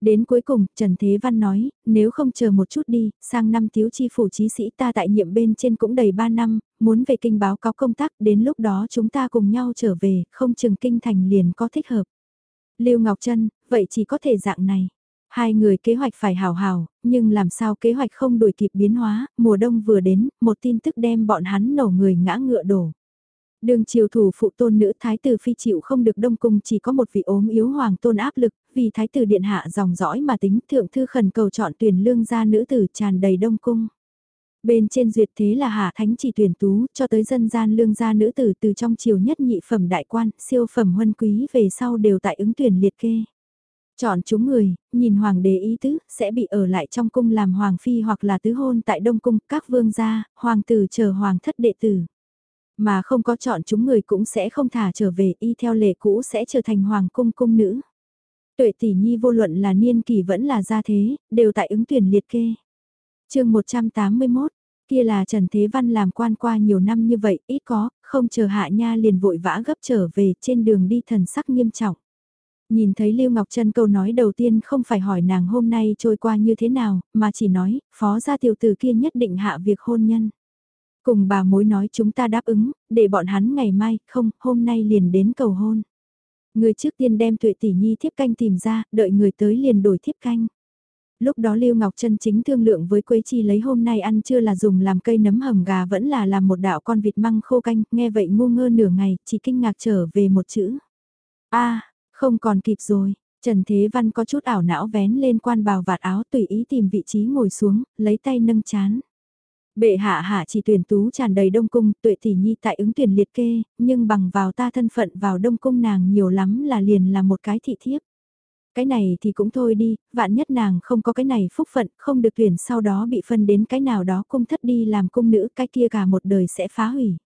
Đến cuối cùng, Trần Thế Văn nói, nếu không chờ một chút đi, sang năm thiếu chi phủ trí sĩ ta tại nhiệm bên trên cũng đầy 3 năm, muốn về kinh báo cáo công tác, đến lúc đó chúng ta cùng nhau trở về, không chừng kinh thành liền có thích hợp. Lưu Ngọc Trân, vậy chỉ có thể dạng này. Hai người kế hoạch phải hào hào, nhưng làm sao kế hoạch không đuổi kịp biến hóa, mùa đông vừa đến, một tin tức đem bọn hắn nổ người ngã ngựa đổ. Đường triều thủ phụ tôn nữ thái tử phi chịu không được đông cung chỉ có một vị ốm yếu hoàng tôn áp lực, vì thái tử điện hạ dòng dõi mà tính thượng thư khẩn cầu chọn tuyển lương gia nữ tử tràn đầy đông cung. Bên trên duyệt thế là hạ thánh chỉ tuyển tú cho tới dân gian lương gia nữ tử từ trong triều nhất nhị phẩm đại quan, siêu phẩm huân quý về sau đều tại ứng tuyển liệt kê. Chọn chúng người, nhìn hoàng đế ý tứ, sẽ bị ở lại trong cung làm hoàng phi hoặc là tứ hôn tại đông cung, các vương gia, hoàng tử chờ hoàng thất đệ tử. Mà không có chọn chúng người cũng sẽ không thả trở về y theo lệ cũ sẽ trở thành hoàng cung cung nữ. Tuệ tỷ nhi vô luận là niên kỳ vẫn là gia thế, đều tại ứng tuyển liệt kê. chương 181, kia là Trần Thế Văn làm quan qua nhiều năm như vậy, ít có, không chờ hạ nha liền vội vã gấp trở về trên đường đi thần sắc nghiêm trọng. Nhìn thấy Lưu Ngọc Trân câu nói đầu tiên không phải hỏi nàng hôm nay trôi qua như thế nào, mà chỉ nói, phó gia tiểu tử kia nhất định hạ việc hôn nhân. Cùng bà mối nói chúng ta đáp ứng, để bọn hắn ngày mai, không, hôm nay liền đến cầu hôn. Người trước tiên đem tuệ tỷ nhi thiếp canh tìm ra, đợi người tới liền đổi thiếp canh. Lúc đó Lưu Ngọc Trân chính thương lượng với Quế Chi lấy hôm nay ăn chưa là dùng làm cây nấm hầm gà vẫn là làm một đạo con vịt măng khô canh, nghe vậy ngu ngơ nửa ngày, chỉ kinh ngạc trở về một chữ. a không còn kịp rồi, Trần Thế Văn có chút ảo não vén lên quan bào vạt áo tùy ý tìm vị trí ngồi xuống, lấy tay nâng chán. Bệ hạ hạ chỉ tuyển tú tràn đầy đông cung, tuệ tỷ nhi tại ứng tuyển liệt kê, nhưng bằng vào ta thân phận vào đông cung nàng nhiều lắm là liền là một cái thị thiếp. Cái này thì cũng thôi đi, vạn nhất nàng không có cái này phúc phận, không được tuyển sau đó bị phân đến cái nào đó cung thất đi làm cung nữ, cái kia cả một đời sẽ phá hủy.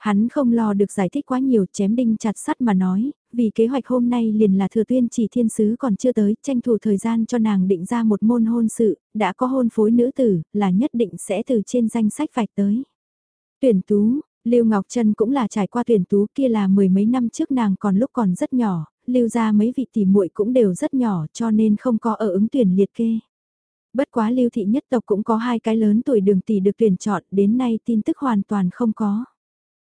Hắn không lo được giải thích quá nhiều chém đinh chặt sắt mà nói, vì kế hoạch hôm nay liền là thừa tuyên chỉ thiên sứ còn chưa tới, tranh thủ thời gian cho nàng định ra một môn hôn sự, đã có hôn phối nữ tử, là nhất định sẽ từ trên danh sách vạch tới. Tuyển tú, Lưu Ngọc Trân cũng là trải qua tuyển tú kia là mười mấy năm trước nàng còn lúc còn rất nhỏ, lưu ra mấy vị tỷ muội cũng đều rất nhỏ cho nên không có ở ứng tuyển liệt kê. Bất quá lưu thị nhất tộc cũng có hai cái lớn tuổi đường tỷ được tuyển chọn đến nay tin tức hoàn toàn không có.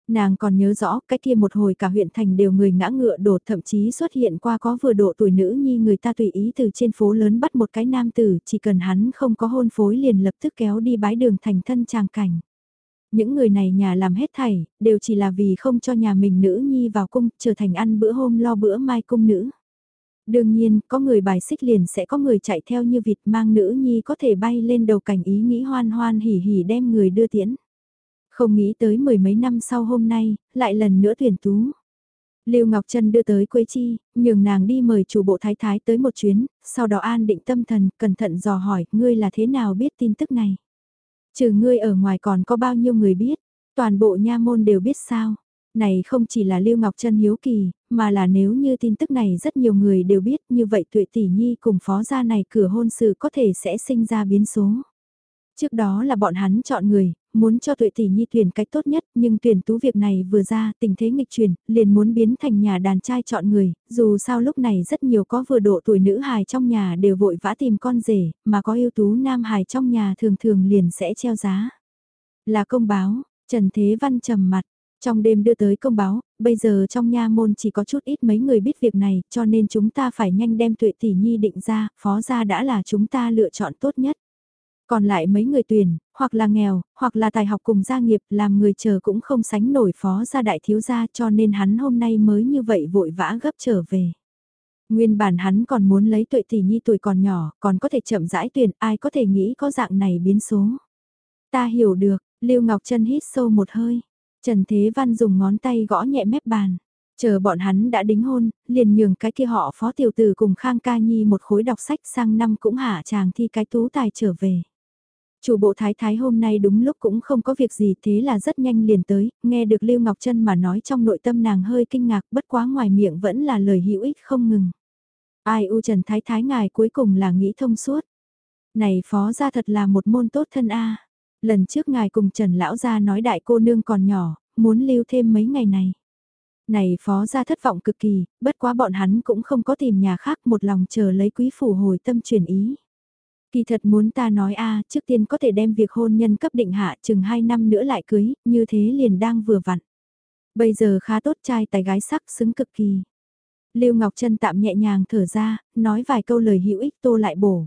Nàng còn nhớ rõ cái kia một hồi cả huyện thành đều người ngã ngựa đổ thậm chí xuất hiện qua có vừa độ tuổi nữ nhi người ta tùy ý từ trên phố lớn bắt một cái nam tử chỉ cần hắn không có hôn phối liền lập tức kéo đi bái đường thành thân tràng cảnh. Những người này nhà làm hết thảy, đều chỉ là vì không cho nhà mình nữ nhi vào cung trở thành ăn bữa hôm lo bữa mai cung nữ. Đương nhiên, có người bài xích liền sẽ có người chạy theo như vịt mang nữ nhi có thể bay lên đầu cảnh ý nghĩ hoan hoan hỉ hỉ đem người đưa tiễn. Không nghĩ tới mười mấy năm sau hôm nay, lại lần nữa tuyển tú. Lưu Ngọc Trân đưa tới Quế Chi, nhường nàng đi mời chủ bộ thái thái tới một chuyến, sau đó an định tâm thần, cẩn thận dò hỏi, ngươi là thế nào biết tin tức này? Trừ ngươi ở ngoài còn có bao nhiêu người biết, toàn bộ nha môn đều biết sao? Này không chỉ là Lưu Ngọc Trân hiếu kỳ, mà là nếu như tin tức này rất nhiều người đều biết như vậy tuệ tỷ nhi cùng phó gia này cửa hôn sự có thể sẽ sinh ra biến số. Trước đó là bọn hắn chọn người, muốn cho tuệ tỷ nhi tuyển cách tốt nhất, nhưng tuyển tú việc này vừa ra, tình thế nghịch chuyển, liền muốn biến thành nhà đàn trai chọn người, dù sao lúc này rất nhiều có vừa độ tuổi nữ hài trong nhà đều vội vã tìm con rể, mà có yêu tú nam hài trong nhà thường thường liền sẽ treo giá. Là công báo, Trần Thế Văn trầm mặt, trong đêm đưa tới công báo, bây giờ trong nha môn chỉ có chút ít mấy người biết việc này, cho nên chúng ta phải nhanh đem tuệ tỷ nhi định ra, phó gia đã là chúng ta lựa chọn tốt nhất. Còn lại mấy người tuyển, hoặc là nghèo, hoặc là tài học cùng gia nghiệp làm người chờ cũng không sánh nổi phó gia đại thiếu gia cho nên hắn hôm nay mới như vậy vội vã gấp trở về. Nguyên bản hắn còn muốn lấy tuệ tỷ nhi tuổi còn nhỏ, còn có thể chậm rãi tuyển, ai có thể nghĩ có dạng này biến số. Ta hiểu được, Lưu Ngọc Trân hít sâu một hơi. Trần Thế Văn dùng ngón tay gõ nhẹ mép bàn. Chờ bọn hắn đã đính hôn, liền nhường cái kia họ phó tiểu tử cùng Khang Ca Nhi một khối đọc sách sang năm cũng hạ chàng thi cái tú tài trở về. Chủ bộ thái thái hôm nay đúng lúc cũng không có việc gì thế là rất nhanh liền tới, nghe được Lưu Ngọc Trân mà nói trong nội tâm nàng hơi kinh ngạc bất quá ngoài miệng vẫn là lời hữu ích không ngừng. Ai u Trần Thái Thái ngài cuối cùng là nghĩ thông suốt. Này phó ra thật là một môn tốt thân a Lần trước ngài cùng Trần Lão gia nói đại cô nương còn nhỏ, muốn lưu thêm mấy ngày này. Này phó ra thất vọng cực kỳ, bất quá bọn hắn cũng không có tìm nhà khác một lòng chờ lấy quý phủ hồi tâm chuyển ý. Kỳ thật muốn ta nói a trước tiên có thể đem việc hôn nhân cấp định hạ chừng 2 năm nữa lại cưới, như thế liền đang vừa vặn. Bây giờ khá tốt trai tài gái sắc xứng cực kỳ. Lưu Ngọc Trân tạm nhẹ nhàng thở ra, nói vài câu lời hữu ích tô lại bổ.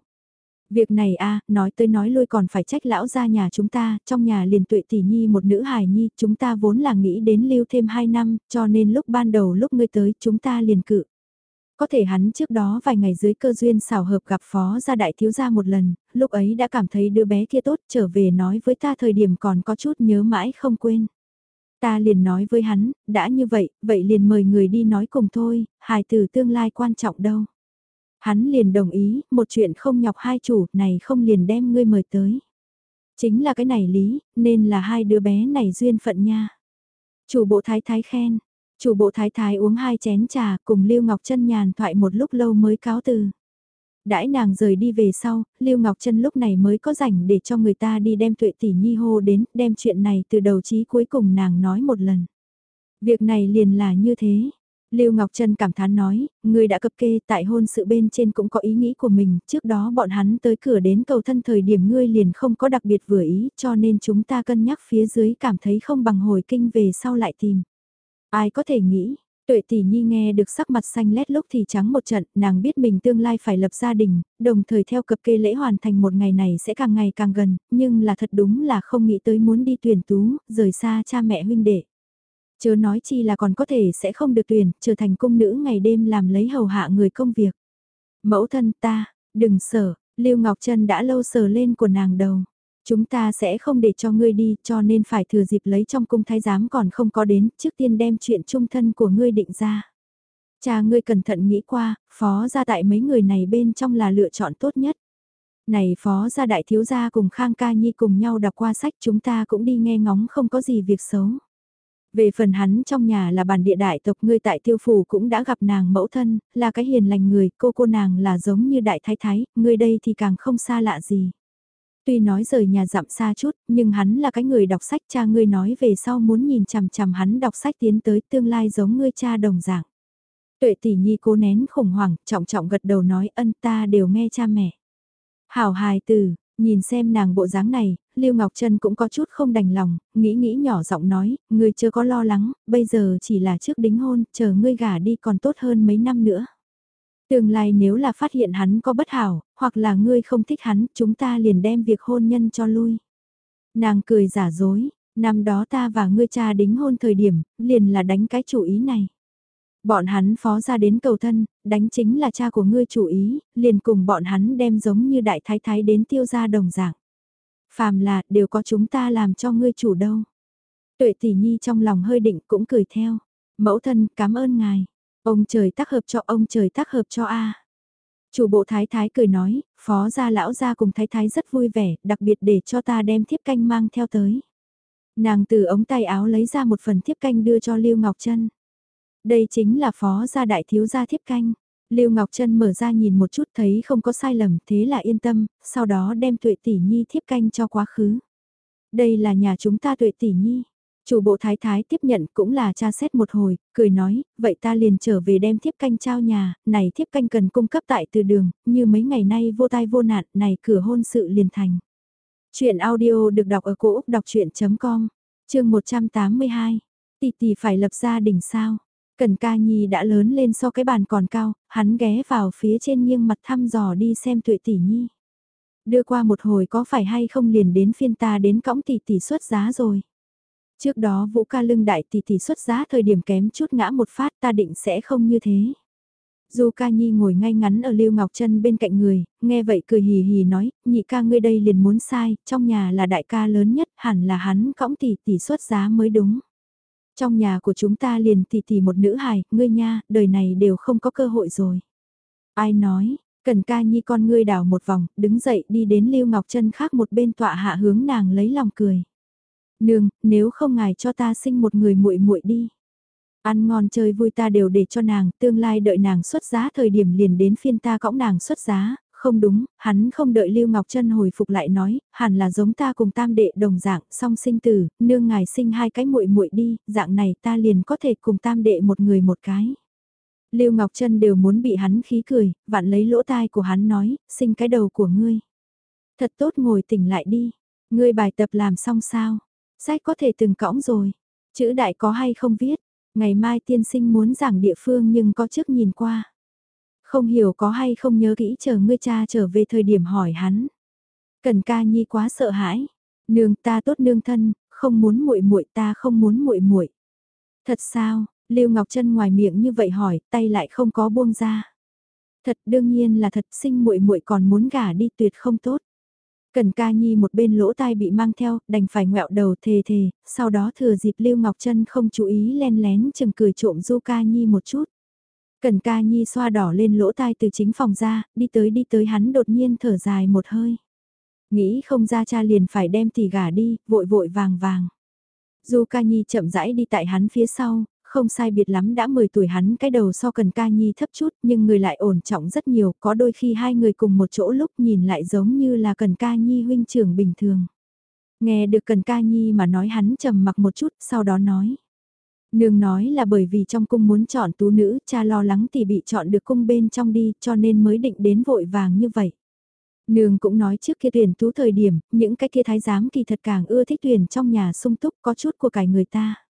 Việc này a nói tới nói lui còn phải trách lão gia nhà chúng ta, trong nhà liền tuệ tỷ nhi một nữ hài nhi, chúng ta vốn là nghĩ đến lưu thêm 2 năm, cho nên lúc ban đầu lúc ngươi tới chúng ta liền cự. Có thể hắn trước đó vài ngày dưới cơ duyên xảo hợp gặp phó gia đại thiếu gia một lần, lúc ấy đã cảm thấy đứa bé kia tốt trở về nói với ta thời điểm còn có chút nhớ mãi không quên. Ta liền nói với hắn, đã như vậy, vậy liền mời người đi nói cùng thôi, hài từ tương lai quan trọng đâu. Hắn liền đồng ý, một chuyện không nhọc hai chủ, này không liền đem ngươi mời tới. Chính là cái này lý, nên là hai đứa bé này duyên phận nha. Chủ bộ thái thái khen, Chủ bộ thái thái uống hai chén trà cùng Lưu Ngọc Trân nhàn thoại một lúc lâu mới cáo từ. Đãi nàng rời đi về sau, Lưu Ngọc Trân lúc này mới có rảnh để cho người ta đi đem tuệ tỷ nhi hô đến, đem chuyện này từ đầu chí cuối cùng nàng nói một lần. Việc này liền là như thế. Lưu Ngọc Trân cảm thán nói, người đã cập kê tại hôn sự bên trên cũng có ý nghĩ của mình, trước đó bọn hắn tới cửa đến cầu thân thời điểm ngươi liền không có đặc biệt vừa ý cho nên chúng ta cân nhắc phía dưới cảm thấy không bằng hồi kinh về sau lại tìm. Ai có thể nghĩ, Tuệ tỷ nhi nghe được sắc mặt xanh lét lúc thì trắng một trận, nàng biết mình tương lai phải lập gia đình, đồng thời theo cập kê lễ hoàn thành một ngày này sẽ càng ngày càng gần, nhưng là thật đúng là không nghĩ tới muốn đi tuyển tú, rời xa cha mẹ huynh đệ. Chớ nói chi là còn có thể sẽ không được tuyển, trở thành cung nữ ngày đêm làm lấy hầu hạ người công việc. Mẫu thân ta, đừng sợ, Lưu Ngọc Trân đã lâu sờ lên của nàng đầu. Chúng ta sẽ không để cho ngươi đi cho nên phải thừa dịp lấy trong cung thái giám còn không có đến trước tiên đem chuyện trung thân của ngươi định ra. Cha ngươi cẩn thận nghĩ qua, phó gia tại mấy người này bên trong là lựa chọn tốt nhất. Này phó gia đại thiếu gia cùng Khang Ca Nhi cùng nhau đọc qua sách chúng ta cũng đi nghe ngóng không có gì việc xấu. Về phần hắn trong nhà là bản địa đại tộc ngươi tại tiêu phủ cũng đã gặp nàng mẫu thân, là cái hiền lành người, cô cô nàng là giống như đại thái thái, ngươi đây thì càng không xa lạ gì. Tuy nói rời nhà dặm xa chút, nhưng hắn là cái người đọc sách cha ngươi nói về sau muốn nhìn chằm chằm hắn đọc sách tiến tới tương lai giống ngươi cha đồng dạng. Tuệ tỷ nhi cố nén khủng hoảng, trọng trọng gật đầu nói ân ta đều nghe cha mẹ. Hảo hài từ, nhìn xem nàng bộ dáng này, Lưu Ngọc Trân cũng có chút không đành lòng, nghĩ nghĩ nhỏ giọng nói, ngươi chưa có lo lắng, bây giờ chỉ là trước đính hôn, chờ ngươi gả đi còn tốt hơn mấy năm nữa. Tương lai nếu là phát hiện hắn có bất hảo, hoặc là ngươi không thích hắn, chúng ta liền đem việc hôn nhân cho lui. Nàng cười giả dối, năm đó ta và ngươi cha đính hôn thời điểm, liền là đánh cái chủ ý này. Bọn hắn phó ra đến cầu thân, đánh chính là cha của ngươi chủ ý, liền cùng bọn hắn đem giống như đại thái thái đến tiêu gia đồng dạng. Phàm là, đều có chúng ta làm cho ngươi chủ đâu. Tuệ tỷ nhi trong lòng hơi định cũng cười theo. Mẫu thân, cảm ơn ngài. Ông trời tác hợp cho ông trời tác hợp cho A. Chủ bộ thái thái cười nói, phó gia lão gia cùng thái thái rất vui vẻ, đặc biệt để cho ta đem thiếp canh mang theo tới. Nàng từ ống tay áo lấy ra một phần thiếp canh đưa cho Lưu Ngọc Trân. Đây chính là phó gia đại thiếu gia thiếp canh. Lưu Ngọc Trân mở ra nhìn một chút thấy không có sai lầm, thế là yên tâm, sau đó đem tuệ tỷ nhi thiếp canh cho quá khứ. Đây là nhà chúng ta tuệ tỷ nhi. Chủ bộ thái thái tiếp nhận cũng là cha xét một hồi, cười nói, vậy ta liền trở về đem thiếp canh trao nhà, này thiếp canh cần cung cấp tại từ đường, như mấy ngày nay vô tai vô nạn, này cửa hôn sự liền thành. Chuyện audio được đọc ở cổ Úc đọc chuyện.com, chương 182, tỷ tỷ phải lập gia đình sao? Cần ca nhi đã lớn lên so cái bàn còn cao, hắn ghé vào phía trên nghiêng mặt thăm dò đi xem tuệ tỷ nhi. Đưa qua một hồi có phải hay không liền đến phiên ta đến cõng tỷ tỷ xuất giá rồi. Trước đó Vũ ca lưng đại tỷ tỷ xuất giá thời điểm kém chút ngã một phát ta định sẽ không như thế. Du ca nhi ngồi ngay ngắn ở Lưu Ngọc Trân bên cạnh người, nghe vậy cười hì hì nói, nhị ca ngươi đây liền muốn sai, trong nhà là đại ca lớn nhất, hẳn là hắn cõng tỷ tỷ xuất giá mới đúng. Trong nhà của chúng ta liền tỷ tỷ một nữ hài, ngươi nha, đời này đều không có cơ hội rồi. Ai nói, cần ca nhi con ngươi đảo một vòng, đứng dậy đi đến Lưu Ngọc Trân khác một bên tọa hạ hướng nàng lấy lòng cười. Nương, nếu không ngài cho ta sinh một người muội muội đi. Ăn ngon chơi vui ta đều để cho nàng, tương lai đợi nàng xuất giá thời điểm liền đến phiên ta cõng nàng xuất giá, không đúng, hắn không đợi Lưu Ngọc Trân hồi phục lại nói, hẳn là giống ta cùng tam đệ đồng dạng, song sinh tử, nương ngài sinh hai cái muội muội đi, dạng này ta liền có thể cùng tam đệ một người một cái. Lưu Ngọc Trân đều muốn bị hắn khí cười, vặn lấy lỗ tai của hắn nói, sinh cái đầu của ngươi. Thật tốt ngồi tỉnh lại đi, ngươi bài tập làm xong sao? Sách có thể từng cõng rồi. Chữ đại có hay không viết. Ngày mai tiên sinh muốn giảng địa phương nhưng có trước nhìn qua. Không hiểu có hay không nhớ kỹ chờ ngươi cha trở về thời điểm hỏi hắn. Cần ca nhi quá sợ hãi. Nương ta tốt nương thân, không muốn muội muội ta không muốn muội muội. Thật sao? Lưu Ngọc Trân ngoài miệng như vậy hỏi, tay lại không có buông ra. Thật đương nhiên là thật sinh muội muội còn muốn gả đi tuyệt không tốt. Cần ca nhi một bên lỗ tai bị mang theo, đành phải ngẹo đầu thề thề, sau đó thừa dịp Lưu Ngọc Trân không chú ý len lén chừng cười trộm du ca nhi một chút. Cần ca nhi xoa đỏ lên lỗ tai từ chính phòng ra, đi tới đi tới hắn đột nhiên thở dài một hơi. Nghĩ không ra cha liền phải đem tỷ gả đi, vội vội vàng vàng. Du ca nhi chậm rãi đi tại hắn phía sau, không sai biệt lắm đã 10 tuổi hắn cái đầu so cần ca nhi thấp chút nhưng người lại ổn trọng rất nhiều, có đôi khi hai người cùng một chỗ lúc nhìn lại giống như là cần ca nhi huynh trưởng bình thường. Nghe được cần ca nhi mà nói hắn trầm mặc một chút, sau đó nói. Nương nói là bởi vì trong cung muốn chọn tú nữ, cha lo lắng thì bị chọn được cung bên trong đi, cho nên mới định đến vội vàng như vậy. Nương cũng nói trước kia tuyển tú thời điểm, những cái kia thái giám kỳ thật càng ưa thích tuyển trong nhà sung túc có chút của cải người ta.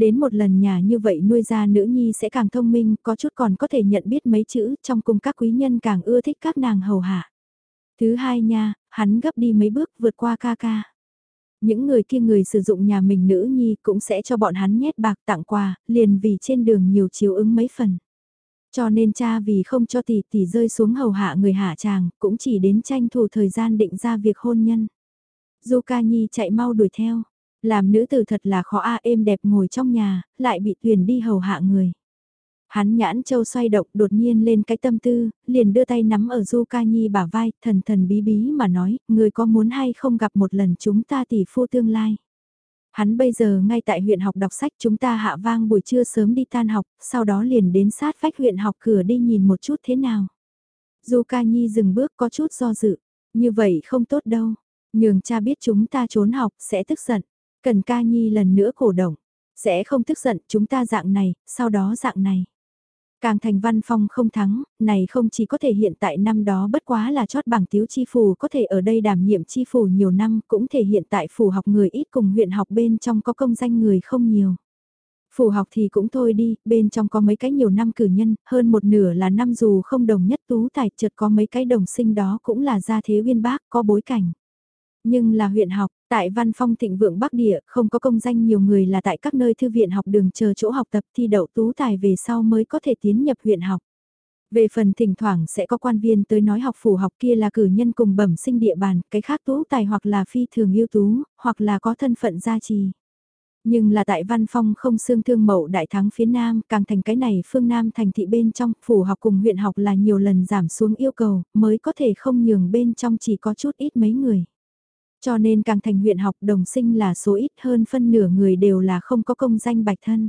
Đến một lần nhà như vậy nuôi ra nữ nhi sẽ càng thông minh, có chút còn có thể nhận biết mấy chữ, trong cung các quý nhân càng ưa thích các nàng hầu hạ. Thứ hai nha, hắn gấp đi mấy bước vượt qua ca ca. Những người kia người sử dụng nhà mình nữ nhi cũng sẽ cho bọn hắn nhét bạc tặng quà, liền vì trên đường nhiều chiếu ứng mấy phần. Cho nên cha vì không cho tỷ tỷ rơi xuống hầu hạ người hạ chàng, cũng chỉ đến tranh thủ thời gian định ra việc hôn nhân. Du ca nhi chạy mau đuổi theo, làm nữ tử thật là khó a êm đẹp ngồi trong nhà, lại bị tuyển đi hầu hạ người. Hắn nhãn châu xoay động đột nhiên lên cái tâm tư, liền đưa tay nắm ở Du Ca Nhi bả vai, thần thần bí bí mà nói, người có muốn hay không gặp một lần chúng ta tỷ phu tương lai. Hắn bây giờ ngay tại huyện học đọc sách chúng ta hạ vang buổi trưa sớm đi tan học, sau đó liền đến sát vách huyện học cửa đi nhìn một chút thế nào. Du Ca Nhi dừng bước có chút do dự, như vậy không tốt đâu, nhường cha biết chúng ta trốn học sẽ tức giận. Cần Ca Nhi lần nữa cổ động, sẽ không tức giận chúng ta dạng này, sau đó dạng này. Càng thành văn phong không thắng, này không chỉ có thể hiện tại năm đó bất quá là chót bảng tiếu chi phủ có thể ở đây đảm nhiệm chi phủ nhiều năm cũng thể hiện tại phủ học người ít cùng huyện học bên trong có công danh người không nhiều. Phủ học thì cũng thôi đi, bên trong có mấy cái nhiều năm cử nhân, hơn một nửa là năm dù không đồng nhất tú tài chợt có mấy cái đồng sinh đó cũng là gia thế uyên bác, có bối cảnh. Nhưng là huyện học, tại văn phong thịnh vượng Bắc Địa, không có công danh nhiều người là tại các nơi thư viện học đường chờ chỗ học tập thi đậu tú tài về sau mới có thể tiến nhập huyện học. Về phần thỉnh thoảng sẽ có quan viên tới nói học phủ học kia là cử nhân cùng bẩm sinh địa bàn, cái khác tú tài hoặc là phi thường ưu tú, hoặc là có thân phận gia trì. Nhưng là tại văn phong không xương thương mậu đại thắng phía Nam, càng thành cái này phương Nam thành thị bên trong, phủ học cùng huyện học là nhiều lần giảm xuống yêu cầu, mới có thể không nhường bên trong chỉ có chút ít mấy người. Cho nên càng thành huyện học đồng sinh là số ít hơn phân nửa người đều là không có công danh bạch thân.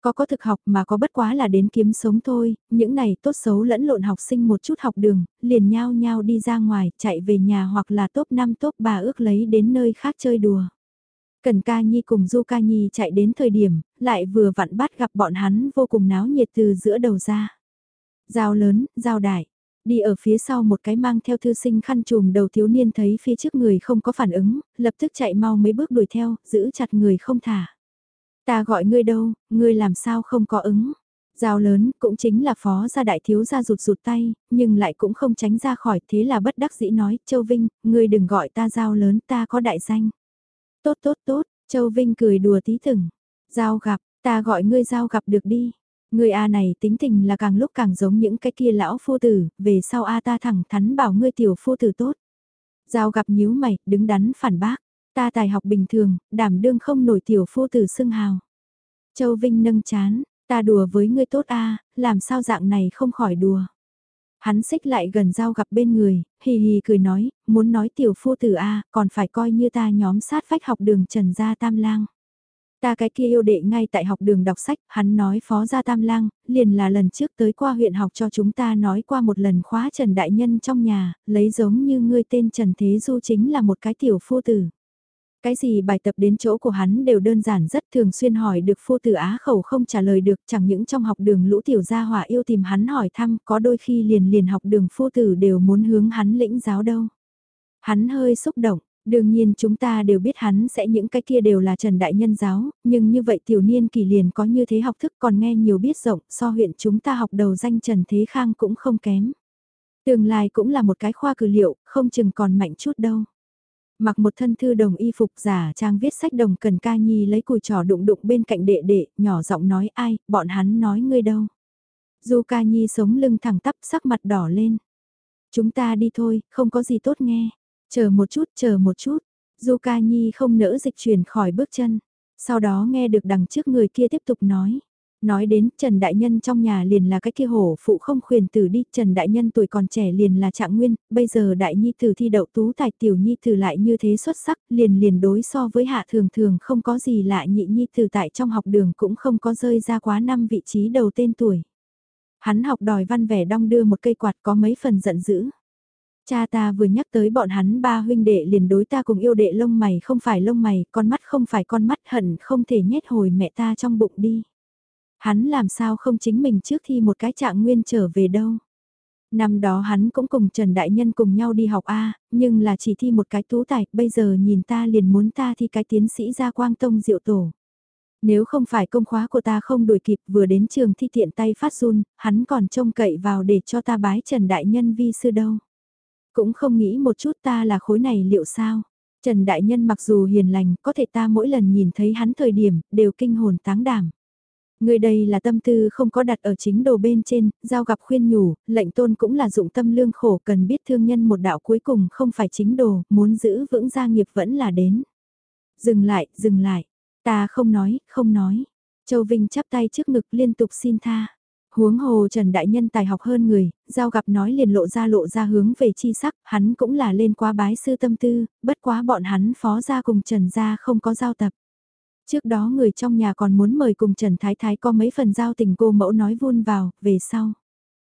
Có có thực học mà có bất quá là đến kiếm sống thôi, những này tốt xấu lẫn lộn học sinh một chút học đường, liền nhau nhau đi ra ngoài, chạy về nhà hoặc là top 5 top 3 ước lấy đến nơi khác chơi đùa. Cần ca nhi cùng du ca nhi chạy đến thời điểm, lại vừa vặn bắt gặp bọn hắn vô cùng náo nhiệt từ giữa đầu ra. Giao lớn, giao đại, Đi ở phía sau một cái mang theo thư sinh khăn trùm đầu thiếu niên thấy phía trước người không có phản ứng, lập tức chạy mau mấy bước đuổi theo, giữ chặt người không thả. Ta gọi ngươi đâu, ngươi làm sao không có ứng. Giao lớn cũng chính là phó gia đại thiếu gia rụt rụt tay, nhưng lại cũng không tránh ra khỏi thế là bất đắc dĩ nói, Châu Vinh, ngươi đừng gọi ta giao lớn ta có đại danh. Tốt tốt tốt, Châu Vinh cười đùa tí từng. Giao gặp, ta gọi ngươi giao gặp được đi. Người A này tính tình là càng lúc càng giống những cái kia lão phu tử, về sau A ta thẳng thắn bảo ngươi tiểu phu tử tốt. Giao gặp nhíu mày, đứng đắn phản bác. Ta tài học bình thường, đảm đương không nổi tiểu phu tử xưng hào. Châu Vinh nâng chán, ta đùa với ngươi tốt A, làm sao dạng này không khỏi đùa. Hắn xích lại gần giao gặp bên người, hì hì cười nói, muốn nói tiểu phu tử A, còn phải coi như ta nhóm sát phách học đường trần gia tam lang. Ta cái kia yêu đệ ngay tại học đường đọc sách, hắn nói phó gia tam lang, liền là lần trước tới qua huyện học cho chúng ta nói qua một lần khóa Trần Đại Nhân trong nhà, lấy giống như ngươi tên Trần Thế Du chính là một cái tiểu phu tử. Cái gì bài tập đến chỗ của hắn đều đơn giản rất thường xuyên hỏi được phu tử á khẩu không trả lời được chẳng những trong học đường lũ tiểu gia hỏa yêu tìm hắn hỏi thăm có đôi khi liền liền học đường phu tử đều muốn hướng hắn lĩnh giáo đâu. Hắn hơi xúc động, Đương nhiên chúng ta đều biết hắn sẽ những cái kia đều là Trần Đại Nhân giáo, nhưng như vậy tiểu niên kỳ liền có như thế học thức còn nghe nhiều biết rộng so huyện chúng ta học đầu danh Trần Thế Khang cũng không kém. Tương lai cũng là một cái khoa cử liệu, không chừng còn mạnh chút đâu. Mặc một thân thư đồng y phục giả trang viết sách đồng cần ca nhi lấy cùi trò đụng đụng bên cạnh đệ đệ, nhỏ giọng nói ai, bọn hắn nói ngươi đâu. Du ca nhi sống lưng thẳng tắp sắc mặt đỏ lên. Chúng ta đi thôi, không có gì tốt nghe. Chờ một chút, chờ một chút. Du ca nhi không nỡ dịch chuyển khỏi bước chân. Sau đó nghe được đằng trước người kia tiếp tục nói. Nói đến Trần Đại Nhân trong nhà liền là cái kia hổ phụ không khuyền tử đi, Trần Đại Nhân tuổi còn trẻ liền là trạng nguyên, bây giờ Đại Nhi Tử thi đậu tú tài tiểu Nhi Tử lại như thế xuất sắc, liền liền đối so với hạ thường thường không có gì lạ nhị Nhi Tử tại trong học đường cũng không có rơi ra quá năm vị trí đầu tên tuổi. Hắn học đòi văn vẻ đong đưa một cây quạt có mấy phần giận dữ. Cha ta vừa nhắc tới bọn hắn ba huynh đệ liền đối ta cùng yêu đệ lông mày không phải lông mày, con mắt không phải con mắt hận không thể nhét hồi mẹ ta trong bụng đi. Hắn làm sao không chính mình trước thi một cái trạng nguyên trở về đâu. Năm đó hắn cũng cùng Trần Đại Nhân cùng nhau đi học A, nhưng là chỉ thi một cái tú tài, bây giờ nhìn ta liền muốn ta thi cái tiến sĩ ra quang tông diệu tổ. Nếu không phải công khóa của ta không đuổi kịp vừa đến trường thi tiện tay phát run, hắn còn trông cậy vào để cho ta bái Trần Đại Nhân vi sư đâu. Cũng không nghĩ một chút ta là khối này liệu sao. Trần Đại Nhân mặc dù hiền lành, có thể ta mỗi lần nhìn thấy hắn thời điểm, đều kinh hồn táng đảm. Người đây là tâm tư không có đặt ở chính đồ bên trên, giao gặp khuyên nhủ, lệnh tôn cũng là dụng tâm lương khổ cần biết thương nhân một đạo cuối cùng không phải chính đồ, muốn giữ vững gia nghiệp vẫn là đến. Dừng lại, dừng lại, ta không nói, không nói. Châu Vinh chắp tay trước ngực liên tục xin tha. Huống hồ Trần Đại Nhân tài học hơn người, giao gặp nói liền lộ ra lộ ra hướng về chi sắc, hắn cũng là lên qua bái sư tâm tư, bất quá bọn hắn phó ra cùng Trần gia không có giao tập. Trước đó người trong nhà còn muốn mời cùng Trần Thái Thái có mấy phần giao tình cô mẫu nói vun vào, về sau.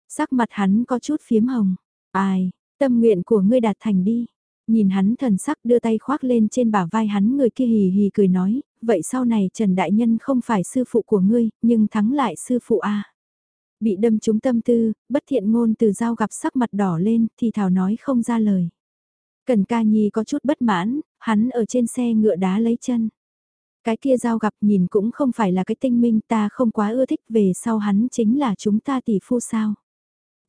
Sắc mặt hắn có chút phiếm hồng. Ai, tâm nguyện của ngươi đạt thành đi. Nhìn hắn thần sắc đưa tay khoác lên trên bả vai hắn người kia hì hì cười nói, vậy sau này Trần Đại Nhân không phải sư phụ của ngươi, nhưng thắng lại sư phụ a Bị đâm trúng tâm tư, bất thiện ngôn từ dao gặp sắc mặt đỏ lên, thì thảo nói không ra lời. Cần ca nhi có chút bất mãn, hắn ở trên xe ngựa đá lấy chân. Cái kia giao gặp nhìn cũng không phải là cái tinh minh ta không quá ưa thích về sau hắn chính là chúng ta tỷ phu sao.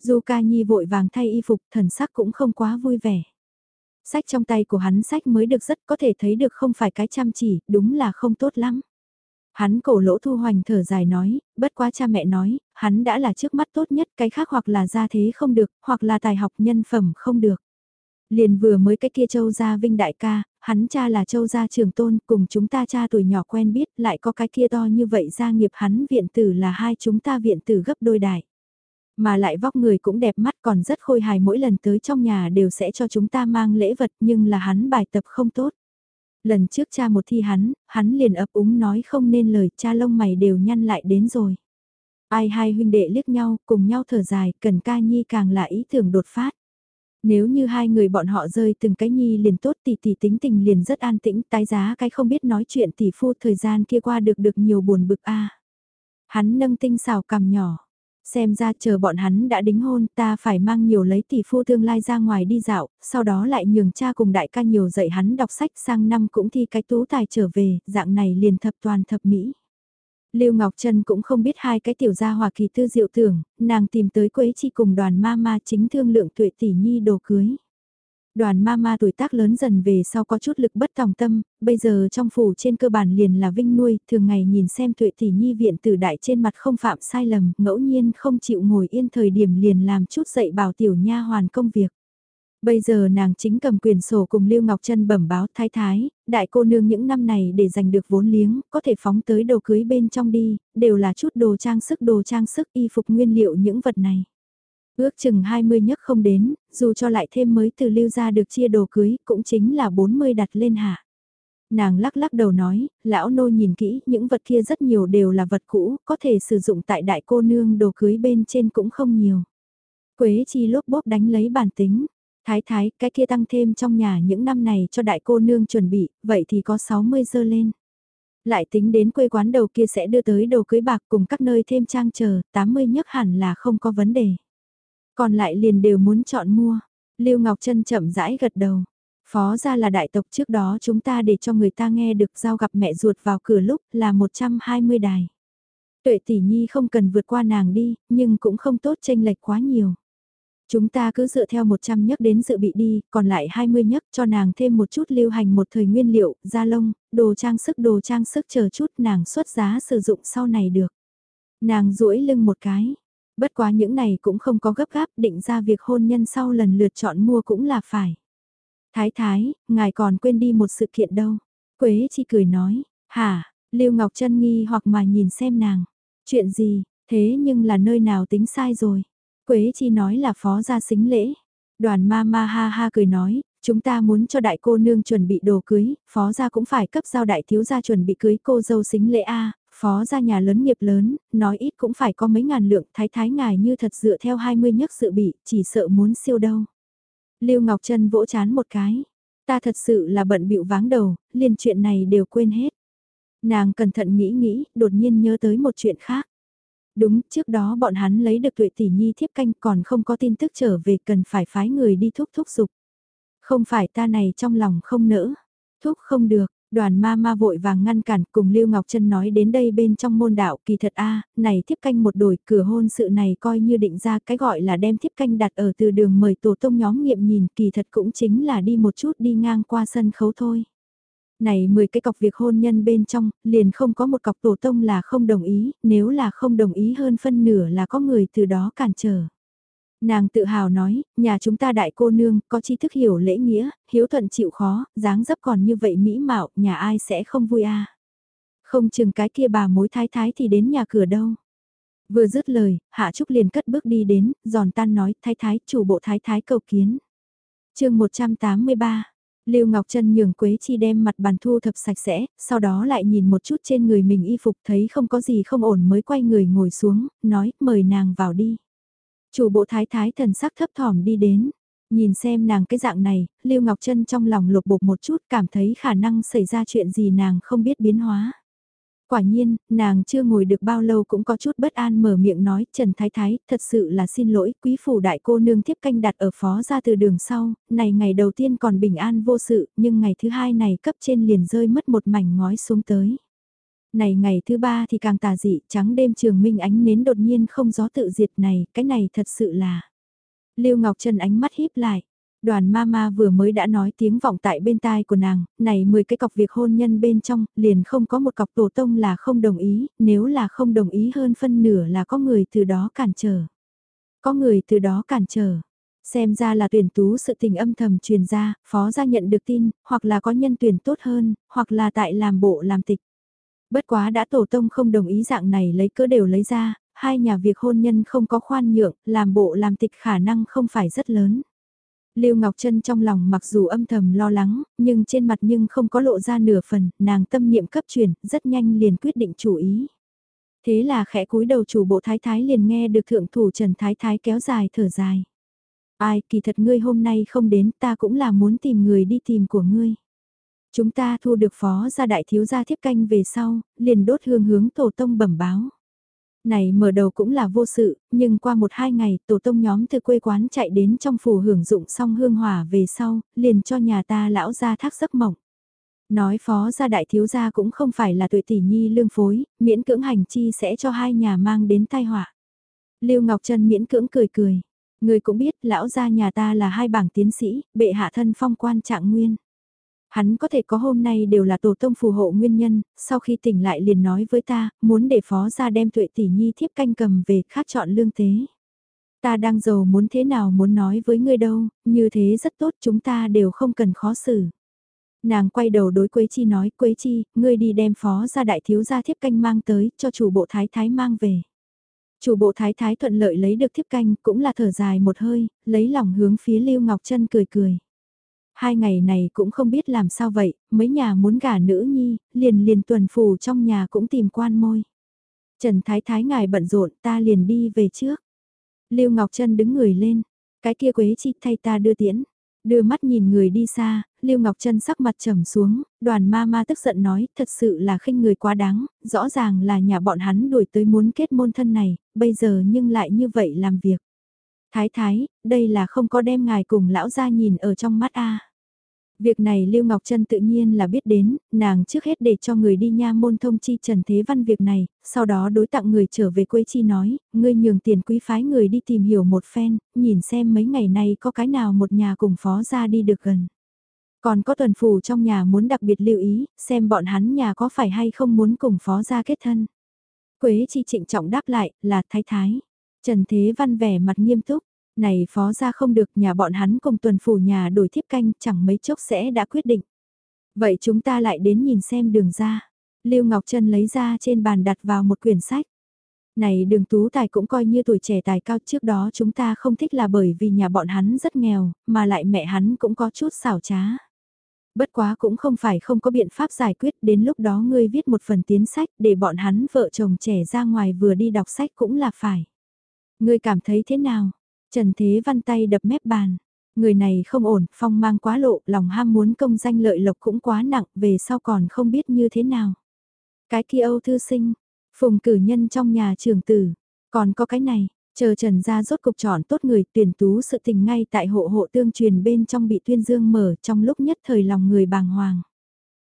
Dù ca nhi vội vàng thay y phục thần sắc cũng không quá vui vẻ. Sách trong tay của hắn sách mới được rất có thể thấy được không phải cái chăm chỉ, đúng là không tốt lắm. Hắn cổ lỗ thu hoành thở dài nói, bất quá cha mẹ nói, hắn đã là trước mắt tốt nhất, cái khác hoặc là gia thế không được, hoặc là tài học nhân phẩm không được. Liền vừa mới cái kia châu gia vinh đại ca, hắn cha là châu gia trường tôn, cùng chúng ta cha tuổi nhỏ quen biết, lại có cái kia to như vậy gia nghiệp hắn viện tử là hai chúng ta viện tử gấp đôi đại. Mà lại vóc người cũng đẹp mắt còn rất khôi hài mỗi lần tới trong nhà đều sẽ cho chúng ta mang lễ vật nhưng là hắn bài tập không tốt. Lần trước cha một thi hắn, hắn liền ấp úng nói không nên lời cha lông mày đều nhăn lại đến rồi. Ai hai huynh đệ liếc nhau, cùng nhau thở dài, cần ca nhi càng là ý tưởng đột phát. Nếu như hai người bọn họ rơi từng cái nhi liền tốt tỷ tỷ tính tình liền rất an tĩnh, tái giá cái không biết nói chuyện tỷ phu thời gian kia qua được được nhiều buồn bực a. Hắn nâng tinh xào cằm nhỏ. Xem ra chờ bọn hắn đã đính hôn ta phải mang nhiều lấy tỷ phu tương lai ra ngoài đi dạo, sau đó lại nhường cha cùng đại ca nhiều dạy hắn đọc sách sang năm cũng thi cái tú tài trở về, dạng này liền thập toàn thập mỹ. Lưu Ngọc Trân cũng không biết hai cái tiểu gia hòa kỳ tư diệu tưởng, nàng tìm tới Quế Chi cùng đoàn ma ma chính thương lượng tuệ tỷ nhi đồ cưới. Đoàn ma ma tuổi tác lớn dần về sau có chút lực bất tòng tâm, bây giờ trong phủ trên cơ bản liền là vinh nuôi, thường ngày nhìn xem tuệ tỷ nhi viện tử đại trên mặt không phạm sai lầm, ngẫu nhiên không chịu ngồi yên thời điểm liền làm chút dạy bảo tiểu nha hoàn công việc. Bây giờ nàng chính cầm quyền sổ cùng Lưu Ngọc Trân bẩm báo thái thái, đại cô nương những năm này để giành được vốn liếng, có thể phóng tới đồ cưới bên trong đi, đều là chút đồ trang sức đồ trang sức y phục nguyên liệu những vật này. Ước chừng 20 nhất không đến, dù cho lại thêm mới từ lưu ra được chia đồ cưới, cũng chính là 40 đặt lên hạ. Nàng lắc lắc đầu nói, lão nô nhìn kỹ, những vật kia rất nhiều đều là vật cũ, có thể sử dụng tại đại cô nương đồ cưới bên trên cũng không nhiều. Quế chi lốp bốp đánh lấy bản tính, Thái thái, cái kia tăng thêm trong nhà những năm này cho đại cô nương chuẩn bị, vậy thì có 60 dơ lên. Lại tính đến quê quán đầu kia sẽ đưa tới đồ cưới bạc cùng các nơi thêm trang chờ, 80 nhất hẳn là không có vấn đề. Còn lại liền đều muốn chọn mua. Lưu Ngọc Trân chậm rãi gật đầu. Phó ra là đại tộc trước đó chúng ta để cho người ta nghe được giao gặp mẹ ruột vào cửa lúc là 120 đài. Tuệ tỷ nhi không cần vượt qua nàng đi, nhưng cũng không tốt tranh lệch quá nhiều. Chúng ta cứ dựa theo 100 nhấc đến dự bị đi, còn lại 20 nhấc cho nàng thêm một chút lưu hành một thời nguyên liệu, da lông, đồ trang sức đồ trang sức chờ chút nàng xuất giá sử dụng sau này được. Nàng duỗi lưng một cái. Bất quá những này cũng không có gấp gáp định ra việc hôn nhân sau lần lượt chọn mua cũng là phải. Thái thái, ngài còn quên đi một sự kiện đâu. Quế chi cười nói, hả, Lưu Ngọc Trân nghi hoặc mà nhìn xem nàng. Chuyện gì, thế nhưng là nơi nào tính sai rồi. Quế Chi nói là phó gia xính lễ. Đoàn ma ma ha ha cười nói, chúng ta muốn cho đại cô nương chuẩn bị đồ cưới, phó gia cũng phải cấp giao đại thiếu gia chuẩn bị cưới cô dâu xính lễ A, phó ra nhà lớn nghiệp lớn, nói ít cũng phải có mấy ngàn lượng thái thái ngài như thật dựa theo 20 nhất sự bị, chỉ sợ muốn siêu đâu. Lưu Ngọc Trân vỗ chán một cái. Ta thật sự là bận bịu váng đầu, liền chuyện này đều quên hết. Nàng cẩn thận nghĩ nghĩ, đột nhiên nhớ tới một chuyện khác. Đúng, trước đó bọn hắn lấy được tuệ tỷ nhi thiếp canh còn không có tin tức trở về cần phải phái người đi thúc thúc dục. Không phải ta này trong lòng không nỡ. Thúc không được, đoàn ma ma vội vàng ngăn cản cùng Lưu Ngọc Trân nói đến đây bên trong môn đạo kỳ thật a này thiếp canh một đổi cửa hôn sự này coi như định ra cái gọi là đem thiếp canh đặt ở từ đường mời tổ tông nhóm nghiệm nhìn kỳ thật cũng chính là đi một chút đi ngang qua sân khấu thôi này 10 cái cọc việc hôn nhân bên trong, liền không có một cọc tổ tông là không đồng ý, nếu là không đồng ý hơn phân nửa là có người từ đó cản trở. Nàng tự hào nói, nhà chúng ta đại cô nương, có tri thức hiểu lễ nghĩa, hiếu thuận chịu khó, dáng dấp còn như vậy mỹ mạo, nhà ai sẽ không vui a Không chừng cái kia bà mối thái thái thì đến nhà cửa đâu. Vừa dứt lời, Hạ Trúc liền cất bước đi đến, giòn tan nói, thái thái, chủ bộ thái thái cầu kiến. chương 183 Lưu Ngọc Trân nhường Quế Chi đem mặt bàn thu thập sạch sẽ, sau đó lại nhìn một chút trên người mình y phục thấy không có gì không ổn mới quay người ngồi xuống, nói mời nàng vào đi. Chủ bộ thái thái thần sắc thấp thỏm đi đến, nhìn xem nàng cái dạng này, Lưu Ngọc Trân trong lòng lục bục một chút cảm thấy khả năng xảy ra chuyện gì nàng không biết biến hóa. Quả nhiên, nàng chưa ngồi được bao lâu cũng có chút bất an mở miệng nói, Trần Thái Thái, thật sự là xin lỗi, quý phủ đại cô nương tiếp canh đặt ở phó ra từ đường sau, này ngày đầu tiên còn bình an vô sự, nhưng ngày thứ hai này cấp trên liền rơi mất một mảnh ngói xuống tới. Này ngày thứ ba thì càng tà dị, trắng đêm trường minh ánh nến đột nhiên không gió tự diệt này, cái này thật sự là... Lưu Ngọc Trần ánh mắt híp lại, Đoàn mama vừa mới đã nói tiếng vọng tại bên tai của nàng, này 10 cái cọc việc hôn nhân bên trong, liền không có một cọc tổ tông là không đồng ý, nếu là không đồng ý hơn phân nửa là có người từ đó cản trở. Có người từ đó cản trở. Xem ra là tuyển tú sự tình âm thầm truyền ra, phó gia nhận được tin, hoặc là có nhân tuyển tốt hơn, hoặc là tại làm bộ làm tịch. Bất quá đã tổ tông không đồng ý dạng này lấy cỡ đều lấy ra, hai nhà việc hôn nhân không có khoan nhượng, làm bộ làm tịch khả năng không phải rất lớn. Lưu Ngọc Trân trong lòng mặc dù âm thầm lo lắng, nhưng trên mặt nhưng không có lộ ra nửa phần, nàng tâm niệm cấp chuyển, rất nhanh liền quyết định chủ ý. Thế là khẽ cúi đầu chủ bộ thái thái liền nghe được thượng thủ Trần Thái Thái kéo dài thở dài. Ai, kỳ thật ngươi hôm nay không đến, ta cũng là muốn tìm người đi tìm của ngươi. Chúng ta thu được phó gia đại thiếu gia thiếp canh về sau, liền đốt hương hướng tổ tông bẩm báo. Này mở đầu cũng là vô sự, nhưng qua một hai ngày tổ tông nhóm từ quê quán chạy đến trong phủ hưởng dụng xong hương hỏa về sau, liền cho nhà ta lão gia thác giấc mộng. Nói phó gia đại thiếu gia cũng không phải là tuổi tỷ nhi lương phối, miễn cưỡng hành chi sẽ cho hai nhà mang đến tai họa. Lưu Ngọc Trân miễn cưỡng cười cười. Người cũng biết lão gia nhà ta là hai bảng tiến sĩ, bệ hạ thân phong quan trạng nguyên. Hắn có thể có hôm nay đều là tổ tông phù hộ nguyên nhân, sau khi tỉnh lại liền nói với ta, muốn để phó ra đem tuệ tỷ nhi thiếp canh cầm về khát chọn lương tế. Ta đang giàu muốn thế nào muốn nói với ngươi đâu, như thế rất tốt chúng ta đều không cần khó xử. Nàng quay đầu đối Quế Chi nói, Quế Chi, ngươi đi đem phó ra đại thiếu gia thiếp canh mang tới, cho chủ bộ thái thái mang về. Chủ bộ thái thái thuận lợi lấy được thiếp canh, cũng là thở dài một hơi, lấy lòng hướng phía Lưu Ngọc Trân cười cười. Hai ngày này cũng không biết làm sao vậy, mấy nhà muốn gả nữ nhi, liền liền tuần phù trong nhà cũng tìm quan môi. Trần Thái Thái ngài bận rộn ta liền đi về trước. Lưu Ngọc Trân đứng người lên, cái kia quế chi thay ta đưa tiễn. Đưa mắt nhìn người đi xa, Lưu Ngọc Trân sắc mặt trầm xuống, đoàn ma ma tức giận nói, thật sự là khinh người quá đáng, rõ ràng là nhà bọn hắn đuổi tới muốn kết môn thân này, bây giờ nhưng lại như vậy làm việc. Thái thái, đây là không có đem ngài cùng lão ra nhìn ở trong mắt a Việc này Lưu Ngọc Trân tự nhiên là biết đến, nàng trước hết để cho người đi nha môn thông chi Trần Thế Văn việc này, sau đó đối tặng người trở về quê chi nói, ngươi nhường tiền quý phái người đi tìm hiểu một phen, nhìn xem mấy ngày nay có cái nào một nhà cùng phó ra đi được gần. Còn có tuần phủ trong nhà muốn đặc biệt lưu ý, xem bọn hắn nhà có phải hay không muốn cùng phó ra kết thân. Quế chi trịnh trọng đáp lại, là thái thái. Trần Thế Văn vẻ mặt nghiêm túc, này phó ra không được nhà bọn hắn cùng tuần phủ nhà đổi thiếp canh chẳng mấy chốc sẽ đã quyết định. Vậy chúng ta lại đến nhìn xem đường ra. Lưu Ngọc Trân lấy ra trên bàn đặt vào một quyển sách. Này đường tú tài cũng coi như tuổi trẻ tài cao trước đó chúng ta không thích là bởi vì nhà bọn hắn rất nghèo, mà lại mẹ hắn cũng có chút xảo trá. Bất quá cũng không phải không có biện pháp giải quyết đến lúc đó ngươi viết một phần tiến sách để bọn hắn vợ chồng trẻ ra ngoài vừa đi đọc sách cũng là phải. Ngươi cảm thấy thế nào? Trần Thế Văn tay đập mép bàn. Người này không ổn, phong mang quá lộ, lòng ham muốn công danh lợi lộc cũng quá nặng, về sau còn không biết như thế nào. Cái kia Âu thư sinh, phùng cử nhân trong nhà trường tử, còn có cái này, chờ trần gia rốt cục chọn tốt người tuyển tú sự tình ngay tại hộ hộ tương truyền bên trong bị tuyên dương mở trong lúc nhất thời lòng người bàng hoàng.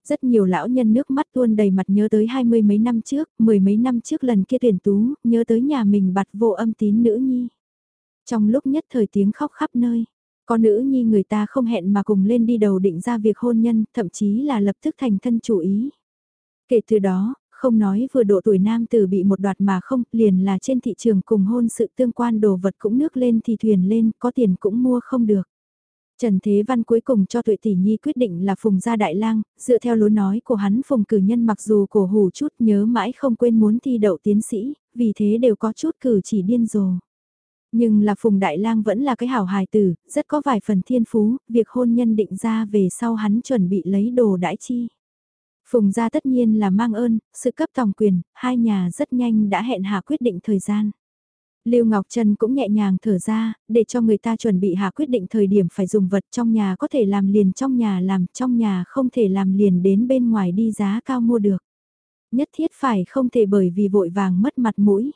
Rất nhiều lão nhân nước mắt tuôn đầy mặt nhớ tới hai mươi mấy năm trước, mười mấy năm trước lần kia tuyển tú, nhớ tới nhà mình bặt vô âm tín nữ nhi. Trong lúc nhất thời tiếng khóc khắp nơi, có nữ nhi người ta không hẹn mà cùng lên đi đầu định ra việc hôn nhân, thậm chí là lập tức thành thân chủ ý. Kể từ đó, không nói vừa độ tuổi nam tử bị một đoạt mà không, liền là trên thị trường cùng hôn sự tương quan đồ vật cũng nước lên thì thuyền lên, có tiền cũng mua không được. Trần Thế Văn cuối cùng cho tuệ tỷ nhi quyết định là Phùng gia đại lang, dựa theo lối nói của hắn Phùng cử nhân mặc dù cổ hủ chút nhớ mãi không quên muốn thi đậu tiến sĩ, vì thế đều có chút cử chỉ điên rồ. Nhưng là Phùng Đại Lang vẫn là cái hảo hài tử, rất có vài phần thiên phú, việc hôn nhân định ra về sau hắn chuẩn bị lấy đồ đãi chi. Phùng gia tất nhiên là mang ơn, sự cấp tòng quyền, hai nhà rất nhanh đã hẹn hạ quyết định thời gian. Lưu Ngọc Trân cũng nhẹ nhàng thở ra, để cho người ta chuẩn bị hạ quyết định thời điểm phải dùng vật trong nhà có thể làm liền trong nhà làm, trong nhà không thể làm liền đến bên ngoài đi giá cao mua được. Nhất thiết phải không thể bởi vì vội vàng mất mặt mũi.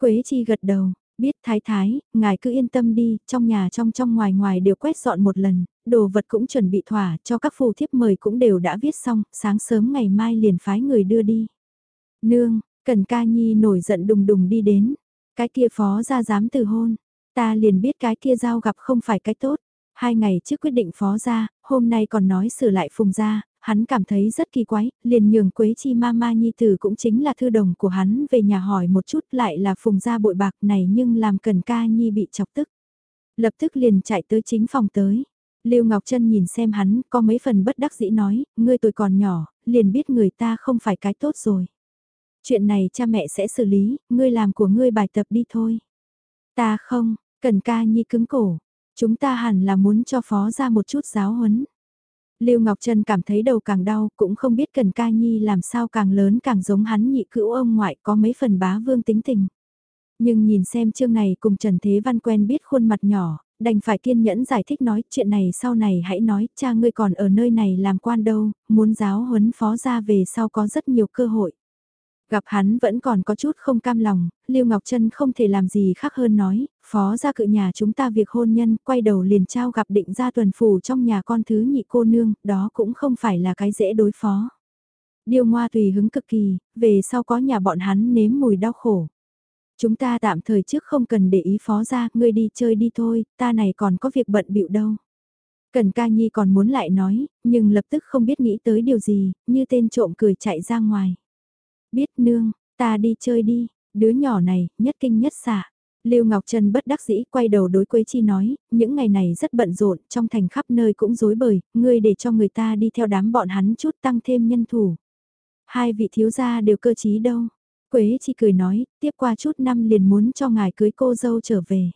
Quế Chi gật đầu, biết thái thái, ngài cứ yên tâm đi, trong nhà trong trong ngoài ngoài đều quét dọn một lần, đồ vật cũng chuẩn bị thỏa, cho các phù thiếp mời cũng đều đã viết xong, sáng sớm ngày mai liền phái người đưa đi. Nương, Cần Ca Nhi nổi giận đùng đùng đi đến, cái kia phó ra dám từ hôn, ta liền biết cái kia giao gặp không phải cái tốt. Hai ngày trước quyết định phó ra, hôm nay còn nói sửa lại phùng ra, hắn cảm thấy rất kỳ quái, liền nhường Quế Chi Mama Nhi Tử cũng chính là thư đồng của hắn về nhà hỏi một chút lại là phùng ra bội bạc này nhưng làm cần ca Nhi bị chọc tức. Lập tức liền chạy tới chính phòng tới. Lưu Ngọc Trân nhìn xem hắn, có mấy phần bất đắc dĩ nói, ngươi tuổi còn nhỏ, liền biết người ta không phải cái tốt rồi. Chuyện này cha mẹ sẽ xử lý, ngươi làm của ngươi bài tập đi thôi. Ta không, cần ca nhi cứng cổ, chúng ta hẳn là muốn cho phó ra một chút giáo huấn. Lưu Ngọc Trân cảm thấy đầu càng đau, cũng không biết Cần Ca Nhi làm sao càng lớn càng giống hắn nhị cữu ông ngoại có mấy phần bá vương tính tình. Nhưng nhìn xem chương này cùng Trần Thế Văn quen biết khuôn mặt nhỏ, đành phải kiên nhẫn giải thích nói chuyện này sau này hãy nói cha ngươi còn ở nơi này làm quan đâu, muốn giáo huấn phó ra về sau có rất nhiều cơ hội. Gặp hắn vẫn còn có chút không cam lòng, Lưu Ngọc Trân không thể làm gì khác hơn nói, phó ra cự nhà chúng ta việc hôn nhân, quay đầu liền trao gặp định gia tuần phủ trong nhà con thứ nhị cô nương, đó cũng không phải là cái dễ đối phó. Điều ngoa tùy hứng cực kỳ, về sau có nhà bọn hắn nếm mùi đau khổ. Chúng ta tạm thời trước không cần để ý phó ra, ngươi đi chơi đi thôi, ta này còn có việc bận bịu đâu. Cần ca nhi còn muốn lại nói, nhưng lập tức không biết nghĩ tới điều gì, như tên trộm cười chạy ra ngoài. Biết nương, ta đi chơi đi, đứa nhỏ này, nhất kinh nhất xạ. Lưu Ngọc Trân bất đắc dĩ quay đầu đối Quế Chi nói, những ngày này rất bận rộn, trong thành khắp nơi cũng rối bời, ngươi để cho người ta đi theo đám bọn hắn chút tăng thêm nhân thủ. Hai vị thiếu gia đều cơ trí đâu. Quế Chi cười nói, tiếp qua chút năm liền muốn cho ngài cưới cô dâu trở về.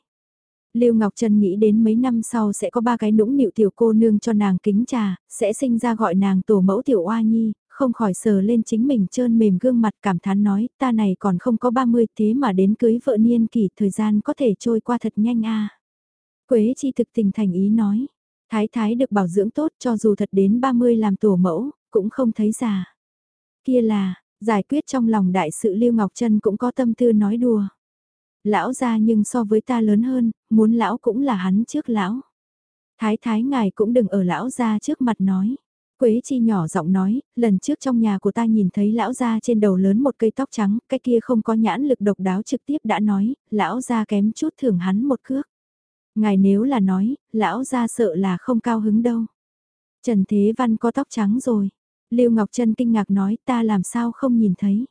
Lưu Ngọc Trân nghĩ đến mấy năm sau sẽ có ba cái nũng nịu tiểu cô nương cho nàng kính trà, sẽ sinh ra gọi nàng tổ mẫu tiểu oa nhi, không khỏi sờ lên chính mình trơn mềm gương mặt cảm thán nói, ta này còn không có 30 thế mà đến cưới vợ niên kỷ thời gian có thể trôi qua thật nhanh a Quế chi thực tình thành ý nói, thái thái được bảo dưỡng tốt cho dù thật đến 30 làm tổ mẫu, cũng không thấy già. Kia là, giải quyết trong lòng đại sự Lưu Ngọc Trân cũng có tâm tư nói đùa. Lão ra nhưng so với ta lớn hơn, muốn lão cũng là hắn trước lão. Thái thái ngài cũng đừng ở lão ra trước mặt nói. Quế chi nhỏ giọng nói, lần trước trong nhà của ta nhìn thấy lão gia trên đầu lớn một cây tóc trắng, cái kia không có nhãn lực độc đáo trực tiếp đã nói, lão gia kém chút thưởng hắn một cước. Ngài nếu là nói, lão gia sợ là không cao hứng đâu. Trần Thế Văn có tóc trắng rồi. Lưu Ngọc Trân kinh ngạc nói ta làm sao không nhìn thấy.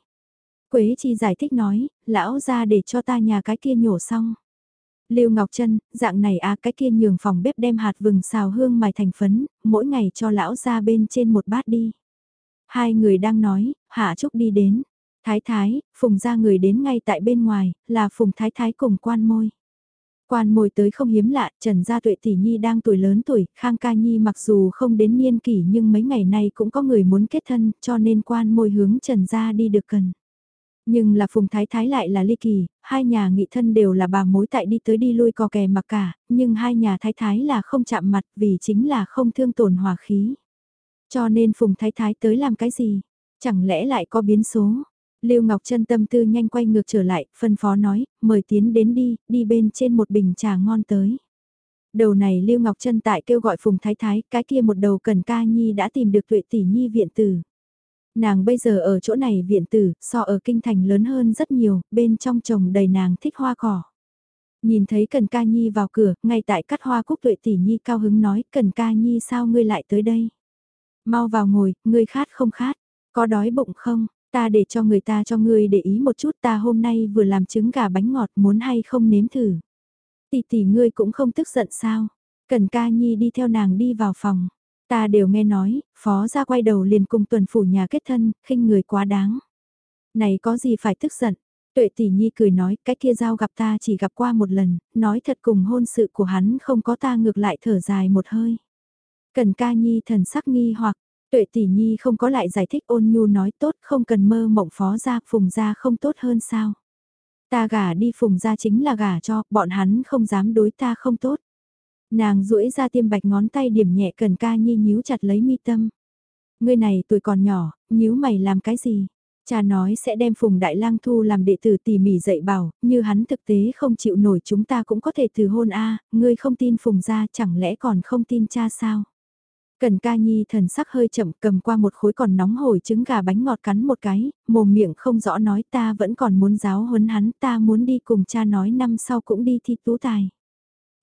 Quế chi giải thích nói, lão gia để cho ta nhà cái kia nhổ xong. Lưu Ngọc Trân, dạng này à cái kia nhường phòng bếp đem hạt vừng xào hương mài thành phấn, mỗi ngày cho lão ra bên trên một bát đi. Hai người đang nói, Hạ Trúc đi đến. Thái thái, Phùng ra người đến ngay tại bên ngoài, là Phùng Thái thái cùng quan môi. Quan môi tới không hiếm lạ, Trần Gia Tuệ Tỷ Nhi đang tuổi lớn tuổi, Khang Ca Nhi mặc dù không đến niên kỷ nhưng mấy ngày nay cũng có người muốn kết thân, cho nên quan môi hướng Trần Gia đi được cần. Nhưng là Phùng Thái Thái lại là ly kỳ, hai nhà nghị thân đều là bà mối tại đi tới đi lui co kè mặc cả, nhưng hai nhà Thái Thái là không chạm mặt vì chính là không thương tổn hòa khí. Cho nên Phùng Thái Thái tới làm cái gì? Chẳng lẽ lại có biến số? Lưu Ngọc Trân tâm tư nhanh quay ngược trở lại, phân phó nói, mời tiến đến đi, đi bên trên một bình trà ngon tới. Đầu này Lưu Ngọc Trân tại kêu gọi Phùng Thái Thái, cái kia một đầu cần ca nhi đã tìm được tuệ tỷ nhi viện tử. Nàng bây giờ ở chỗ này viện tử, so ở kinh thành lớn hơn rất nhiều, bên trong trồng đầy nàng thích hoa cỏ. Nhìn thấy Cần Ca Nhi vào cửa, ngay tại cắt hoa cúc tuệ tỷ nhi cao hứng nói, Cần Ca Nhi sao ngươi lại tới đây? Mau vào ngồi, ngươi khát không khát? Có đói bụng không? Ta để cho người ta cho ngươi để ý một chút ta hôm nay vừa làm trứng gà bánh ngọt muốn hay không nếm thử. Tỷ tỷ ngươi cũng không tức giận sao? Cần Ca Nhi đi theo nàng đi vào phòng. Ta đều nghe nói, phó ra quay đầu liền cùng tuần phủ nhà kết thân, khinh người quá đáng. Này có gì phải tức giận? Tuệ tỷ nhi cười nói, cái kia giao gặp ta chỉ gặp qua một lần, nói thật cùng hôn sự của hắn không có ta ngược lại thở dài một hơi. Cần ca nhi thần sắc nghi hoặc, tuệ tỷ nhi không có lại giải thích ôn nhu nói tốt không cần mơ mộng phó ra phùng ra không tốt hơn sao. Ta gả đi phùng ra chính là gả cho, bọn hắn không dám đối ta không tốt. Nàng duỗi ra tiêm bạch ngón tay điểm nhẹ cần ca nhi nhíu chặt lấy mi tâm. Ngươi này tuổi còn nhỏ, nhíu mày làm cái gì? Cha nói sẽ đem Phùng Đại Lang Thu làm đệ tử tỉ mỉ dạy bảo, như hắn thực tế không chịu nổi chúng ta cũng có thể từ hôn a ngươi không tin Phùng gia chẳng lẽ còn không tin cha sao? Cần ca nhi thần sắc hơi chậm cầm qua một khối còn nóng hổi trứng gà bánh ngọt cắn một cái, mồm miệng không rõ nói ta vẫn còn muốn giáo huấn hắn ta muốn đi cùng cha nói năm sau cũng đi thi tú tài.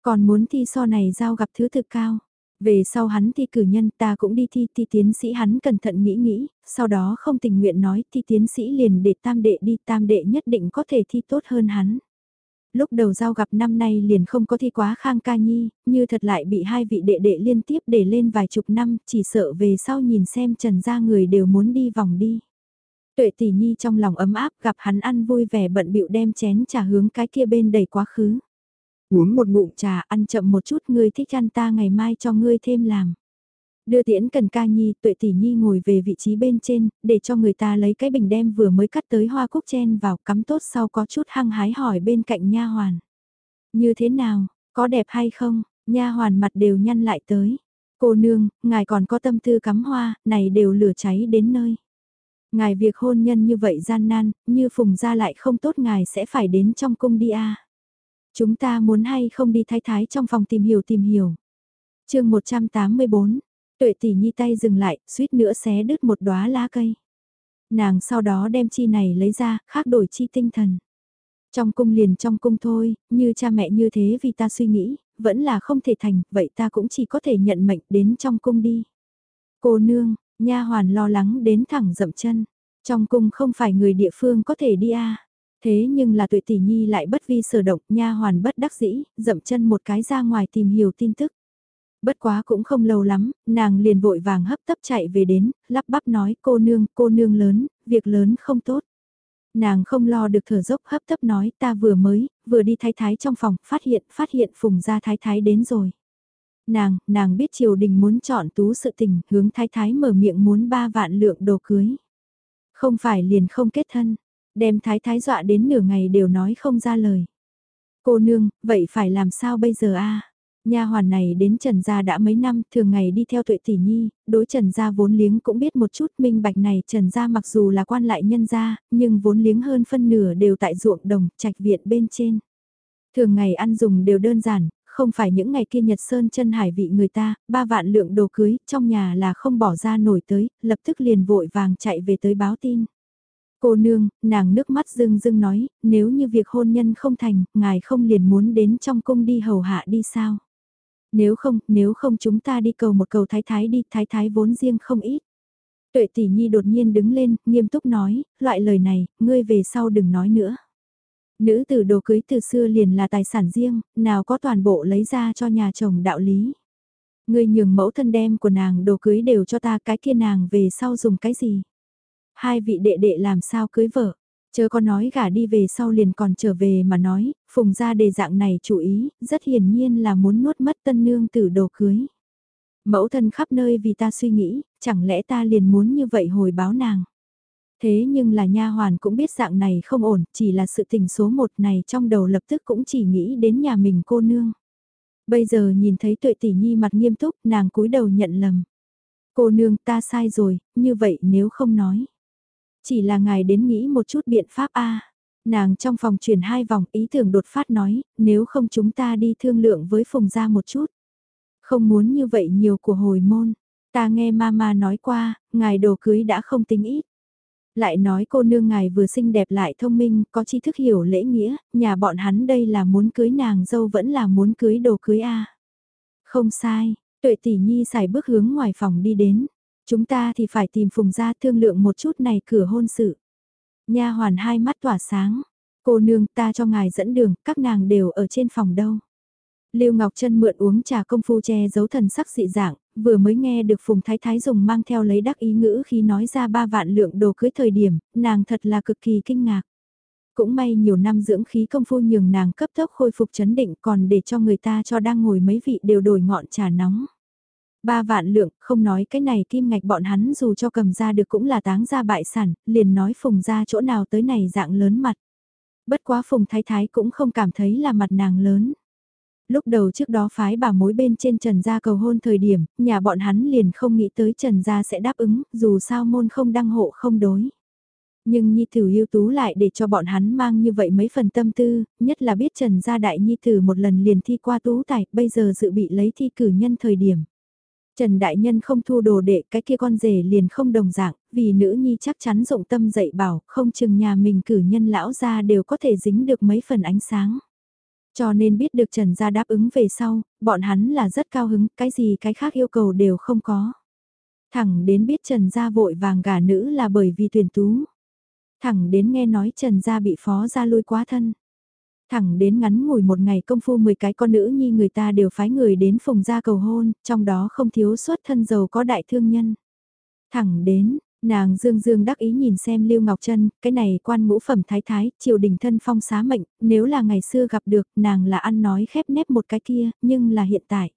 Còn muốn thi so này giao gặp thứ thực cao. Về sau hắn thi cử nhân ta cũng đi thi thi tiến sĩ hắn cẩn thận nghĩ nghĩ, sau đó không tình nguyện nói thi tiến sĩ liền để tam đệ đi tam đệ nhất định có thể thi tốt hơn hắn. Lúc đầu giao gặp năm nay liền không có thi quá khang ca nhi, như thật lại bị hai vị đệ đệ liên tiếp để lên vài chục năm, chỉ sợ về sau nhìn xem trần gia người đều muốn đi vòng đi. Tuệ tỷ nhi trong lòng ấm áp gặp hắn ăn vui vẻ bận bịu đem chén trà hướng cái kia bên đầy quá khứ. Uống một ngụm trà ăn chậm một chút ngươi thích ăn ta ngày mai cho ngươi thêm làm. Đưa tiễn cần ca nhi tuệ tỷ nhi ngồi về vị trí bên trên, để cho người ta lấy cái bình đem vừa mới cắt tới hoa cúc chen vào cắm tốt sau có chút hăng hái hỏi bên cạnh nha hoàn. Như thế nào, có đẹp hay không, nha hoàn mặt đều nhăn lại tới. Cô nương, ngài còn có tâm tư cắm hoa, này đều lửa cháy đến nơi. Ngài việc hôn nhân như vậy gian nan, như phùng ra lại không tốt ngài sẽ phải đến trong cung đi a Chúng ta muốn hay không đi thái thái trong phòng tìm hiểu tìm hiểu. chương 184, tuệ tỷ nhi tay dừng lại, suýt nữa xé đứt một đóa lá cây. Nàng sau đó đem chi này lấy ra, khác đổi chi tinh thần. Trong cung liền trong cung thôi, như cha mẹ như thế vì ta suy nghĩ, vẫn là không thể thành, vậy ta cũng chỉ có thể nhận mệnh đến trong cung đi. Cô nương, nha hoàn lo lắng đến thẳng dậm chân. Trong cung không phải người địa phương có thể đi à. Thế nhưng là tuệ tỷ nhi lại bất vi sở động, nha hoàn bất đắc dĩ, dậm chân một cái ra ngoài tìm hiểu tin tức. Bất quá cũng không lâu lắm, nàng liền vội vàng hấp tấp chạy về đến, lắp bắp nói cô nương, cô nương lớn, việc lớn không tốt. Nàng không lo được thở dốc hấp tấp nói ta vừa mới, vừa đi thái thái trong phòng, phát hiện, phát hiện phùng ra thái thái đến rồi. Nàng, nàng biết triều đình muốn chọn tú sự tình, hướng thái thái mở miệng muốn ba vạn lượng đồ cưới. Không phải liền không kết thân, đem thái thái dọa đến nửa ngày đều nói không ra lời. Cô nương, vậy phải làm sao bây giờ a? Nha hoàn này đến Trần gia đã mấy năm, thường ngày đi theo tuệ tỷ nhi, đối Trần gia vốn liếng cũng biết một chút minh bạch này, Trần gia mặc dù là quan lại nhân gia, nhưng vốn liếng hơn phân nửa đều tại ruộng đồng, trạch viện bên trên. Thường ngày ăn dùng đều đơn giản, không phải những ngày kia Nhật Sơn chân hải vị người ta, ba vạn lượng đồ cưới, trong nhà là không bỏ ra nổi tới, lập tức liền vội vàng chạy về tới báo tin. Cô nương, nàng nước mắt rưng rưng nói, nếu như việc hôn nhân không thành, ngài không liền muốn đến trong cung đi hầu hạ đi sao? Nếu không, nếu không chúng ta đi cầu một cầu thái thái đi, thái thái vốn riêng không ít. Tuệ tỷ nhi đột nhiên đứng lên, nghiêm túc nói, loại lời này, ngươi về sau đừng nói nữa. Nữ tử đồ cưới từ xưa liền là tài sản riêng, nào có toàn bộ lấy ra cho nhà chồng đạo lý. Ngươi nhường mẫu thân đem của nàng đồ cưới đều cho ta cái kia nàng về sau dùng cái gì. Hai vị đệ đệ làm sao cưới vợ, chớ có nói gả đi về sau liền còn trở về mà nói, phùng ra đề dạng này chủ ý, rất hiển nhiên là muốn nuốt mất tân nương từ đồ cưới. Mẫu thân khắp nơi vì ta suy nghĩ, chẳng lẽ ta liền muốn như vậy hồi báo nàng. Thế nhưng là nha hoàn cũng biết dạng này không ổn, chỉ là sự tình số một này trong đầu lập tức cũng chỉ nghĩ đến nhà mình cô nương. Bây giờ nhìn thấy tuệ tỷ nhi mặt nghiêm túc, nàng cúi đầu nhận lầm. Cô nương ta sai rồi, như vậy nếu không nói. Chỉ là ngài đến nghĩ một chút biện pháp a Nàng trong phòng chuyển hai vòng ý tưởng đột phát nói, nếu không chúng ta đi thương lượng với Phùng gia một chút. Không muốn như vậy nhiều của hồi môn. Ta nghe mama nói qua, ngài đồ cưới đã không tính ít. Lại nói cô nương ngài vừa xinh đẹp lại thông minh, có tri thức hiểu lễ nghĩa, nhà bọn hắn đây là muốn cưới nàng dâu vẫn là muốn cưới đồ cưới a Không sai, tuệ tỷ nhi xài bước hướng ngoài phòng đi đến. Chúng ta thì phải tìm phùng gia thương lượng một chút này cửa hôn sự. Nha hoàn hai mắt tỏa sáng. Cô nương ta cho ngài dẫn đường, các nàng đều ở trên phòng đâu. Lưu Ngọc Trân mượn uống trà công phu che giấu thần sắc dị dạng, vừa mới nghe được Phùng Thái Thái dùng mang theo lấy đắc ý ngữ khi nói ra ba vạn lượng đồ cưới thời điểm, nàng thật là cực kỳ kinh ngạc. Cũng may nhiều năm dưỡng khí công phu nhường nàng cấp tốc khôi phục chấn định còn để cho người ta cho đang ngồi mấy vị đều đổi ngọn trà nóng. Ba vạn lượng, không nói cái này kim ngạch bọn hắn dù cho cầm ra được cũng là táng ra bại sản, liền nói phùng ra chỗ nào tới này dạng lớn mặt. Bất quá phùng thái thái cũng không cảm thấy là mặt nàng lớn. Lúc đầu trước đó phái bà mối bên trên Trần Gia cầu hôn thời điểm, nhà bọn hắn liền không nghĩ tới Trần Gia sẽ đáp ứng, dù sao môn không đăng hộ không đối. Nhưng Nhi Tử yêu tú lại để cho bọn hắn mang như vậy mấy phần tâm tư, nhất là biết Trần Gia Đại Nhi Tử một lần liền thi qua tú tài, bây giờ dự bị lấy thi cử nhân thời điểm. Trần Đại Nhân không thu đồ đệ cái kia con rể liền không đồng dạng, vì nữ nhi chắc chắn rộng tâm dạy bảo, không chừng nhà mình cử nhân lão ra đều có thể dính được mấy phần ánh sáng. Cho nên biết được Trần gia đáp ứng về sau, bọn hắn là rất cao hứng, cái gì cái khác yêu cầu đều không có. Thẳng đến biết Trần gia vội vàng gả nữ là bởi vì tuyển tú. Thẳng đến nghe nói Trần gia bị phó gia lui quá thân. Thẳng đến ngắn ngủi một ngày công phu 10 cái con nữ nhi người ta đều phái người đến phùng gia cầu hôn, trong đó không thiếu xuất thân giàu có đại thương nhân. Thẳng đến, nàng dương dương đắc ý nhìn xem Lưu Ngọc Trân, cái này quan ngũ phẩm thái thái, triều đình thân phong xá mệnh, nếu là ngày xưa gặp được, nàng là ăn nói khép nép một cái kia, nhưng là hiện tại.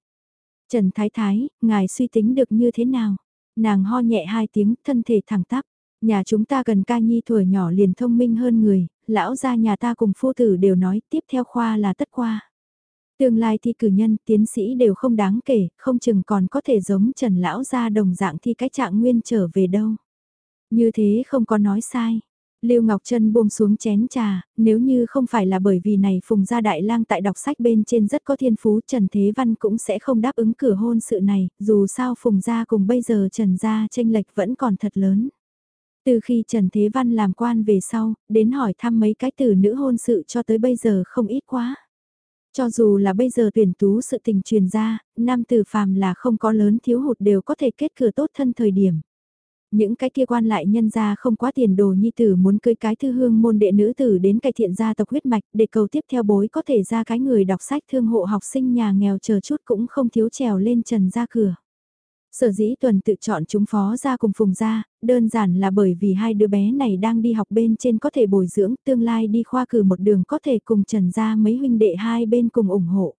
Trần Thái Thái, ngài suy tính được như thế nào? Nàng ho nhẹ hai tiếng, thân thể thẳng tắp. Nhà chúng ta gần ca nhi tuổi nhỏ liền thông minh hơn người, lão gia nhà ta cùng phu tử đều nói tiếp theo khoa là tất qua. Tương lai thi cử nhân, tiến sĩ đều không đáng kể, không chừng còn có thể giống Trần Lão gia đồng dạng thi cái trạng nguyên trở về đâu. Như thế không có nói sai. Lưu Ngọc Trân buông xuống chén trà, nếu như không phải là bởi vì này Phùng Gia Đại Lang tại đọc sách bên trên rất có thiên phú Trần Thế Văn cũng sẽ không đáp ứng cửa hôn sự này, dù sao Phùng Gia cùng bây giờ Trần Gia tranh lệch vẫn còn thật lớn. Từ khi Trần Thế Văn làm quan về sau, đến hỏi thăm mấy cái từ nữ hôn sự cho tới bây giờ không ít quá. Cho dù là bây giờ tuyển tú sự tình truyền ra, nam tử phàm là không có lớn thiếu hụt đều có thể kết cửa tốt thân thời điểm. Những cái kia quan lại nhân ra không quá tiền đồ nhi tử muốn cưới cái thư hương môn đệ nữ tử đến cải thiện gia tộc huyết mạch để cầu tiếp theo bối có thể ra cái người đọc sách thương hộ học sinh nhà nghèo chờ chút cũng không thiếu trèo lên trần ra cửa. Sở dĩ tuần tự chọn chúng phó ra cùng phùng ra, đơn giản là bởi vì hai đứa bé này đang đi học bên trên có thể bồi dưỡng tương lai đi khoa cử một đường có thể cùng trần ra mấy huynh đệ hai bên cùng ủng hộ.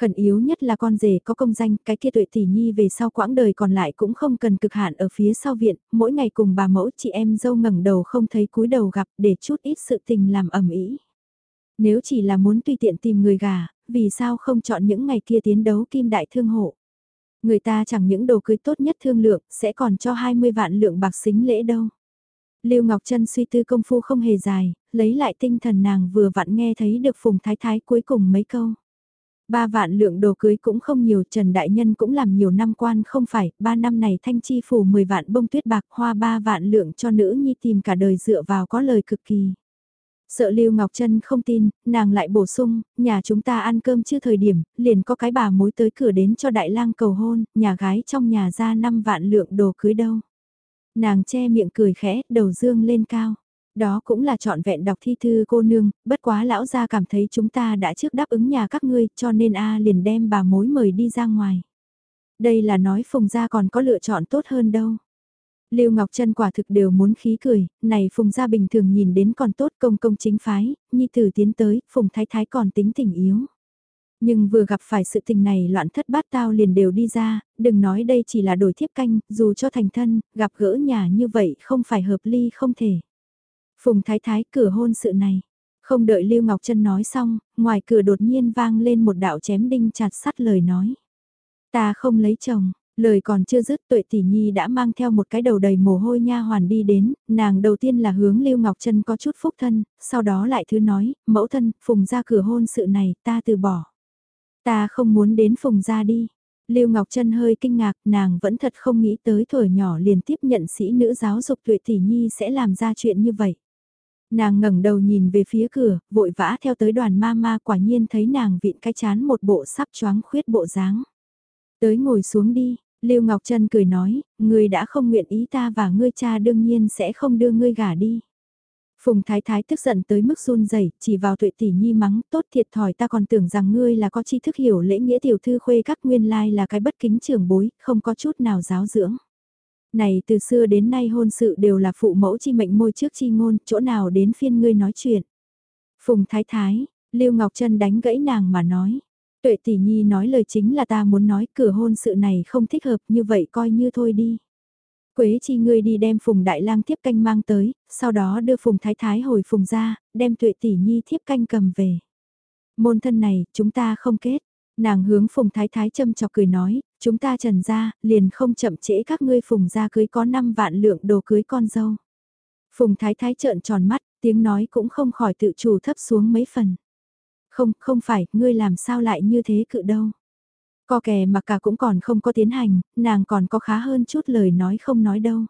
Khẩn yếu nhất là con rể có công danh, cái kia tuệ tỷ nhi về sau quãng đời còn lại cũng không cần cực hạn ở phía sau viện, mỗi ngày cùng bà mẫu chị em dâu ngẩng đầu không thấy cúi đầu gặp để chút ít sự tình làm ẩm ý. Nếu chỉ là muốn tùy tiện tìm người gà, vì sao không chọn những ngày kia tiến đấu kim đại thương hộ. Người ta chẳng những đồ cưới tốt nhất thương lượng, sẽ còn cho 20 vạn lượng bạc xính lễ đâu. Lưu Ngọc Trân suy tư công phu không hề dài, lấy lại tinh thần nàng vừa vặn nghe thấy được Phùng Thái Thái cuối cùng mấy câu. Ba vạn lượng đồ cưới cũng không nhiều, Trần Đại Nhân cũng làm nhiều năm quan không phải, ba năm này thanh chi phủ 10 vạn bông tuyết bạc hoa ba vạn lượng cho nữ nhi tìm cả đời dựa vào có lời cực kỳ. Sợ Lưu Ngọc Trân không tin, nàng lại bổ sung, nhà chúng ta ăn cơm chưa thời điểm, liền có cái bà mối tới cửa đến cho đại lang cầu hôn, nhà gái trong nhà ra 5 vạn lượng đồ cưới đâu. Nàng che miệng cười khẽ, đầu dương lên cao. Đó cũng là trọn vẹn đọc thi thư cô nương, bất quá lão gia cảm thấy chúng ta đã trước đáp ứng nhà các ngươi cho nên A liền đem bà mối mời đi ra ngoài. Đây là nói phùng gia còn có lựa chọn tốt hơn đâu. Lưu Ngọc Trân quả thực đều muốn khí cười, này Phùng gia bình thường nhìn đến còn tốt công công chính phái, nhi tử tiến tới, Phùng thái thái còn tính tình yếu. Nhưng vừa gặp phải sự tình này loạn thất bát tao liền đều đi ra, đừng nói đây chỉ là đổi thiếp canh, dù cho thành thân, gặp gỡ nhà như vậy không phải hợp ly không thể. Phùng Thái Thái cửa hôn sự này. Không đợi Lưu Ngọc Trân nói xong, ngoài cửa đột nhiên vang lên một đạo chém đinh chặt sắt lời nói. Ta không lấy chồng, lời còn chưa dứt tuệ tỷ nhi đã mang theo một cái đầu đầy mồ hôi nha hoàn đi đến, nàng đầu tiên là hướng Lưu Ngọc Trân có chút phúc thân, sau đó lại thứ nói, mẫu thân, phùng ra cửa hôn sự này, ta từ bỏ. Ta không muốn đến phùng ra đi. Lưu Ngọc Trân hơi kinh ngạc, nàng vẫn thật không nghĩ tới tuổi nhỏ liền tiếp nhận sĩ nữ giáo dục tuệ tỷ nhi sẽ làm ra chuyện như vậy. Nàng ngẩng đầu nhìn về phía cửa, vội vã theo tới đoàn ma ma quả nhiên thấy nàng vịn cái chán một bộ sắp choáng khuyết bộ dáng. Tới ngồi xuống đi, Lưu Ngọc Trân cười nói, ngươi đã không nguyện ý ta và ngươi cha đương nhiên sẽ không đưa ngươi gả đi. Phùng Thái Thái tức giận tới mức run rẩy, chỉ vào tuệ tỷ nhi mắng, tốt thiệt thòi ta còn tưởng rằng ngươi là có tri thức hiểu lễ nghĩa tiểu thư khuê các nguyên lai là cái bất kính trưởng bối, không có chút nào giáo dưỡng. Này từ xưa đến nay hôn sự đều là phụ mẫu chi mệnh môi trước chi ngôn, chỗ nào đến phiên ngươi nói chuyện. Phùng Thái Thái, Lưu Ngọc Trân đánh gãy nàng mà nói. Tuệ tỷ nhi nói lời chính là ta muốn nói cửa hôn sự này không thích hợp như vậy coi như thôi đi. Quế chi ngươi đi đem Phùng Đại Lang tiếp canh mang tới, sau đó đưa Phùng Thái Thái hồi Phùng ra, đem tuệ tỷ nhi thiếp canh cầm về. Môn thân này, chúng ta không kết. Nàng hướng Phùng Thái Thái châm chọc cười nói, chúng ta trần ra, liền không chậm trễ các ngươi Phùng ra cưới có 5 vạn lượng đồ cưới con dâu. Phùng Thái Thái trợn tròn mắt, tiếng nói cũng không khỏi tự chủ thấp xuống mấy phần. Không, không phải, ngươi làm sao lại như thế cự đâu. Co kè mà cả cũng còn không có tiến hành, nàng còn có khá hơn chút lời nói không nói đâu.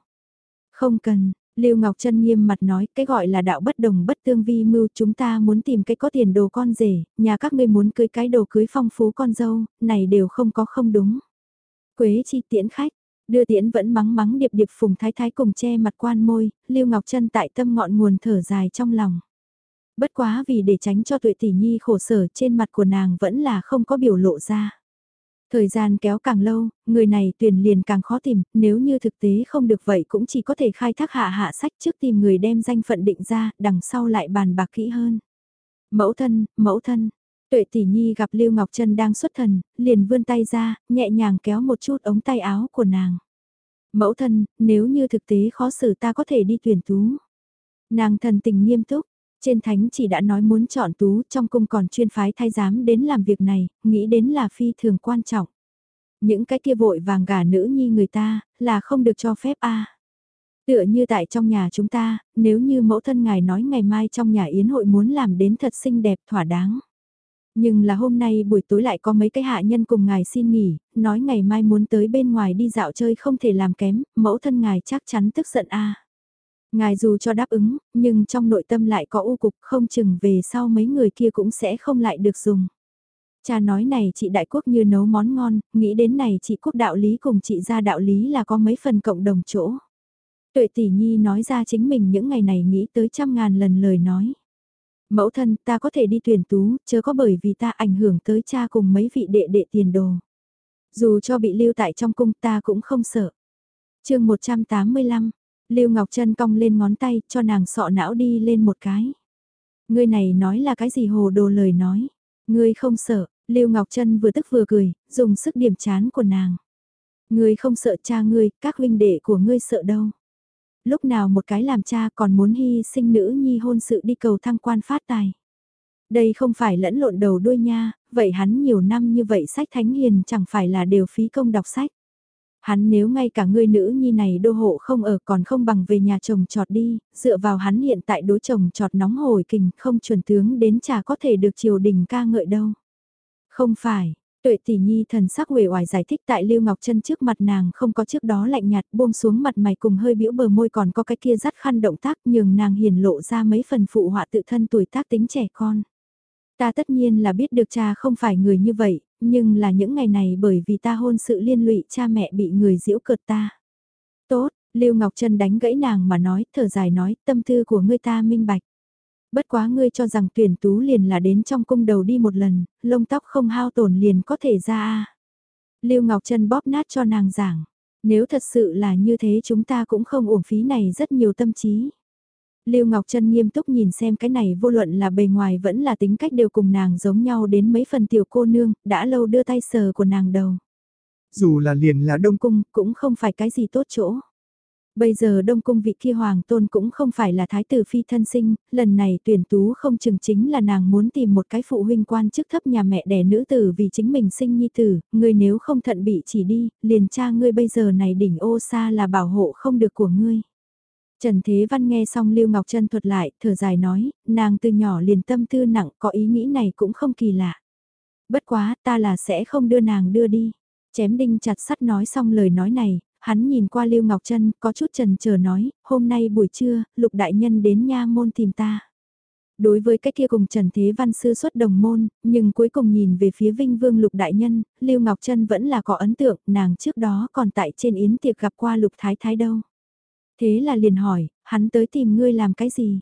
Không cần, Lưu Ngọc Trân nghiêm mặt nói, cái gọi là đạo bất đồng bất tương vi mưu, chúng ta muốn tìm cái có tiền đồ con rể, nhà các ngươi muốn cưới cái đồ cưới phong phú con dâu, này đều không có không đúng. Quế chi tiễn khách, đưa tiễn vẫn mắng mắng điệp điệp phùng thái thái cùng che mặt quan môi, Lưu Ngọc Trân tại tâm ngọn nguồn thở dài trong lòng. Bất quá vì để tránh cho tuệ tỷ nhi khổ sở trên mặt của nàng vẫn là không có biểu lộ ra. Thời gian kéo càng lâu, người này tuyển liền càng khó tìm, nếu như thực tế không được vậy cũng chỉ có thể khai thác hạ hạ sách trước tìm người đem danh phận định ra, đằng sau lại bàn bạc kỹ hơn. Mẫu thân, mẫu thân, tuệ tỷ nhi gặp Lưu Ngọc Trân đang xuất thần, liền vươn tay ra, nhẹ nhàng kéo một chút ống tay áo của nàng. Mẫu thân, nếu như thực tế khó xử ta có thể đi tuyển tú. Nàng thần tình nghiêm túc, trên thánh chỉ đã nói muốn chọn tú, trong cung còn chuyên phái thái giám đến làm việc này, nghĩ đến là phi thường quan trọng. Những cái kia vội vàng gả nữ nhi người ta, là không được cho phép a Tựa như tại trong nhà chúng ta, nếu như mẫu thân ngài nói ngày mai trong nhà yến hội muốn làm đến thật xinh đẹp thỏa đáng. Nhưng là hôm nay buổi tối lại có mấy cái hạ nhân cùng ngài xin nghỉ, nói ngày mai muốn tới bên ngoài đi dạo chơi không thể làm kém, mẫu thân ngài chắc chắn tức giận a Ngài dù cho đáp ứng, nhưng trong nội tâm lại có u cục không chừng về sau mấy người kia cũng sẽ không lại được dùng. Cha nói này chị đại quốc như nấu món ngon, nghĩ đến này chị quốc đạo lý cùng chị ra đạo lý là có mấy phần cộng đồng chỗ. Tuệ tỷ nhi nói ra chính mình những ngày này nghĩ tới trăm ngàn lần lời nói. Mẫu thân ta có thể đi tuyển tú, chớ có bởi vì ta ảnh hưởng tới cha cùng mấy vị đệ đệ tiền đồ. Dù cho bị lưu tại trong cung ta cũng không sợ. chương 185, Lưu Ngọc Trân cong lên ngón tay cho nàng sọ não đi lên một cái. Ngươi này nói là cái gì hồ đồ lời nói. Ngươi không sợ, Lưu Ngọc Trân vừa tức vừa cười, dùng sức điểm chán của nàng. Ngươi không sợ cha ngươi, các huynh đệ của ngươi sợ đâu. Lúc nào một cái làm cha còn muốn hy sinh nữ nhi hôn sự đi cầu thăng quan phát tài. Đây không phải lẫn lộn đầu đuôi nha, vậy hắn nhiều năm như vậy sách thánh hiền chẳng phải là đều phí công đọc sách. Hắn nếu ngay cả người nữ nhi này đô hộ không ở còn không bằng về nhà chồng trọt đi, dựa vào hắn hiện tại đối chồng trọt nóng hồi kình không chuẩn tướng đến chả có thể được triều đình ca ngợi đâu. Không phải, Tuệ tỷ nhi thần sắc uể oải giải thích tại Lưu Ngọc Trân trước mặt nàng không có trước đó lạnh nhạt buông xuống mặt mày cùng hơi biểu bờ môi còn có cái kia rắt khăn động tác nhường nàng hiền lộ ra mấy phần phụ họa tự thân tuổi tác tính trẻ con. Ta tất nhiên là biết được cha không phải người như vậy, nhưng là những ngày này bởi vì ta hôn sự liên lụy cha mẹ bị người giễu cợt ta. Tốt, Lưu Ngọc Trân đánh gãy nàng mà nói, thở dài nói, tâm tư của ngươi ta minh bạch. Bất quá ngươi cho rằng tuyển tú liền là đến trong cung đầu đi một lần, lông tóc không hao tổn liền có thể ra a. Lưu Ngọc Trân bóp nát cho nàng giảng, nếu thật sự là như thế chúng ta cũng không uổng phí này rất nhiều tâm trí. Lưu Ngọc Trân nghiêm túc nhìn xem cái này vô luận là bề ngoài vẫn là tính cách đều cùng nàng giống nhau đến mấy phần tiểu cô nương, đã lâu đưa tay sờ của nàng đầu. Dù là liền là đông cung cũng không phải cái gì tốt chỗ. Bây giờ Đông Cung vị kia hoàng tôn cũng không phải là thái tử phi thân sinh, lần này tuyển tú không chừng chính là nàng muốn tìm một cái phụ huynh quan chức thấp nhà mẹ đẻ nữ tử vì chính mình sinh nhi tử, người nếu không thận bị chỉ đi, liền cha ngươi bây giờ này đỉnh ô xa là bảo hộ không được của ngươi. Trần Thế Văn nghe xong Lưu Ngọc Trân thuật lại, thở dài nói, nàng từ nhỏ liền tâm tư nặng, có ý nghĩ này cũng không kỳ lạ. Bất quá, ta là sẽ không đưa nàng đưa đi. Chém đinh chặt sắt nói xong lời nói này, hắn nhìn qua Lưu Ngọc Trân, có chút trần chờ nói, hôm nay buổi trưa, Lục Đại Nhân đến nha môn tìm ta. Đối với cái kia cùng Trần Thế Văn sư xuất đồng môn, nhưng cuối cùng nhìn về phía Vinh Vương Lục Đại Nhân, Lưu Ngọc Trân vẫn là có ấn tượng, nàng trước đó còn tại trên yến tiệc gặp qua Lục Thái Thái đâu. Thế là liền hỏi, hắn tới tìm ngươi làm cái gì?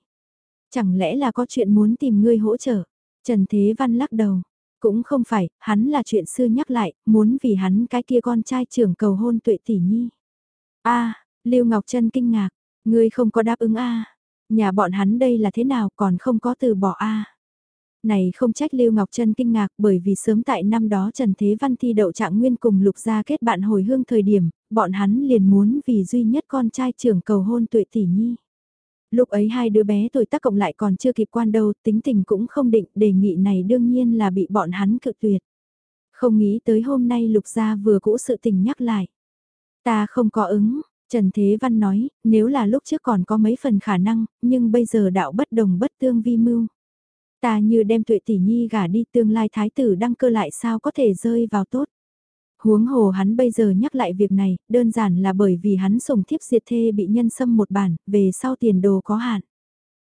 Chẳng lẽ là có chuyện muốn tìm ngươi hỗ trợ? Trần Thế Văn lắc đầu. Cũng không phải, hắn là chuyện xưa nhắc lại, muốn vì hắn cái kia con trai trưởng cầu hôn tuệ tỷ nhi. a Lưu Ngọc Trân kinh ngạc, ngươi không có đáp ứng a Nhà bọn hắn đây là thế nào còn không có từ bỏ a này không trách Lưu Ngọc Trân kinh ngạc bởi vì sớm tại năm đó Trần Thế Văn thi đậu trạng nguyên cùng lục gia kết bạn hồi hương thời điểm, bọn hắn liền muốn vì duy nhất con trai trưởng cầu hôn tuệ tỷ nhi. Lúc ấy hai đứa bé tuổi tác cộng lại còn chưa kịp quan đâu, tính tình cũng không định, đề nghị này đương nhiên là bị bọn hắn cự tuyệt. Không nghĩ tới hôm nay lục gia vừa cũ sự tình nhắc lại. Ta không có ứng, Trần Thế Văn nói, nếu là lúc trước còn có mấy phần khả năng, nhưng bây giờ đạo bất đồng bất tương vi mưu. Ta như đem tuệ tỷ nhi gả đi tương lai thái tử đăng cơ lại sao có thể rơi vào tốt. Huống hồ hắn bây giờ nhắc lại việc này, đơn giản là bởi vì hắn sủng thiếp diệt thê bị nhân xâm một bản, về sau tiền đồ có hạn.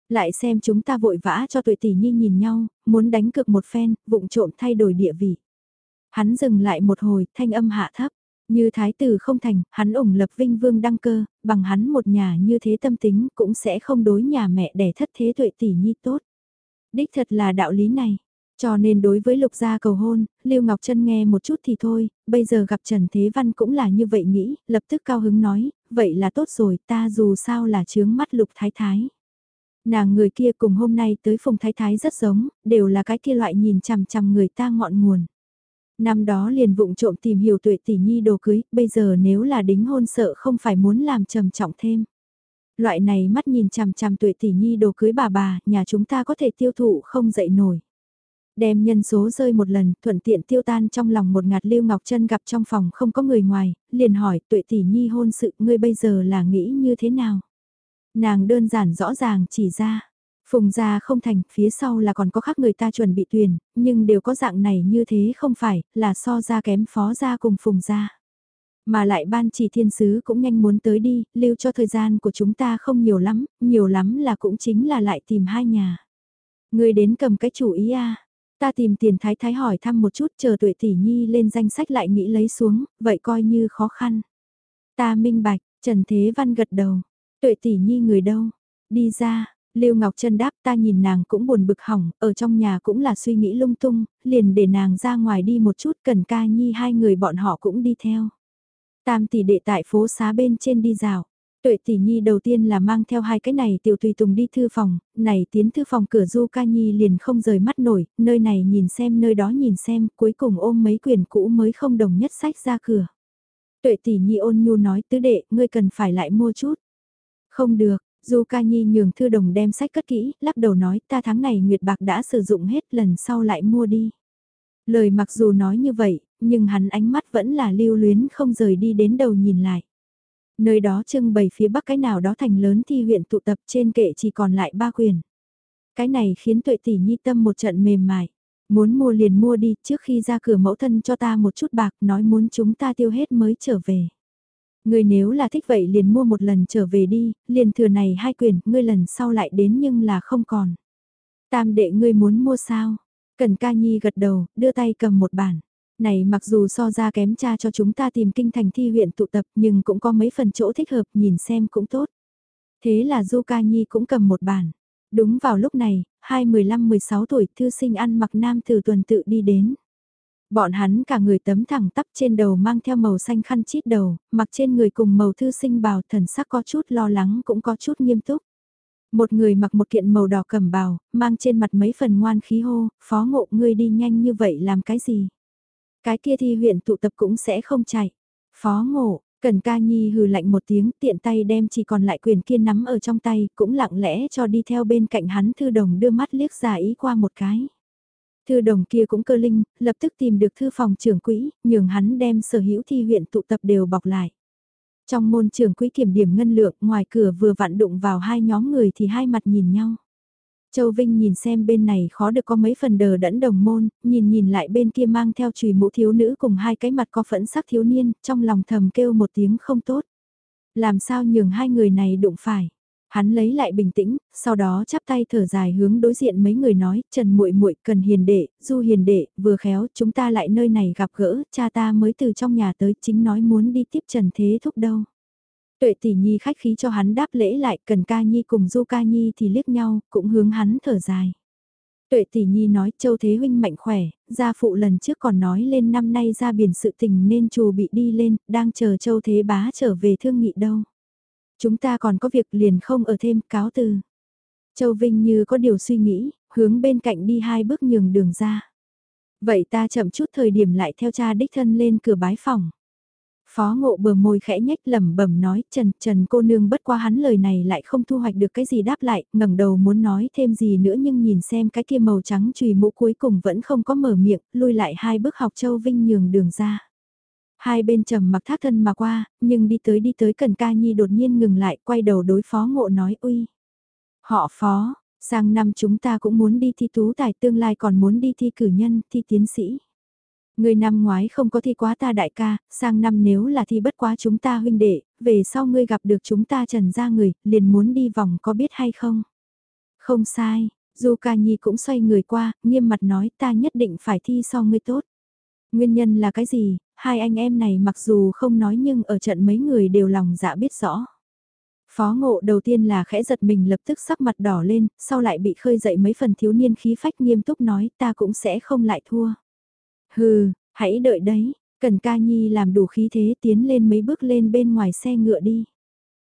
Lại xem chúng ta vội vã cho tuệ tỷ nhi nhìn nhau, muốn đánh cực một phen, vụng trộm thay đổi địa vị. Hắn dừng lại một hồi, thanh âm hạ thấp. Như thái tử không thành, hắn ủng lập vinh vương đăng cơ, bằng hắn một nhà như thế tâm tính cũng sẽ không đối nhà mẹ đẻ thất thế tuệ tỷ nhi tốt. Đích thật là đạo lý này. Cho nên đối với lục gia cầu hôn, Lưu Ngọc Trân nghe một chút thì thôi, bây giờ gặp Trần Thế Văn cũng là như vậy nghĩ, lập tức cao hứng nói, vậy là tốt rồi, ta dù sao là chướng mắt lục thái thái. Nàng người kia cùng hôm nay tới phùng thái thái rất giống, đều là cái kia loại nhìn chằm chằm người ta ngọn nguồn. Năm đó liền vụng trộm tìm hiểu tuệ tỷ nhi đồ cưới, bây giờ nếu là đính hôn sợ không phải muốn làm trầm trọng thêm. Loại này mắt nhìn chằm chằm tuệ tỷ nhi đồ cưới bà bà, nhà chúng ta có thể tiêu thụ không dậy nổi. Đem nhân số rơi một lần, thuận tiện tiêu tan trong lòng một ngạt Lưu Ngọc Trân gặp trong phòng không có người ngoài, liền hỏi tuệ tỷ nhi hôn sự ngươi bây giờ là nghĩ như thế nào? Nàng đơn giản rõ ràng chỉ ra, phùng gia không thành, phía sau là còn có khác người ta chuẩn bị tuyển, nhưng đều có dạng này như thế không phải, là so ra kém phó gia cùng phùng gia. Mà lại ban chỉ thiên sứ cũng nhanh muốn tới đi, lưu cho thời gian của chúng ta không nhiều lắm, nhiều lắm là cũng chính là lại tìm hai nhà. Người đến cầm cái chủ ý a Ta tìm tiền thái thái hỏi thăm một chút chờ tuệ tỷ nhi lên danh sách lại nghĩ lấy xuống, vậy coi như khó khăn. Ta minh bạch, Trần Thế Văn gật đầu. Tuệ tỷ nhi người đâu? Đi ra, Lưu Ngọc Trân đáp ta nhìn nàng cũng buồn bực hỏng, ở trong nhà cũng là suy nghĩ lung tung, liền để nàng ra ngoài đi một chút cần ca nhi hai người bọn họ cũng đi theo. Tam tỷ đệ tại phố xá bên trên đi rào. Tuệ tỷ nhi đầu tiên là mang theo hai cái này tiểu tùy tùng đi thư phòng, này tiến thư phòng cửa du ca nhi liền không rời mắt nổi, nơi này nhìn xem nơi đó nhìn xem, cuối cùng ôm mấy quyển cũ mới không đồng nhất sách ra cửa. Tuệ tỷ nhi ôn nhu nói tứ đệ, ngươi cần phải lại mua chút. Không được, Du ca nhi nhường thư đồng đem sách cất kỹ, lắc đầu nói ta tháng này Nguyệt Bạc đã sử dụng hết lần sau lại mua đi. Lời mặc dù nói như vậy, nhưng hắn ánh mắt vẫn là lưu luyến không rời đi đến đầu nhìn lại. Nơi đó trưng bày phía bắc cái nào đó thành lớn thi huyện tụ tập trên kệ chỉ còn lại ba quyền. Cái này khiến tuệ tỷ nhi tâm một trận mềm mại. Muốn mua liền mua đi trước khi ra cửa mẫu thân cho ta một chút bạc nói muốn chúng ta tiêu hết mới trở về. Ngươi nếu là thích vậy liền mua một lần trở về đi, liền thừa này hai quyền, ngươi lần sau lại đến nhưng là không còn. Tam đệ ngươi muốn mua sao? Cần ca nhi gật đầu, đưa tay cầm một bản. Này mặc dù so ra kém cha cho chúng ta tìm kinh thành thi huyện tụ tập nhưng cũng có mấy phần chỗ thích hợp nhìn xem cũng tốt. Thế là Du Ca Nhi cũng cầm một bản. Đúng vào lúc này, hai 15-16 tuổi thư sinh ăn mặc nam từ tuần tự đi đến. Bọn hắn cả người tấm thẳng tắp trên đầu mang theo màu xanh khăn chít đầu, mặc trên người cùng màu thư sinh bào thần sắc có chút lo lắng cũng có chút nghiêm túc. Một người mặc một kiện màu đỏ cẩm bào, mang trên mặt mấy phần ngoan khí hô, phó ngộ ngươi đi nhanh như vậy làm cái gì? Cái kia thi huyện tụ tập cũng sẽ không chạy. Phó ngộ, Cần ca nhi hừ lạnh một tiếng tiện tay đem chỉ còn lại quyền kia nắm ở trong tay, cũng lặng lẽ cho đi theo bên cạnh hắn thư đồng đưa mắt liếc giả ý qua một cái. Thư đồng kia cũng cơ linh, lập tức tìm được thư phòng trưởng quỹ, nhường hắn đem sở hữu thi huyện tụ tập đều bọc lại. Trong môn trưởng quỹ kiểm điểm ngân lượng, ngoài cửa vừa vặn đụng vào hai nhóm người thì hai mặt nhìn nhau. Châu Vinh nhìn xem bên này khó được có mấy phần đờ đẫn đồng môn, nhìn nhìn lại bên kia mang theo chùy mũ thiếu nữ cùng hai cái mặt có phẫn sắc thiếu niên, trong lòng thầm kêu một tiếng không tốt. Làm sao nhường hai người này đụng phải. Hắn lấy lại bình tĩnh, sau đó chắp tay thở dài hướng đối diện mấy người nói, Trần muội muội cần hiền đệ, du hiền đệ, vừa khéo, chúng ta lại nơi này gặp gỡ, cha ta mới từ trong nhà tới chính nói muốn đi tiếp Trần Thế Thúc đâu. Tuệ tỷ nhi khách khí cho hắn đáp lễ lại, cần ca nhi cùng du ca nhi thì liếc nhau, cũng hướng hắn thở dài. Tuệ tỷ nhi nói châu thế huynh mạnh khỏe, gia phụ lần trước còn nói lên năm nay ra biển sự tình nên chù bị đi lên, đang chờ châu thế bá trở về thương nghị đâu. Chúng ta còn có việc liền không ở thêm cáo từ. Châu Vinh như có điều suy nghĩ, hướng bên cạnh đi hai bước nhường đường ra. Vậy ta chậm chút thời điểm lại theo cha đích thân lên cửa bái phòng. Phó ngộ bờ môi khẽ nhách lẩm bẩm nói trần trần cô nương bất qua hắn lời này lại không thu hoạch được cái gì đáp lại, ngẩng đầu muốn nói thêm gì nữa nhưng nhìn xem cái kia màu trắng trùy mũ cuối cùng vẫn không có mở miệng, lui lại hai bước học châu vinh nhường đường ra. Hai bên trầm mặc thác thân mà qua, nhưng đi tới đi tới cần ca nhi đột nhiên ngừng lại quay đầu đối phó ngộ nói uy. Họ phó, sang năm chúng ta cũng muốn đi thi tú tài tương lai còn muốn đi thi cử nhân, thi tiến sĩ. Người năm ngoái không có thi quá ta đại ca, sang năm nếu là thi bất quá chúng ta huynh đệ, về sau ngươi gặp được chúng ta trần ra người, liền muốn đi vòng có biết hay không? Không sai, Du Ca Nhi cũng xoay người qua, nghiêm mặt nói ta nhất định phải thi so ngươi tốt. Nguyên nhân là cái gì, hai anh em này mặc dù không nói nhưng ở trận mấy người đều lòng dạ biết rõ. Phó ngộ đầu tiên là khẽ giật mình lập tức sắc mặt đỏ lên, sau lại bị khơi dậy mấy phần thiếu niên khí phách nghiêm túc nói ta cũng sẽ không lại thua. Hừ, hãy đợi đấy, cần ca nhi làm đủ khí thế tiến lên mấy bước lên bên ngoài xe ngựa đi.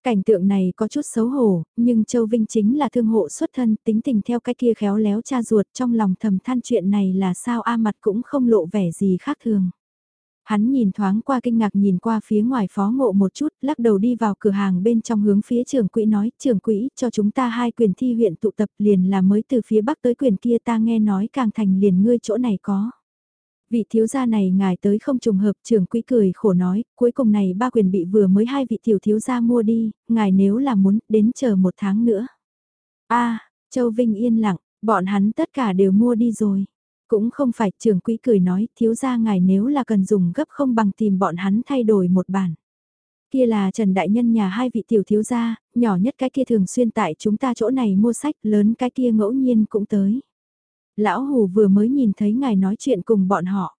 Cảnh tượng này có chút xấu hổ, nhưng Châu Vinh chính là thương hộ xuất thân tính tình theo cái kia khéo léo cha ruột trong lòng thầm than chuyện này là sao A mặt cũng không lộ vẻ gì khác thường. Hắn nhìn thoáng qua kinh ngạc nhìn qua phía ngoài phó ngộ một chút, lắc đầu đi vào cửa hàng bên trong hướng phía trường quỹ nói, trường quỹ cho chúng ta hai quyền thi huyện tụ tập liền là mới từ phía bắc tới quyền kia ta nghe nói càng thành liền ngươi chỗ này có. Vị thiếu gia này ngài tới không trùng hợp trưởng quỹ cười khổ nói, cuối cùng này ba quyền bị vừa mới hai vị tiểu thiếu gia mua đi, ngài nếu là muốn đến chờ một tháng nữa. a Châu Vinh yên lặng, bọn hắn tất cả đều mua đi rồi. Cũng không phải trưởng quỹ cười nói, thiếu gia ngài nếu là cần dùng gấp không bằng tìm bọn hắn thay đổi một bản. Kia là Trần Đại Nhân nhà hai vị tiểu thiếu gia, nhỏ nhất cái kia thường xuyên tại chúng ta chỗ này mua sách, lớn cái kia ngẫu nhiên cũng tới. Lão Hù vừa mới nhìn thấy ngài nói chuyện cùng bọn họ.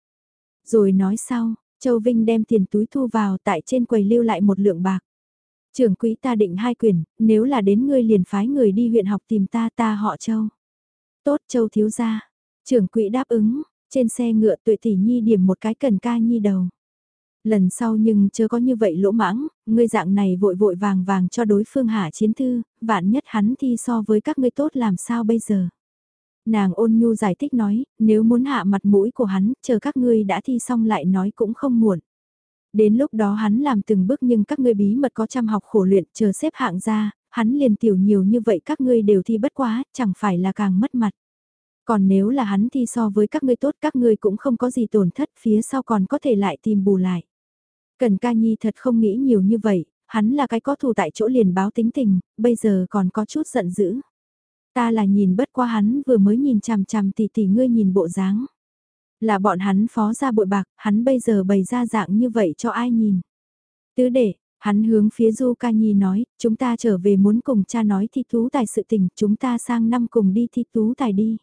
Rồi nói sau, Châu Vinh đem tiền túi thu vào tại trên quầy lưu lại một lượng bạc. Trưởng quỹ ta định hai quyền, nếu là đến ngươi liền phái người đi huyện học tìm ta ta họ Châu. Tốt Châu thiếu gia. Trưởng quỹ đáp ứng, trên xe ngựa tuệ tỷ nhi điểm một cái cần ca nhi đầu. Lần sau nhưng chưa có như vậy lỗ mãng, ngươi dạng này vội vội vàng vàng cho đối phương hạ chiến thư, vạn nhất hắn thi so với các ngươi tốt làm sao bây giờ. Nàng ôn nhu giải thích nói, nếu muốn hạ mặt mũi của hắn, chờ các ngươi đã thi xong lại nói cũng không muộn. Đến lúc đó hắn làm từng bước nhưng các ngươi bí mật có chăm học khổ luyện chờ xếp hạng ra, hắn liền tiểu nhiều như vậy các ngươi đều thi bất quá, chẳng phải là càng mất mặt. Còn nếu là hắn thi so với các ngươi tốt các ngươi cũng không có gì tổn thất phía sau còn có thể lại tìm bù lại. Cần ca nhi thật không nghĩ nhiều như vậy, hắn là cái có thù tại chỗ liền báo tính tình, bây giờ còn có chút giận dữ. Ta là nhìn bất qua hắn vừa mới nhìn chằm chằm tỷ tỷ ngươi nhìn bộ dáng. Là bọn hắn phó ra bội bạc, hắn bây giờ bày ra dạng như vậy cho ai nhìn. Tứ đệ, hắn hướng phía Du Ca Nhi nói, chúng ta trở về muốn cùng cha nói thi tú tài sự tình, chúng ta sang năm cùng đi thi tú tài đi.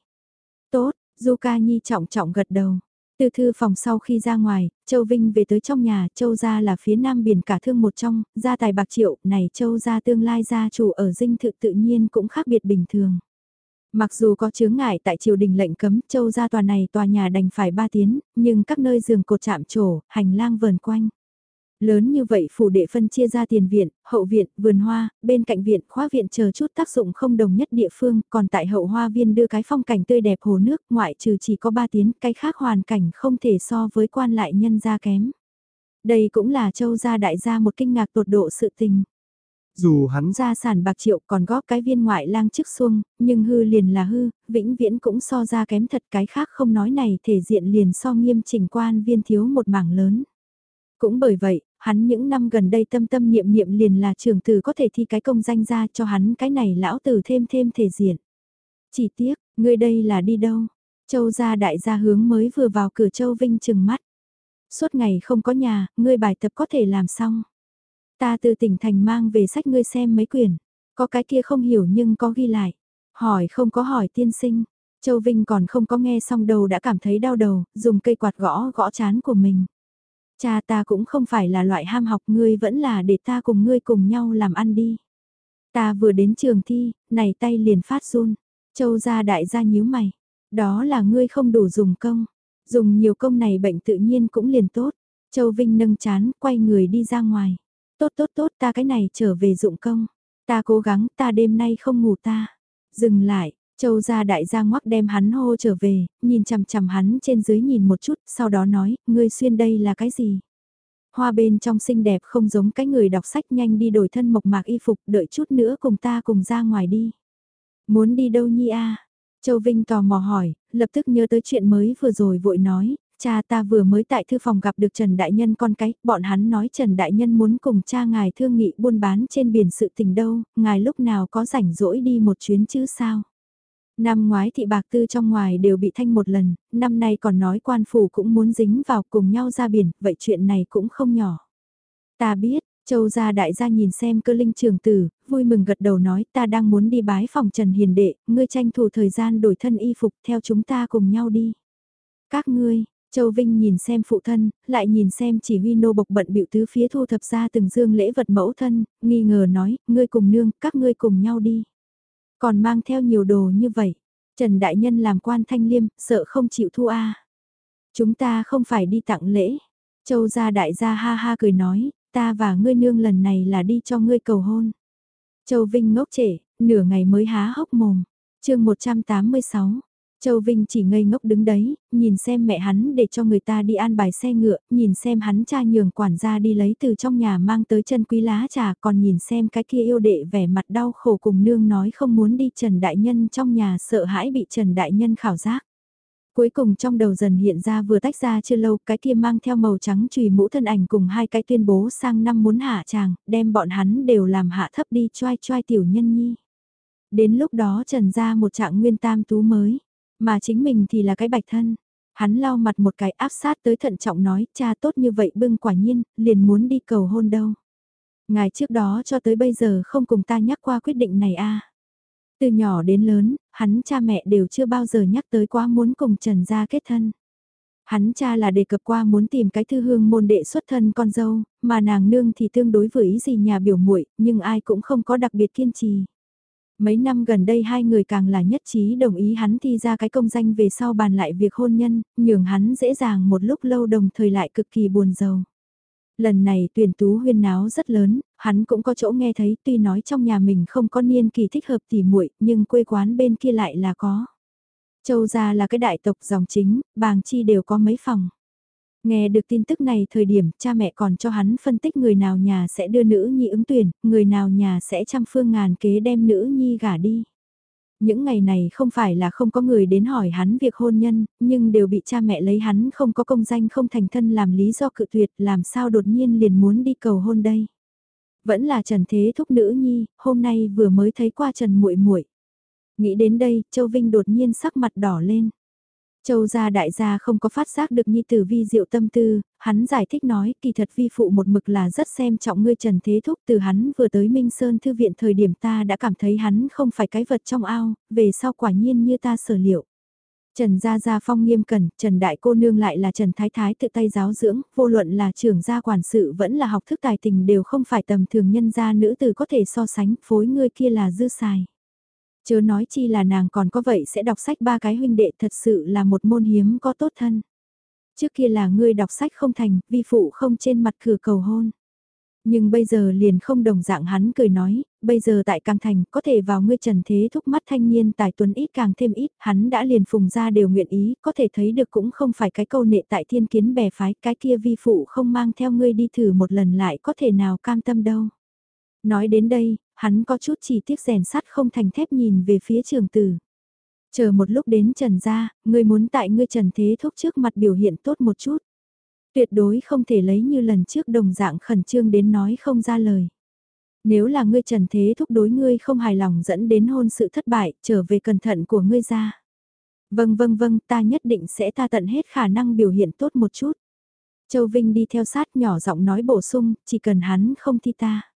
Tốt, Du Ca Nhi trọng trọng gật đầu. Từ thư phòng sau khi ra ngoài, Châu Vinh về tới trong nhà, Châu gia là phía nam biển cả thương một trong, gia tài bạc triệu, này Châu gia tương lai gia chủ ở dinh thự tự nhiên cũng khác biệt bình thường. Mặc dù có chướng ngại tại triều đình lệnh cấm Châu gia tòa này tòa nhà đành phải ba tiến, nhưng các nơi giường cột chạm trổ, hành lang vờn quanh. Lớn như vậy phủ đệ phân chia ra tiền viện, hậu viện, vườn hoa, bên cạnh viện, khóa viện chờ chút tác dụng không đồng nhất địa phương, còn tại hậu hoa viên đưa cái phong cảnh tươi đẹp hồ nước, ngoại trừ chỉ có ba tiếng, cái khác hoàn cảnh không thể so với quan lại nhân gia kém. Đây cũng là châu gia đại gia một kinh ngạc tột độ sự tình. Dù hắn gia sản bạc triệu còn góp cái viên ngoại lang trước xuông, nhưng hư liền là hư, vĩnh viễn cũng so ra kém thật cái khác không nói này thể diện liền so nghiêm chỉnh quan viên thiếu một mảng lớn. Cũng bởi vậy, hắn những năm gần đây tâm tâm niệm niệm liền là trường tử có thể thi cái công danh ra cho hắn cái này lão tử thêm thêm thể diện. Chỉ tiếc, ngươi đây là đi đâu? Châu gia đại gia hướng mới vừa vào cửa Châu Vinh chừng mắt. Suốt ngày không có nhà, ngươi bài tập có thể làm xong. Ta từ tỉnh thành mang về sách ngươi xem mấy quyển. Có cái kia không hiểu nhưng có ghi lại. Hỏi không có hỏi tiên sinh. Châu Vinh còn không có nghe xong đầu đã cảm thấy đau đầu, dùng cây quạt gõ gõ chán của mình. Cha ta cũng không phải là loại ham học ngươi vẫn là để ta cùng ngươi cùng nhau làm ăn đi. Ta vừa đến trường thi, này tay liền phát run. Châu gia đại gia nhíu mày. Đó là ngươi không đủ dùng công. Dùng nhiều công này bệnh tự nhiên cũng liền tốt. Châu Vinh nâng chán, quay người đi ra ngoài. Tốt tốt tốt ta cái này trở về dụng công. Ta cố gắng ta đêm nay không ngủ ta. Dừng lại, Châu gia đại gia ngoắc đem hắn hô trở về, nhìn chằm chằm hắn trên dưới nhìn một chút, sau đó nói, ngươi xuyên đây là cái gì? Hoa bên trong xinh đẹp không giống cái người đọc sách nhanh đi đổi thân mộc mạc y phục, đợi chút nữa cùng ta cùng ra ngoài đi. Muốn đi đâu nhi a? Châu Vinh tò mò hỏi, lập tức nhớ tới chuyện mới vừa rồi vội nói, cha ta vừa mới tại thư phòng gặp được Trần Đại Nhân con cái, bọn hắn nói Trần Đại Nhân muốn cùng cha ngài thương nghị buôn bán trên biển sự tình đâu, ngài lúc nào có rảnh rỗi đi một chuyến chứ sao. Năm ngoái thị bạc tư trong ngoài đều bị thanh một lần, năm nay còn nói quan phủ cũng muốn dính vào cùng nhau ra biển, vậy chuyện này cũng không nhỏ. Ta biết, Châu gia đại gia nhìn xem cơ linh trường tử, vui mừng gật đầu nói ta đang muốn đi bái phòng Trần Hiền Đệ, ngươi tranh thủ thời gian đổi thân y phục theo chúng ta cùng nhau đi. Các ngươi, Châu Vinh nhìn xem phụ thân, lại nhìn xem chỉ huy nô bộc bận biểu tứ phía thu thập ra từng dương lễ vật mẫu thân, nghi ngờ nói, ngươi cùng nương, các ngươi cùng nhau đi. Còn mang theo nhiều đồ như vậy, Trần Đại Nhân làm quan thanh liêm, sợ không chịu thu a Chúng ta không phải đi tặng lễ. Châu gia đại gia ha ha cười nói, ta và ngươi nương lần này là đi cho ngươi cầu hôn. Châu Vinh ngốc trễ, nửa ngày mới há hốc mồm. chương 186, Châu Vinh chỉ ngây ngốc đứng đấy, nhìn xem mẹ hắn để cho người ta đi an bài xe ngựa, nhìn xem hắn cha nhường quản gia đi lấy từ trong nhà mang tới chân quý lá trà, còn nhìn xem cái kia yêu đệ vẻ mặt đau khổ cùng nương nói không muốn đi Trần Đại Nhân trong nhà sợ hãi bị Trần Đại Nhân khảo giác. Cuối cùng trong đầu dần hiện ra vừa tách ra chưa lâu cái kia mang theo màu trắng chùy mũ thân ảnh cùng hai cái tuyên bố sang năm muốn hạ chàng, đem bọn hắn đều làm hạ thấp đi choai choai tiểu nhân nhi. Đến lúc đó trần ra một trạng nguyên tam tú mới mà chính mình thì là cái bạch thân. Hắn lau mặt một cái áp sát tới thận trọng nói, cha tốt như vậy bưng quả nhiên, liền muốn đi cầu hôn đâu. Ngài trước đó cho tới bây giờ không cùng ta nhắc qua quyết định này a à. Từ nhỏ đến lớn, hắn cha mẹ đều chưa bao giờ nhắc tới quá muốn cùng Trần gia kết thân. Hắn cha là đề cập qua muốn tìm cái thư hương môn đệ xuất thân con dâu, mà nàng nương thì tương đối với ý gì nhà biểu muội nhưng ai cũng không có đặc biệt kiên trì. Mấy năm gần đây hai người càng là nhất trí đồng ý hắn thi ra cái công danh về sau bàn lại việc hôn nhân, nhường hắn dễ dàng một lúc lâu đồng thời lại cực kỳ buồn giàu. Lần này tuyển tú huyên náo rất lớn, hắn cũng có chỗ nghe thấy tuy nói trong nhà mình không có niên kỳ thích hợp tỉ muội nhưng quê quán bên kia lại là có. Châu gia là cái đại tộc dòng chính, bàng chi đều có mấy phòng. Nghe được tin tức này thời điểm cha mẹ còn cho hắn phân tích người nào nhà sẽ đưa nữ nhi ứng tuyển, người nào nhà sẽ trăm phương ngàn kế đem nữ nhi gả đi. Những ngày này không phải là không có người đến hỏi hắn việc hôn nhân, nhưng đều bị cha mẹ lấy hắn không có công danh không thành thân làm lý do cự tuyệt làm sao đột nhiên liền muốn đi cầu hôn đây. Vẫn là Trần Thế Thúc nữ nhi, hôm nay vừa mới thấy qua Trần muội muội Nghĩ đến đây, Châu Vinh đột nhiên sắc mặt đỏ lên. Châu gia đại gia không có phát giác được nhi tử vi diệu tâm tư, hắn giải thích nói kỳ thật vi phụ một mực là rất xem trọng ngươi Trần Thế Thúc từ hắn vừa tới Minh Sơn Thư viện thời điểm ta đã cảm thấy hắn không phải cái vật trong ao, về sau quả nhiên như ta sở liệu. Trần Gia Gia Phong nghiêm cẩn, Trần Đại Cô Nương lại là Trần Thái Thái tự tay giáo dưỡng, vô luận là trưởng gia quản sự vẫn là học thức tài tình đều không phải tầm thường nhân gia nữ từ có thể so sánh, phối ngươi kia là dư xài. Chớ nói chi là nàng còn có vậy sẽ đọc sách ba cái huynh đệ thật sự là một môn hiếm có tốt thân. Trước kia là ngươi đọc sách không thành, vi phụ không trên mặt cửa cầu hôn. Nhưng bây giờ liền không đồng dạng hắn cười nói, bây giờ tại Càng Thành có thể vào ngươi trần thế thúc mắt thanh niên tài tuấn ít càng thêm ít, hắn đã liền phùng ra đều nguyện ý, có thể thấy được cũng không phải cái câu nệ tại thiên kiến bè phái, cái kia vi phụ không mang theo ngươi đi thử một lần lại có thể nào cam tâm đâu. Nói đến đây, hắn có chút chỉ tiếc rèn sắt không thành thép nhìn về phía trường tử. Chờ một lúc đến trần gia, ngươi muốn tại ngươi trần thế thúc trước mặt biểu hiện tốt một chút. Tuyệt đối không thể lấy như lần trước đồng dạng khẩn trương đến nói không ra lời. Nếu là ngươi trần thế thúc đối ngươi không hài lòng dẫn đến hôn sự thất bại, trở về cẩn thận của ngươi ra. Vâng vâng vâng, ta nhất định sẽ ta tận hết khả năng biểu hiện tốt một chút. Châu Vinh đi theo sát nhỏ giọng nói bổ sung, chỉ cần hắn không thi ta.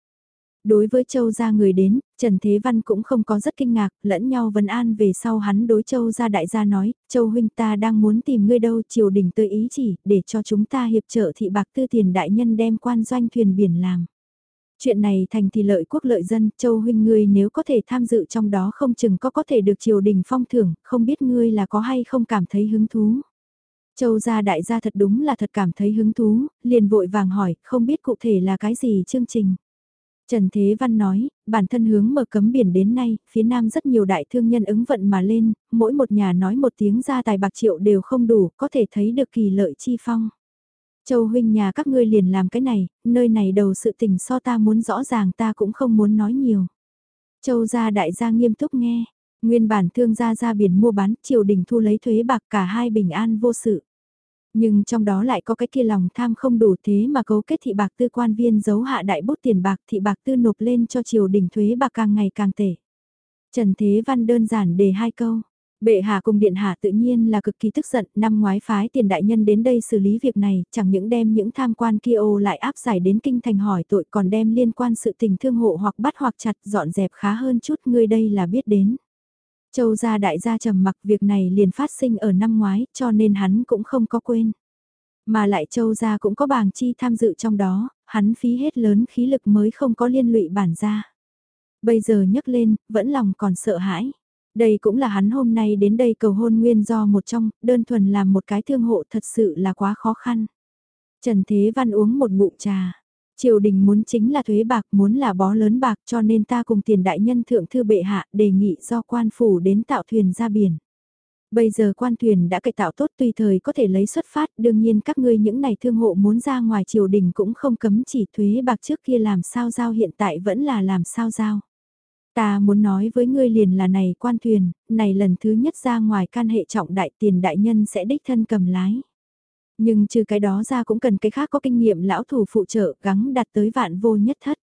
Đối với Châu gia người đến, Trần Thế Văn cũng không có rất kinh ngạc, lẫn nhau vấn an về sau hắn đối Châu gia đại gia nói, Châu huynh ta đang muốn tìm ngươi đâu, triều đình tới ý chỉ, để cho chúng ta hiệp trợ thị bạc tư tiền đại nhân đem quan doanh thuyền biển làm. Chuyện này thành thì lợi quốc lợi dân, Châu huynh ngươi nếu có thể tham dự trong đó không chừng có có thể được triều đình phong thưởng, không biết ngươi là có hay không cảm thấy hứng thú. Châu gia đại gia thật đúng là thật cảm thấy hứng thú, liền vội vàng hỏi, không biết cụ thể là cái gì chương trình. Trần Thế Văn nói, bản thân hướng mở cấm biển đến nay, phía nam rất nhiều đại thương nhân ứng vận mà lên, mỗi một nhà nói một tiếng ra tài bạc triệu đều không đủ, có thể thấy được kỳ lợi chi phong. Châu huynh nhà các ngươi liền làm cái này, nơi này đầu sự tình so ta muốn rõ ràng ta cũng không muốn nói nhiều. Châu gia đại gia nghiêm túc nghe, nguyên bản thương gia ra biển mua bán, triều đình thu lấy thuế bạc cả hai bình an vô sự. Nhưng trong đó lại có cái kia lòng tham không đủ thế mà cấu kết thị bạc tư quan viên giấu hạ đại bút tiền bạc thị bạc tư nộp lên cho triều đình thuế bạc càng ngày càng tệ. Trần Thế Văn đơn giản đề hai câu. Bệ hạ cùng điện hạ tự nhiên là cực kỳ tức giận, năm ngoái phái tiền đại nhân đến đây xử lý việc này, chẳng những đem những tham quan kia ô lại áp giải đến kinh thành hỏi tội còn đem liên quan sự tình thương hộ hoặc bắt hoặc chặt dọn dẹp khá hơn chút người đây là biết đến. Châu gia đại gia trầm mặc việc này liền phát sinh ở năm ngoái cho nên hắn cũng không có quên. Mà lại châu gia cũng có bàng chi tham dự trong đó, hắn phí hết lớn khí lực mới không có liên lụy bản gia. Bây giờ nhấc lên, vẫn lòng còn sợ hãi. Đây cũng là hắn hôm nay đến đây cầu hôn nguyên do một trong, đơn thuần làm một cái thương hộ thật sự là quá khó khăn. Trần Thế Văn uống một ngụm trà, Triều đình muốn chính là thuế bạc, muốn là bó lớn bạc cho nên ta cùng tiền đại nhân thượng thư bệ hạ đề nghị do quan phủ đến tạo thuyền ra biển. Bây giờ quan thuyền đã cải tạo tốt tùy thời có thể lấy xuất phát, đương nhiên các ngươi những này thương hộ muốn ra ngoài triều đình cũng không cấm chỉ thuế bạc trước kia làm sao giao hiện tại vẫn là làm sao giao. Ta muốn nói với ngươi liền là này quan thuyền, này lần thứ nhất ra ngoài can hệ trọng đại tiền đại nhân sẽ đích thân cầm lái. Nhưng trừ cái đó ra cũng cần cái khác có kinh nghiệm lão thủ phụ trợ gắng đạt tới vạn vô nhất thất.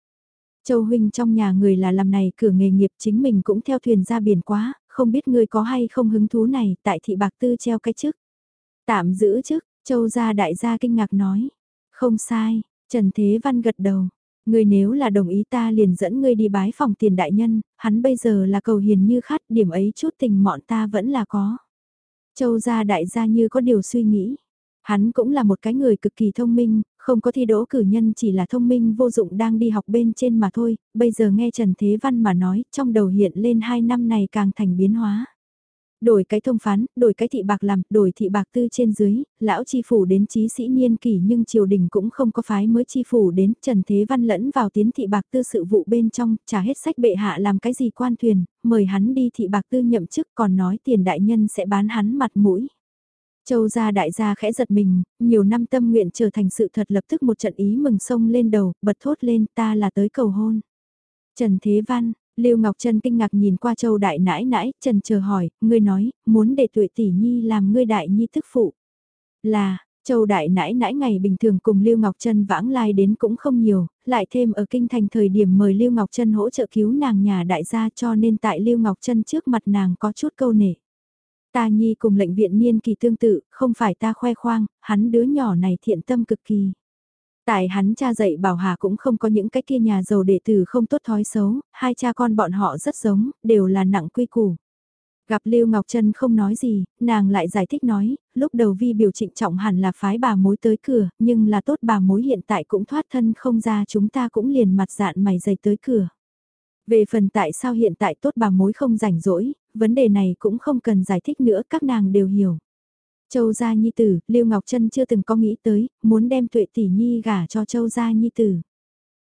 Châu huynh trong nhà người là làm này cửa nghề nghiệp chính mình cũng theo thuyền ra biển quá, không biết ngươi có hay không hứng thú này tại thị bạc tư treo cái chức. Tạm giữ chức, châu gia đại gia kinh ngạc nói. Không sai, Trần Thế Văn gật đầu. người nếu là đồng ý ta liền dẫn ngươi đi bái phòng tiền đại nhân, hắn bây giờ là cầu hiền như khát, điểm ấy chút tình mọn ta vẫn là có. Châu gia đại gia như có điều suy nghĩ. Hắn cũng là một cái người cực kỳ thông minh, không có thi đỗ cử nhân chỉ là thông minh vô dụng đang đi học bên trên mà thôi, bây giờ nghe Trần Thế Văn mà nói, trong đầu hiện lên hai năm này càng thành biến hóa. Đổi cái thông phán, đổi cái thị bạc làm, đổi thị bạc tư trên dưới, lão chi phủ đến trí sĩ niên kỷ nhưng triều đình cũng không có phái mới chi phủ đến, Trần Thế Văn lẫn vào tiến thị bạc tư sự vụ bên trong, trả hết sách bệ hạ làm cái gì quan thuyền, mời hắn đi thị bạc tư nhậm chức còn nói tiền đại nhân sẽ bán hắn mặt mũi. Châu gia đại gia khẽ giật mình, nhiều năm tâm nguyện trở thành sự thật lập tức một trận ý mừng sông lên đầu, bật thốt lên ta là tới cầu hôn. Trần Thế Văn, Lưu Ngọc Trân kinh ngạc nhìn qua Châu đại nãi nãi, Trần chờ hỏi, ngươi nói, muốn để tuổi tỷ nhi làm ngươi đại nhi tức phụ. Là, Châu đại nãi nãi ngày bình thường cùng Lưu Ngọc Trân vãng lai đến cũng không nhiều, lại thêm ở kinh thành thời điểm mời Lưu Ngọc Trân hỗ trợ cứu nàng nhà đại gia cho nên tại Lưu Ngọc Trân trước mặt nàng có chút câu nể. Ta nhi cùng lệnh viện niên kỳ tương tự, không phải ta khoe khoang, hắn đứa nhỏ này thiện tâm cực kỳ. Tại hắn cha dạy bảo Hà cũng không có những cái kia nhà giàu đệ tử không tốt thói xấu, hai cha con bọn họ rất giống, đều là nặng quy củ. Gặp Lưu Ngọc Trân không nói gì, nàng lại giải thích nói, lúc đầu vi biểu trịnh trọng hẳn là phái bà mối tới cửa, nhưng là tốt bà mối hiện tại cũng thoát thân không ra chúng ta cũng liền mặt dạn mày dày tới cửa. Về phần tại sao hiện tại tốt bà mối không rảnh rỗi, vấn đề này cũng không cần giải thích nữa các nàng đều hiểu. Châu gia nhi tử, Lưu Ngọc Trân chưa từng có nghĩ tới, muốn đem tuệ tỷ nhi gả cho châu gia nhi tử.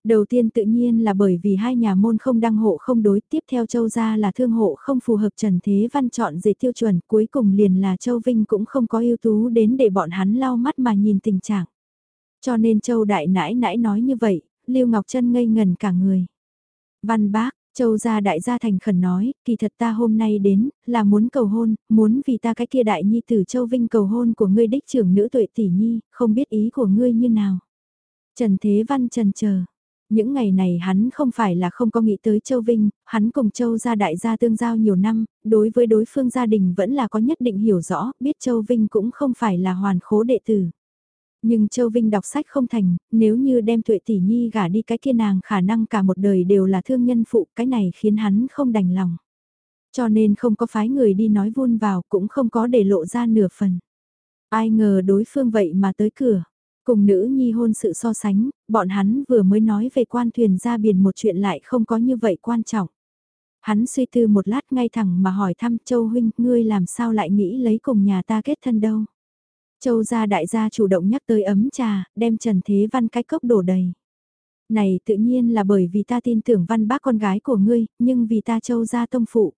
Đầu tiên tự nhiên là bởi vì hai nhà môn không đăng hộ không đối, tiếp theo châu gia là thương hộ không phù hợp Trần Thế Văn chọn dệt tiêu chuẩn, cuối cùng liền là châu Vinh cũng không có ưu tú đến để bọn hắn lau mắt mà nhìn tình trạng. Cho nên châu đại nãi nãi nói như vậy, Lưu Ngọc Trân ngây ngần cả người. Văn bác, Châu gia đại gia thành khẩn nói, kỳ thật ta hôm nay đến, là muốn cầu hôn, muốn vì ta cái kia đại nhi tử Châu Vinh cầu hôn của ngươi đích trưởng nữ tuệ tỷ nhi, không biết ý của ngươi như nào. Trần Thế Văn trần chờ những ngày này hắn không phải là không có nghĩ tới Châu Vinh, hắn cùng Châu gia đại gia tương giao nhiều năm, đối với đối phương gia đình vẫn là có nhất định hiểu rõ, biết Châu Vinh cũng không phải là hoàn khố đệ tử. Nhưng Châu Vinh đọc sách không thành, nếu như đem tuệ tỷ nhi gả đi cái kia nàng khả năng cả một đời đều là thương nhân phụ, cái này khiến hắn không đành lòng. Cho nên không có phái người đi nói vun vào, cũng không có để lộ ra nửa phần. Ai ngờ đối phương vậy mà tới cửa. Cùng nữ nhi hôn sự so sánh, bọn hắn vừa mới nói về quan thuyền ra biển một chuyện lại không có như vậy quan trọng. Hắn suy tư một lát ngay thẳng mà hỏi thăm Châu Huynh, ngươi làm sao lại nghĩ lấy cùng nhà ta kết thân đâu. Châu gia đại gia chủ động nhắc tới ấm trà, đem Trần Thế Văn cái cốc đổ đầy. Này tự nhiên là bởi vì ta tin tưởng văn bác con gái của ngươi, nhưng vì ta châu gia tông phụ.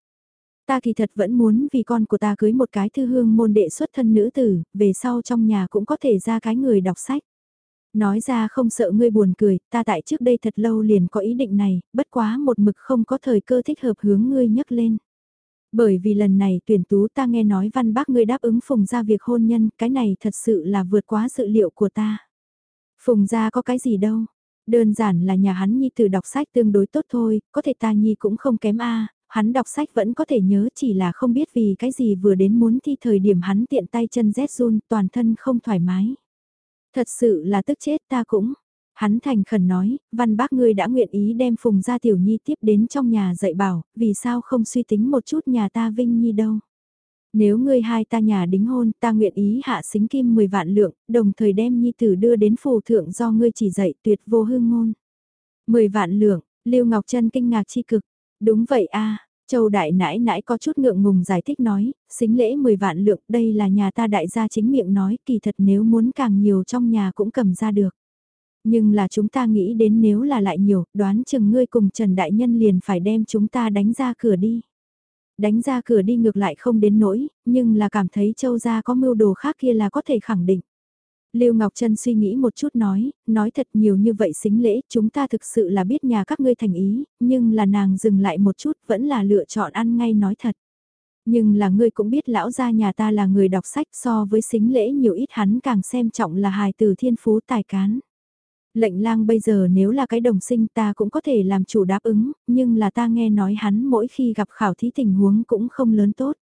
Ta kỳ thật vẫn muốn vì con của ta cưới một cái thư hương môn đệ xuất thân nữ tử, về sau trong nhà cũng có thể ra cái người đọc sách. Nói ra không sợ ngươi buồn cười, ta tại trước đây thật lâu liền có ý định này, bất quá một mực không có thời cơ thích hợp hướng ngươi nhắc lên. Bởi vì lần này tuyển tú ta nghe nói văn bác ngươi đáp ứng phùng ra việc hôn nhân, cái này thật sự là vượt quá sự liệu của ta. Phùng ra có cái gì đâu, đơn giản là nhà hắn nhi từ đọc sách tương đối tốt thôi, có thể ta nhi cũng không kém a hắn đọc sách vẫn có thể nhớ chỉ là không biết vì cái gì vừa đến muốn thi thời điểm hắn tiện tay chân rét run toàn thân không thoải mái. Thật sự là tức chết ta cũng. Hắn thành khẩn nói, văn bác ngươi đã nguyện ý đem phùng gia tiểu nhi tiếp đến trong nhà dạy bảo, vì sao không suy tính một chút nhà ta vinh nhi đâu. Nếu ngươi hai ta nhà đính hôn, ta nguyện ý hạ xính kim 10 vạn lượng, đồng thời đem nhi tử đưa đến phù thượng do ngươi chỉ dạy tuyệt vô hương ngôn. 10 vạn lượng, Lưu Ngọc Trân kinh ngạc chi cực. Đúng vậy a Châu đại nãi nãi có chút ngượng ngùng giải thích nói, xính lễ 10 vạn lượng, đây là nhà ta đại gia chính miệng nói, kỳ thật nếu muốn càng nhiều trong nhà cũng cầm ra được. Nhưng là chúng ta nghĩ đến nếu là lại nhiều, đoán chừng ngươi cùng Trần Đại Nhân liền phải đem chúng ta đánh ra cửa đi. Đánh ra cửa đi ngược lại không đến nỗi, nhưng là cảm thấy châu gia có mưu đồ khác kia là có thể khẳng định. Lưu Ngọc Trân suy nghĩ một chút nói, nói thật nhiều như vậy xính lễ, chúng ta thực sự là biết nhà các ngươi thành ý, nhưng là nàng dừng lại một chút vẫn là lựa chọn ăn ngay nói thật. Nhưng là ngươi cũng biết lão gia nhà ta là người đọc sách so với xính lễ nhiều ít hắn càng xem trọng là hài từ thiên phú tài cán. Lệnh lang bây giờ nếu là cái đồng sinh ta cũng có thể làm chủ đáp ứng, nhưng là ta nghe nói hắn mỗi khi gặp khảo thí tình huống cũng không lớn tốt.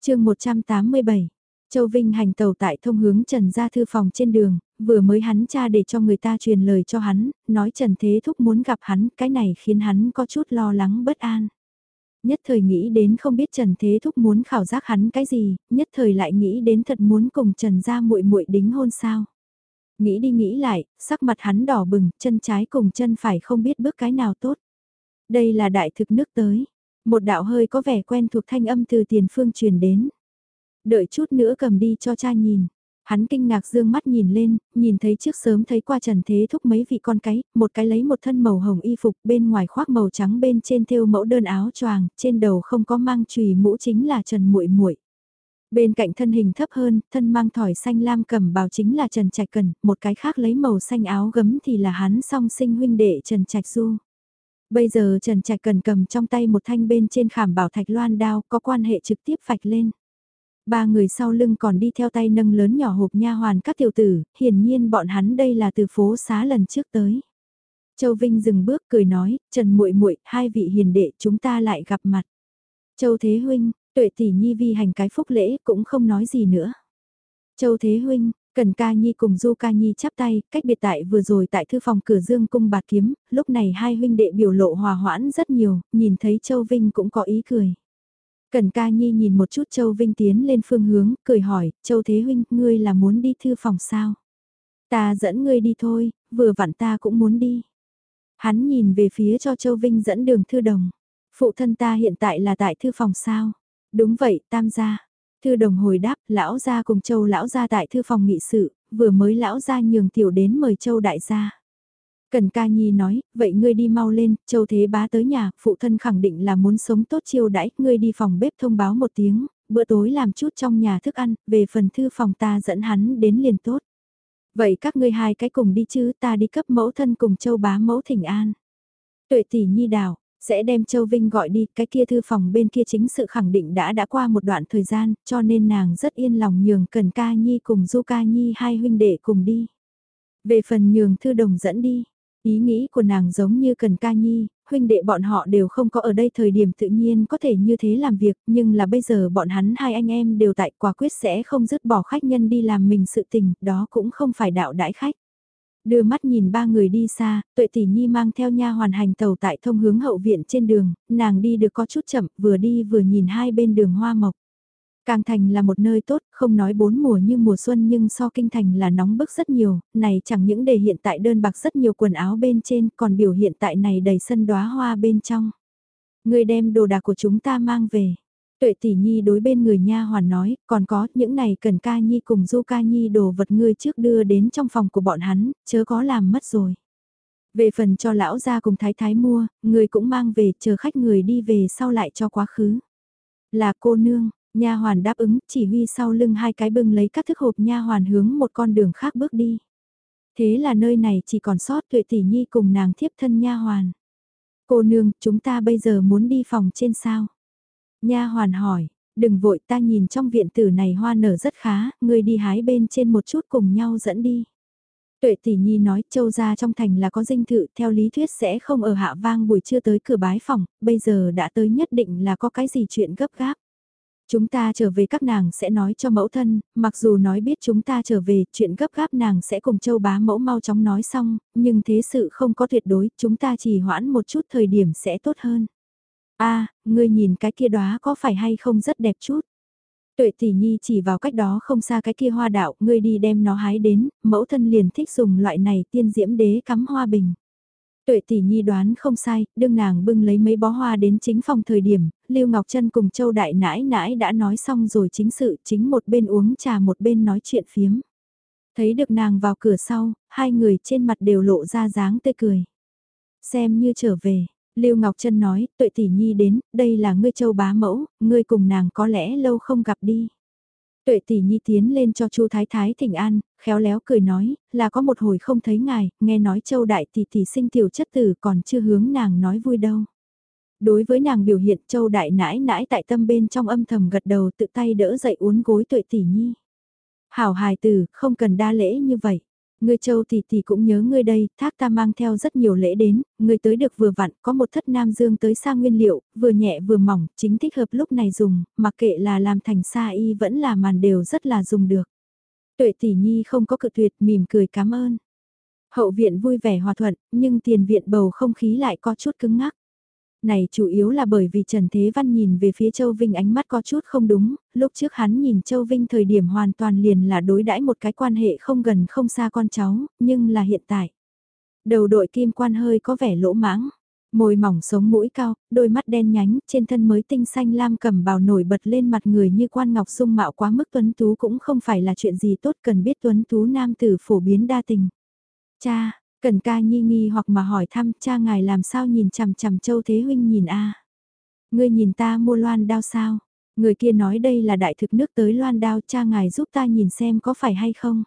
chương 187 Châu Vinh hành tàu tại thông hướng Trần ra thư phòng trên đường, vừa mới hắn cha để cho người ta truyền lời cho hắn, nói Trần Thế Thúc muốn gặp hắn, cái này khiến hắn có chút lo lắng bất an. Nhất thời nghĩ đến không biết Trần Thế Thúc muốn khảo giác hắn cái gì, nhất thời lại nghĩ đến thật muốn cùng Trần ra muội muội đính hôn sao. Nghĩ đi nghĩ lại, sắc mặt hắn đỏ bừng, chân trái cùng chân phải không biết bước cái nào tốt. Đây là đại thực nước tới. Một đạo hơi có vẻ quen thuộc thanh âm từ tiền phương truyền đến. Đợi chút nữa cầm đi cho cha nhìn. Hắn kinh ngạc dương mắt nhìn lên, nhìn thấy trước sớm thấy qua Trần Thế Thúc mấy vị con cái, một cái lấy một thân màu hồng y phục bên ngoài khoác màu trắng bên trên thêu mẫu đơn áo choàng, trên đầu không có mang chùy mũ chính là Trần muội muội. Bên cạnh thân hình thấp hơn, thân mang thỏi xanh lam cầm bào chính là Trần Trạch Cần, một cái khác lấy màu xanh áo gấm thì là hắn song sinh huynh đệ Trần Trạch Du. Bây giờ Trần Trạch Cần cầm trong tay một thanh bên trên khảm bảo thạch loan đao có quan hệ trực tiếp vạch lên. Ba người sau lưng còn đi theo tay nâng lớn nhỏ hộp nha hoàn các tiểu tử, hiển nhiên bọn hắn đây là từ phố xá lần trước tới. Châu Vinh dừng bước cười nói, Trần muội muội hai vị hiền đệ chúng ta lại gặp mặt. Châu Thế Huynh, tuệ tỷ nhi vi hành cái phúc lễ cũng không nói gì nữa. Châu Thế Huynh, Cần Ca Nhi cùng Du Ca Nhi chắp tay, cách biệt tại vừa rồi tại thư phòng cửa dương cung bạc kiếm, lúc này hai huynh đệ biểu lộ hòa hoãn rất nhiều, nhìn thấy Châu Vinh cũng có ý cười. Cần Ca Nhi nhìn một chút Châu Vinh tiến lên phương hướng, cười hỏi, Châu Thế Huynh, ngươi là muốn đi thư phòng sao? Ta dẫn ngươi đi thôi, vừa vặn ta cũng muốn đi. Hắn nhìn về phía cho Châu Vinh dẫn đường thư đồng. Phụ thân ta hiện tại là tại thư phòng sao? Đúng vậy, tam gia. Thư đồng hồi đáp, lão gia cùng châu lão gia tại thư phòng nghị sự, vừa mới lão gia nhường tiểu đến mời châu đại gia. Cần ca nhi nói, vậy ngươi đi mau lên, châu thế bá tới nhà, phụ thân khẳng định là muốn sống tốt chiêu đãi, ngươi đi phòng bếp thông báo một tiếng, bữa tối làm chút trong nhà thức ăn, về phần thư phòng ta dẫn hắn đến liền tốt. Vậy các ngươi hai cái cùng đi chứ, ta đi cấp mẫu thân cùng châu bá mẫu thỉnh an. Tuệ tỷ nhi đào, sẽ đem Châu Vinh gọi đi, cái kia thư phòng bên kia chính sự khẳng định đã đã qua một đoạn thời gian, cho nên nàng rất yên lòng nhường Cần Ca Nhi cùng Du Ca Nhi hai huynh đệ cùng đi. Về phần nhường thư đồng dẫn đi, ý nghĩ của nàng giống như Cần Ca Nhi, huynh đệ bọn họ đều không có ở đây thời điểm tự nhiên có thể như thế làm việc, nhưng là bây giờ bọn hắn hai anh em đều tại quả quyết sẽ không dứt bỏ khách nhân đi làm mình sự tình, đó cũng không phải đạo đãi khách. Đưa mắt nhìn ba người đi xa, tuệ tỷ nhi mang theo nha hoàn hành tàu tại thông hướng hậu viện trên đường, nàng đi được có chút chậm, vừa đi vừa nhìn hai bên đường hoa mộc. Càng thành là một nơi tốt, không nói bốn mùa như mùa xuân nhưng so kinh thành là nóng bức rất nhiều, này chẳng những để hiện tại đơn bạc rất nhiều quần áo bên trên, còn biểu hiện tại này đầy sân đóa hoa bên trong. Người đem đồ đạc của chúng ta mang về. Tuệ tỷ nhi đối bên người nha hoàn nói, còn có những này cần ca nhi cùng du ca nhi đồ vật ngươi trước đưa đến trong phòng của bọn hắn, chớ có làm mất rồi. Về phần cho lão ra cùng thái thái mua, người cũng mang về, chờ khách người đi về sau lại cho quá khứ. Là cô nương, nha hoàn đáp ứng, chỉ huy sau lưng hai cái bưng lấy các thức hộp nha hoàn hướng một con đường khác bước đi. Thế là nơi này chỉ còn sót tuệ tỷ nhi cùng nàng thiếp thân nha hoàn. Cô nương, chúng ta bây giờ muốn đi phòng trên sao? Nha hoàn hỏi, đừng vội ta nhìn trong viện tử này hoa nở rất khá, ngươi đi hái bên trên một chút cùng nhau dẫn đi. Tuệ tỷ nhi nói châu gia trong thành là có dinh thự theo lý thuyết sẽ không ở hạ vang buổi trưa tới cửa bái phòng, bây giờ đã tới nhất định là có cái gì chuyện gấp gáp. Chúng ta trở về các nàng sẽ nói cho mẫu thân, mặc dù nói biết chúng ta trở về, chuyện gấp gáp nàng sẽ cùng châu bá mẫu mau chóng nói xong, nhưng thế sự không có tuyệt đối, chúng ta chỉ hoãn một chút thời điểm sẽ tốt hơn a ngươi nhìn cái kia đóa có phải hay không rất đẹp chút. Tuệ tỷ nhi chỉ vào cách đó không xa cái kia hoa đạo, ngươi đi đem nó hái đến, mẫu thân liền thích dùng loại này tiên diễm đế cắm hoa bình. Tuệ tỷ nhi đoán không sai, đương nàng bưng lấy mấy bó hoa đến chính phòng thời điểm, Lưu Ngọc Trân cùng Châu Đại nãi nãi đã nói xong rồi chính sự, chính một bên uống trà một bên nói chuyện phiếm. Thấy được nàng vào cửa sau, hai người trên mặt đều lộ ra dáng tươi cười. Xem như trở về, Lưu Ngọc Trân nói, tuệ tỷ nhi đến, đây là ngươi châu bá mẫu, ngươi cùng nàng có lẽ lâu không gặp đi. Tuệ tỷ nhi tiến lên cho Chu Thái Thái thỉnh an, khéo léo cười nói, là có một hồi không thấy ngài, nghe nói châu đại tỷ tỷ sinh tiểu chất tử còn chưa hướng nàng nói vui đâu. Đối với nàng biểu hiện châu đại nãi nãi tại tâm bên trong âm thầm gật đầu tự tay đỡ dậy uốn gối tuệ tỷ nhi. Hảo hài tử, không cần đa lễ như vậy. Ngươi châu tỷ tỷ cũng nhớ ngươi đây, thác ta mang theo rất nhiều lễ đến, ngươi tới được vừa vặn, có một thất nam dương tới xa nguyên liệu, vừa nhẹ vừa mỏng, chính thích hợp lúc này dùng, mặc kệ là làm thành xa y vẫn là màn đều rất là dùng được. Tuệ tỷ nhi không có cự tuyệt, mỉm cười cảm ơn. Hậu viện vui vẻ hòa thuận, nhưng tiền viện bầu không khí lại có chút cứng ngắc. Này chủ yếu là bởi vì Trần Thế Văn nhìn về phía Châu Vinh ánh mắt có chút không đúng, lúc trước hắn nhìn Châu Vinh thời điểm hoàn toàn liền là đối đãi một cái quan hệ không gần không xa con cháu, nhưng là hiện tại. Đầu đội kim quan hơi có vẻ lỗ mãng, môi mỏng sống mũi cao, đôi mắt đen nhánh, trên thân mới tinh xanh lam cầm bào nổi bật lên mặt người như quan ngọc sung mạo quá mức tuấn tú cũng không phải là chuyện gì tốt cần biết tuấn tú nam tử phổ biến đa tình. Cha, Cần ca nhi nghi hoặc mà hỏi thăm cha ngài làm sao nhìn chằm chằm châu thế huynh nhìn a Ngươi nhìn ta mua loan đao sao? Người kia nói đây là đại thực nước tới loan đao cha ngài giúp ta nhìn xem có phải hay không?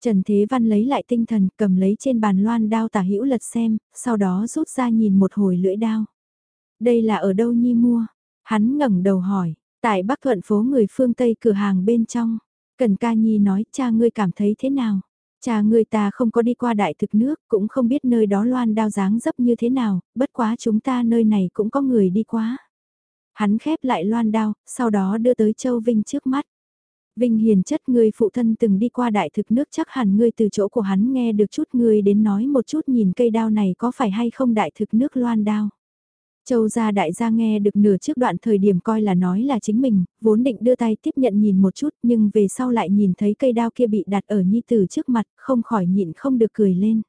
Trần Thế Văn lấy lại tinh thần cầm lấy trên bàn loan đao tả hữu lật xem, sau đó rút ra nhìn một hồi lưỡi đao. Đây là ở đâu nhi mua? Hắn ngẩng đầu hỏi, tại Bắc Thuận phố người phương Tây cửa hàng bên trong. Cần ca nhi nói cha ngươi cảm thấy thế nào? Cha người ta không có đi qua đại thực nước, cũng không biết nơi đó loan đao dáng dấp như thế nào, bất quá chúng ta nơi này cũng có người đi qua. Hắn khép lại loan đao, sau đó đưa tới Châu Vinh trước mắt. Vinh hiền chất người phụ thân từng đi qua đại thực nước chắc hẳn ngươi từ chỗ của hắn nghe được chút người đến nói một chút nhìn cây đao này có phải hay không đại thực nước loan đao. Châu gia đại gia nghe được nửa trước đoạn thời điểm coi là nói là chính mình, vốn định đưa tay tiếp nhận nhìn một chút nhưng về sau lại nhìn thấy cây đao kia bị đặt ở nhi tử trước mặt, không khỏi nhịn không được cười lên.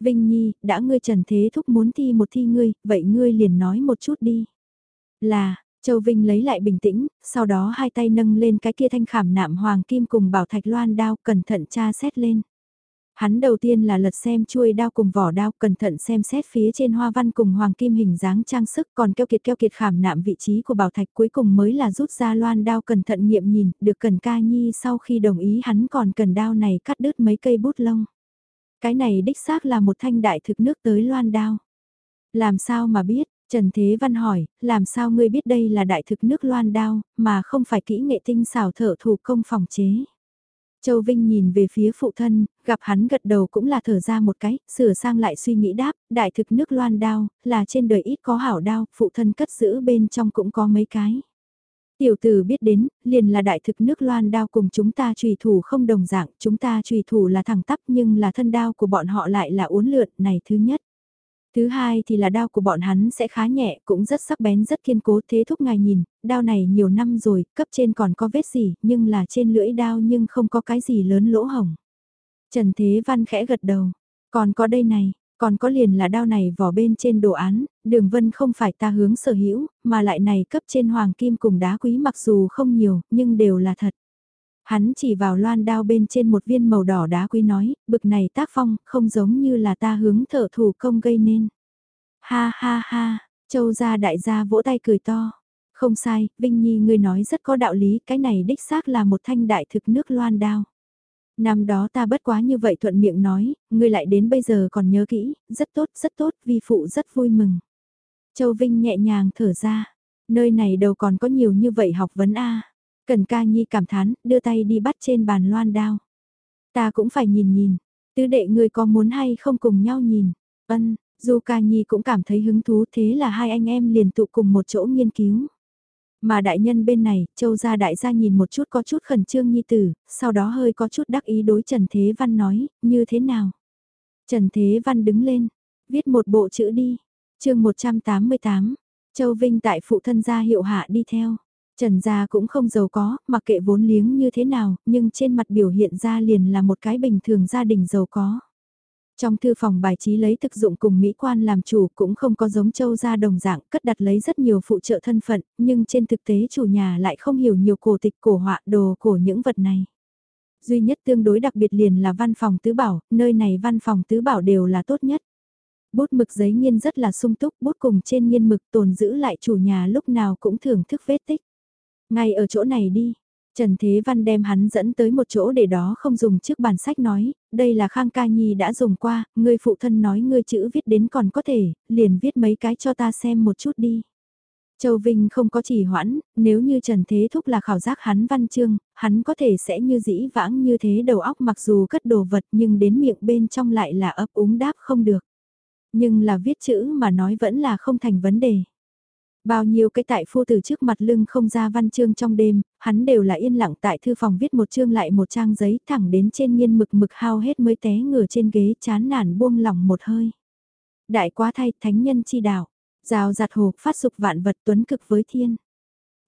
Vinh Nhi, đã ngươi trần thế thúc muốn thi một thi ngươi, vậy ngươi liền nói một chút đi. Là, Châu Vinh lấy lại bình tĩnh, sau đó hai tay nâng lên cái kia thanh khảm nạm hoàng kim cùng bảo thạch loan đao cẩn thận tra xét lên. Hắn đầu tiên là lật xem chuôi đao cùng vỏ đao cẩn thận xem xét phía trên hoa văn cùng hoàng kim hình dáng trang sức còn keo kiệt keo kiệt khảm nạm vị trí của bảo thạch cuối cùng mới là rút ra loan đao cẩn thận nghiệm nhìn, được cần ca nhi sau khi đồng ý hắn còn cần đao này cắt đứt mấy cây bút lông. Cái này đích xác là một thanh đại thực nước tới loan đao. Làm sao mà biết, Trần Thế Văn hỏi, làm sao ngươi biết đây là đại thực nước loan đao, mà không phải kỹ nghệ tinh xảo thợ thủ công phòng chế. Châu Vinh nhìn về phía phụ thân, gặp hắn gật đầu cũng là thở ra một cái, sửa sang lại suy nghĩ đáp, đại thực nước loan đao, là trên đời ít có hảo đao, phụ thân cất giữ bên trong cũng có mấy cái. Tiểu tử biết đến, liền là đại thực nước loan đao cùng chúng ta trùy thủ không đồng dạng, chúng ta trùy thủ là thẳng tắp nhưng là thân đao của bọn họ lại là uốn lượn, này thứ nhất. Thứ hai thì là đao của bọn hắn sẽ khá nhẹ, cũng rất sắc bén rất kiên cố thế thúc ngài nhìn, đao này nhiều năm rồi, cấp trên còn có vết gì, nhưng là trên lưỡi đao nhưng không có cái gì lớn lỗ hồng. Trần Thế Văn khẽ gật đầu, còn có đây này, còn có liền là đao này vỏ bên trên đồ án, đường vân không phải ta hướng sở hữu, mà lại này cấp trên hoàng kim cùng đá quý mặc dù không nhiều, nhưng đều là thật. Hắn chỉ vào loan đao bên trên một viên màu đỏ đá quý nói, bực này tác phong, không giống như là ta hướng thợ thủ công gây nên. Ha ha ha, châu gia đại gia vỗ tay cười to. Không sai, Vinh Nhi ngươi nói rất có đạo lý, cái này đích xác là một thanh đại thực nước loan đao. Năm đó ta bất quá như vậy thuận miệng nói, ngươi lại đến bây giờ còn nhớ kỹ, rất tốt, rất tốt, vi phụ rất vui mừng. Châu Vinh nhẹ nhàng thở ra, nơi này đâu còn có nhiều như vậy học vấn A. Cần ca nhi cảm thán, đưa tay đi bắt trên bàn loan đao. Ta cũng phải nhìn nhìn, tứ đệ người có muốn hay không cùng nhau nhìn. Ân, Du ca nhi cũng cảm thấy hứng thú thế là hai anh em liền tụ cùng một chỗ nghiên cứu. Mà đại nhân bên này, châu gia đại gia nhìn một chút có chút khẩn trương nhi tử, sau đó hơi có chút đắc ý đối Trần Thế Văn nói, như thế nào? Trần Thế Văn đứng lên, viết một bộ chữ đi. chương 188, Châu Vinh tại phụ thân gia hiệu hạ đi theo. Trần gia cũng không giàu có, mặc kệ vốn liếng như thế nào, nhưng trên mặt biểu hiện ra liền là một cái bình thường gia đình giàu có. Trong thư phòng bài trí lấy thực dụng cùng Mỹ quan làm chủ cũng không có giống châu gia đồng dạng cất đặt lấy rất nhiều phụ trợ thân phận, nhưng trên thực tế chủ nhà lại không hiểu nhiều cổ tịch cổ họa đồ của những vật này. Duy nhất tương đối đặc biệt liền là văn phòng tứ bảo, nơi này văn phòng tứ bảo đều là tốt nhất. Bút mực giấy nghiên rất là sung túc, bút cùng trên nghiên mực tồn giữ lại chủ nhà lúc nào cũng thưởng thức vết tích. Ngay ở chỗ này đi. Trần Thế Văn đem hắn dẫn tới một chỗ để đó không dùng trước bản sách nói, đây là Khang Ca Nhi đã dùng qua, ngươi phụ thân nói ngươi chữ viết đến còn có thể, liền viết mấy cái cho ta xem một chút đi. Châu Vinh không có chỉ hoãn, nếu như Trần Thế Thúc là khảo giác hắn văn chương, hắn có thể sẽ như dĩ vãng như thế đầu óc mặc dù cất đồ vật nhưng đến miệng bên trong lại là ấp úng đáp không được. Nhưng là viết chữ mà nói vẫn là không thành vấn đề. Bao nhiêu cái tại phu từ trước mặt lưng không ra văn chương trong đêm, hắn đều là yên lặng tại thư phòng viết một chương lại một trang giấy thẳng đến trên nghiên mực mực hao hết mới té ngửa trên ghế chán nản buông lỏng một hơi. Đại quá thay thánh nhân chi đạo, rào giặt hồ phát dục vạn vật tuấn cực với thiên.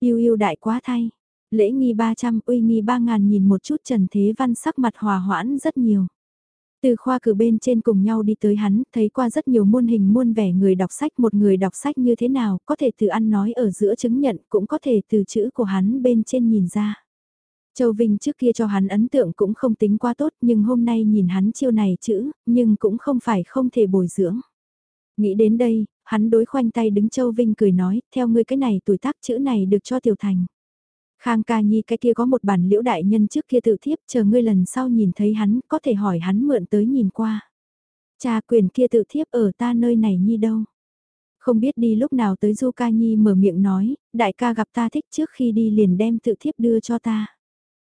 Yêu yêu đại quá thay, lễ nghi 300 uy nghi 3 ngàn nhìn một chút trần thế văn sắc mặt hòa hoãn rất nhiều. Từ khoa cử bên trên cùng nhau đi tới hắn, thấy qua rất nhiều muôn hình muôn vẻ người đọc sách một người đọc sách như thế nào, có thể từ ăn nói ở giữa chứng nhận, cũng có thể từ chữ của hắn bên trên nhìn ra. Châu Vinh trước kia cho hắn ấn tượng cũng không tính quá tốt nhưng hôm nay nhìn hắn chiêu này chữ, nhưng cũng không phải không thể bồi dưỡng. Nghĩ đến đây, hắn đối khoanh tay đứng Châu Vinh cười nói, theo ngươi cái này tuổi tác chữ này được cho tiểu thành. Khang ca nhi cái kia có một bản liễu đại nhân trước kia tự thiếp chờ ngươi lần sau nhìn thấy hắn có thể hỏi hắn mượn tới nhìn qua. Cha quyền kia tự thiếp ở ta nơi này nhi đâu. Không biết đi lúc nào tới Du ca nhi mở miệng nói, đại ca gặp ta thích trước khi đi liền đem tự thiếp đưa cho ta.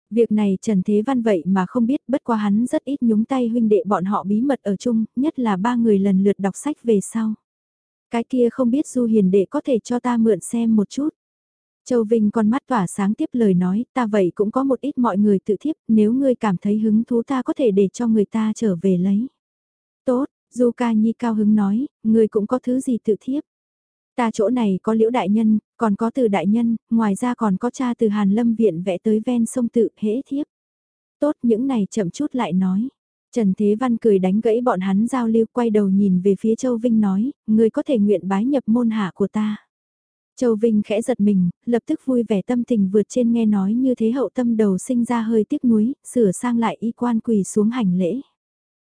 Việc này Trần Thế Văn vậy mà không biết bất qua hắn rất ít nhúng tay huynh đệ bọn họ bí mật ở chung, nhất là ba người lần lượt đọc sách về sau. Cái kia không biết Du hiền đệ có thể cho ta mượn xem một chút. Châu Vinh con mắt tỏa sáng tiếp lời nói, ta vậy cũng có một ít mọi người tự thiếp, nếu ngươi cảm thấy hứng thú ta có thể để cho người ta trở về lấy. Tốt, Du Ca Nhi cao hứng nói, ngươi cũng có thứ gì tự thiếp. Ta chỗ này có liễu đại nhân, còn có từ đại nhân, ngoài ra còn có cha từ Hàn Lâm Viện vẽ tới ven sông tự hễ thiếp. Tốt những này chậm chút lại nói. Trần Thế Văn cười đánh gãy bọn hắn giao lưu quay đầu nhìn về phía Châu Vinh nói, ngươi có thể nguyện bái nhập môn hạ của ta. Châu Vinh khẽ giật mình, lập tức vui vẻ tâm tình vượt trên nghe nói như thế hậu tâm đầu sinh ra hơi tiếc nuối, sửa sang lại y quan quỳ xuống hành lễ.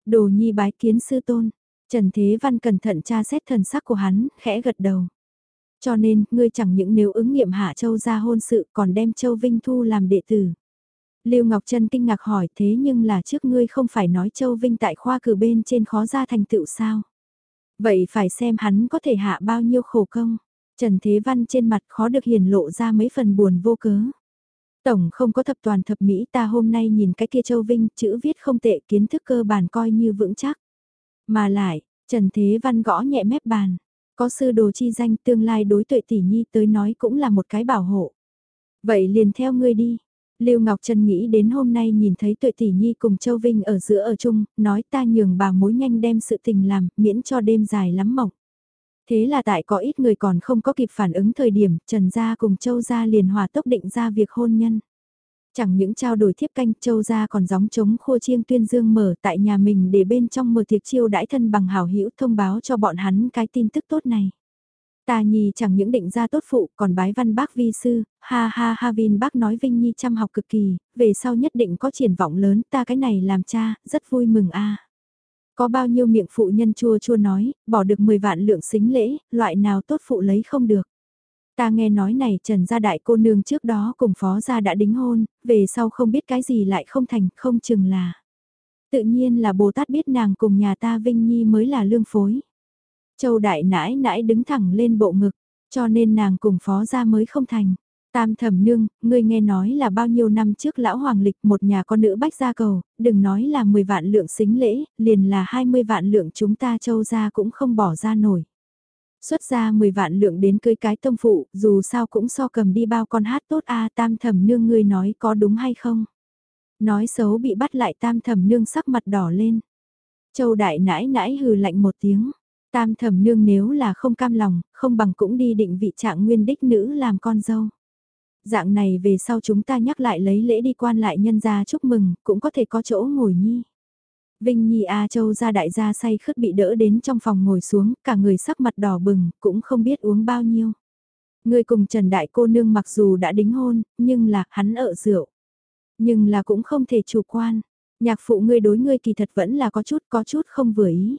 Đồ nhi bái kiến sư tôn, Trần Thế Văn cẩn thận tra xét thần sắc của hắn, khẽ gật đầu. Cho nên, ngươi chẳng những nếu ứng nghiệm Hạ Châu ra hôn sự còn đem Châu Vinh Thu làm đệ tử. Lưu Ngọc Trân kinh ngạc hỏi thế nhưng là trước ngươi không phải nói Châu Vinh tại khoa cử bên trên khó ra thành tựu sao? Vậy phải xem hắn có thể hạ bao nhiêu khổ công. Trần Thế Văn trên mặt khó được hiển lộ ra mấy phần buồn vô cớ. Tổng không có thập toàn thập mỹ ta hôm nay nhìn cái kia Châu Vinh chữ viết không tệ kiến thức cơ bản coi như vững chắc. Mà lại, Trần Thế Văn gõ nhẹ mép bàn. Có sư đồ chi danh tương lai đối tuệ tỷ nhi tới nói cũng là một cái bảo hộ. Vậy liền theo ngươi đi. Lưu Ngọc Trần nghĩ đến hôm nay nhìn thấy tuệ tỷ nhi cùng Châu Vinh ở giữa ở chung, nói ta nhường bà mối nhanh đem sự tình làm, miễn cho đêm dài lắm mộng. Thế là tại có ít người còn không có kịp phản ứng thời điểm, Trần Gia cùng Châu Gia liền hòa tốc định ra việc hôn nhân. Chẳng những trao đổi thiếp canh Châu Gia còn gióng chống khua chiêng tuyên dương mở tại nhà mình để bên trong mở tiệc chiêu đãi thân bằng hảo hữu thông báo cho bọn hắn cái tin tức tốt này. ta nhì chẳng những định ra tốt phụ còn bái văn bác vi sư, ha ha ha Vin bác nói Vinh Nhi chăm học cực kỳ, về sau nhất định có triển vọng lớn ta cái này làm cha, rất vui mừng a có bao nhiêu miệng phụ nhân chua chua nói, bỏ được 10 vạn lượng xính lễ, loại nào tốt phụ lấy không được. Ta nghe nói này Trần gia đại cô nương trước đó cùng phó gia đã đính hôn, về sau không biết cái gì lại không thành, không chừng là. Tự nhiên là Bồ Tát biết nàng cùng nhà ta Vinh Nhi mới là lương phối. Châu đại nãi nãi đứng thẳng lên bộ ngực, cho nên nàng cùng phó gia mới không thành. Tam thẩm nương, ngươi nghe nói là bao nhiêu năm trước lão hoàng lịch một nhà con nữ bách gia cầu, đừng nói là 10 vạn lượng xính lễ, liền là 20 vạn lượng chúng ta châu gia cũng không bỏ ra nổi. Xuất ra 10 vạn lượng đến cưới cái tông phụ, dù sao cũng so cầm đi bao con hát tốt a tam thẩm nương ngươi nói có đúng hay không. Nói xấu bị bắt lại tam thẩm nương sắc mặt đỏ lên. Châu đại nãi nãi hừ lạnh một tiếng. Tam thẩm nương nếu là không cam lòng, không bằng cũng đi định vị trạng nguyên đích nữ làm con dâu. Dạng này về sau chúng ta nhắc lại lấy lễ đi quan lại nhân gia chúc mừng, cũng có thể có chỗ ngồi nhi. Vinh Nhi A Châu ra đại gia say khất bị đỡ đến trong phòng ngồi xuống, cả người sắc mặt đỏ bừng, cũng không biết uống bao nhiêu. Người cùng Trần Đại cô nương mặc dù đã đính hôn, nhưng là hắn ở rượu. Nhưng là cũng không thể chủ quan. Nhạc phụ ngươi đối ngươi kỳ thật vẫn là có chút có chút không vừa ý.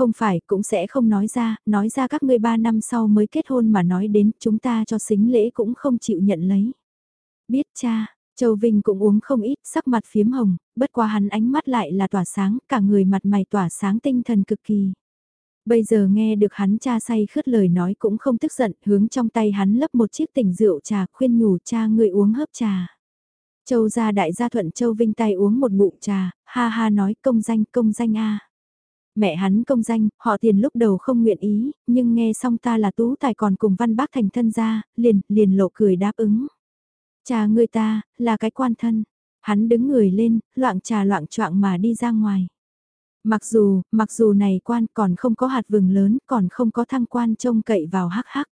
Không phải, cũng sẽ không nói ra, nói ra các ngươi ba năm sau mới kết hôn mà nói đến chúng ta cho xính lễ cũng không chịu nhận lấy. Biết cha, Châu Vinh cũng uống không ít, sắc mặt phiếm hồng, bất quá hắn ánh mắt lại là tỏa sáng, cả người mặt mày tỏa sáng tinh thần cực kỳ. Bây giờ nghe được hắn cha say khướt lời nói cũng không tức giận, hướng trong tay hắn lấp một chiếc tỉnh rượu trà khuyên nhủ cha người uống hớp trà. Châu gia đại gia thuận Châu Vinh tay uống một ngụm trà, ha ha nói công danh công danh a. Mẹ hắn công danh, họ tiền lúc đầu không nguyện ý, nhưng nghe xong ta là tú tài còn cùng văn bác thành thân ra, liền, liền lộ cười đáp ứng. Cha người ta, là cái quan thân. Hắn đứng người lên, loạn trà loạn choạng mà đi ra ngoài. Mặc dù, mặc dù này quan còn không có hạt vừng lớn, còn không có thăng quan trông cậy vào hắc hắc.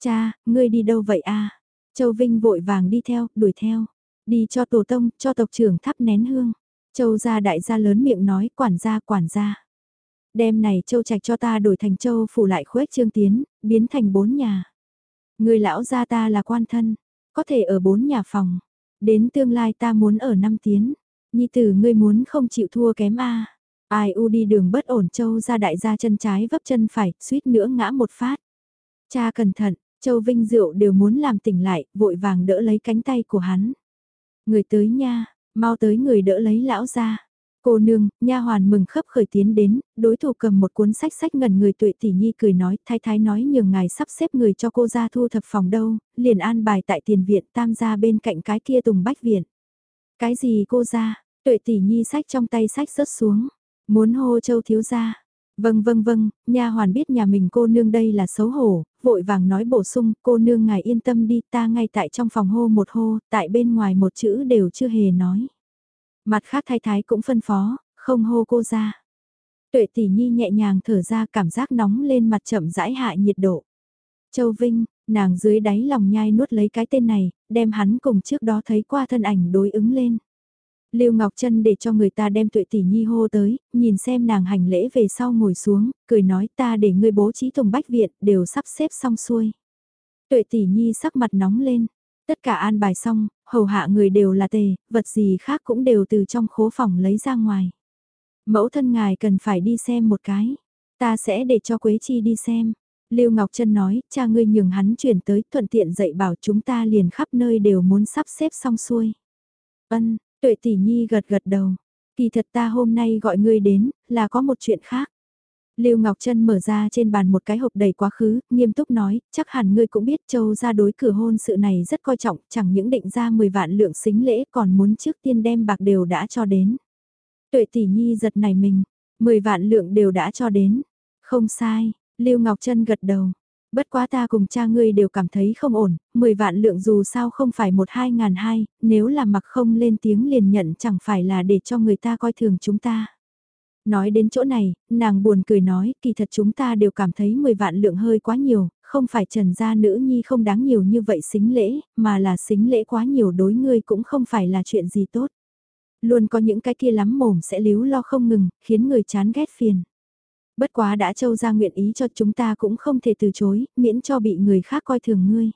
Cha, ngươi đi đâu vậy a? Châu Vinh vội vàng đi theo, đuổi theo. Đi cho tổ tông, cho tộc trưởng thắp nén hương. Châu gia đại gia lớn miệng nói, quản gia, quản gia. Đêm này châu trạch cho ta đổi thành châu phủ lại khuếch trương tiến, biến thành bốn nhà. Người lão gia ta là quan thân, có thể ở bốn nhà phòng. Đến tương lai ta muốn ở năm tiến. Nhi tử ngươi muốn không chịu thua kém a Ai u đi đường bất ổn châu ra đại gia chân trái vấp chân phải, suýt nữa ngã một phát. Cha cẩn thận, châu Vinh Diệu đều muốn làm tỉnh lại, vội vàng đỡ lấy cánh tay của hắn. Người tới nha, mau tới người đỡ lấy lão ra. Cô nương, nha hoàn mừng khấp khởi tiến đến, đối thủ cầm một cuốn sách sách ngần người tuệ tỷ nhi cười nói, thái thái nói nhường ngài sắp xếp người cho cô ra thu thập phòng đâu, liền an bài tại tiền viện tam gia bên cạnh cái kia tùng bách viện. Cái gì cô ra, tuệ tỷ nhi sách trong tay sách rớt xuống, muốn hô châu thiếu gia. Vâng vâng vâng, nha hoàn biết nhà mình cô nương đây là xấu hổ, vội vàng nói bổ sung, cô nương ngài yên tâm đi ta ngay tại trong phòng hô một hô, tại bên ngoài một chữ đều chưa hề nói. Mặt khác thái thái cũng phân phó, không hô cô ra. Tuệ tỷ nhi nhẹ nhàng thở ra cảm giác nóng lên mặt chậm rãi hạ nhiệt độ. Châu Vinh, nàng dưới đáy lòng nhai nuốt lấy cái tên này, đem hắn cùng trước đó thấy qua thân ảnh đối ứng lên. Lưu Ngọc Trân để cho người ta đem tuệ tỷ nhi hô tới, nhìn xem nàng hành lễ về sau ngồi xuống, cười nói ta để ngươi bố trí tùng bách viện đều sắp xếp xong xuôi. Tuệ tỷ nhi sắc mặt nóng lên. Tất cả an bài xong, hầu hạ người đều là tề, vật gì khác cũng đều từ trong khố phòng lấy ra ngoài. Mẫu thân ngài cần phải đi xem một cái. Ta sẽ để cho Quế Chi đi xem. Lưu Ngọc Trân nói, cha ngươi nhường hắn chuyển tới, thuận tiện dạy bảo chúng ta liền khắp nơi đều muốn sắp xếp xong xuôi. Ân, tuệ tỷ nhi gật gật đầu. Kỳ thật ta hôm nay gọi ngươi đến, là có một chuyện khác. Lưu Ngọc Trân mở ra trên bàn một cái hộp đầy quá khứ, nghiêm túc nói, chắc hẳn ngươi cũng biết Châu ra đối cửa hôn sự này rất coi trọng, chẳng những định ra 10 vạn lượng xính lễ còn muốn trước tiên đem bạc đều đã cho đến. Tuệ tỷ nhi giật này mình, 10 vạn lượng đều đã cho đến. Không sai, Lưu Ngọc Trân gật đầu. Bất quá ta cùng cha ngươi đều cảm thấy không ổn, 10 vạn lượng dù sao không phải một hai ngàn hai, nếu là mặc không lên tiếng liền nhận chẳng phải là để cho người ta coi thường chúng ta. Nói đến chỗ này, nàng buồn cười nói, kỳ thật chúng ta đều cảm thấy 10 vạn lượng hơi quá nhiều, không phải trần gia nữ nhi không đáng nhiều như vậy xính lễ, mà là xính lễ quá nhiều đối ngươi cũng không phải là chuyện gì tốt. Luôn có những cái kia lắm mồm sẽ líu lo không ngừng, khiến người chán ghét phiền. Bất quá đã châu ra nguyện ý cho chúng ta cũng không thể từ chối, miễn cho bị người khác coi thường ngươi.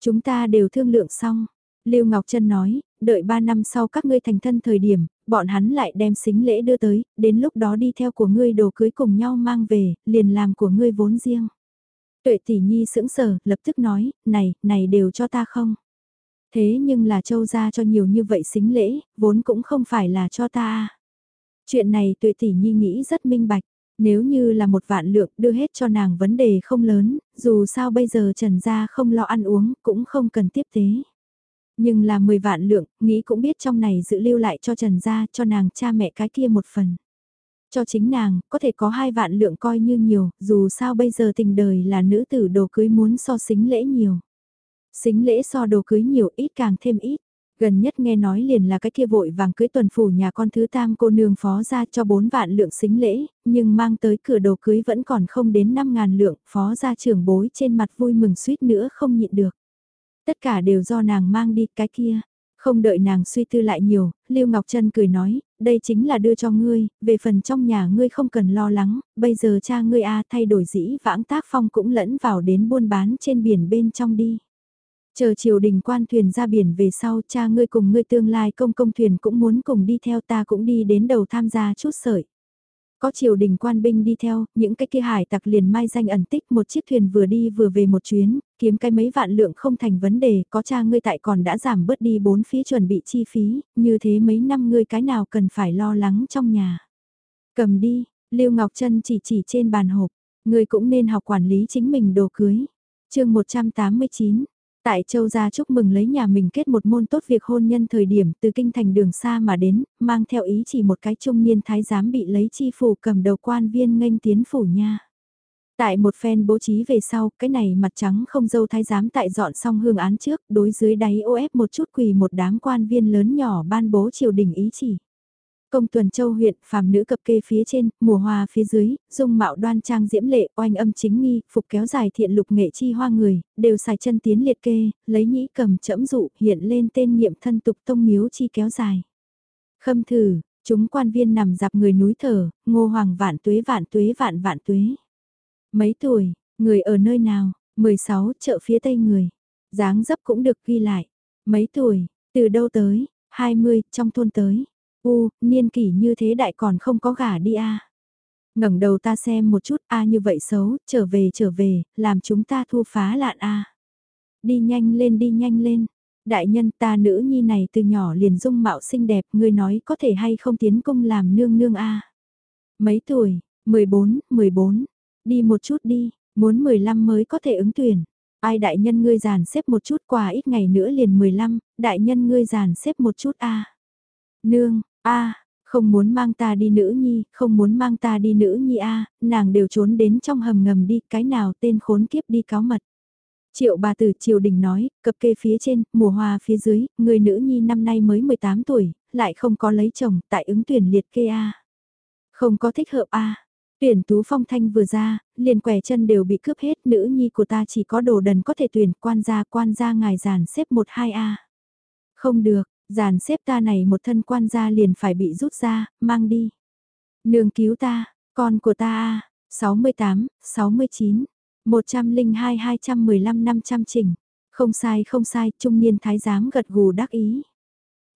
Chúng ta đều thương lượng xong. Lưu Ngọc Trân nói, đợi 3 năm sau các ngươi thành thân thời điểm, bọn hắn lại đem xính lễ đưa tới, đến lúc đó đi theo của ngươi đồ cưới cùng nhau mang về, liền làm của ngươi vốn riêng. Tuệ tỷ nhi sững sờ, lập tức nói, này, này đều cho ta không? Thế nhưng là châu ra cho nhiều như vậy xính lễ, vốn cũng không phải là cho ta. Chuyện này tuệ tỷ nhi nghĩ rất minh bạch. Nếu như là một vạn lượng đưa hết cho nàng vấn đề không lớn, dù sao bây giờ Trần Gia không lo ăn uống cũng không cần tiếp tế. Nhưng là 10 vạn lượng, nghĩ cũng biết trong này giữ lưu lại cho Trần Gia cho nàng cha mẹ cái kia một phần. Cho chính nàng, có thể có hai vạn lượng coi như nhiều, dù sao bây giờ tình đời là nữ tử đồ cưới muốn so xính lễ nhiều. Xính lễ so đồ cưới nhiều ít càng thêm ít. Gần nhất nghe nói liền là cái kia vội vàng cưới tuần phủ nhà con thứ tam cô nương phó ra cho 4 vạn lượng xính lễ, nhưng mang tới cửa đồ cưới vẫn còn không đến 5 ngàn lượng, phó ra trưởng bối trên mặt vui mừng suýt nữa không nhịn được. Tất cả đều do nàng mang đi cái kia. Không đợi nàng suy tư lại nhiều, Lưu Ngọc Trân cười nói, đây chính là đưa cho ngươi, về phần trong nhà ngươi không cần lo lắng, bây giờ cha ngươi A thay đổi dĩ vãng tác phong cũng lẫn vào đến buôn bán trên biển bên trong đi. Chờ triều đình quan thuyền ra biển về sau cha ngươi cùng ngươi tương lai công công thuyền cũng muốn cùng đi theo ta cũng đi đến đầu tham gia chút sợi. Có triều đình quan binh đi theo, những cái kia hải tặc liền mai danh ẩn tích một chiếc thuyền vừa đi vừa về một chuyến, kiếm cái mấy vạn lượng không thành vấn đề, có cha ngươi tại còn đã giảm bớt đi bốn phía chuẩn bị chi phí, như thế mấy năm ngươi cái nào cần phải lo lắng trong nhà. Cầm đi, Lưu Ngọc Trân chỉ chỉ trên bàn hộp, ngươi cũng nên học quản lý chính mình đồ cưới. chương 189 Tại Châu Gia chúc mừng lấy nhà mình kết một môn tốt việc hôn nhân thời điểm từ kinh thành đường xa mà đến, mang theo ý chỉ một cái trung niên thái giám bị lấy chi phủ cầm đầu quan viên nghênh tiến phủ nha. Tại một phen bố trí về sau, cái này mặt trắng không dâu thái giám tại dọn xong hương án trước, đối dưới đáy ô ép một chút quỳ một đám quan viên lớn nhỏ ban bố triều đình ý chỉ. Công tuần châu huyện, phàm nữ cập kê phía trên, mùa hoa phía dưới, dung mạo đoan trang diễm lệ, oanh âm chính nghi, phục kéo dài thiện lục nghệ chi hoa người, đều xài chân tiến liệt kê, lấy nhĩ cầm chẫm dụ, hiện lên tên nhiệm thân tục tông miếu chi kéo dài. Khâm thử, chúng quan viên nằm dạp người núi thở, ngô hoàng vạn tuế vạn tuế vạn vạn tuế. Mấy tuổi, người ở nơi nào, 16 chợ phía tây người, dáng dấp cũng được ghi lại. Mấy tuổi, từ đâu tới, 20 trong thôn tới. U, niên kỷ như thế đại còn không có gả đi a. À. ngẩng đầu ta xem một chút a như vậy xấu, trở về trở về, làm chúng ta thu phá lạn a. Đi nhanh lên đi nhanh lên. Đại nhân ta nữ nhi này từ nhỏ liền dung mạo xinh đẹp, ngươi nói có thể hay không tiến công làm nương nương a. Mấy tuổi, 14, 14. Đi một chút đi, muốn 15 mới có thể ứng tuyển. Ai đại nhân ngươi giàn xếp một chút quà ít ngày nữa liền 15, đại nhân ngươi giàn xếp một chút a. Nương, a không muốn mang ta đi nữ nhi, không muốn mang ta đi nữ nhi a nàng đều trốn đến trong hầm ngầm đi, cái nào tên khốn kiếp đi cáo mật. Triệu bà tử triều đình nói, cập kê phía trên, mùa hoa phía dưới, người nữ nhi năm nay mới 18 tuổi, lại không có lấy chồng, tại ứng tuyển liệt kê a Không có thích hợp a Tuyển tú phong thanh vừa ra, liền quẻ chân đều bị cướp hết, nữ nhi của ta chỉ có đồ đần có thể tuyển, quan gia quan gia ngài giàn xếp 1-2A. Không được, Giàn xếp ta này một thân quan gia liền phải bị rút ra, mang đi. Nương cứu ta, con của ta a 68, 69. 102-215 năm trăm chỉnh. Không sai không sai, trung niên thái giám gật gù đắc ý.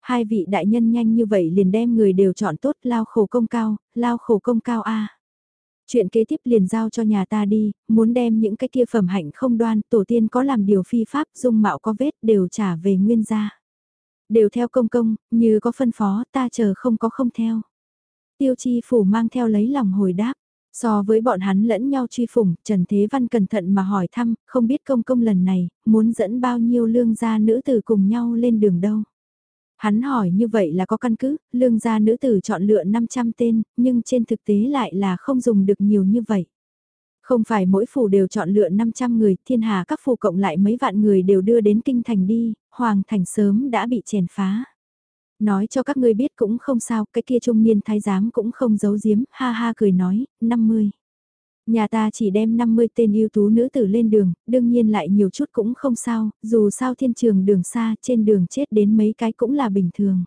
Hai vị đại nhân nhanh như vậy liền đem người đều chọn tốt lao khổ công cao, lao khổ công cao a. Chuyện kế tiếp liền giao cho nhà ta đi, muốn đem những cái kia phẩm hạnh không đoan, tổ tiên có làm điều phi pháp, dung mạo có vết đều trả về nguyên gia. Đều theo công công, như có phân phó, ta chờ không có không theo. Tiêu chi phủ mang theo lấy lòng hồi đáp. So với bọn hắn lẫn nhau truy phủng, Trần Thế Văn cẩn thận mà hỏi thăm, không biết công công lần này, muốn dẫn bao nhiêu lương gia nữ tử cùng nhau lên đường đâu. Hắn hỏi như vậy là có căn cứ, lương gia nữ tử chọn lựa 500 tên, nhưng trên thực tế lại là không dùng được nhiều như vậy. Không phải mỗi phủ đều chọn lựa 500 người, thiên hà các phủ cộng lại mấy vạn người đều đưa đến kinh thành đi, hoàng thành sớm đã bị chèn phá. Nói cho các ngươi biết cũng không sao, cái kia trung niên thái giám cũng không giấu giếm, ha ha cười nói, 50. Nhà ta chỉ đem 50 tên ưu tú nữ tử lên đường, đương nhiên lại nhiều chút cũng không sao, dù sao thiên trường đường xa, trên đường chết đến mấy cái cũng là bình thường.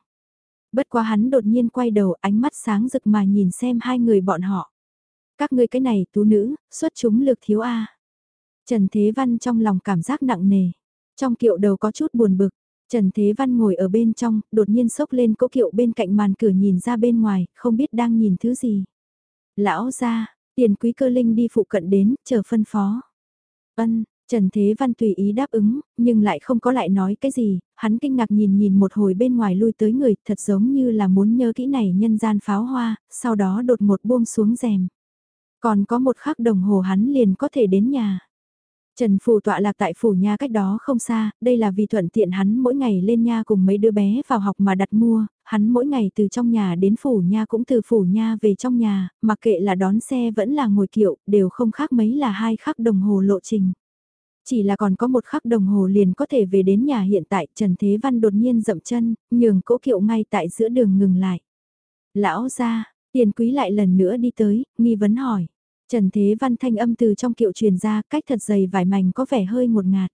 Bất quá hắn đột nhiên quay đầu ánh mắt sáng rực mà nhìn xem hai người bọn họ. Các ngươi cái này tú nữ, xuất chúng lược thiếu A. Trần Thế Văn trong lòng cảm giác nặng nề. Trong kiệu đầu có chút buồn bực, Trần Thế Văn ngồi ở bên trong, đột nhiên sốc lên cỗ kiệu bên cạnh màn cửa nhìn ra bên ngoài, không biết đang nhìn thứ gì. Lão ra, tiền quý cơ linh đi phụ cận đến, chờ phân phó. Ân, Trần Thế Văn tùy ý đáp ứng, nhưng lại không có lại nói cái gì, hắn kinh ngạc nhìn nhìn một hồi bên ngoài lui tới người, thật giống như là muốn nhớ kỹ này nhân gian pháo hoa, sau đó đột một buông xuống rèm. Còn có một khắc đồng hồ hắn liền có thể đến nhà. Trần Phù tọa lạc tại phủ nha cách đó không xa, đây là vì thuận tiện hắn mỗi ngày lên nha cùng mấy đứa bé vào học mà đặt mua, hắn mỗi ngày từ trong nhà đến phủ nha cũng từ phủ nha về trong nhà, mặc kệ là đón xe vẫn là ngồi kiệu, đều không khác mấy là hai khắc đồng hồ lộ trình. Chỉ là còn có một khắc đồng hồ liền có thể về đến nhà hiện tại, Trần Thế Văn đột nhiên dậm chân, nhường cỗ kiệu ngay tại giữa đường ngừng lại. Lão ra, tiền quý lại lần nữa đi tới, nghi vấn hỏi. Trần Thế Văn thanh âm từ trong kiệu truyền ra cách thật dày vải mảnh có vẻ hơi một ngạt.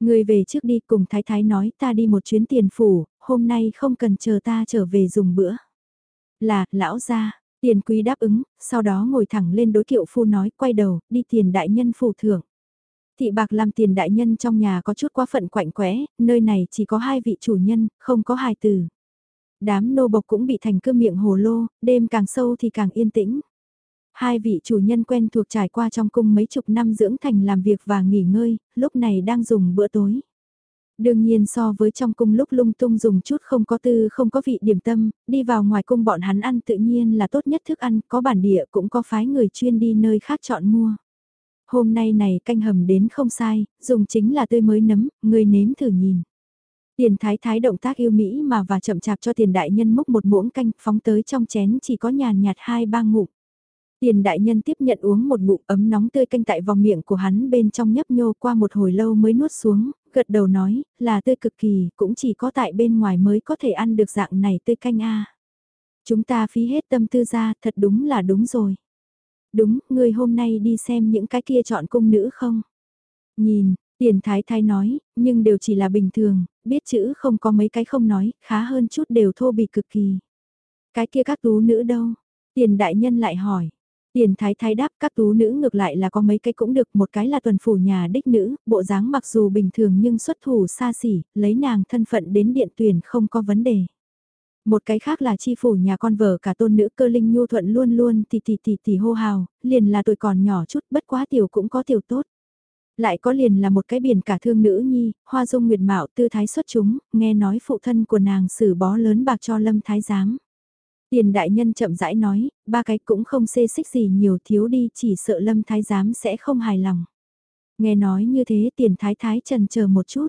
Người về trước đi cùng Thái Thái nói ta đi một chuyến tiền phủ, hôm nay không cần chờ ta trở về dùng bữa. Là, lão gia, tiền quý đáp ứng, sau đó ngồi thẳng lên đối kiệu phu nói quay đầu, đi tiền đại nhân phủ thưởng. Thị bạc làm tiền đại nhân trong nhà có chút quá phận quạnh quẽ, nơi này chỉ có hai vị chủ nhân, không có hài tử. Đám nô bộc cũng bị thành cơ miệng hồ lô, đêm càng sâu thì càng yên tĩnh. Hai vị chủ nhân quen thuộc trải qua trong cung mấy chục năm dưỡng thành làm việc và nghỉ ngơi, lúc này đang dùng bữa tối. Đương nhiên so với trong cung lúc lung tung dùng chút không có tư không có vị điểm tâm, đi vào ngoài cung bọn hắn ăn tự nhiên là tốt nhất thức ăn, có bản địa cũng có phái người chuyên đi nơi khác chọn mua. Hôm nay này canh hầm đến không sai, dùng chính là tươi mới nấm, người nếm thử nhìn. Tiền thái thái động tác yêu mỹ mà và chậm chạp cho tiền đại nhân múc một muỗng canh phóng tới trong chén chỉ có nhàn nhạt hai ba ngụm. Tiền đại nhân tiếp nhận uống một bụng ấm nóng tươi canh tại vòng miệng của hắn bên trong nhấp nhô qua một hồi lâu mới nuốt xuống, gật đầu nói, là tươi cực kỳ, cũng chỉ có tại bên ngoài mới có thể ăn được dạng này tươi canh a. Chúng ta phí hết tâm tư ra, thật đúng là đúng rồi. Đúng, người hôm nay đi xem những cái kia chọn cung nữ không? Nhìn, tiền thái thái nói, nhưng đều chỉ là bình thường, biết chữ không có mấy cái không nói, khá hơn chút đều thô bỉ cực kỳ. Cái kia các tú nữ đâu? Tiền đại nhân lại hỏi, Tiền thái thái đáp các tú nữ ngược lại là có mấy cái cũng được, một cái là tuần phủ nhà đích nữ, bộ dáng mặc dù bình thường nhưng xuất thủ xa xỉ, lấy nàng thân phận đến điện tuyển không có vấn đề. Một cái khác là chi phủ nhà con vợ cả tôn nữ cơ linh nhu thuận luôn luôn tì tì tì tì hô hào, liền là tuổi còn nhỏ chút bất quá tiểu cũng có tiểu tốt. Lại có liền là một cái biển cả thương nữ nhi, hoa dung nguyệt mạo tư thái xuất chúng, nghe nói phụ thân của nàng xử bó lớn bạc cho lâm thái giám. Tiền đại nhân chậm rãi nói, ba cái cũng không xê xích gì nhiều thiếu đi chỉ sợ lâm thái giám sẽ không hài lòng. Nghe nói như thế tiền thái thái trần chờ một chút.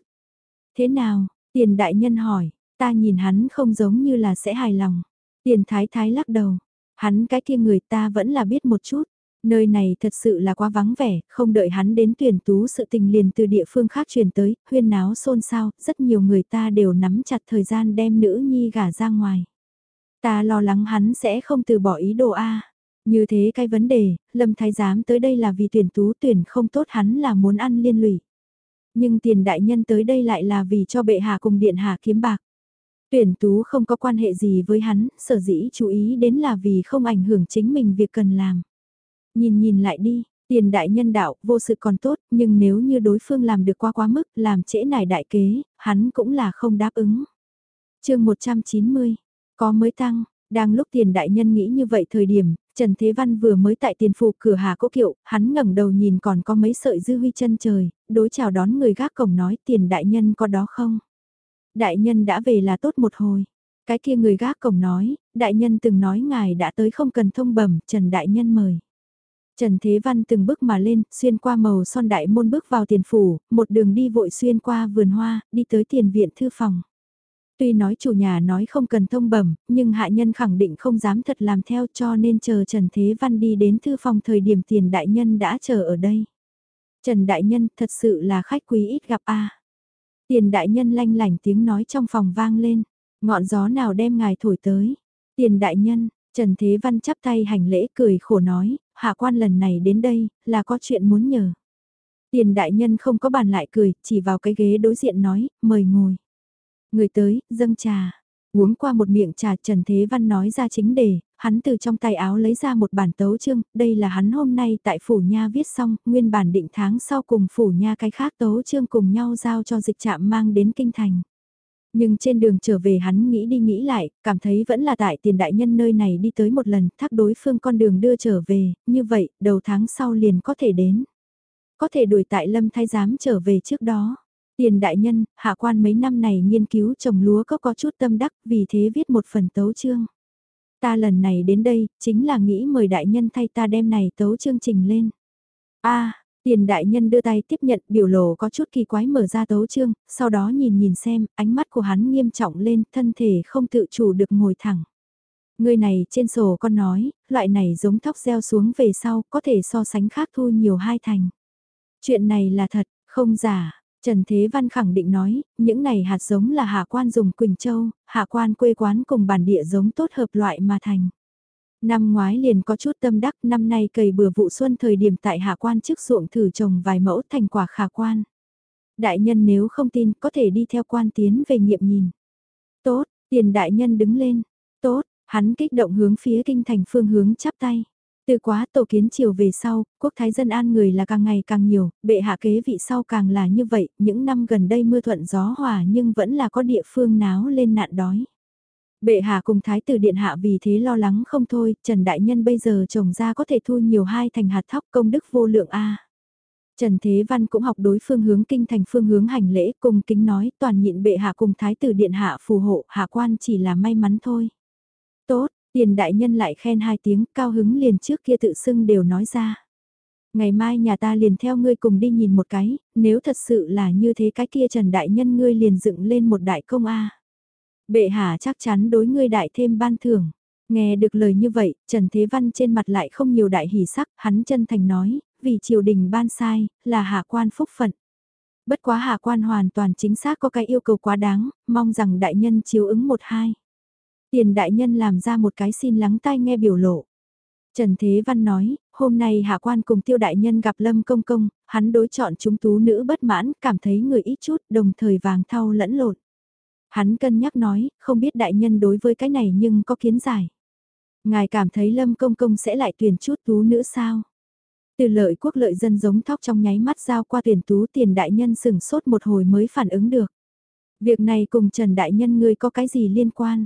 Thế nào, tiền đại nhân hỏi, ta nhìn hắn không giống như là sẽ hài lòng. Tiền thái thái lắc đầu, hắn cái kia người ta vẫn là biết một chút. Nơi này thật sự là quá vắng vẻ, không đợi hắn đến tuyển tú sự tình liền từ địa phương khác truyền tới, huyên náo xôn xao, rất nhiều người ta đều nắm chặt thời gian đem nữ nhi gả ra ngoài. Ta lo lắng hắn sẽ không từ bỏ ý đồ A. Như thế cái vấn đề, Lâm Thái Giám tới đây là vì tuyển tú tuyển không tốt hắn là muốn ăn liên lụy. Nhưng tiền đại nhân tới đây lại là vì cho bệ hạ cùng điện hạ kiếm bạc. Tuyển tú không có quan hệ gì với hắn, sở dĩ chú ý đến là vì không ảnh hưởng chính mình việc cần làm. Nhìn nhìn lại đi, Tiền đại nhân đạo, vô sự còn tốt, nhưng nếu như đối phương làm được quá quá mức, làm trễ nải đại kế, hắn cũng là không đáp ứng. chương 190, có mới tăng, đang lúc tiền đại nhân nghĩ như vậy thời điểm, Trần Thế Văn vừa mới tại tiền phủ cửa Hà Cố Kiệu, hắn ngẩng đầu nhìn còn có mấy sợi dư huy chân trời, đối chào đón người gác cổng nói tiền đại nhân có đó không? Đại nhân đã về là tốt một hồi. Cái kia người gác cổng nói, đại nhân từng nói ngài đã tới không cần thông bẩm, Trần đại nhân mời. Trần Thế Văn từng bước mà lên, xuyên qua màu son đại môn bước vào tiền phủ, một đường đi vội xuyên qua vườn hoa, đi tới tiền viện thư phòng. Tuy nói chủ nhà nói không cần thông bẩm, nhưng hạ nhân khẳng định không dám thật làm theo cho nên chờ Trần Thế Văn đi đến thư phòng thời điểm tiền đại nhân đã chờ ở đây. Trần Đại Nhân thật sự là khách quý ít gặp a Tiền Đại Nhân lanh lảnh tiếng nói trong phòng vang lên, ngọn gió nào đem ngài thổi tới. Tiền Đại Nhân, Trần Thế Văn chắp tay hành lễ cười khổ nói, hạ quan lần này đến đây, là có chuyện muốn nhờ. Tiền Đại Nhân không có bàn lại cười, chỉ vào cái ghế đối diện nói, mời ngồi. Người tới, dâng trà. Uống qua một miệng trà Trần Thế Văn nói ra chính đề, hắn từ trong tay áo lấy ra một bản tấu chương, đây là hắn hôm nay tại Phủ Nha viết xong, nguyên bản định tháng sau cùng Phủ Nha cái khác tấu chương cùng nhau giao cho dịch trạm mang đến Kinh Thành. Nhưng trên đường trở về hắn nghĩ đi nghĩ lại, cảm thấy vẫn là tại tiền đại nhân nơi này đi tới một lần, thác đối phương con đường đưa trở về, như vậy, đầu tháng sau liền có thể đến. Có thể đuổi tại lâm thái giám trở về trước đó. Tiền đại nhân, hạ quan mấy năm này nghiên cứu trồng lúa có có chút tâm đắc, vì thế viết một phần tấu chương. Ta lần này đến đây, chính là nghĩ mời đại nhân thay ta đem này tấu chương trình lên. a tiền đại nhân đưa tay tiếp nhận biểu lộ có chút kỳ quái mở ra tấu chương, sau đó nhìn nhìn xem, ánh mắt của hắn nghiêm trọng lên, thân thể không tự chủ được ngồi thẳng. Người này trên sổ con nói, loại này giống thóc gieo xuống về sau, có thể so sánh khác thu nhiều hai thành. Chuyện này là thật, không giả, Trần Thế Văn khẳng định nói, những này hạt giống là hạ quan dùng Quỳnh Châu, hạ quan quê quán cùng bản địa giống tốt hợp loại mà thành. Năm ngoái liền có chút tâm đắc, năm nay cày bừa vụ xuân thời điểm tại hạ quan trước ruộng thử trồng vài mẫu thành quả khả quan. Đại nhân nếu không tin có thể đi theo quan tiến về nghiệm nhìn. Tốt, tiền đại nhân đứng lên. Tốt, hắn kích động hướng phía kinh thành phương hướng chắp tay. Từ quá tổ kiến chiều về sau, quốc thái dân an người là càng ngày càng nhiều, bệ hạ kế vị sau càng là như vậy, những năm gần đây mưa thuận gió hòa nhưng vẫn là có địa phương náo lên nạn đói. Bệ hạ cùng thái tử điện hạ vì thế lo lắng không thôi, Trần Đại Nhân bây giờ trồng ra có thể thu nhiều hai thành hạt thóc công đức vô lượng A. Trần Thế Văn cũng học đối phương hướng kinh thành phương hướng hành lễ cùng kính nói toàn nhịn bệ hạ cùng thái tử điện hạ phù hộ hạ quan chỉ là may mắn thôi. Tốt, Tiền đại nhân lại khen hai tiếng, cao hứng liền trước kia tự xưng đều nói ra. Ngày mai nhà ta liền theo ngươi cùng đi nhìn một cái, nếu thật sự là như thế cái kia Trần đại nhân ngươi liền dựng lên một đại công A. Bệ hạ chắc chắn đối ngươi đại thêm ban thưởng. Nghe được lời như vậy, Trần Thế Văn trên mặt lại không nhiều đại hỉ sắc, hắn chân thành nói, vì triều đình ban sai, là hạ quan phúc phận. Bất quá hạ quan hoàn toàn chính xác có cái yêu cầu quá đáng, mong rằng đại nhân chiếu ứng một hai. Tiền đại nhân làm ra một cái xin lắng tai nghe biểu lộ. Trần Thế Văn nói, hôm nay hạ quan cùng tiêu đại nhân gặp Lâm Công Công, hắn đối chọn chúng tú nữ bất mãn, cảm thấy người ít chút, đồng thời vàng thau lẫn lộn. Hắn cân nhắc nói, không biết đại nhân đối với cái này nhưng có kiến giải. Ngài cảm thấy Lâm Công Công sẽ lại tuyển chút tú nữ sao? Từ lợi quốc lợi dân giống thóc trong nháy mắt giao qua tuyển tú tiền đại nhân sừng sốt một hồi mới phản ứng được. Việc này cùng Trần Đại Nhân ngươi có cái gì liên quan?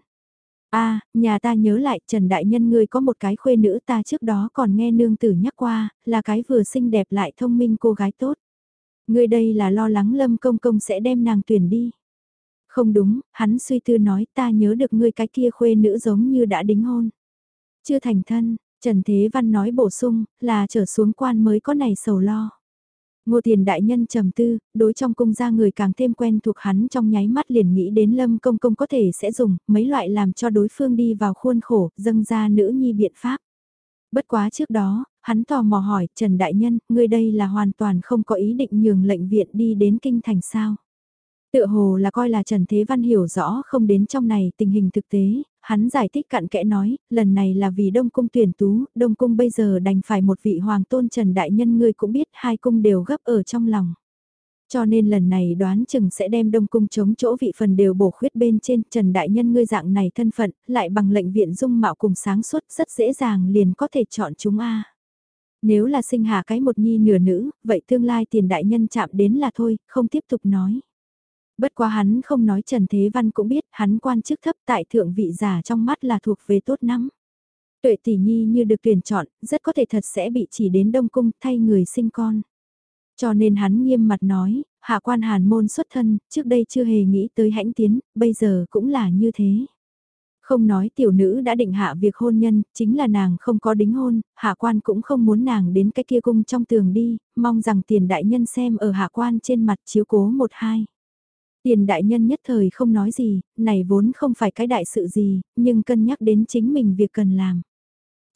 a nhà ta nhớ lại Trần Đại Nhân ngươi có một cái khuê nữ ta trước đó còn nghe nương tử nhắc qua, là cái vừa xinh đẹp lại thông minh cô gái tốt. Ngươi đây là lo lắng Lâm Công Công sẽ đem nàng tuyển đi. Không đúng, hắn suy tư nói ta nhớ được ngươi cái kia khuê nữ giống như đã đính hôn. Chưa thành thân, Trần Thế Văn nói bổ sung, là trở xuống quan mới có này sầu lo. Ngô Tiền đại nhân trầm tư, đối trong cung gia người càng thêm quen thuộc hắn trong nháy mắt liền nghĩ đến Lâm Công Công có thể sẽ dùng mấy loại làm cho đối phương đi vào khuôn khổ, dâng ra nữ nhi biện pháp. Bất quá trước đó, hắn tò mò hỏi Trần Đại Nhân, ngươi đây là hoàn toàn không có ý định nhường lệnh viện đi đến kinh thành sao. Tựa hồ là coi là Trần Thế Văn hiểu rõ không đến trong này tình hình thực tế, hắn giải thích cặn kẽ nói, lần này là vì Đông Cung tuyển tú, Đông Cung bây giờ đành phải một vị hoàng tôn Trần Đại Nhân ngươi cũng biết hai cung đều gấp ở trong lòng. Cho nên lần này đoán chừng sẽ đem Đông Cung chống chỗ vị phần đều bổ khuyết bên trên Trần Đại Nhân ngươi dạng này thân phận, lại bằng lệnh viện dung mạo cùng sáng suốt rất dễ dàng liền có thể chọn chúng A. Nếu là sinh hạ cái một nhi nửa nữ, vậy tương lai tiền đại nhân chạm đến là thôi, không tiếp tục nói. Bất quá hắn không nói Trần Thế Văn cũng biết hắn quan chức thấp tại thượng vị giả trong mắt là thuộc về tốt lắm. Tuệ tỷ nhi như được tuyển chọn, rất có thể thật sẽ bị chỉ đến Đông Cung thay người sinh con. Cho nên hắn nghiêm mặt nói, hạ quan hàn môn xuất thân, trước đây chưa hề nghĩ tới hãnh tiến, bây giờ cũng là như thế. Không nói tiểu nữ đã định hạ việc hôn nhân, chính là nàng không có đính hôn, hạ quan cũng không muốn nàng đến cái kia cung trong tường đi, mong rằng tiền đại nhân xem ở hạ quan trên mặt chiếu cố một hai. Tiền đại nhân nhất thời không nói gì, này vốn không phải cái đại sự gì, nhưng cân nhắc đến chính mình việc cần làm.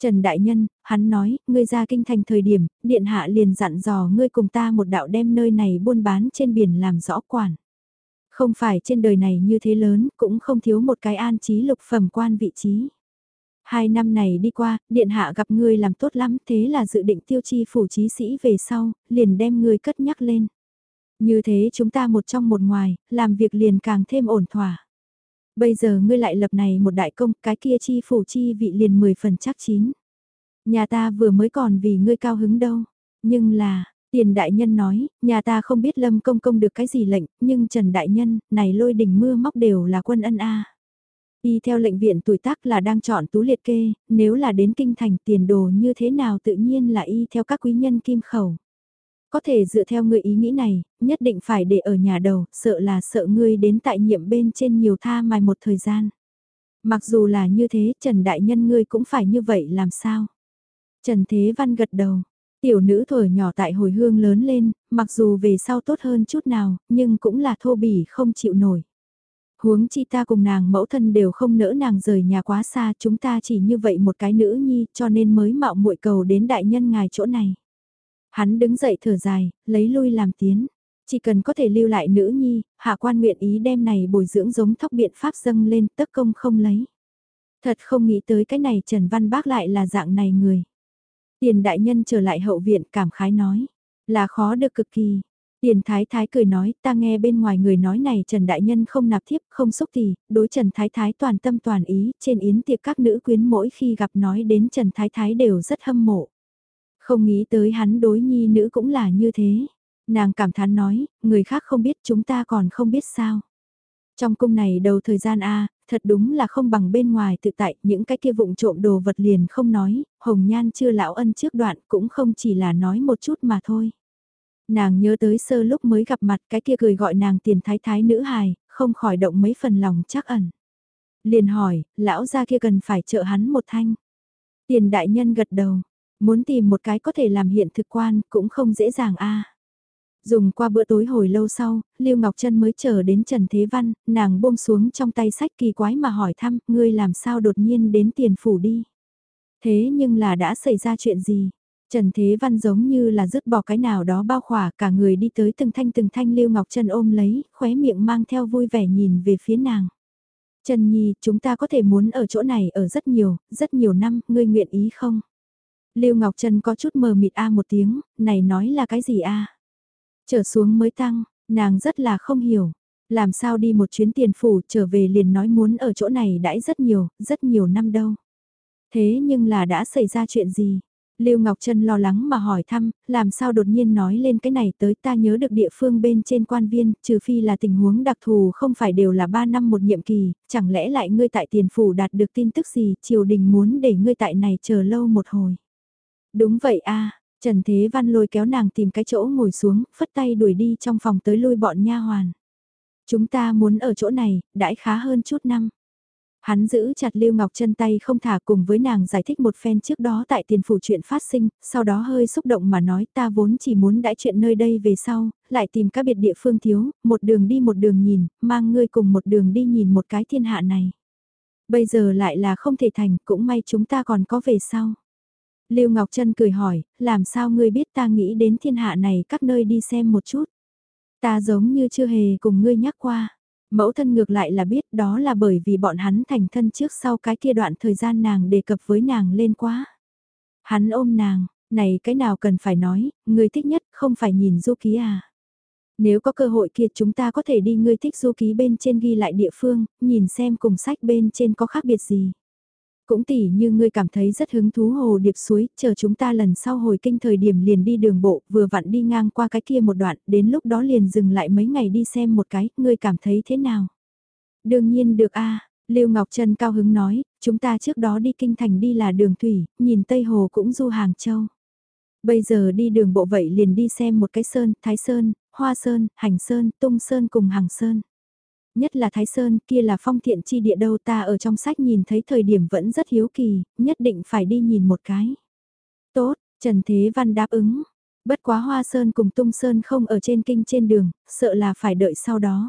Trần Đại Nhân, hắn nói, ngươi ra kinh thành thời điểm, điện hạ liền dặn dò ngươi cùng ta một đạo đem nơi này buôn bán trên biển làm rõ quản. Không phải trên đời này như thế lớn, cũng không thiếu một cái an trí lục phẩm quan vị trí. Hai năm này đi qua, điện hạ gặp ngươi làm tốt lắm, thế là dự định tiêu chi phủ trí sĩ về sau, liền đem ngươi cất nhắc lên. Như thế chúng ta một trong một ngoài, làm việc liền càng thêm ổn thỏa. Bây giờ ngươi lại lập này một đại công, cái kia chi phủ chi vị liền 10 phần chắc chín. Nhà ta vừa mới còn vì ngươi cao hứng đâu. Nhưng là, tiền đại nhân nói, nhà ta không biết lâm công công được cái gì lệnh, nhưng Trần đại nhân, này lôi đỉnh mưa móc đều là quân ân a. Y theo lệnh viện tuổi tác là đang chọn tú liệt kê, nếu là đến kinh thành tiền đồ như thế nào tự nhiên là y theo các quý nhân kim khẩu. Có thể dựa theo người ý nghĩ này, nhất định phải để ở nhà đầu, sợ là sợ ngươi đến tại nhiệm bên trên nhiều tha mài một thời gian. Mặc dù là như thế, Trần Đại Nhân ngươi cũng phải như vậy làm sao? Trần Thế Văn gật đầu. Tiểu nữ thổi nhỏ tại hồi hương lớn lên, mặc dù về sau tốt hơn chút nào, nhưng cũng là thô bỉ không chịu nổi. Huống chi ta cùng nàng mẫu thân đều không nỡ nàng rời nhà quá xa, chúng ta chỉ như vậy một cái nữ nhi, cho nên mới mạo muội cầu đến đại nhân ngài chỗ này. Hắn đứng dậy thở dài, lấy lui làm tiến. Chỉ cần có thể lưu lại nữ nhi, hạ quan nguyện ý đem này bồi dưỡng giống thóc biện pháp dâng lên tất công không lấy. Thật không nghĩ tới cái này Trần Văn Bác lại là dạng này người. Tiền đại nhân trở lại hậu viện cảm khái nói, là khó được cực kỳ. Tiền thái thái cười nói, ta nghe bên ngoài người nói này Trần Đại Nhân không nạp thiếp, không xúc thì, đối Trần Thái Thái toàn tâm toàn ý, trên yến tiệc các nữ quyến mỗi khi gặp nói đến Trần Thái Thái đều rất hâm mộ. Không nghĩ tới hắn đối nhi nữ cũng là như thế. Nàng cảm thán nói, người khác không biết chúng ta còn không biết sao. Trong cung này đầu thời gian A, thật đúng là không bằng bên ngoài tự tại, những cái kia vụng trộm đồ vật liền không nói, hồng nhan chưa lão ân trước đoạn cũng không chỉ là nói một chút mà thôi. Nàng nhớ tới sơ lúc mới gặp mặt cái kia cười gọi nàng tiền thái thái nữ hài, không khỏi động mấy phần lòng chắc ẩn. Liền hỏi, lão gia kia cần phải trợ hắn một thanh. Tiền đại nhân gật đầu, Muốn tìm một cái có thể làm hiện thực quan cũng không dễ dàng a. Dùng qua bữa tối hồi lâu sau, Lưu Ngọc Trân mới chờ đến Trần Thế Văn, nàng buông xuống trong tay sách kỳ quái mà hỏi thăm, ngươi làm sao đột nhiên đến tiền phủ đi. Thế nhưng là đã xảy ra chuyện gì? Trần Thế Văn giống như là dứt bỏ cái nào đó bao khỏa cả người đi tới từng thanh từng thanh Lưu Ngọc Trân ôm lấy, khóe miệng mang theo vui vẻ nhìn về phía nàng. Trần Nhi, chúng ta có thể muốn ở chỗ này ở rất nhiều, rất nhiều năm, ngươi nguyện ý không? Lưu Ngọc Trân có chút mờ mịt a một tiếng, này nói là cái gì a? Trở xuống mới tăng, nàng rất là không hiểu. Làm sao đi một chuyến tiền phủ trở về liền nói muốn ở chỗ này đãi rất nhiều, rất nhiều năm đâu. Thế nhưng là đã xảy ra chuyện gì? Lưu Ngọc Trân lo lắng mà hỏi thăm, làm sao đột nhiên nói lên cái này tới ta nhớ được địa phương bên trên quan viên, trừ phi là tình huống đặc thù không phải đều là 3 năm một nhiệm kỳ, chẳng lẽ lại ngươi tại tiền phủ đạt được tin tức gì, triều đình muốn để ngươi tại này chờ lâu một hồi. Đúng vậy a Trần Thế Văn lôi kéo nàng tìm cái chỗ ngồi xuống, phất tay đuổi đi trong phòng tới lui bọn nha hoàn. Chúng ta muốn ở chỗ này, đãi khá hơn chút năm. Hắn giữ chặt Lưu Ngọc chân tay không thả cùng với nàng giải thích một phen trước đó tại tiền phủ chuyện phát sinh, sau đó hơi xúc động mà nói ta vốn chỉ muốn đãi chuyện nơi đây về sau, lại tìm các biệt địa phương thiếu, một đường đi một đường nhìn, mang ngươi cùng một đường đi nhìn một cái thiên hạ này. Bây giờ lại là không thể thành, cũng may chúng ta còn có về sau. Lưu Ngọc Trân cười hỏi, làm sao ngươi biết ta nghĩ đến thiên hạ này các nơi đi xem một chút. Ta giống như chưa hề cùng ngươi nhắc qua. Mẫu thân ngược lại là biết đó là bởi vì bọn hắn thành thân trước sau cái kia đoạn thời gian nàng đề cập với nàng lên quá. Hắn ôm nàng, này cái nào cần phải nói, ngươi thích nhất không phải nhìn du ký à. Nếu có cơ hội kia chúng ta có thể đi ngươi thích du ký bên trên ghi lại địa phương, nhìn xem cùng sách bên trên có khác biệt gì. Cũng tỉ như ngươi cảm thấy rất hứng thú hồ điệp suối, chờ chúng ta lần sau hồi kinh thời điểm liền đi đường bộ, vừa vặn đi ngang qua cái kia một đoạn, đến lúc đó liền dừng lại mấy ngày đi xem một cái, ngươi cảm thấy thế nào? Đương nhiên được a Lưu Ngọc Trân cao hứng nói, chúng ta trước đó đi kinh thành đi là đường thủy, nhìn Tây Hồ cũng du Hàng Châu. Bây giờ đi đường bộ vậy liền đi xem một cái sơn, Thái Sơn, Hoa Sơn, Hành Sơn, Tung Sơn cùng hàng Sơn. Nhất là Thái Sơn kia là phong thiện chi địa đâu ta ở trong sách nhìn thấy thời điểm vẫn rất hiếu kỳ, nhất định phải đi nhìn một cái. Tốt, Trần Thế Văn đáp ứng. Bất quá Hoa Sơn cùng Tung Sơn không ở trên kinh trên đường, sợ là phải đợi sau đó.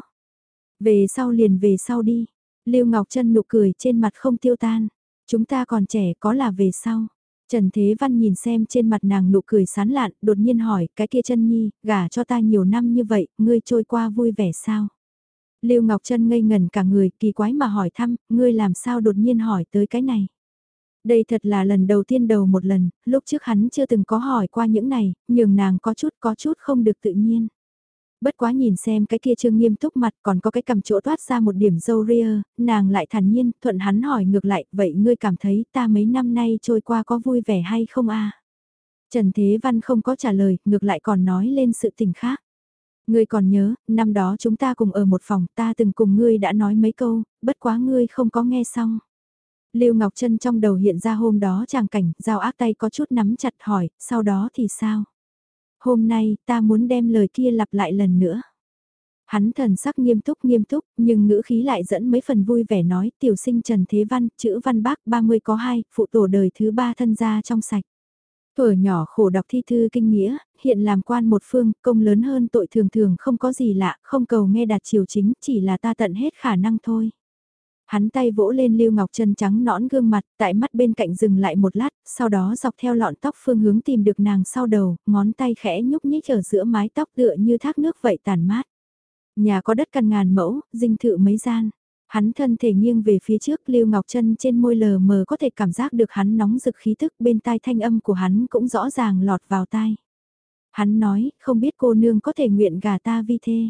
Về sau liền về sau đi. Lưu Ngọc Trân nụ cười trên mặt không tiêu tan. Chúng ta còn trẻ có là về sau. Trần Thế Văn nhìn xem trên mặt nàng nụ cười sán lạn, đột nhiên hỏi, cái kia chân nhi, gả cho ta nhiều năm như vậy, ngươi trôi qua vui vẻ sao? Lưu Ngọc Trân ngây ngần cả người, kỳ quái mà hỏi thăm, ngươi làm sao đột nhiên hỏi tới cái này? Đây thật là lần đầu tiên đầu một lần, lúc trước hắn chưa từng có hỏi qua những này, nhường nàng có chút có chút không được tự nhiên. Bất quá nhìn xem cái kia trương nghiêm túc mặt còn có cái cầm chỗ toát ra một điểm dâu ria, nàng lại thản nhiên, thuận hắn hỏi ngược lại, vậy ngươi cảm thấy ta mấy năm nay trôi qua có vui vẻ hay không a Trần Thế Văn không có trả lời, ngược lại còn nói lên sự tình khác. Ngươi còn nhớ, năm đó chúng ta cùng ở một phòng, ta từng cùng ngươi đã nói mấy câu, bất quá ngươi không có nghe xong. Lưu Ngọc Trân trong đầu hiện ra hôm đó chàng cảnh, dao ác tay có chút nắm chặt hỏi, sau đó thì sao? Hôm nay, ta muốn đem lời kia lặp lại lần nữa. Hắn thần sắc nghiêm túc nghiêm túc, nhưng ngữ khí lại dẫn mấy phần vui vẻ nói, tiểu sinh Trần Thế Văn, chữ Văn Bác 30 có hai, phụ tổ đời thứ ba thân gia trong sạch. Thuở nhỏ khổ đọc thi thư kinh nghĩa, hiện làm quan một phương, công lớn hơn tội thường thường không có gì lạ, không cầu nghe đạt chiều chính, chỉ là ta tận hết khả năng thôi. Hắn tay vỗ lên Lưu Ngọc Trân trắng nõn gương mặt, tại mắt bên cạnh dừng lại một lát, sau đó dọc theo lọn tóc phương hướng tìm được nàng sau đầu, ngón tay khẽ nhúc nhích ở giữa mái tóc tựa như thác nước vậy tàn mát. Nhà có đất căn ngàn mẫu, dinh thự mấy gian. Hắn thân thể nghiêng về phía trước Lưu Ngọc Trân trên môi lờ mờ có thể cảm giác được hắn nóng rực khí thức bên tai thanh âm của hắn cũng rõ ràng lọt vào tai. Hắn nói, không biết cô nương có thể nguyện gà ta vi thê.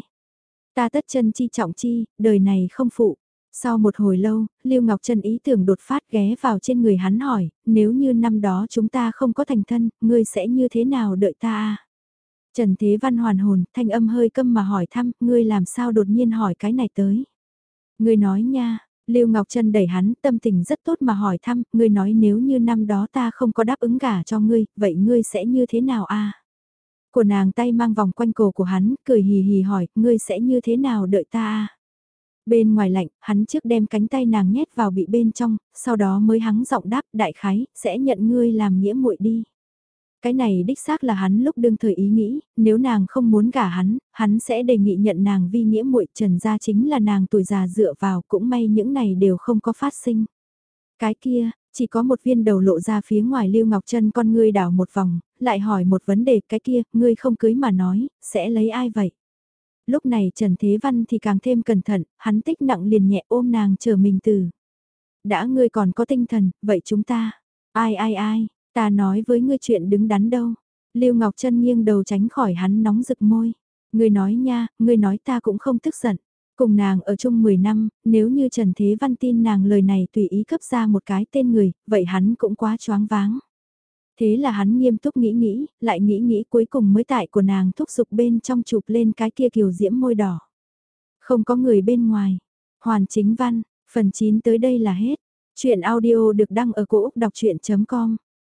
Ta tất chân chi trọng chi, đời này không phụ. Sau một hồi lâu, Lưu Ngọc Trân ý tưởng đột phát ghé vào trên người hắn hỏi, nếu như năm đó chúng ta không có thành thân, ngươi sẽ như thế nào đợi ta à? Trần Thế Văn hoàn hồn, thanh âm hơi câm mà hỏi thăm, ngươi làm sao đột nhiên hỏi cái này tới? Ngươi nói nha, Lưu Ngọc Trân đẩy hắn, tâm tình rất tốt mà hỏi thăm, ngươi nói nếu như năm đó ta không có đáp ứng gả cho ngươi, vậy ngươi sẽ như thế nào a? À? Của nàng tay mang vòng quanh cổ của hắn, cười hì hì hỏi, ngươi sẽ như thế nào đợi ta? À? Bên ngoài lạnh, hắn trước đem cánh tay nàng nhét vào bị bên trong, sau đó mới hắng giọng đáp đại khái, sẽ nhận ngươi làm nghĩa muội đi. Cái này đích xác là hắn lúc đương thời ý nghĩ, nếu nàng không muốn gả hắn, hắn sẽ đề nghị nhận nàng vi nghĩa muội trần gia chính là nàng tuổi già dựa vào, cũng may những này đều không có phát sinh. Cái kia, chỉ có một viên đầu lộ ra phía ngoài Lưu Ngọc Trân con ngươi đảo một vòng, lại hỏi một vấn đề cái kia, ngươi không cưới mà nói, sẽ lấy ai vậy? lúc này Trần Thế Văn thì càng thêm cẩn thận, hắn tích nặng liền nhẹ ôm nàng chờ mình từ. Đã ngươi còn có tinh thần, vậy chúng ta, ai ai ai, ta nói với ngươi chuyện đứng đắn đâu. Lưu Ngọc Trân nghiêng đầu tránh khỏi hắn nóng rực môi. Ngươi nói nha, ngươi nói ta cũng không tức giận. Cùng nàng ở chung 10 năm, nếu như Trần Thế Văn tin nàng lời này tùy ý cấp ra một cái tên người, vậy hắn cũng quá choáng váng. Thế là hắn nghiêm túc nghĩ nghĩ, lại nghĩ nghĩ cuối cùng mới tại của nàng thúc giục bên trong chụp lên cái kia kiều diễm môi đỏ. Không có người bên ngoài. Hoàn chính văn, phần 9 tới đây là hết. Chuyện audio được đăng ở cổ Úc đọc chuyện.com